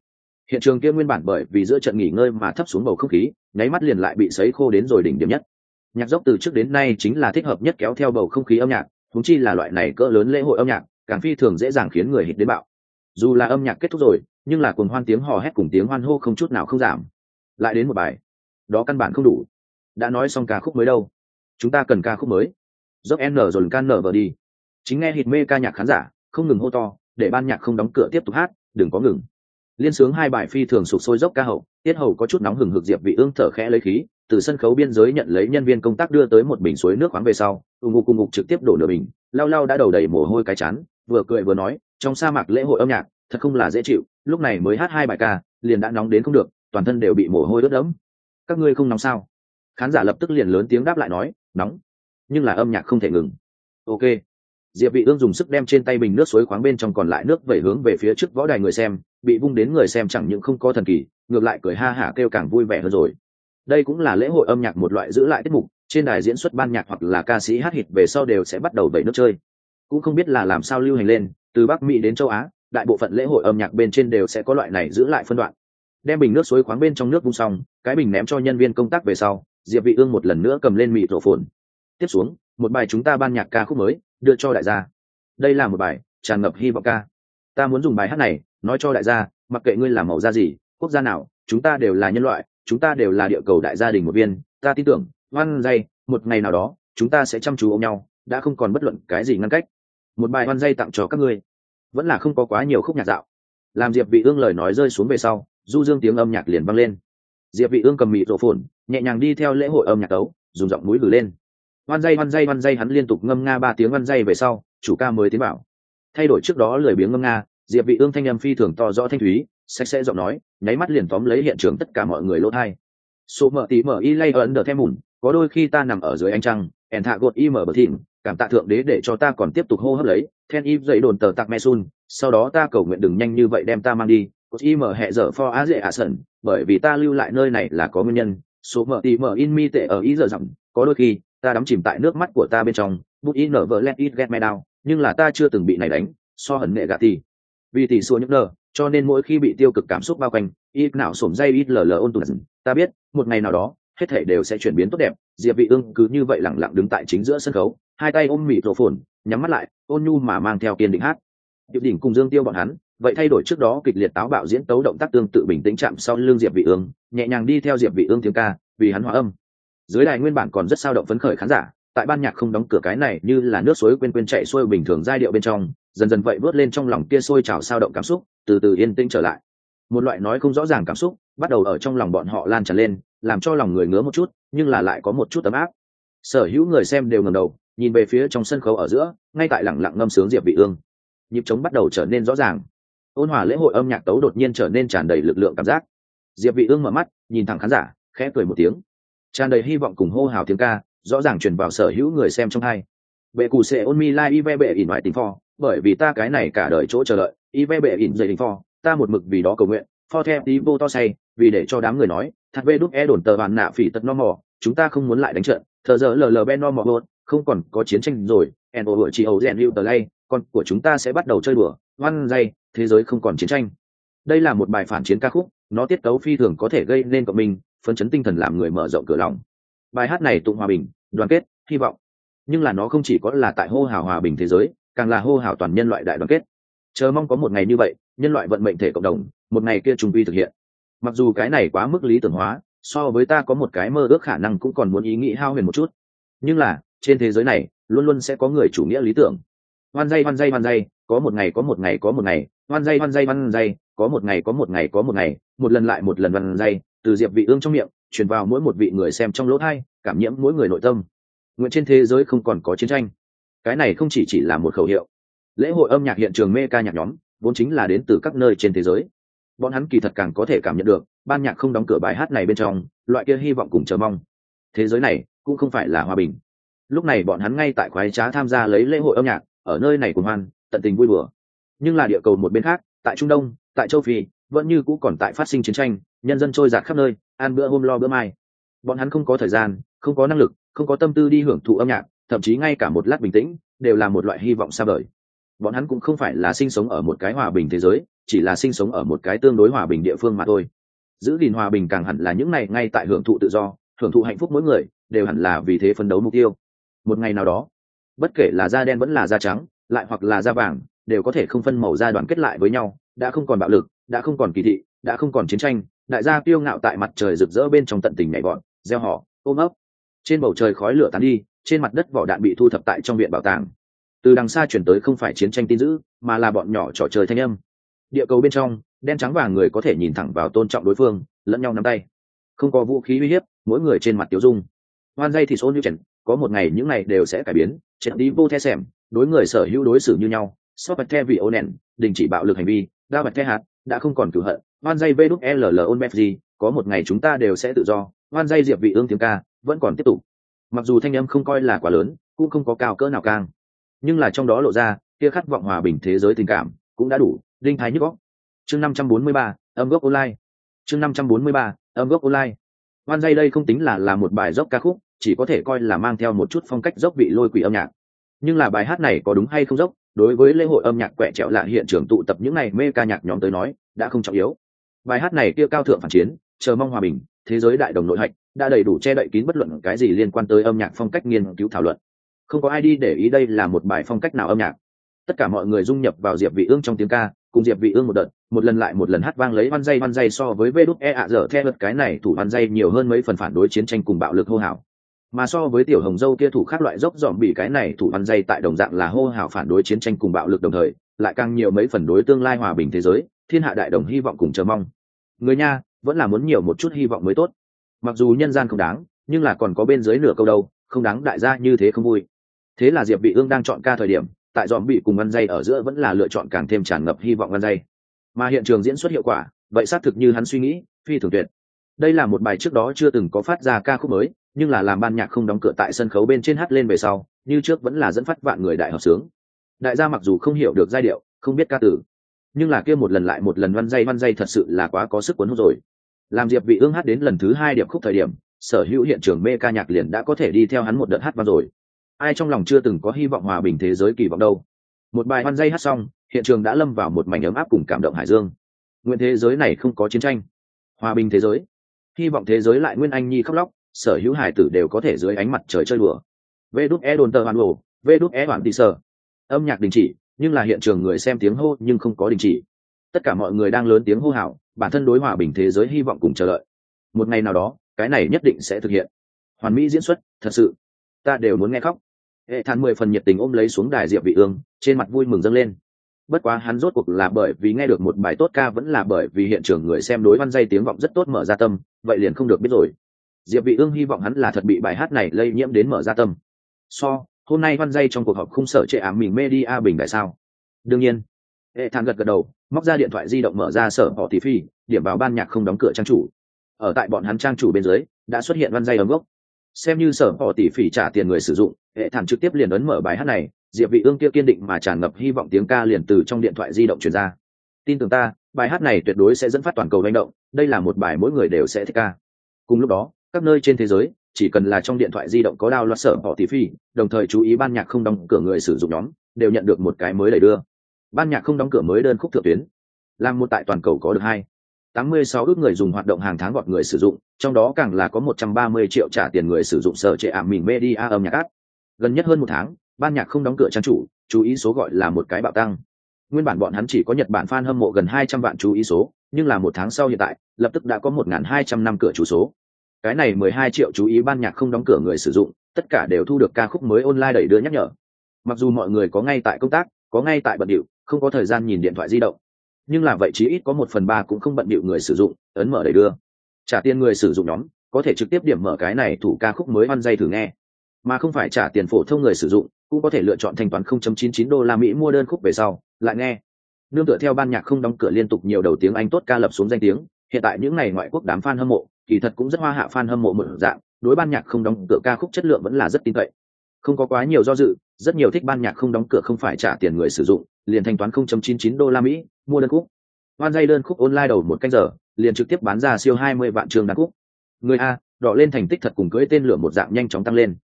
Hiện trường kia nguyên bản bởi vì giữa trận nghỉ ngơi mà thấp xuống bầu không khí, nháy mắt liền lại bị sấy khô đến rồi đỉnh điểm nhất. Nhạc dốc từ trước đến nay chính là thích hợp nhất kéo theo bầu không khí âm nhạc thúng chi là loại này cỡ lớn lễ hội âm nhạc, càng phi thường dễ dàng khiến người hít đến bạo. Dù là âm nhạc kết thúc rồi, nhưng là cuồng hoan tiếng hò hét cùng tiếng hoan hô không chút nào không giảm. Lại đến một bài, đó căn bản không đủ. Đã nói xong ca khúc mới đâu? Chúng ta cần ca khúc mới. Dốc n rồi can nở vờ đi. Chính nghe hít mê ca nhạc khán giả, không ngừng hô to để ban nhạc không đóng cửa tiếp tục hát, đừng có ngừng. Liên sướng hai bài phi thường sụp sôi dốc ca hậu, tiết hầu có chút nóng hừng hực diệp vị ương thở khẽ lấy khí, từ sân khấu biên giới nhận lấy nhân viên công tác đưa tới một bình suối nước khoáng về sau ung ung cùng ngục trực tiếp đổ nửa bình lao lao đã đầu đầy mồ hôi cái chán, vừa cười vừa nói, trong sa mạc lễ hội âm nhạc, thật không là dễ chịu, lúc này mới hát hai bài ca, liền đã nóng đến không được, toàn thân đều bị mồ hôi ướt đẫm. Các ngươi không nóng sao? Khán giả lập tức liền lớn tiếng đáp lại nói, nóng, nhưng là âm nhạc không thể ngừng. Ok diệp vị ương dùng sức đem trên tay bình nước suối khoáng bên trong còn lại nước vẩy hướng về phía trước võ đài người xem, bị vung đến người xem chẳng những không có thần kỳ, ngược lại cười ha hả kêu càng vui vẻ hơn rồi. Đây cũng là lễ hội âm nhạc một loại giữ lại tiết mục, trên đài diễn xuất ban nhạc hoặc là ca sĩ hát hit về sau đều sẽ bắt đầu vẩy nước chơi. Cũng không biết là làm sao lưu hành lên, từ bắc mỹ đến châu á, đại bộ phận lễ hội âm nhạc bên trên đều sẽ có loại này giữ lại phân đoạn. Đem bình nước suối khoáng bên trong nước vung xong, cái bình ném cho nhân viên công tác về sau, diệp vị ương một lần nữa cầm lên mịt rổ phồn. Tiếp xuống, một bài chúng ta ban nhạc ca khúc mới đưa cho đại gia. Đây là một bài tràn ngập hy vọng ca. Ta muốn dùng bài hát này nói cho đại gia, mặc kệ ngươi làm màu da gì, quốc gia nào, chúng ta đều là nhân loại, chúng ta đều là địa cầu đại gia đình một viên. Ta tin tưởng, hoan dây, một ngày nào đó, chúng ta sẽ chăm chú ôm nhau, đã không còn bất luận cái gì ngăn cách. Một bài hoan dây tặng cho các ngươi. Vẫn là không có quá nhiều khúc nhạc dạo. Làm diệp vị ương lời nói rơi xuống về sau, du dương tiếng âm nhạc liền vang lên. Diệp vị ương cầm mịt rổ phồn, nhẹ nhàng đi theo lễ hội âm nhạc tấu, dùng giọng mũi gửi lên hoan dây hoan dây hoan dây, hắn liên tục ngâm nga ba tiếng hoan dây về sau, chủ ca mới tiến bảo. Thay đổi trước đó lười biếng ngâm nga, diệp vị ương thanh âm phi thường to rõ thanh thúy, sạch sẽ giọng nói, nháy mắt liền tóm lấy hiện trường tất cả mọi người lỗ thay số mở tí mở y lay ấn đờ thêm mùn, có đôi khi ta nằm ở dưới ánh trăng, ẻn thạ gột y mở bờ thịnh, cảm tạ thượng đế để cho ta còn tiếp tục hô hấp lấy, then y dậy đồn tờ tạc me sun, sau đó ta cầu nguyện đừng nhanh như vậy đem ta mang đi cột y mở hệ dở for á dễ ả sẩn, bởi vì ta lưu lại nơi này là có nguyên nhân. Số mở tí mở in mi tệ ở ý giờ rằng có đôi khi ta đắm chìm tại nước mắt của ta bên trong bút in nở vợ len ít get me down nhưng là ta chưa từng bị này đánh so hận nghệ gà thì, vì tỷ xua những nở cho nên mỗi khi bị tiêu cực cảm xúc bao quanh ít nào sổm dây ít lờ lờ ôn tùn. Ta biết một ngày nào đó hết thể đều sẽ chuyển biến tốt đẹp diệp vị ương cứ như vậy lặng lặng đứng tại chính giữa sân khấu hai tay ôm mịt rổ phồn nhắm mắt lại ôn nhu mà mang theo kiên định hát. Điệu đỉnh cùng dương tiêu bọn hắn vậy thay đổi trước đó kịch liệt táo bạo diễn tấu động tác tương tự bình tĩnh chạm sau lưng diệp vị ương nhẹ nhàng đi theo diệp vị ương tiếng ca vì hắn hòa âm dưới đài nguyên bản còn rất sao động phấn khởi khán giả, tại ban nhạc không đóng cửa cái này như là nước suối quên quên chạy xuôi bình thường giai điệu bên trong, dần dần vậy vớt lên trong lòng kia sôi trào sao động cảm xúc, từ từ yên tĩnh trở lại. Một loại nói không rõ ràng cảm xúc, bắt đầu ở trong lòng bọn họ lan tràn lên, làm cho lòng người ngứa một chút, nhưng là lại có một chút ấm áp. Sở hữu người xem đều ngầm đầu, nhìn về phía trong sân khấu ở giữa, ngay tại lẳng lặng ngâm sướng diệp vị ương. Nhịp trống bắt đầu trở nên rõ ràng. Ôn hòa lễ hội âm nhạc tấu đột nhiên trở nên tràn đầy lực lượng cảm giác. Diệp vị ương mở mắt, nhìn thẳng khán giả, khẽ cười một tiếng tràn đầy hy vọng cùng hô hào tiếng ca, rõ ràng truyền vào sở hữu người xem trong hai. Bệ cụ sẽ ôn mi lai ive bệ ỉn ngoại tình pho, bởi vì ta cái này cả đời chỗ chờ đợi ive bệ ỉn dày tình pho, ta một mực vì đó cầu nguyện, pho theo tí vô to say, vì để cho đám người nói, thật vê đúc e đồn tờ bàn nạ phỉ tật no mò, chúng ta không muốn lại đánh trận, thờ giờ lờ lờ ben no mò hôn không còn có chiến tranh rồi, en ô chỉ ấu rèn hữu tờ lay, con của chúng ta sẽ bắt đầu chơi đùa ngoan dây, thế giới không còn chiến tranh. Đây là một bài phản chiến ca khúc, nó tiết tấu phi thường có thể gây nên cộng minh phấn chấn tinh thần làm người mở rộng cửa lòng. Bài hát này tụng hòa bình, đoàn kết, hy vọng. Nhưng là nó không chỉ có là tại hô hào hòa bình thế giới, càng là hô hào toàn nhân loại đại đoàn kết. Chờ mong có một ngày như vậy, nhân loại vận mệnh thể cộng đồng, một ngày kia trùng vi thực hiện. Mặc dù cái này quá mức lý tưởng hóa, so với ta có một cái mơ ước khả năng cũng còn muốn ý nghĩ hao huyền một chút. Nhưng là, trên thế giới này, luôn luôn sẽ có người chủ nghĩa lý tưởng. Hoan dây hoan dây hoan dây, có một ngày, có một ngày, có một ngày. Hoan dây hoan dây hoan dây, có một ngày, có một ngày, có một ngày. Một lần lại một lần hoan dây từ diệp vị ương trong miệng, truyền vào mỗi một vị người xem trong lỗ thay cảm nhiễm mỗi người nội tâm. Nguyện trên thế giới không còn có chiến tranh. Cái này không chỉ chỉ là một khẩu hiệu. Lễ hội âm nhạc hiện trường mê ca nhạc nhóm, vốn chính là đến từ các nơi trên thế giới. Bọn hắn kỳ thật càng có thể cảm nhận được, ban nhạc không đóng cửa bài hát này bên trong, loại kia hy vọng cùng chờ mong. Thế giới này cũng không phải là hòa bình. Lúc này bọn hắn ngay tại khoái trá tham gia lấy lễ hội âm nhạc, ở nơi này cùng hoan, tận tình vui bừa nhưng là địa cầu một bên khác, tại trung đông, tại châu phi, vẫn như cũ còn tại phát sinh chiến tranh nhân dân trôi giạt khắp nơi, ăn bữa hôm lo bữa mai. Bọn hắn không có thời gian, không có năng lực, không có tâm tư đi hưởng thụ âm nhạc, thậm chí ngay cả một lát bình tĩnh, đều là một loại hy vọng xa vời. Bọn hắn cũng không phải là sinh sống ở một cái hòa bình thế giới, chỉ là sinh sống ở một cái tương đối hòa bình địa phương mà thôi. Giữ gìn hòa bình càng hẳn là những ngày ngay tại hưởng thụ tự do, hưởng thụ hạnh phúc mỗi người, đều hẳn là vì thế phấn đấu mục tiêu. Một ngày nào đó, bất kể là da đen vẫn là da trắng, lại hoặc là da vàng, đều có thể không phân màu da đoàn kết lại với nhau, đã không còn bạo lực, đã không còn kỳ thị, đã không còn chiến tranh đại gia tiêu ngạo tại mặt trời rực rỡ bên trong tận tình nhảy vọt, gieo họ ôm ấp. Trên bầu trời khói lửa tán đi trên mặt đất vỏ đạn bị thu thập tại trong viện bảo tàng. Từ đằng xa chuyển tới không phải chiến tranh tin dữ mà là bọn nhỏ trò chơi thanh âm. Địa cầu bên trong đen trắng vàng người có thể nhìn thẳng vào tôn trọng đối phương lẫn nhau nắm tay. Không có vũ khí uy hiếp mỗi người trên mặt tiêu dung. Hoan dây thì số như chèn có một ngày những ngày đều sẽ cải biến chết đi vô the xẻm đối người sở hữu đối xử như nhau. So bạch the vì ô nèn đình chỉ bạo lực hành vi đa bạch the hạt đã không còn cửu hận hoan dây vê đúc ll ôn bẹp gì có một ngày chúng ta đều sẽ tự do. Hoan dây diệp vị ương tiếng ca, vẫn còn tiếp tục. Mặc dù thanh âm không coi là quá lớn, cũng không có cao cỡ nào càng nhưng là trong đó lộ ra, kia khát vọng hòa bình thế giới tình cảm, cũng đã đủ linh thái nhức góc chương năm trăm bốn mươi ba, âm gốc online. Chương năm trăm bốn mươi ba, âm gốc online. Oan dây đây không tính là là một bài dốc ca khúc, chỉ có thể coi là mang theo một chút phong cách dốc vị lôi quỷ âm nhạc. Nhưng là bài hát này có đúng hay không dốc, đối với lễ hội âm nhạc quẹ trẹo lạ hiện trường tụ tập những ngày mê ca nhạc nhóm tới nói, đã không trọng yếu bài hát này kia cao thượng phản chiến, chờ mong hòa bình, thế giới đại đồng nội hạch, đã đầy đủ che đậy kín bất luận cái gì liên quan tới âm nhạc phong cách nghiên cứu thảo luận. Không có ai đi để ý đây là một bài phong cách nào âm nhạc. Tất cả mọi người dung nhập vào diệp vị ương trong tiếng ca, cùng diệp vị ương một đợt, một lần lại một lần hát vang lấy văn dây văn dây so với vê đúc e ạ dở theo luật cái này thủ văn dây nhiều hơn mấy phần phản đối chiến tranh cùng bạo lực hô hào. Mà so với tiểu hồng dâu kia thủ khác loại dốc dòm bị cái này thủ văn dây tại đồng dạng là hô hào phản đối chiến tranh cùng bạo lực đồng thời, lại càng nhiều mấy phần đối tương lai hòa bình thế giới thiên hạ đại đồng hy vọng cùng chờ mong. Người nha, vẫn là muốn nhiều một chút hy vọng mới tốt. Mặc dù nhân gian không đáng, nhưng là còn có bên dưới nửa câu đâu, không đáng đại gia như thế không vui. Thế là diệp bị ương đang chọn ca thời điểm, tại dòm bị cùng ngăn dây ở giữa vẫn là lựa chọn càng thêm tràn ngập hy vọng ngăn dây. Mà hiện trường diễn xuất hiệu quả, vậy xác thực như hắn suy nghĩ, phi thường tuyệt. Đây là một bài trước đó chưa từng có phát ra ca khúc mới, nhưng là làm ban nhạc không đóng cửa tại sân khấu bên trên hát lên về sau, như trước vẫn là dẫn phát vạn người đại hợp sướng. Đại gia mặc dù không hiểu được giai điệu, không biết ca từ nhưng là kia một lần lại một lần văn dây văn dây thật sự là quá có sức cuốn hút rồi. Làm diệp vị ương hát đến lần thứ hai điệp khúc thời điểm, sở hữu hiện trường mê ca nhạc liền đã có thể đi theo hắn một đợt hát văn rồi. Ai trong lòng chưa từng có hy vọng hòa bình thế giới kỳ vọng đâu. Một bài văn dây hát xong, hiện trường đã lâm vào một mảnh ấm áp cùng cảm động hải dương. Nguyện thế giới này không có chiến tranh. Hòa bình thế giới. Hy vọng thế giới lại nguyên anh nhi khóc lóc, sở hữu hải tử đều có thể dưới ánh mặt trời chơi đùa. Vê đút e đồn tờ hoàn hồ, vê đút e hoàn tỷ sở. âm nhạc đình chỉ nhưng là hiện trường người xem tiếng hô nhưng không có đình chỉ. Tất cả mọi người đang lớn tiếng hô hào, bản thân đối hòa bình thế giới hy vọng cùng chờ đợi. Một ngày nào đó, cái này nhất định sẽ thực hiện. Hoàn mỹ diễn xuất, thật sự. Ta đều muốn nghe khóc. Hệ thản mười phần nhiệt tình ôm lấy xuống đài diệp vị ương, trên mặt vui mừng dâng lên. Bất quá hắn rốt cuộc là bởi vì nghe được một bài tốt ca vẫn là bởi vì hiện trường người xem đối văn dây tiếng vọng rất tốt mở ra tâm, vậy liền không được biết rồi. Diệp vị ương hy vọng hắn là thật bị bài hát này lây nhiễm đến mở ra tâm. So hôm nay văn dây trong cuộc họp không sợ trệ ám mình media bình đại sao? Đương nhiên. Hệ thản gật gật đầu, móc ra điện thoại di động mở ra sở họ tỷ phi, điểm vào ban nhạc không đóng cửa trang chủ. Ở tại bọn hắn trang chủ bên dưới, đã xuất hiện văn dây ấm gốc. Xem như sở họ tỷ phỉ trả tiền người sử dụng, hệ thản trực tiếp liền ấn mở bài hát này, diệp vị ương kia kiên định mà tràn ngập hy vọng tiếng ca liền từ trong điện thoại di động truyền ra. Tin tưởng ta, bài hát này tuyệt đối sẽ dẫn phát toàn cầu manh động, đây là một bài mỗi người đều sẽ thích ca. Cùng lúc đó, các nơi trên thế giới chỉ cần là trong điện thoại di động có đao loạt sở họ tỷ phi đồng thời chú ý ban nhạc không đóng cửa người sử dụng nhóm đều nhận được một cái mới đẩy đưa ban nhạc không đóng cửa mới đơn khúc thượng tuyến làm một tại toàn cầu có được hai 86 ước người dùng hoạt động hàng tháng gọt người sử dụng, trong đó càng là có 130 triệu trả tiền người sử dụng sở trệ ảm mình media âm nhạc áp. Gần nhất hơn một tháng, ban nhạc không đóng cửa trang chủ, chú ý số gọi là một cái bạo tăng. Nguyên bản bọn hắn chỉ có Nhật Bản fan hâm mộ gần 200 vạn chú ý số, nhưng là một tháng sau hiện tại, lập tức đã có 1200 năm cửa chủ số. Cái này 12 triệu chú ý ban nhạc không đóng cửa người sử dụng, tất cả đều thu được ca khúc mới online đẩy đưa nhắc nhở. Mặc dù mọi người có ngay tại công tác, có ngay tại bận điệu, không có thời gian nhìn điện thoại di động, nhưng là vậy chí ít có một phần ba cũng không bận điệu người sử dụng ấn mở để đưa. Trả tiền người sử dụng nhóm có thể trực tiếp điểm mở cái này thủ ca khúc mới hoan dây thử nghe. Mà không phải trả tiền phổ thông người sử dụng cũng có thể lựa chọn thanh toán 0.99 đô la Mỹ mua đơn khúc về sau lại nghe. Nương tựa theo ban nhạc không đóng cửa liên tục nhiều đầu tiếng Anh tốt ca lập xuống danh tiếng hiện tại những ngày ngoại quốc đám fan hâm mộ kỳ thật cũng rất hoa hạ fan hâm mộ một dạng, đối ban nhạc không đóng cửa ca khúc chất lượng vẫn là rất tin cậy. Không có quá nhiều do dự, rất nhiều thích ban nhạc không đóng cửa không phải trả tiền người sử dụng, liền thanh toán 0.99 đô la mỹ, mua đơn khúc. Hoan dây đơn khúc online đầu một canh giờ, liền trực tiếp bán ra siêu 20 vạn trường đàn khúc. Người a, đỏ lên thành tích thật cùng cưỡi tên lửa một dạng nhanh chóng tăng lên.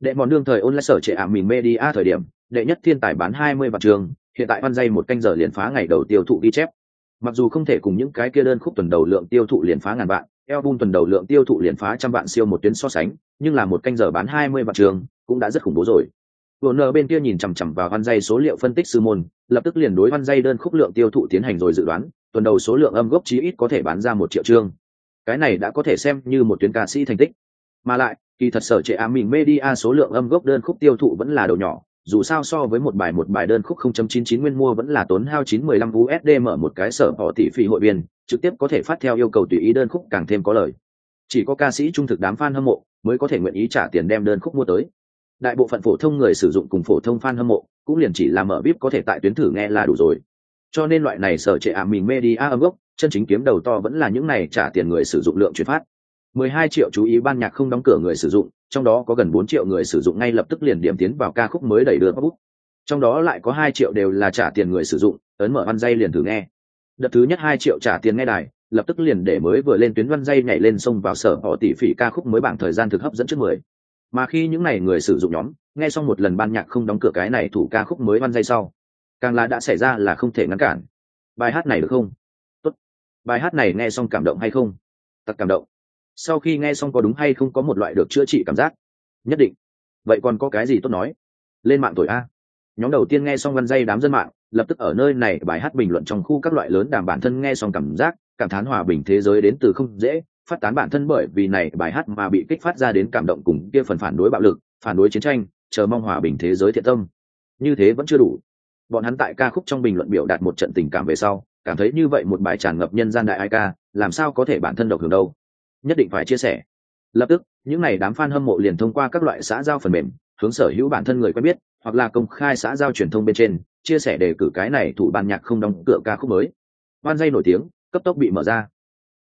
Đệ mòn đương thời online sở trẻ ảm mình media thời điểm, đệ nhất thiên tài bán 20 vạn trường, hiện tại hoan dây một canh giờ liền phá ngày đầu tiêu thụ ghi chép. Mặc dù không thể cùng những cái kia đơn khúc tuần đầu lượng tiêu thụ liền phá ngàn vạn album tuần đầu lượng tiêu thụ liền phá trăm vạn siêu một tuyến so sánh nhưng là một canh giờ bán 20 vạn trường cũng đã rất khủng bố rồi Warner bên kia nhìn chằm chằm vào văn dây số liệu phân tích sư môn, lập tức liền đối văn dây đơn khúc lượng tiêu thụ tiến hành rồi dự đoán, tuần đầu số lượng âm gốc chí ít có thể bán ra một triệu chương. Cái này đã có thể xem như một tuyến ca sĩ thành tích. Mà lại, kỳ thật sở trẻ ám mình media số lượng âm gốc đơn khúc tiêu thụ vẫn là đầu nhỏ, dù sao so với một bài một bài đơn khúc 0.99 nguyên mua vẫn là tốn hao 915 USD mở một cái sở họ tỷ phí hội viên, trực tiếp có thể phát theo yêu cầu tùy ý đơn khúc càng thêm có lời. Chỉ có ca sĩ trung thực đám fan hâm mộ mới có thể nguyện ý trả tiền đem đơn khúc mua tới. Đại bộ phận phổ thông người sử dụng cùng phổ thông fan hâm mộ cũng liền chỉ là mở vip có thể tại tuyến thử nghe là đủ rồi. Cho nên loại này sở trẻ ảm mình media âm gốc chân chính kiếm đầu to vẫn là những này trả tiền người sử dụng lượng truyền phát. 12 triệu chú ý ban nhạc không đóng cửa người sử dụng trong đó có gần 4 triệu người sử dụng ngay lập tức liền điểm tiến vào ca khúc mới đẩy đưa bút. Trong đó lại có 2 triệu đều là trả tiền người sử dụng, ấn mở văn dây liền thử nghe. Đợt thứ nhất hai triệu trả tiền nghe đài, lập tức liền để mới vừa lên tuyến văn dây nhảy lên sông vào sở họ tỷ phỉ ca khúc mới bảng thời gian thực hấp dẫn trước mười. Mà khi những này người sử dụng nhóm, nghe xong một lần ban nhạc không đóng cửa cái này thủ ca khúc mới văn dây sau, càng là đã xảy ra là không thể ngăn cản. Bài hát này được không? Tốt. bài hát này nghe xong cảm động hay không? Thật cảm động sau khi nghe xong có đúng hay không có một loại được chữa trị cảm giác? Nhất định. Vậy còn có cái gì tốt nói? Lên mạng tuổi a. Nhóm đầu tiên nghe xong văn dây đám dân mạng, lập tức ở nơi này bài hát bình luận trong khu các loại lớn đàm bản thân nghe xong cảm giác, cảm thán hòa bình thế giới đến từ không dễ, phát tán bản thân bởi vì này bài hát mà bị kích phát ra đến cảm động cùng kia phần phản đối bạo lực, phản đối chiến tranh, chờ mong hòa bình thế giới thiện tâm. Như thế vẫn chưa đủ. Bọn hắn tại ca khúc trong bình luận biểu đạt một trận tình cảm về sau, cảm thấy như vậy một bài tràn ngập nhân gian đại ai ca, làm sao có thể bản thân độc hưởng đâu? Nhất định phải chia sẻ. Lập tức, những n à y đám f a n hâm mộ liền thông qua các loại xã giao phần mềm, hướng sở hữu bản thân người quen biết, hoặc là công khai xã giao truyền thông bên trên, chia sẻ đề cử cái này thủ ban nhạc không đóng cửa ca khúc mới. Ban dây nổi tiếng, cấp tốc bị mở ra.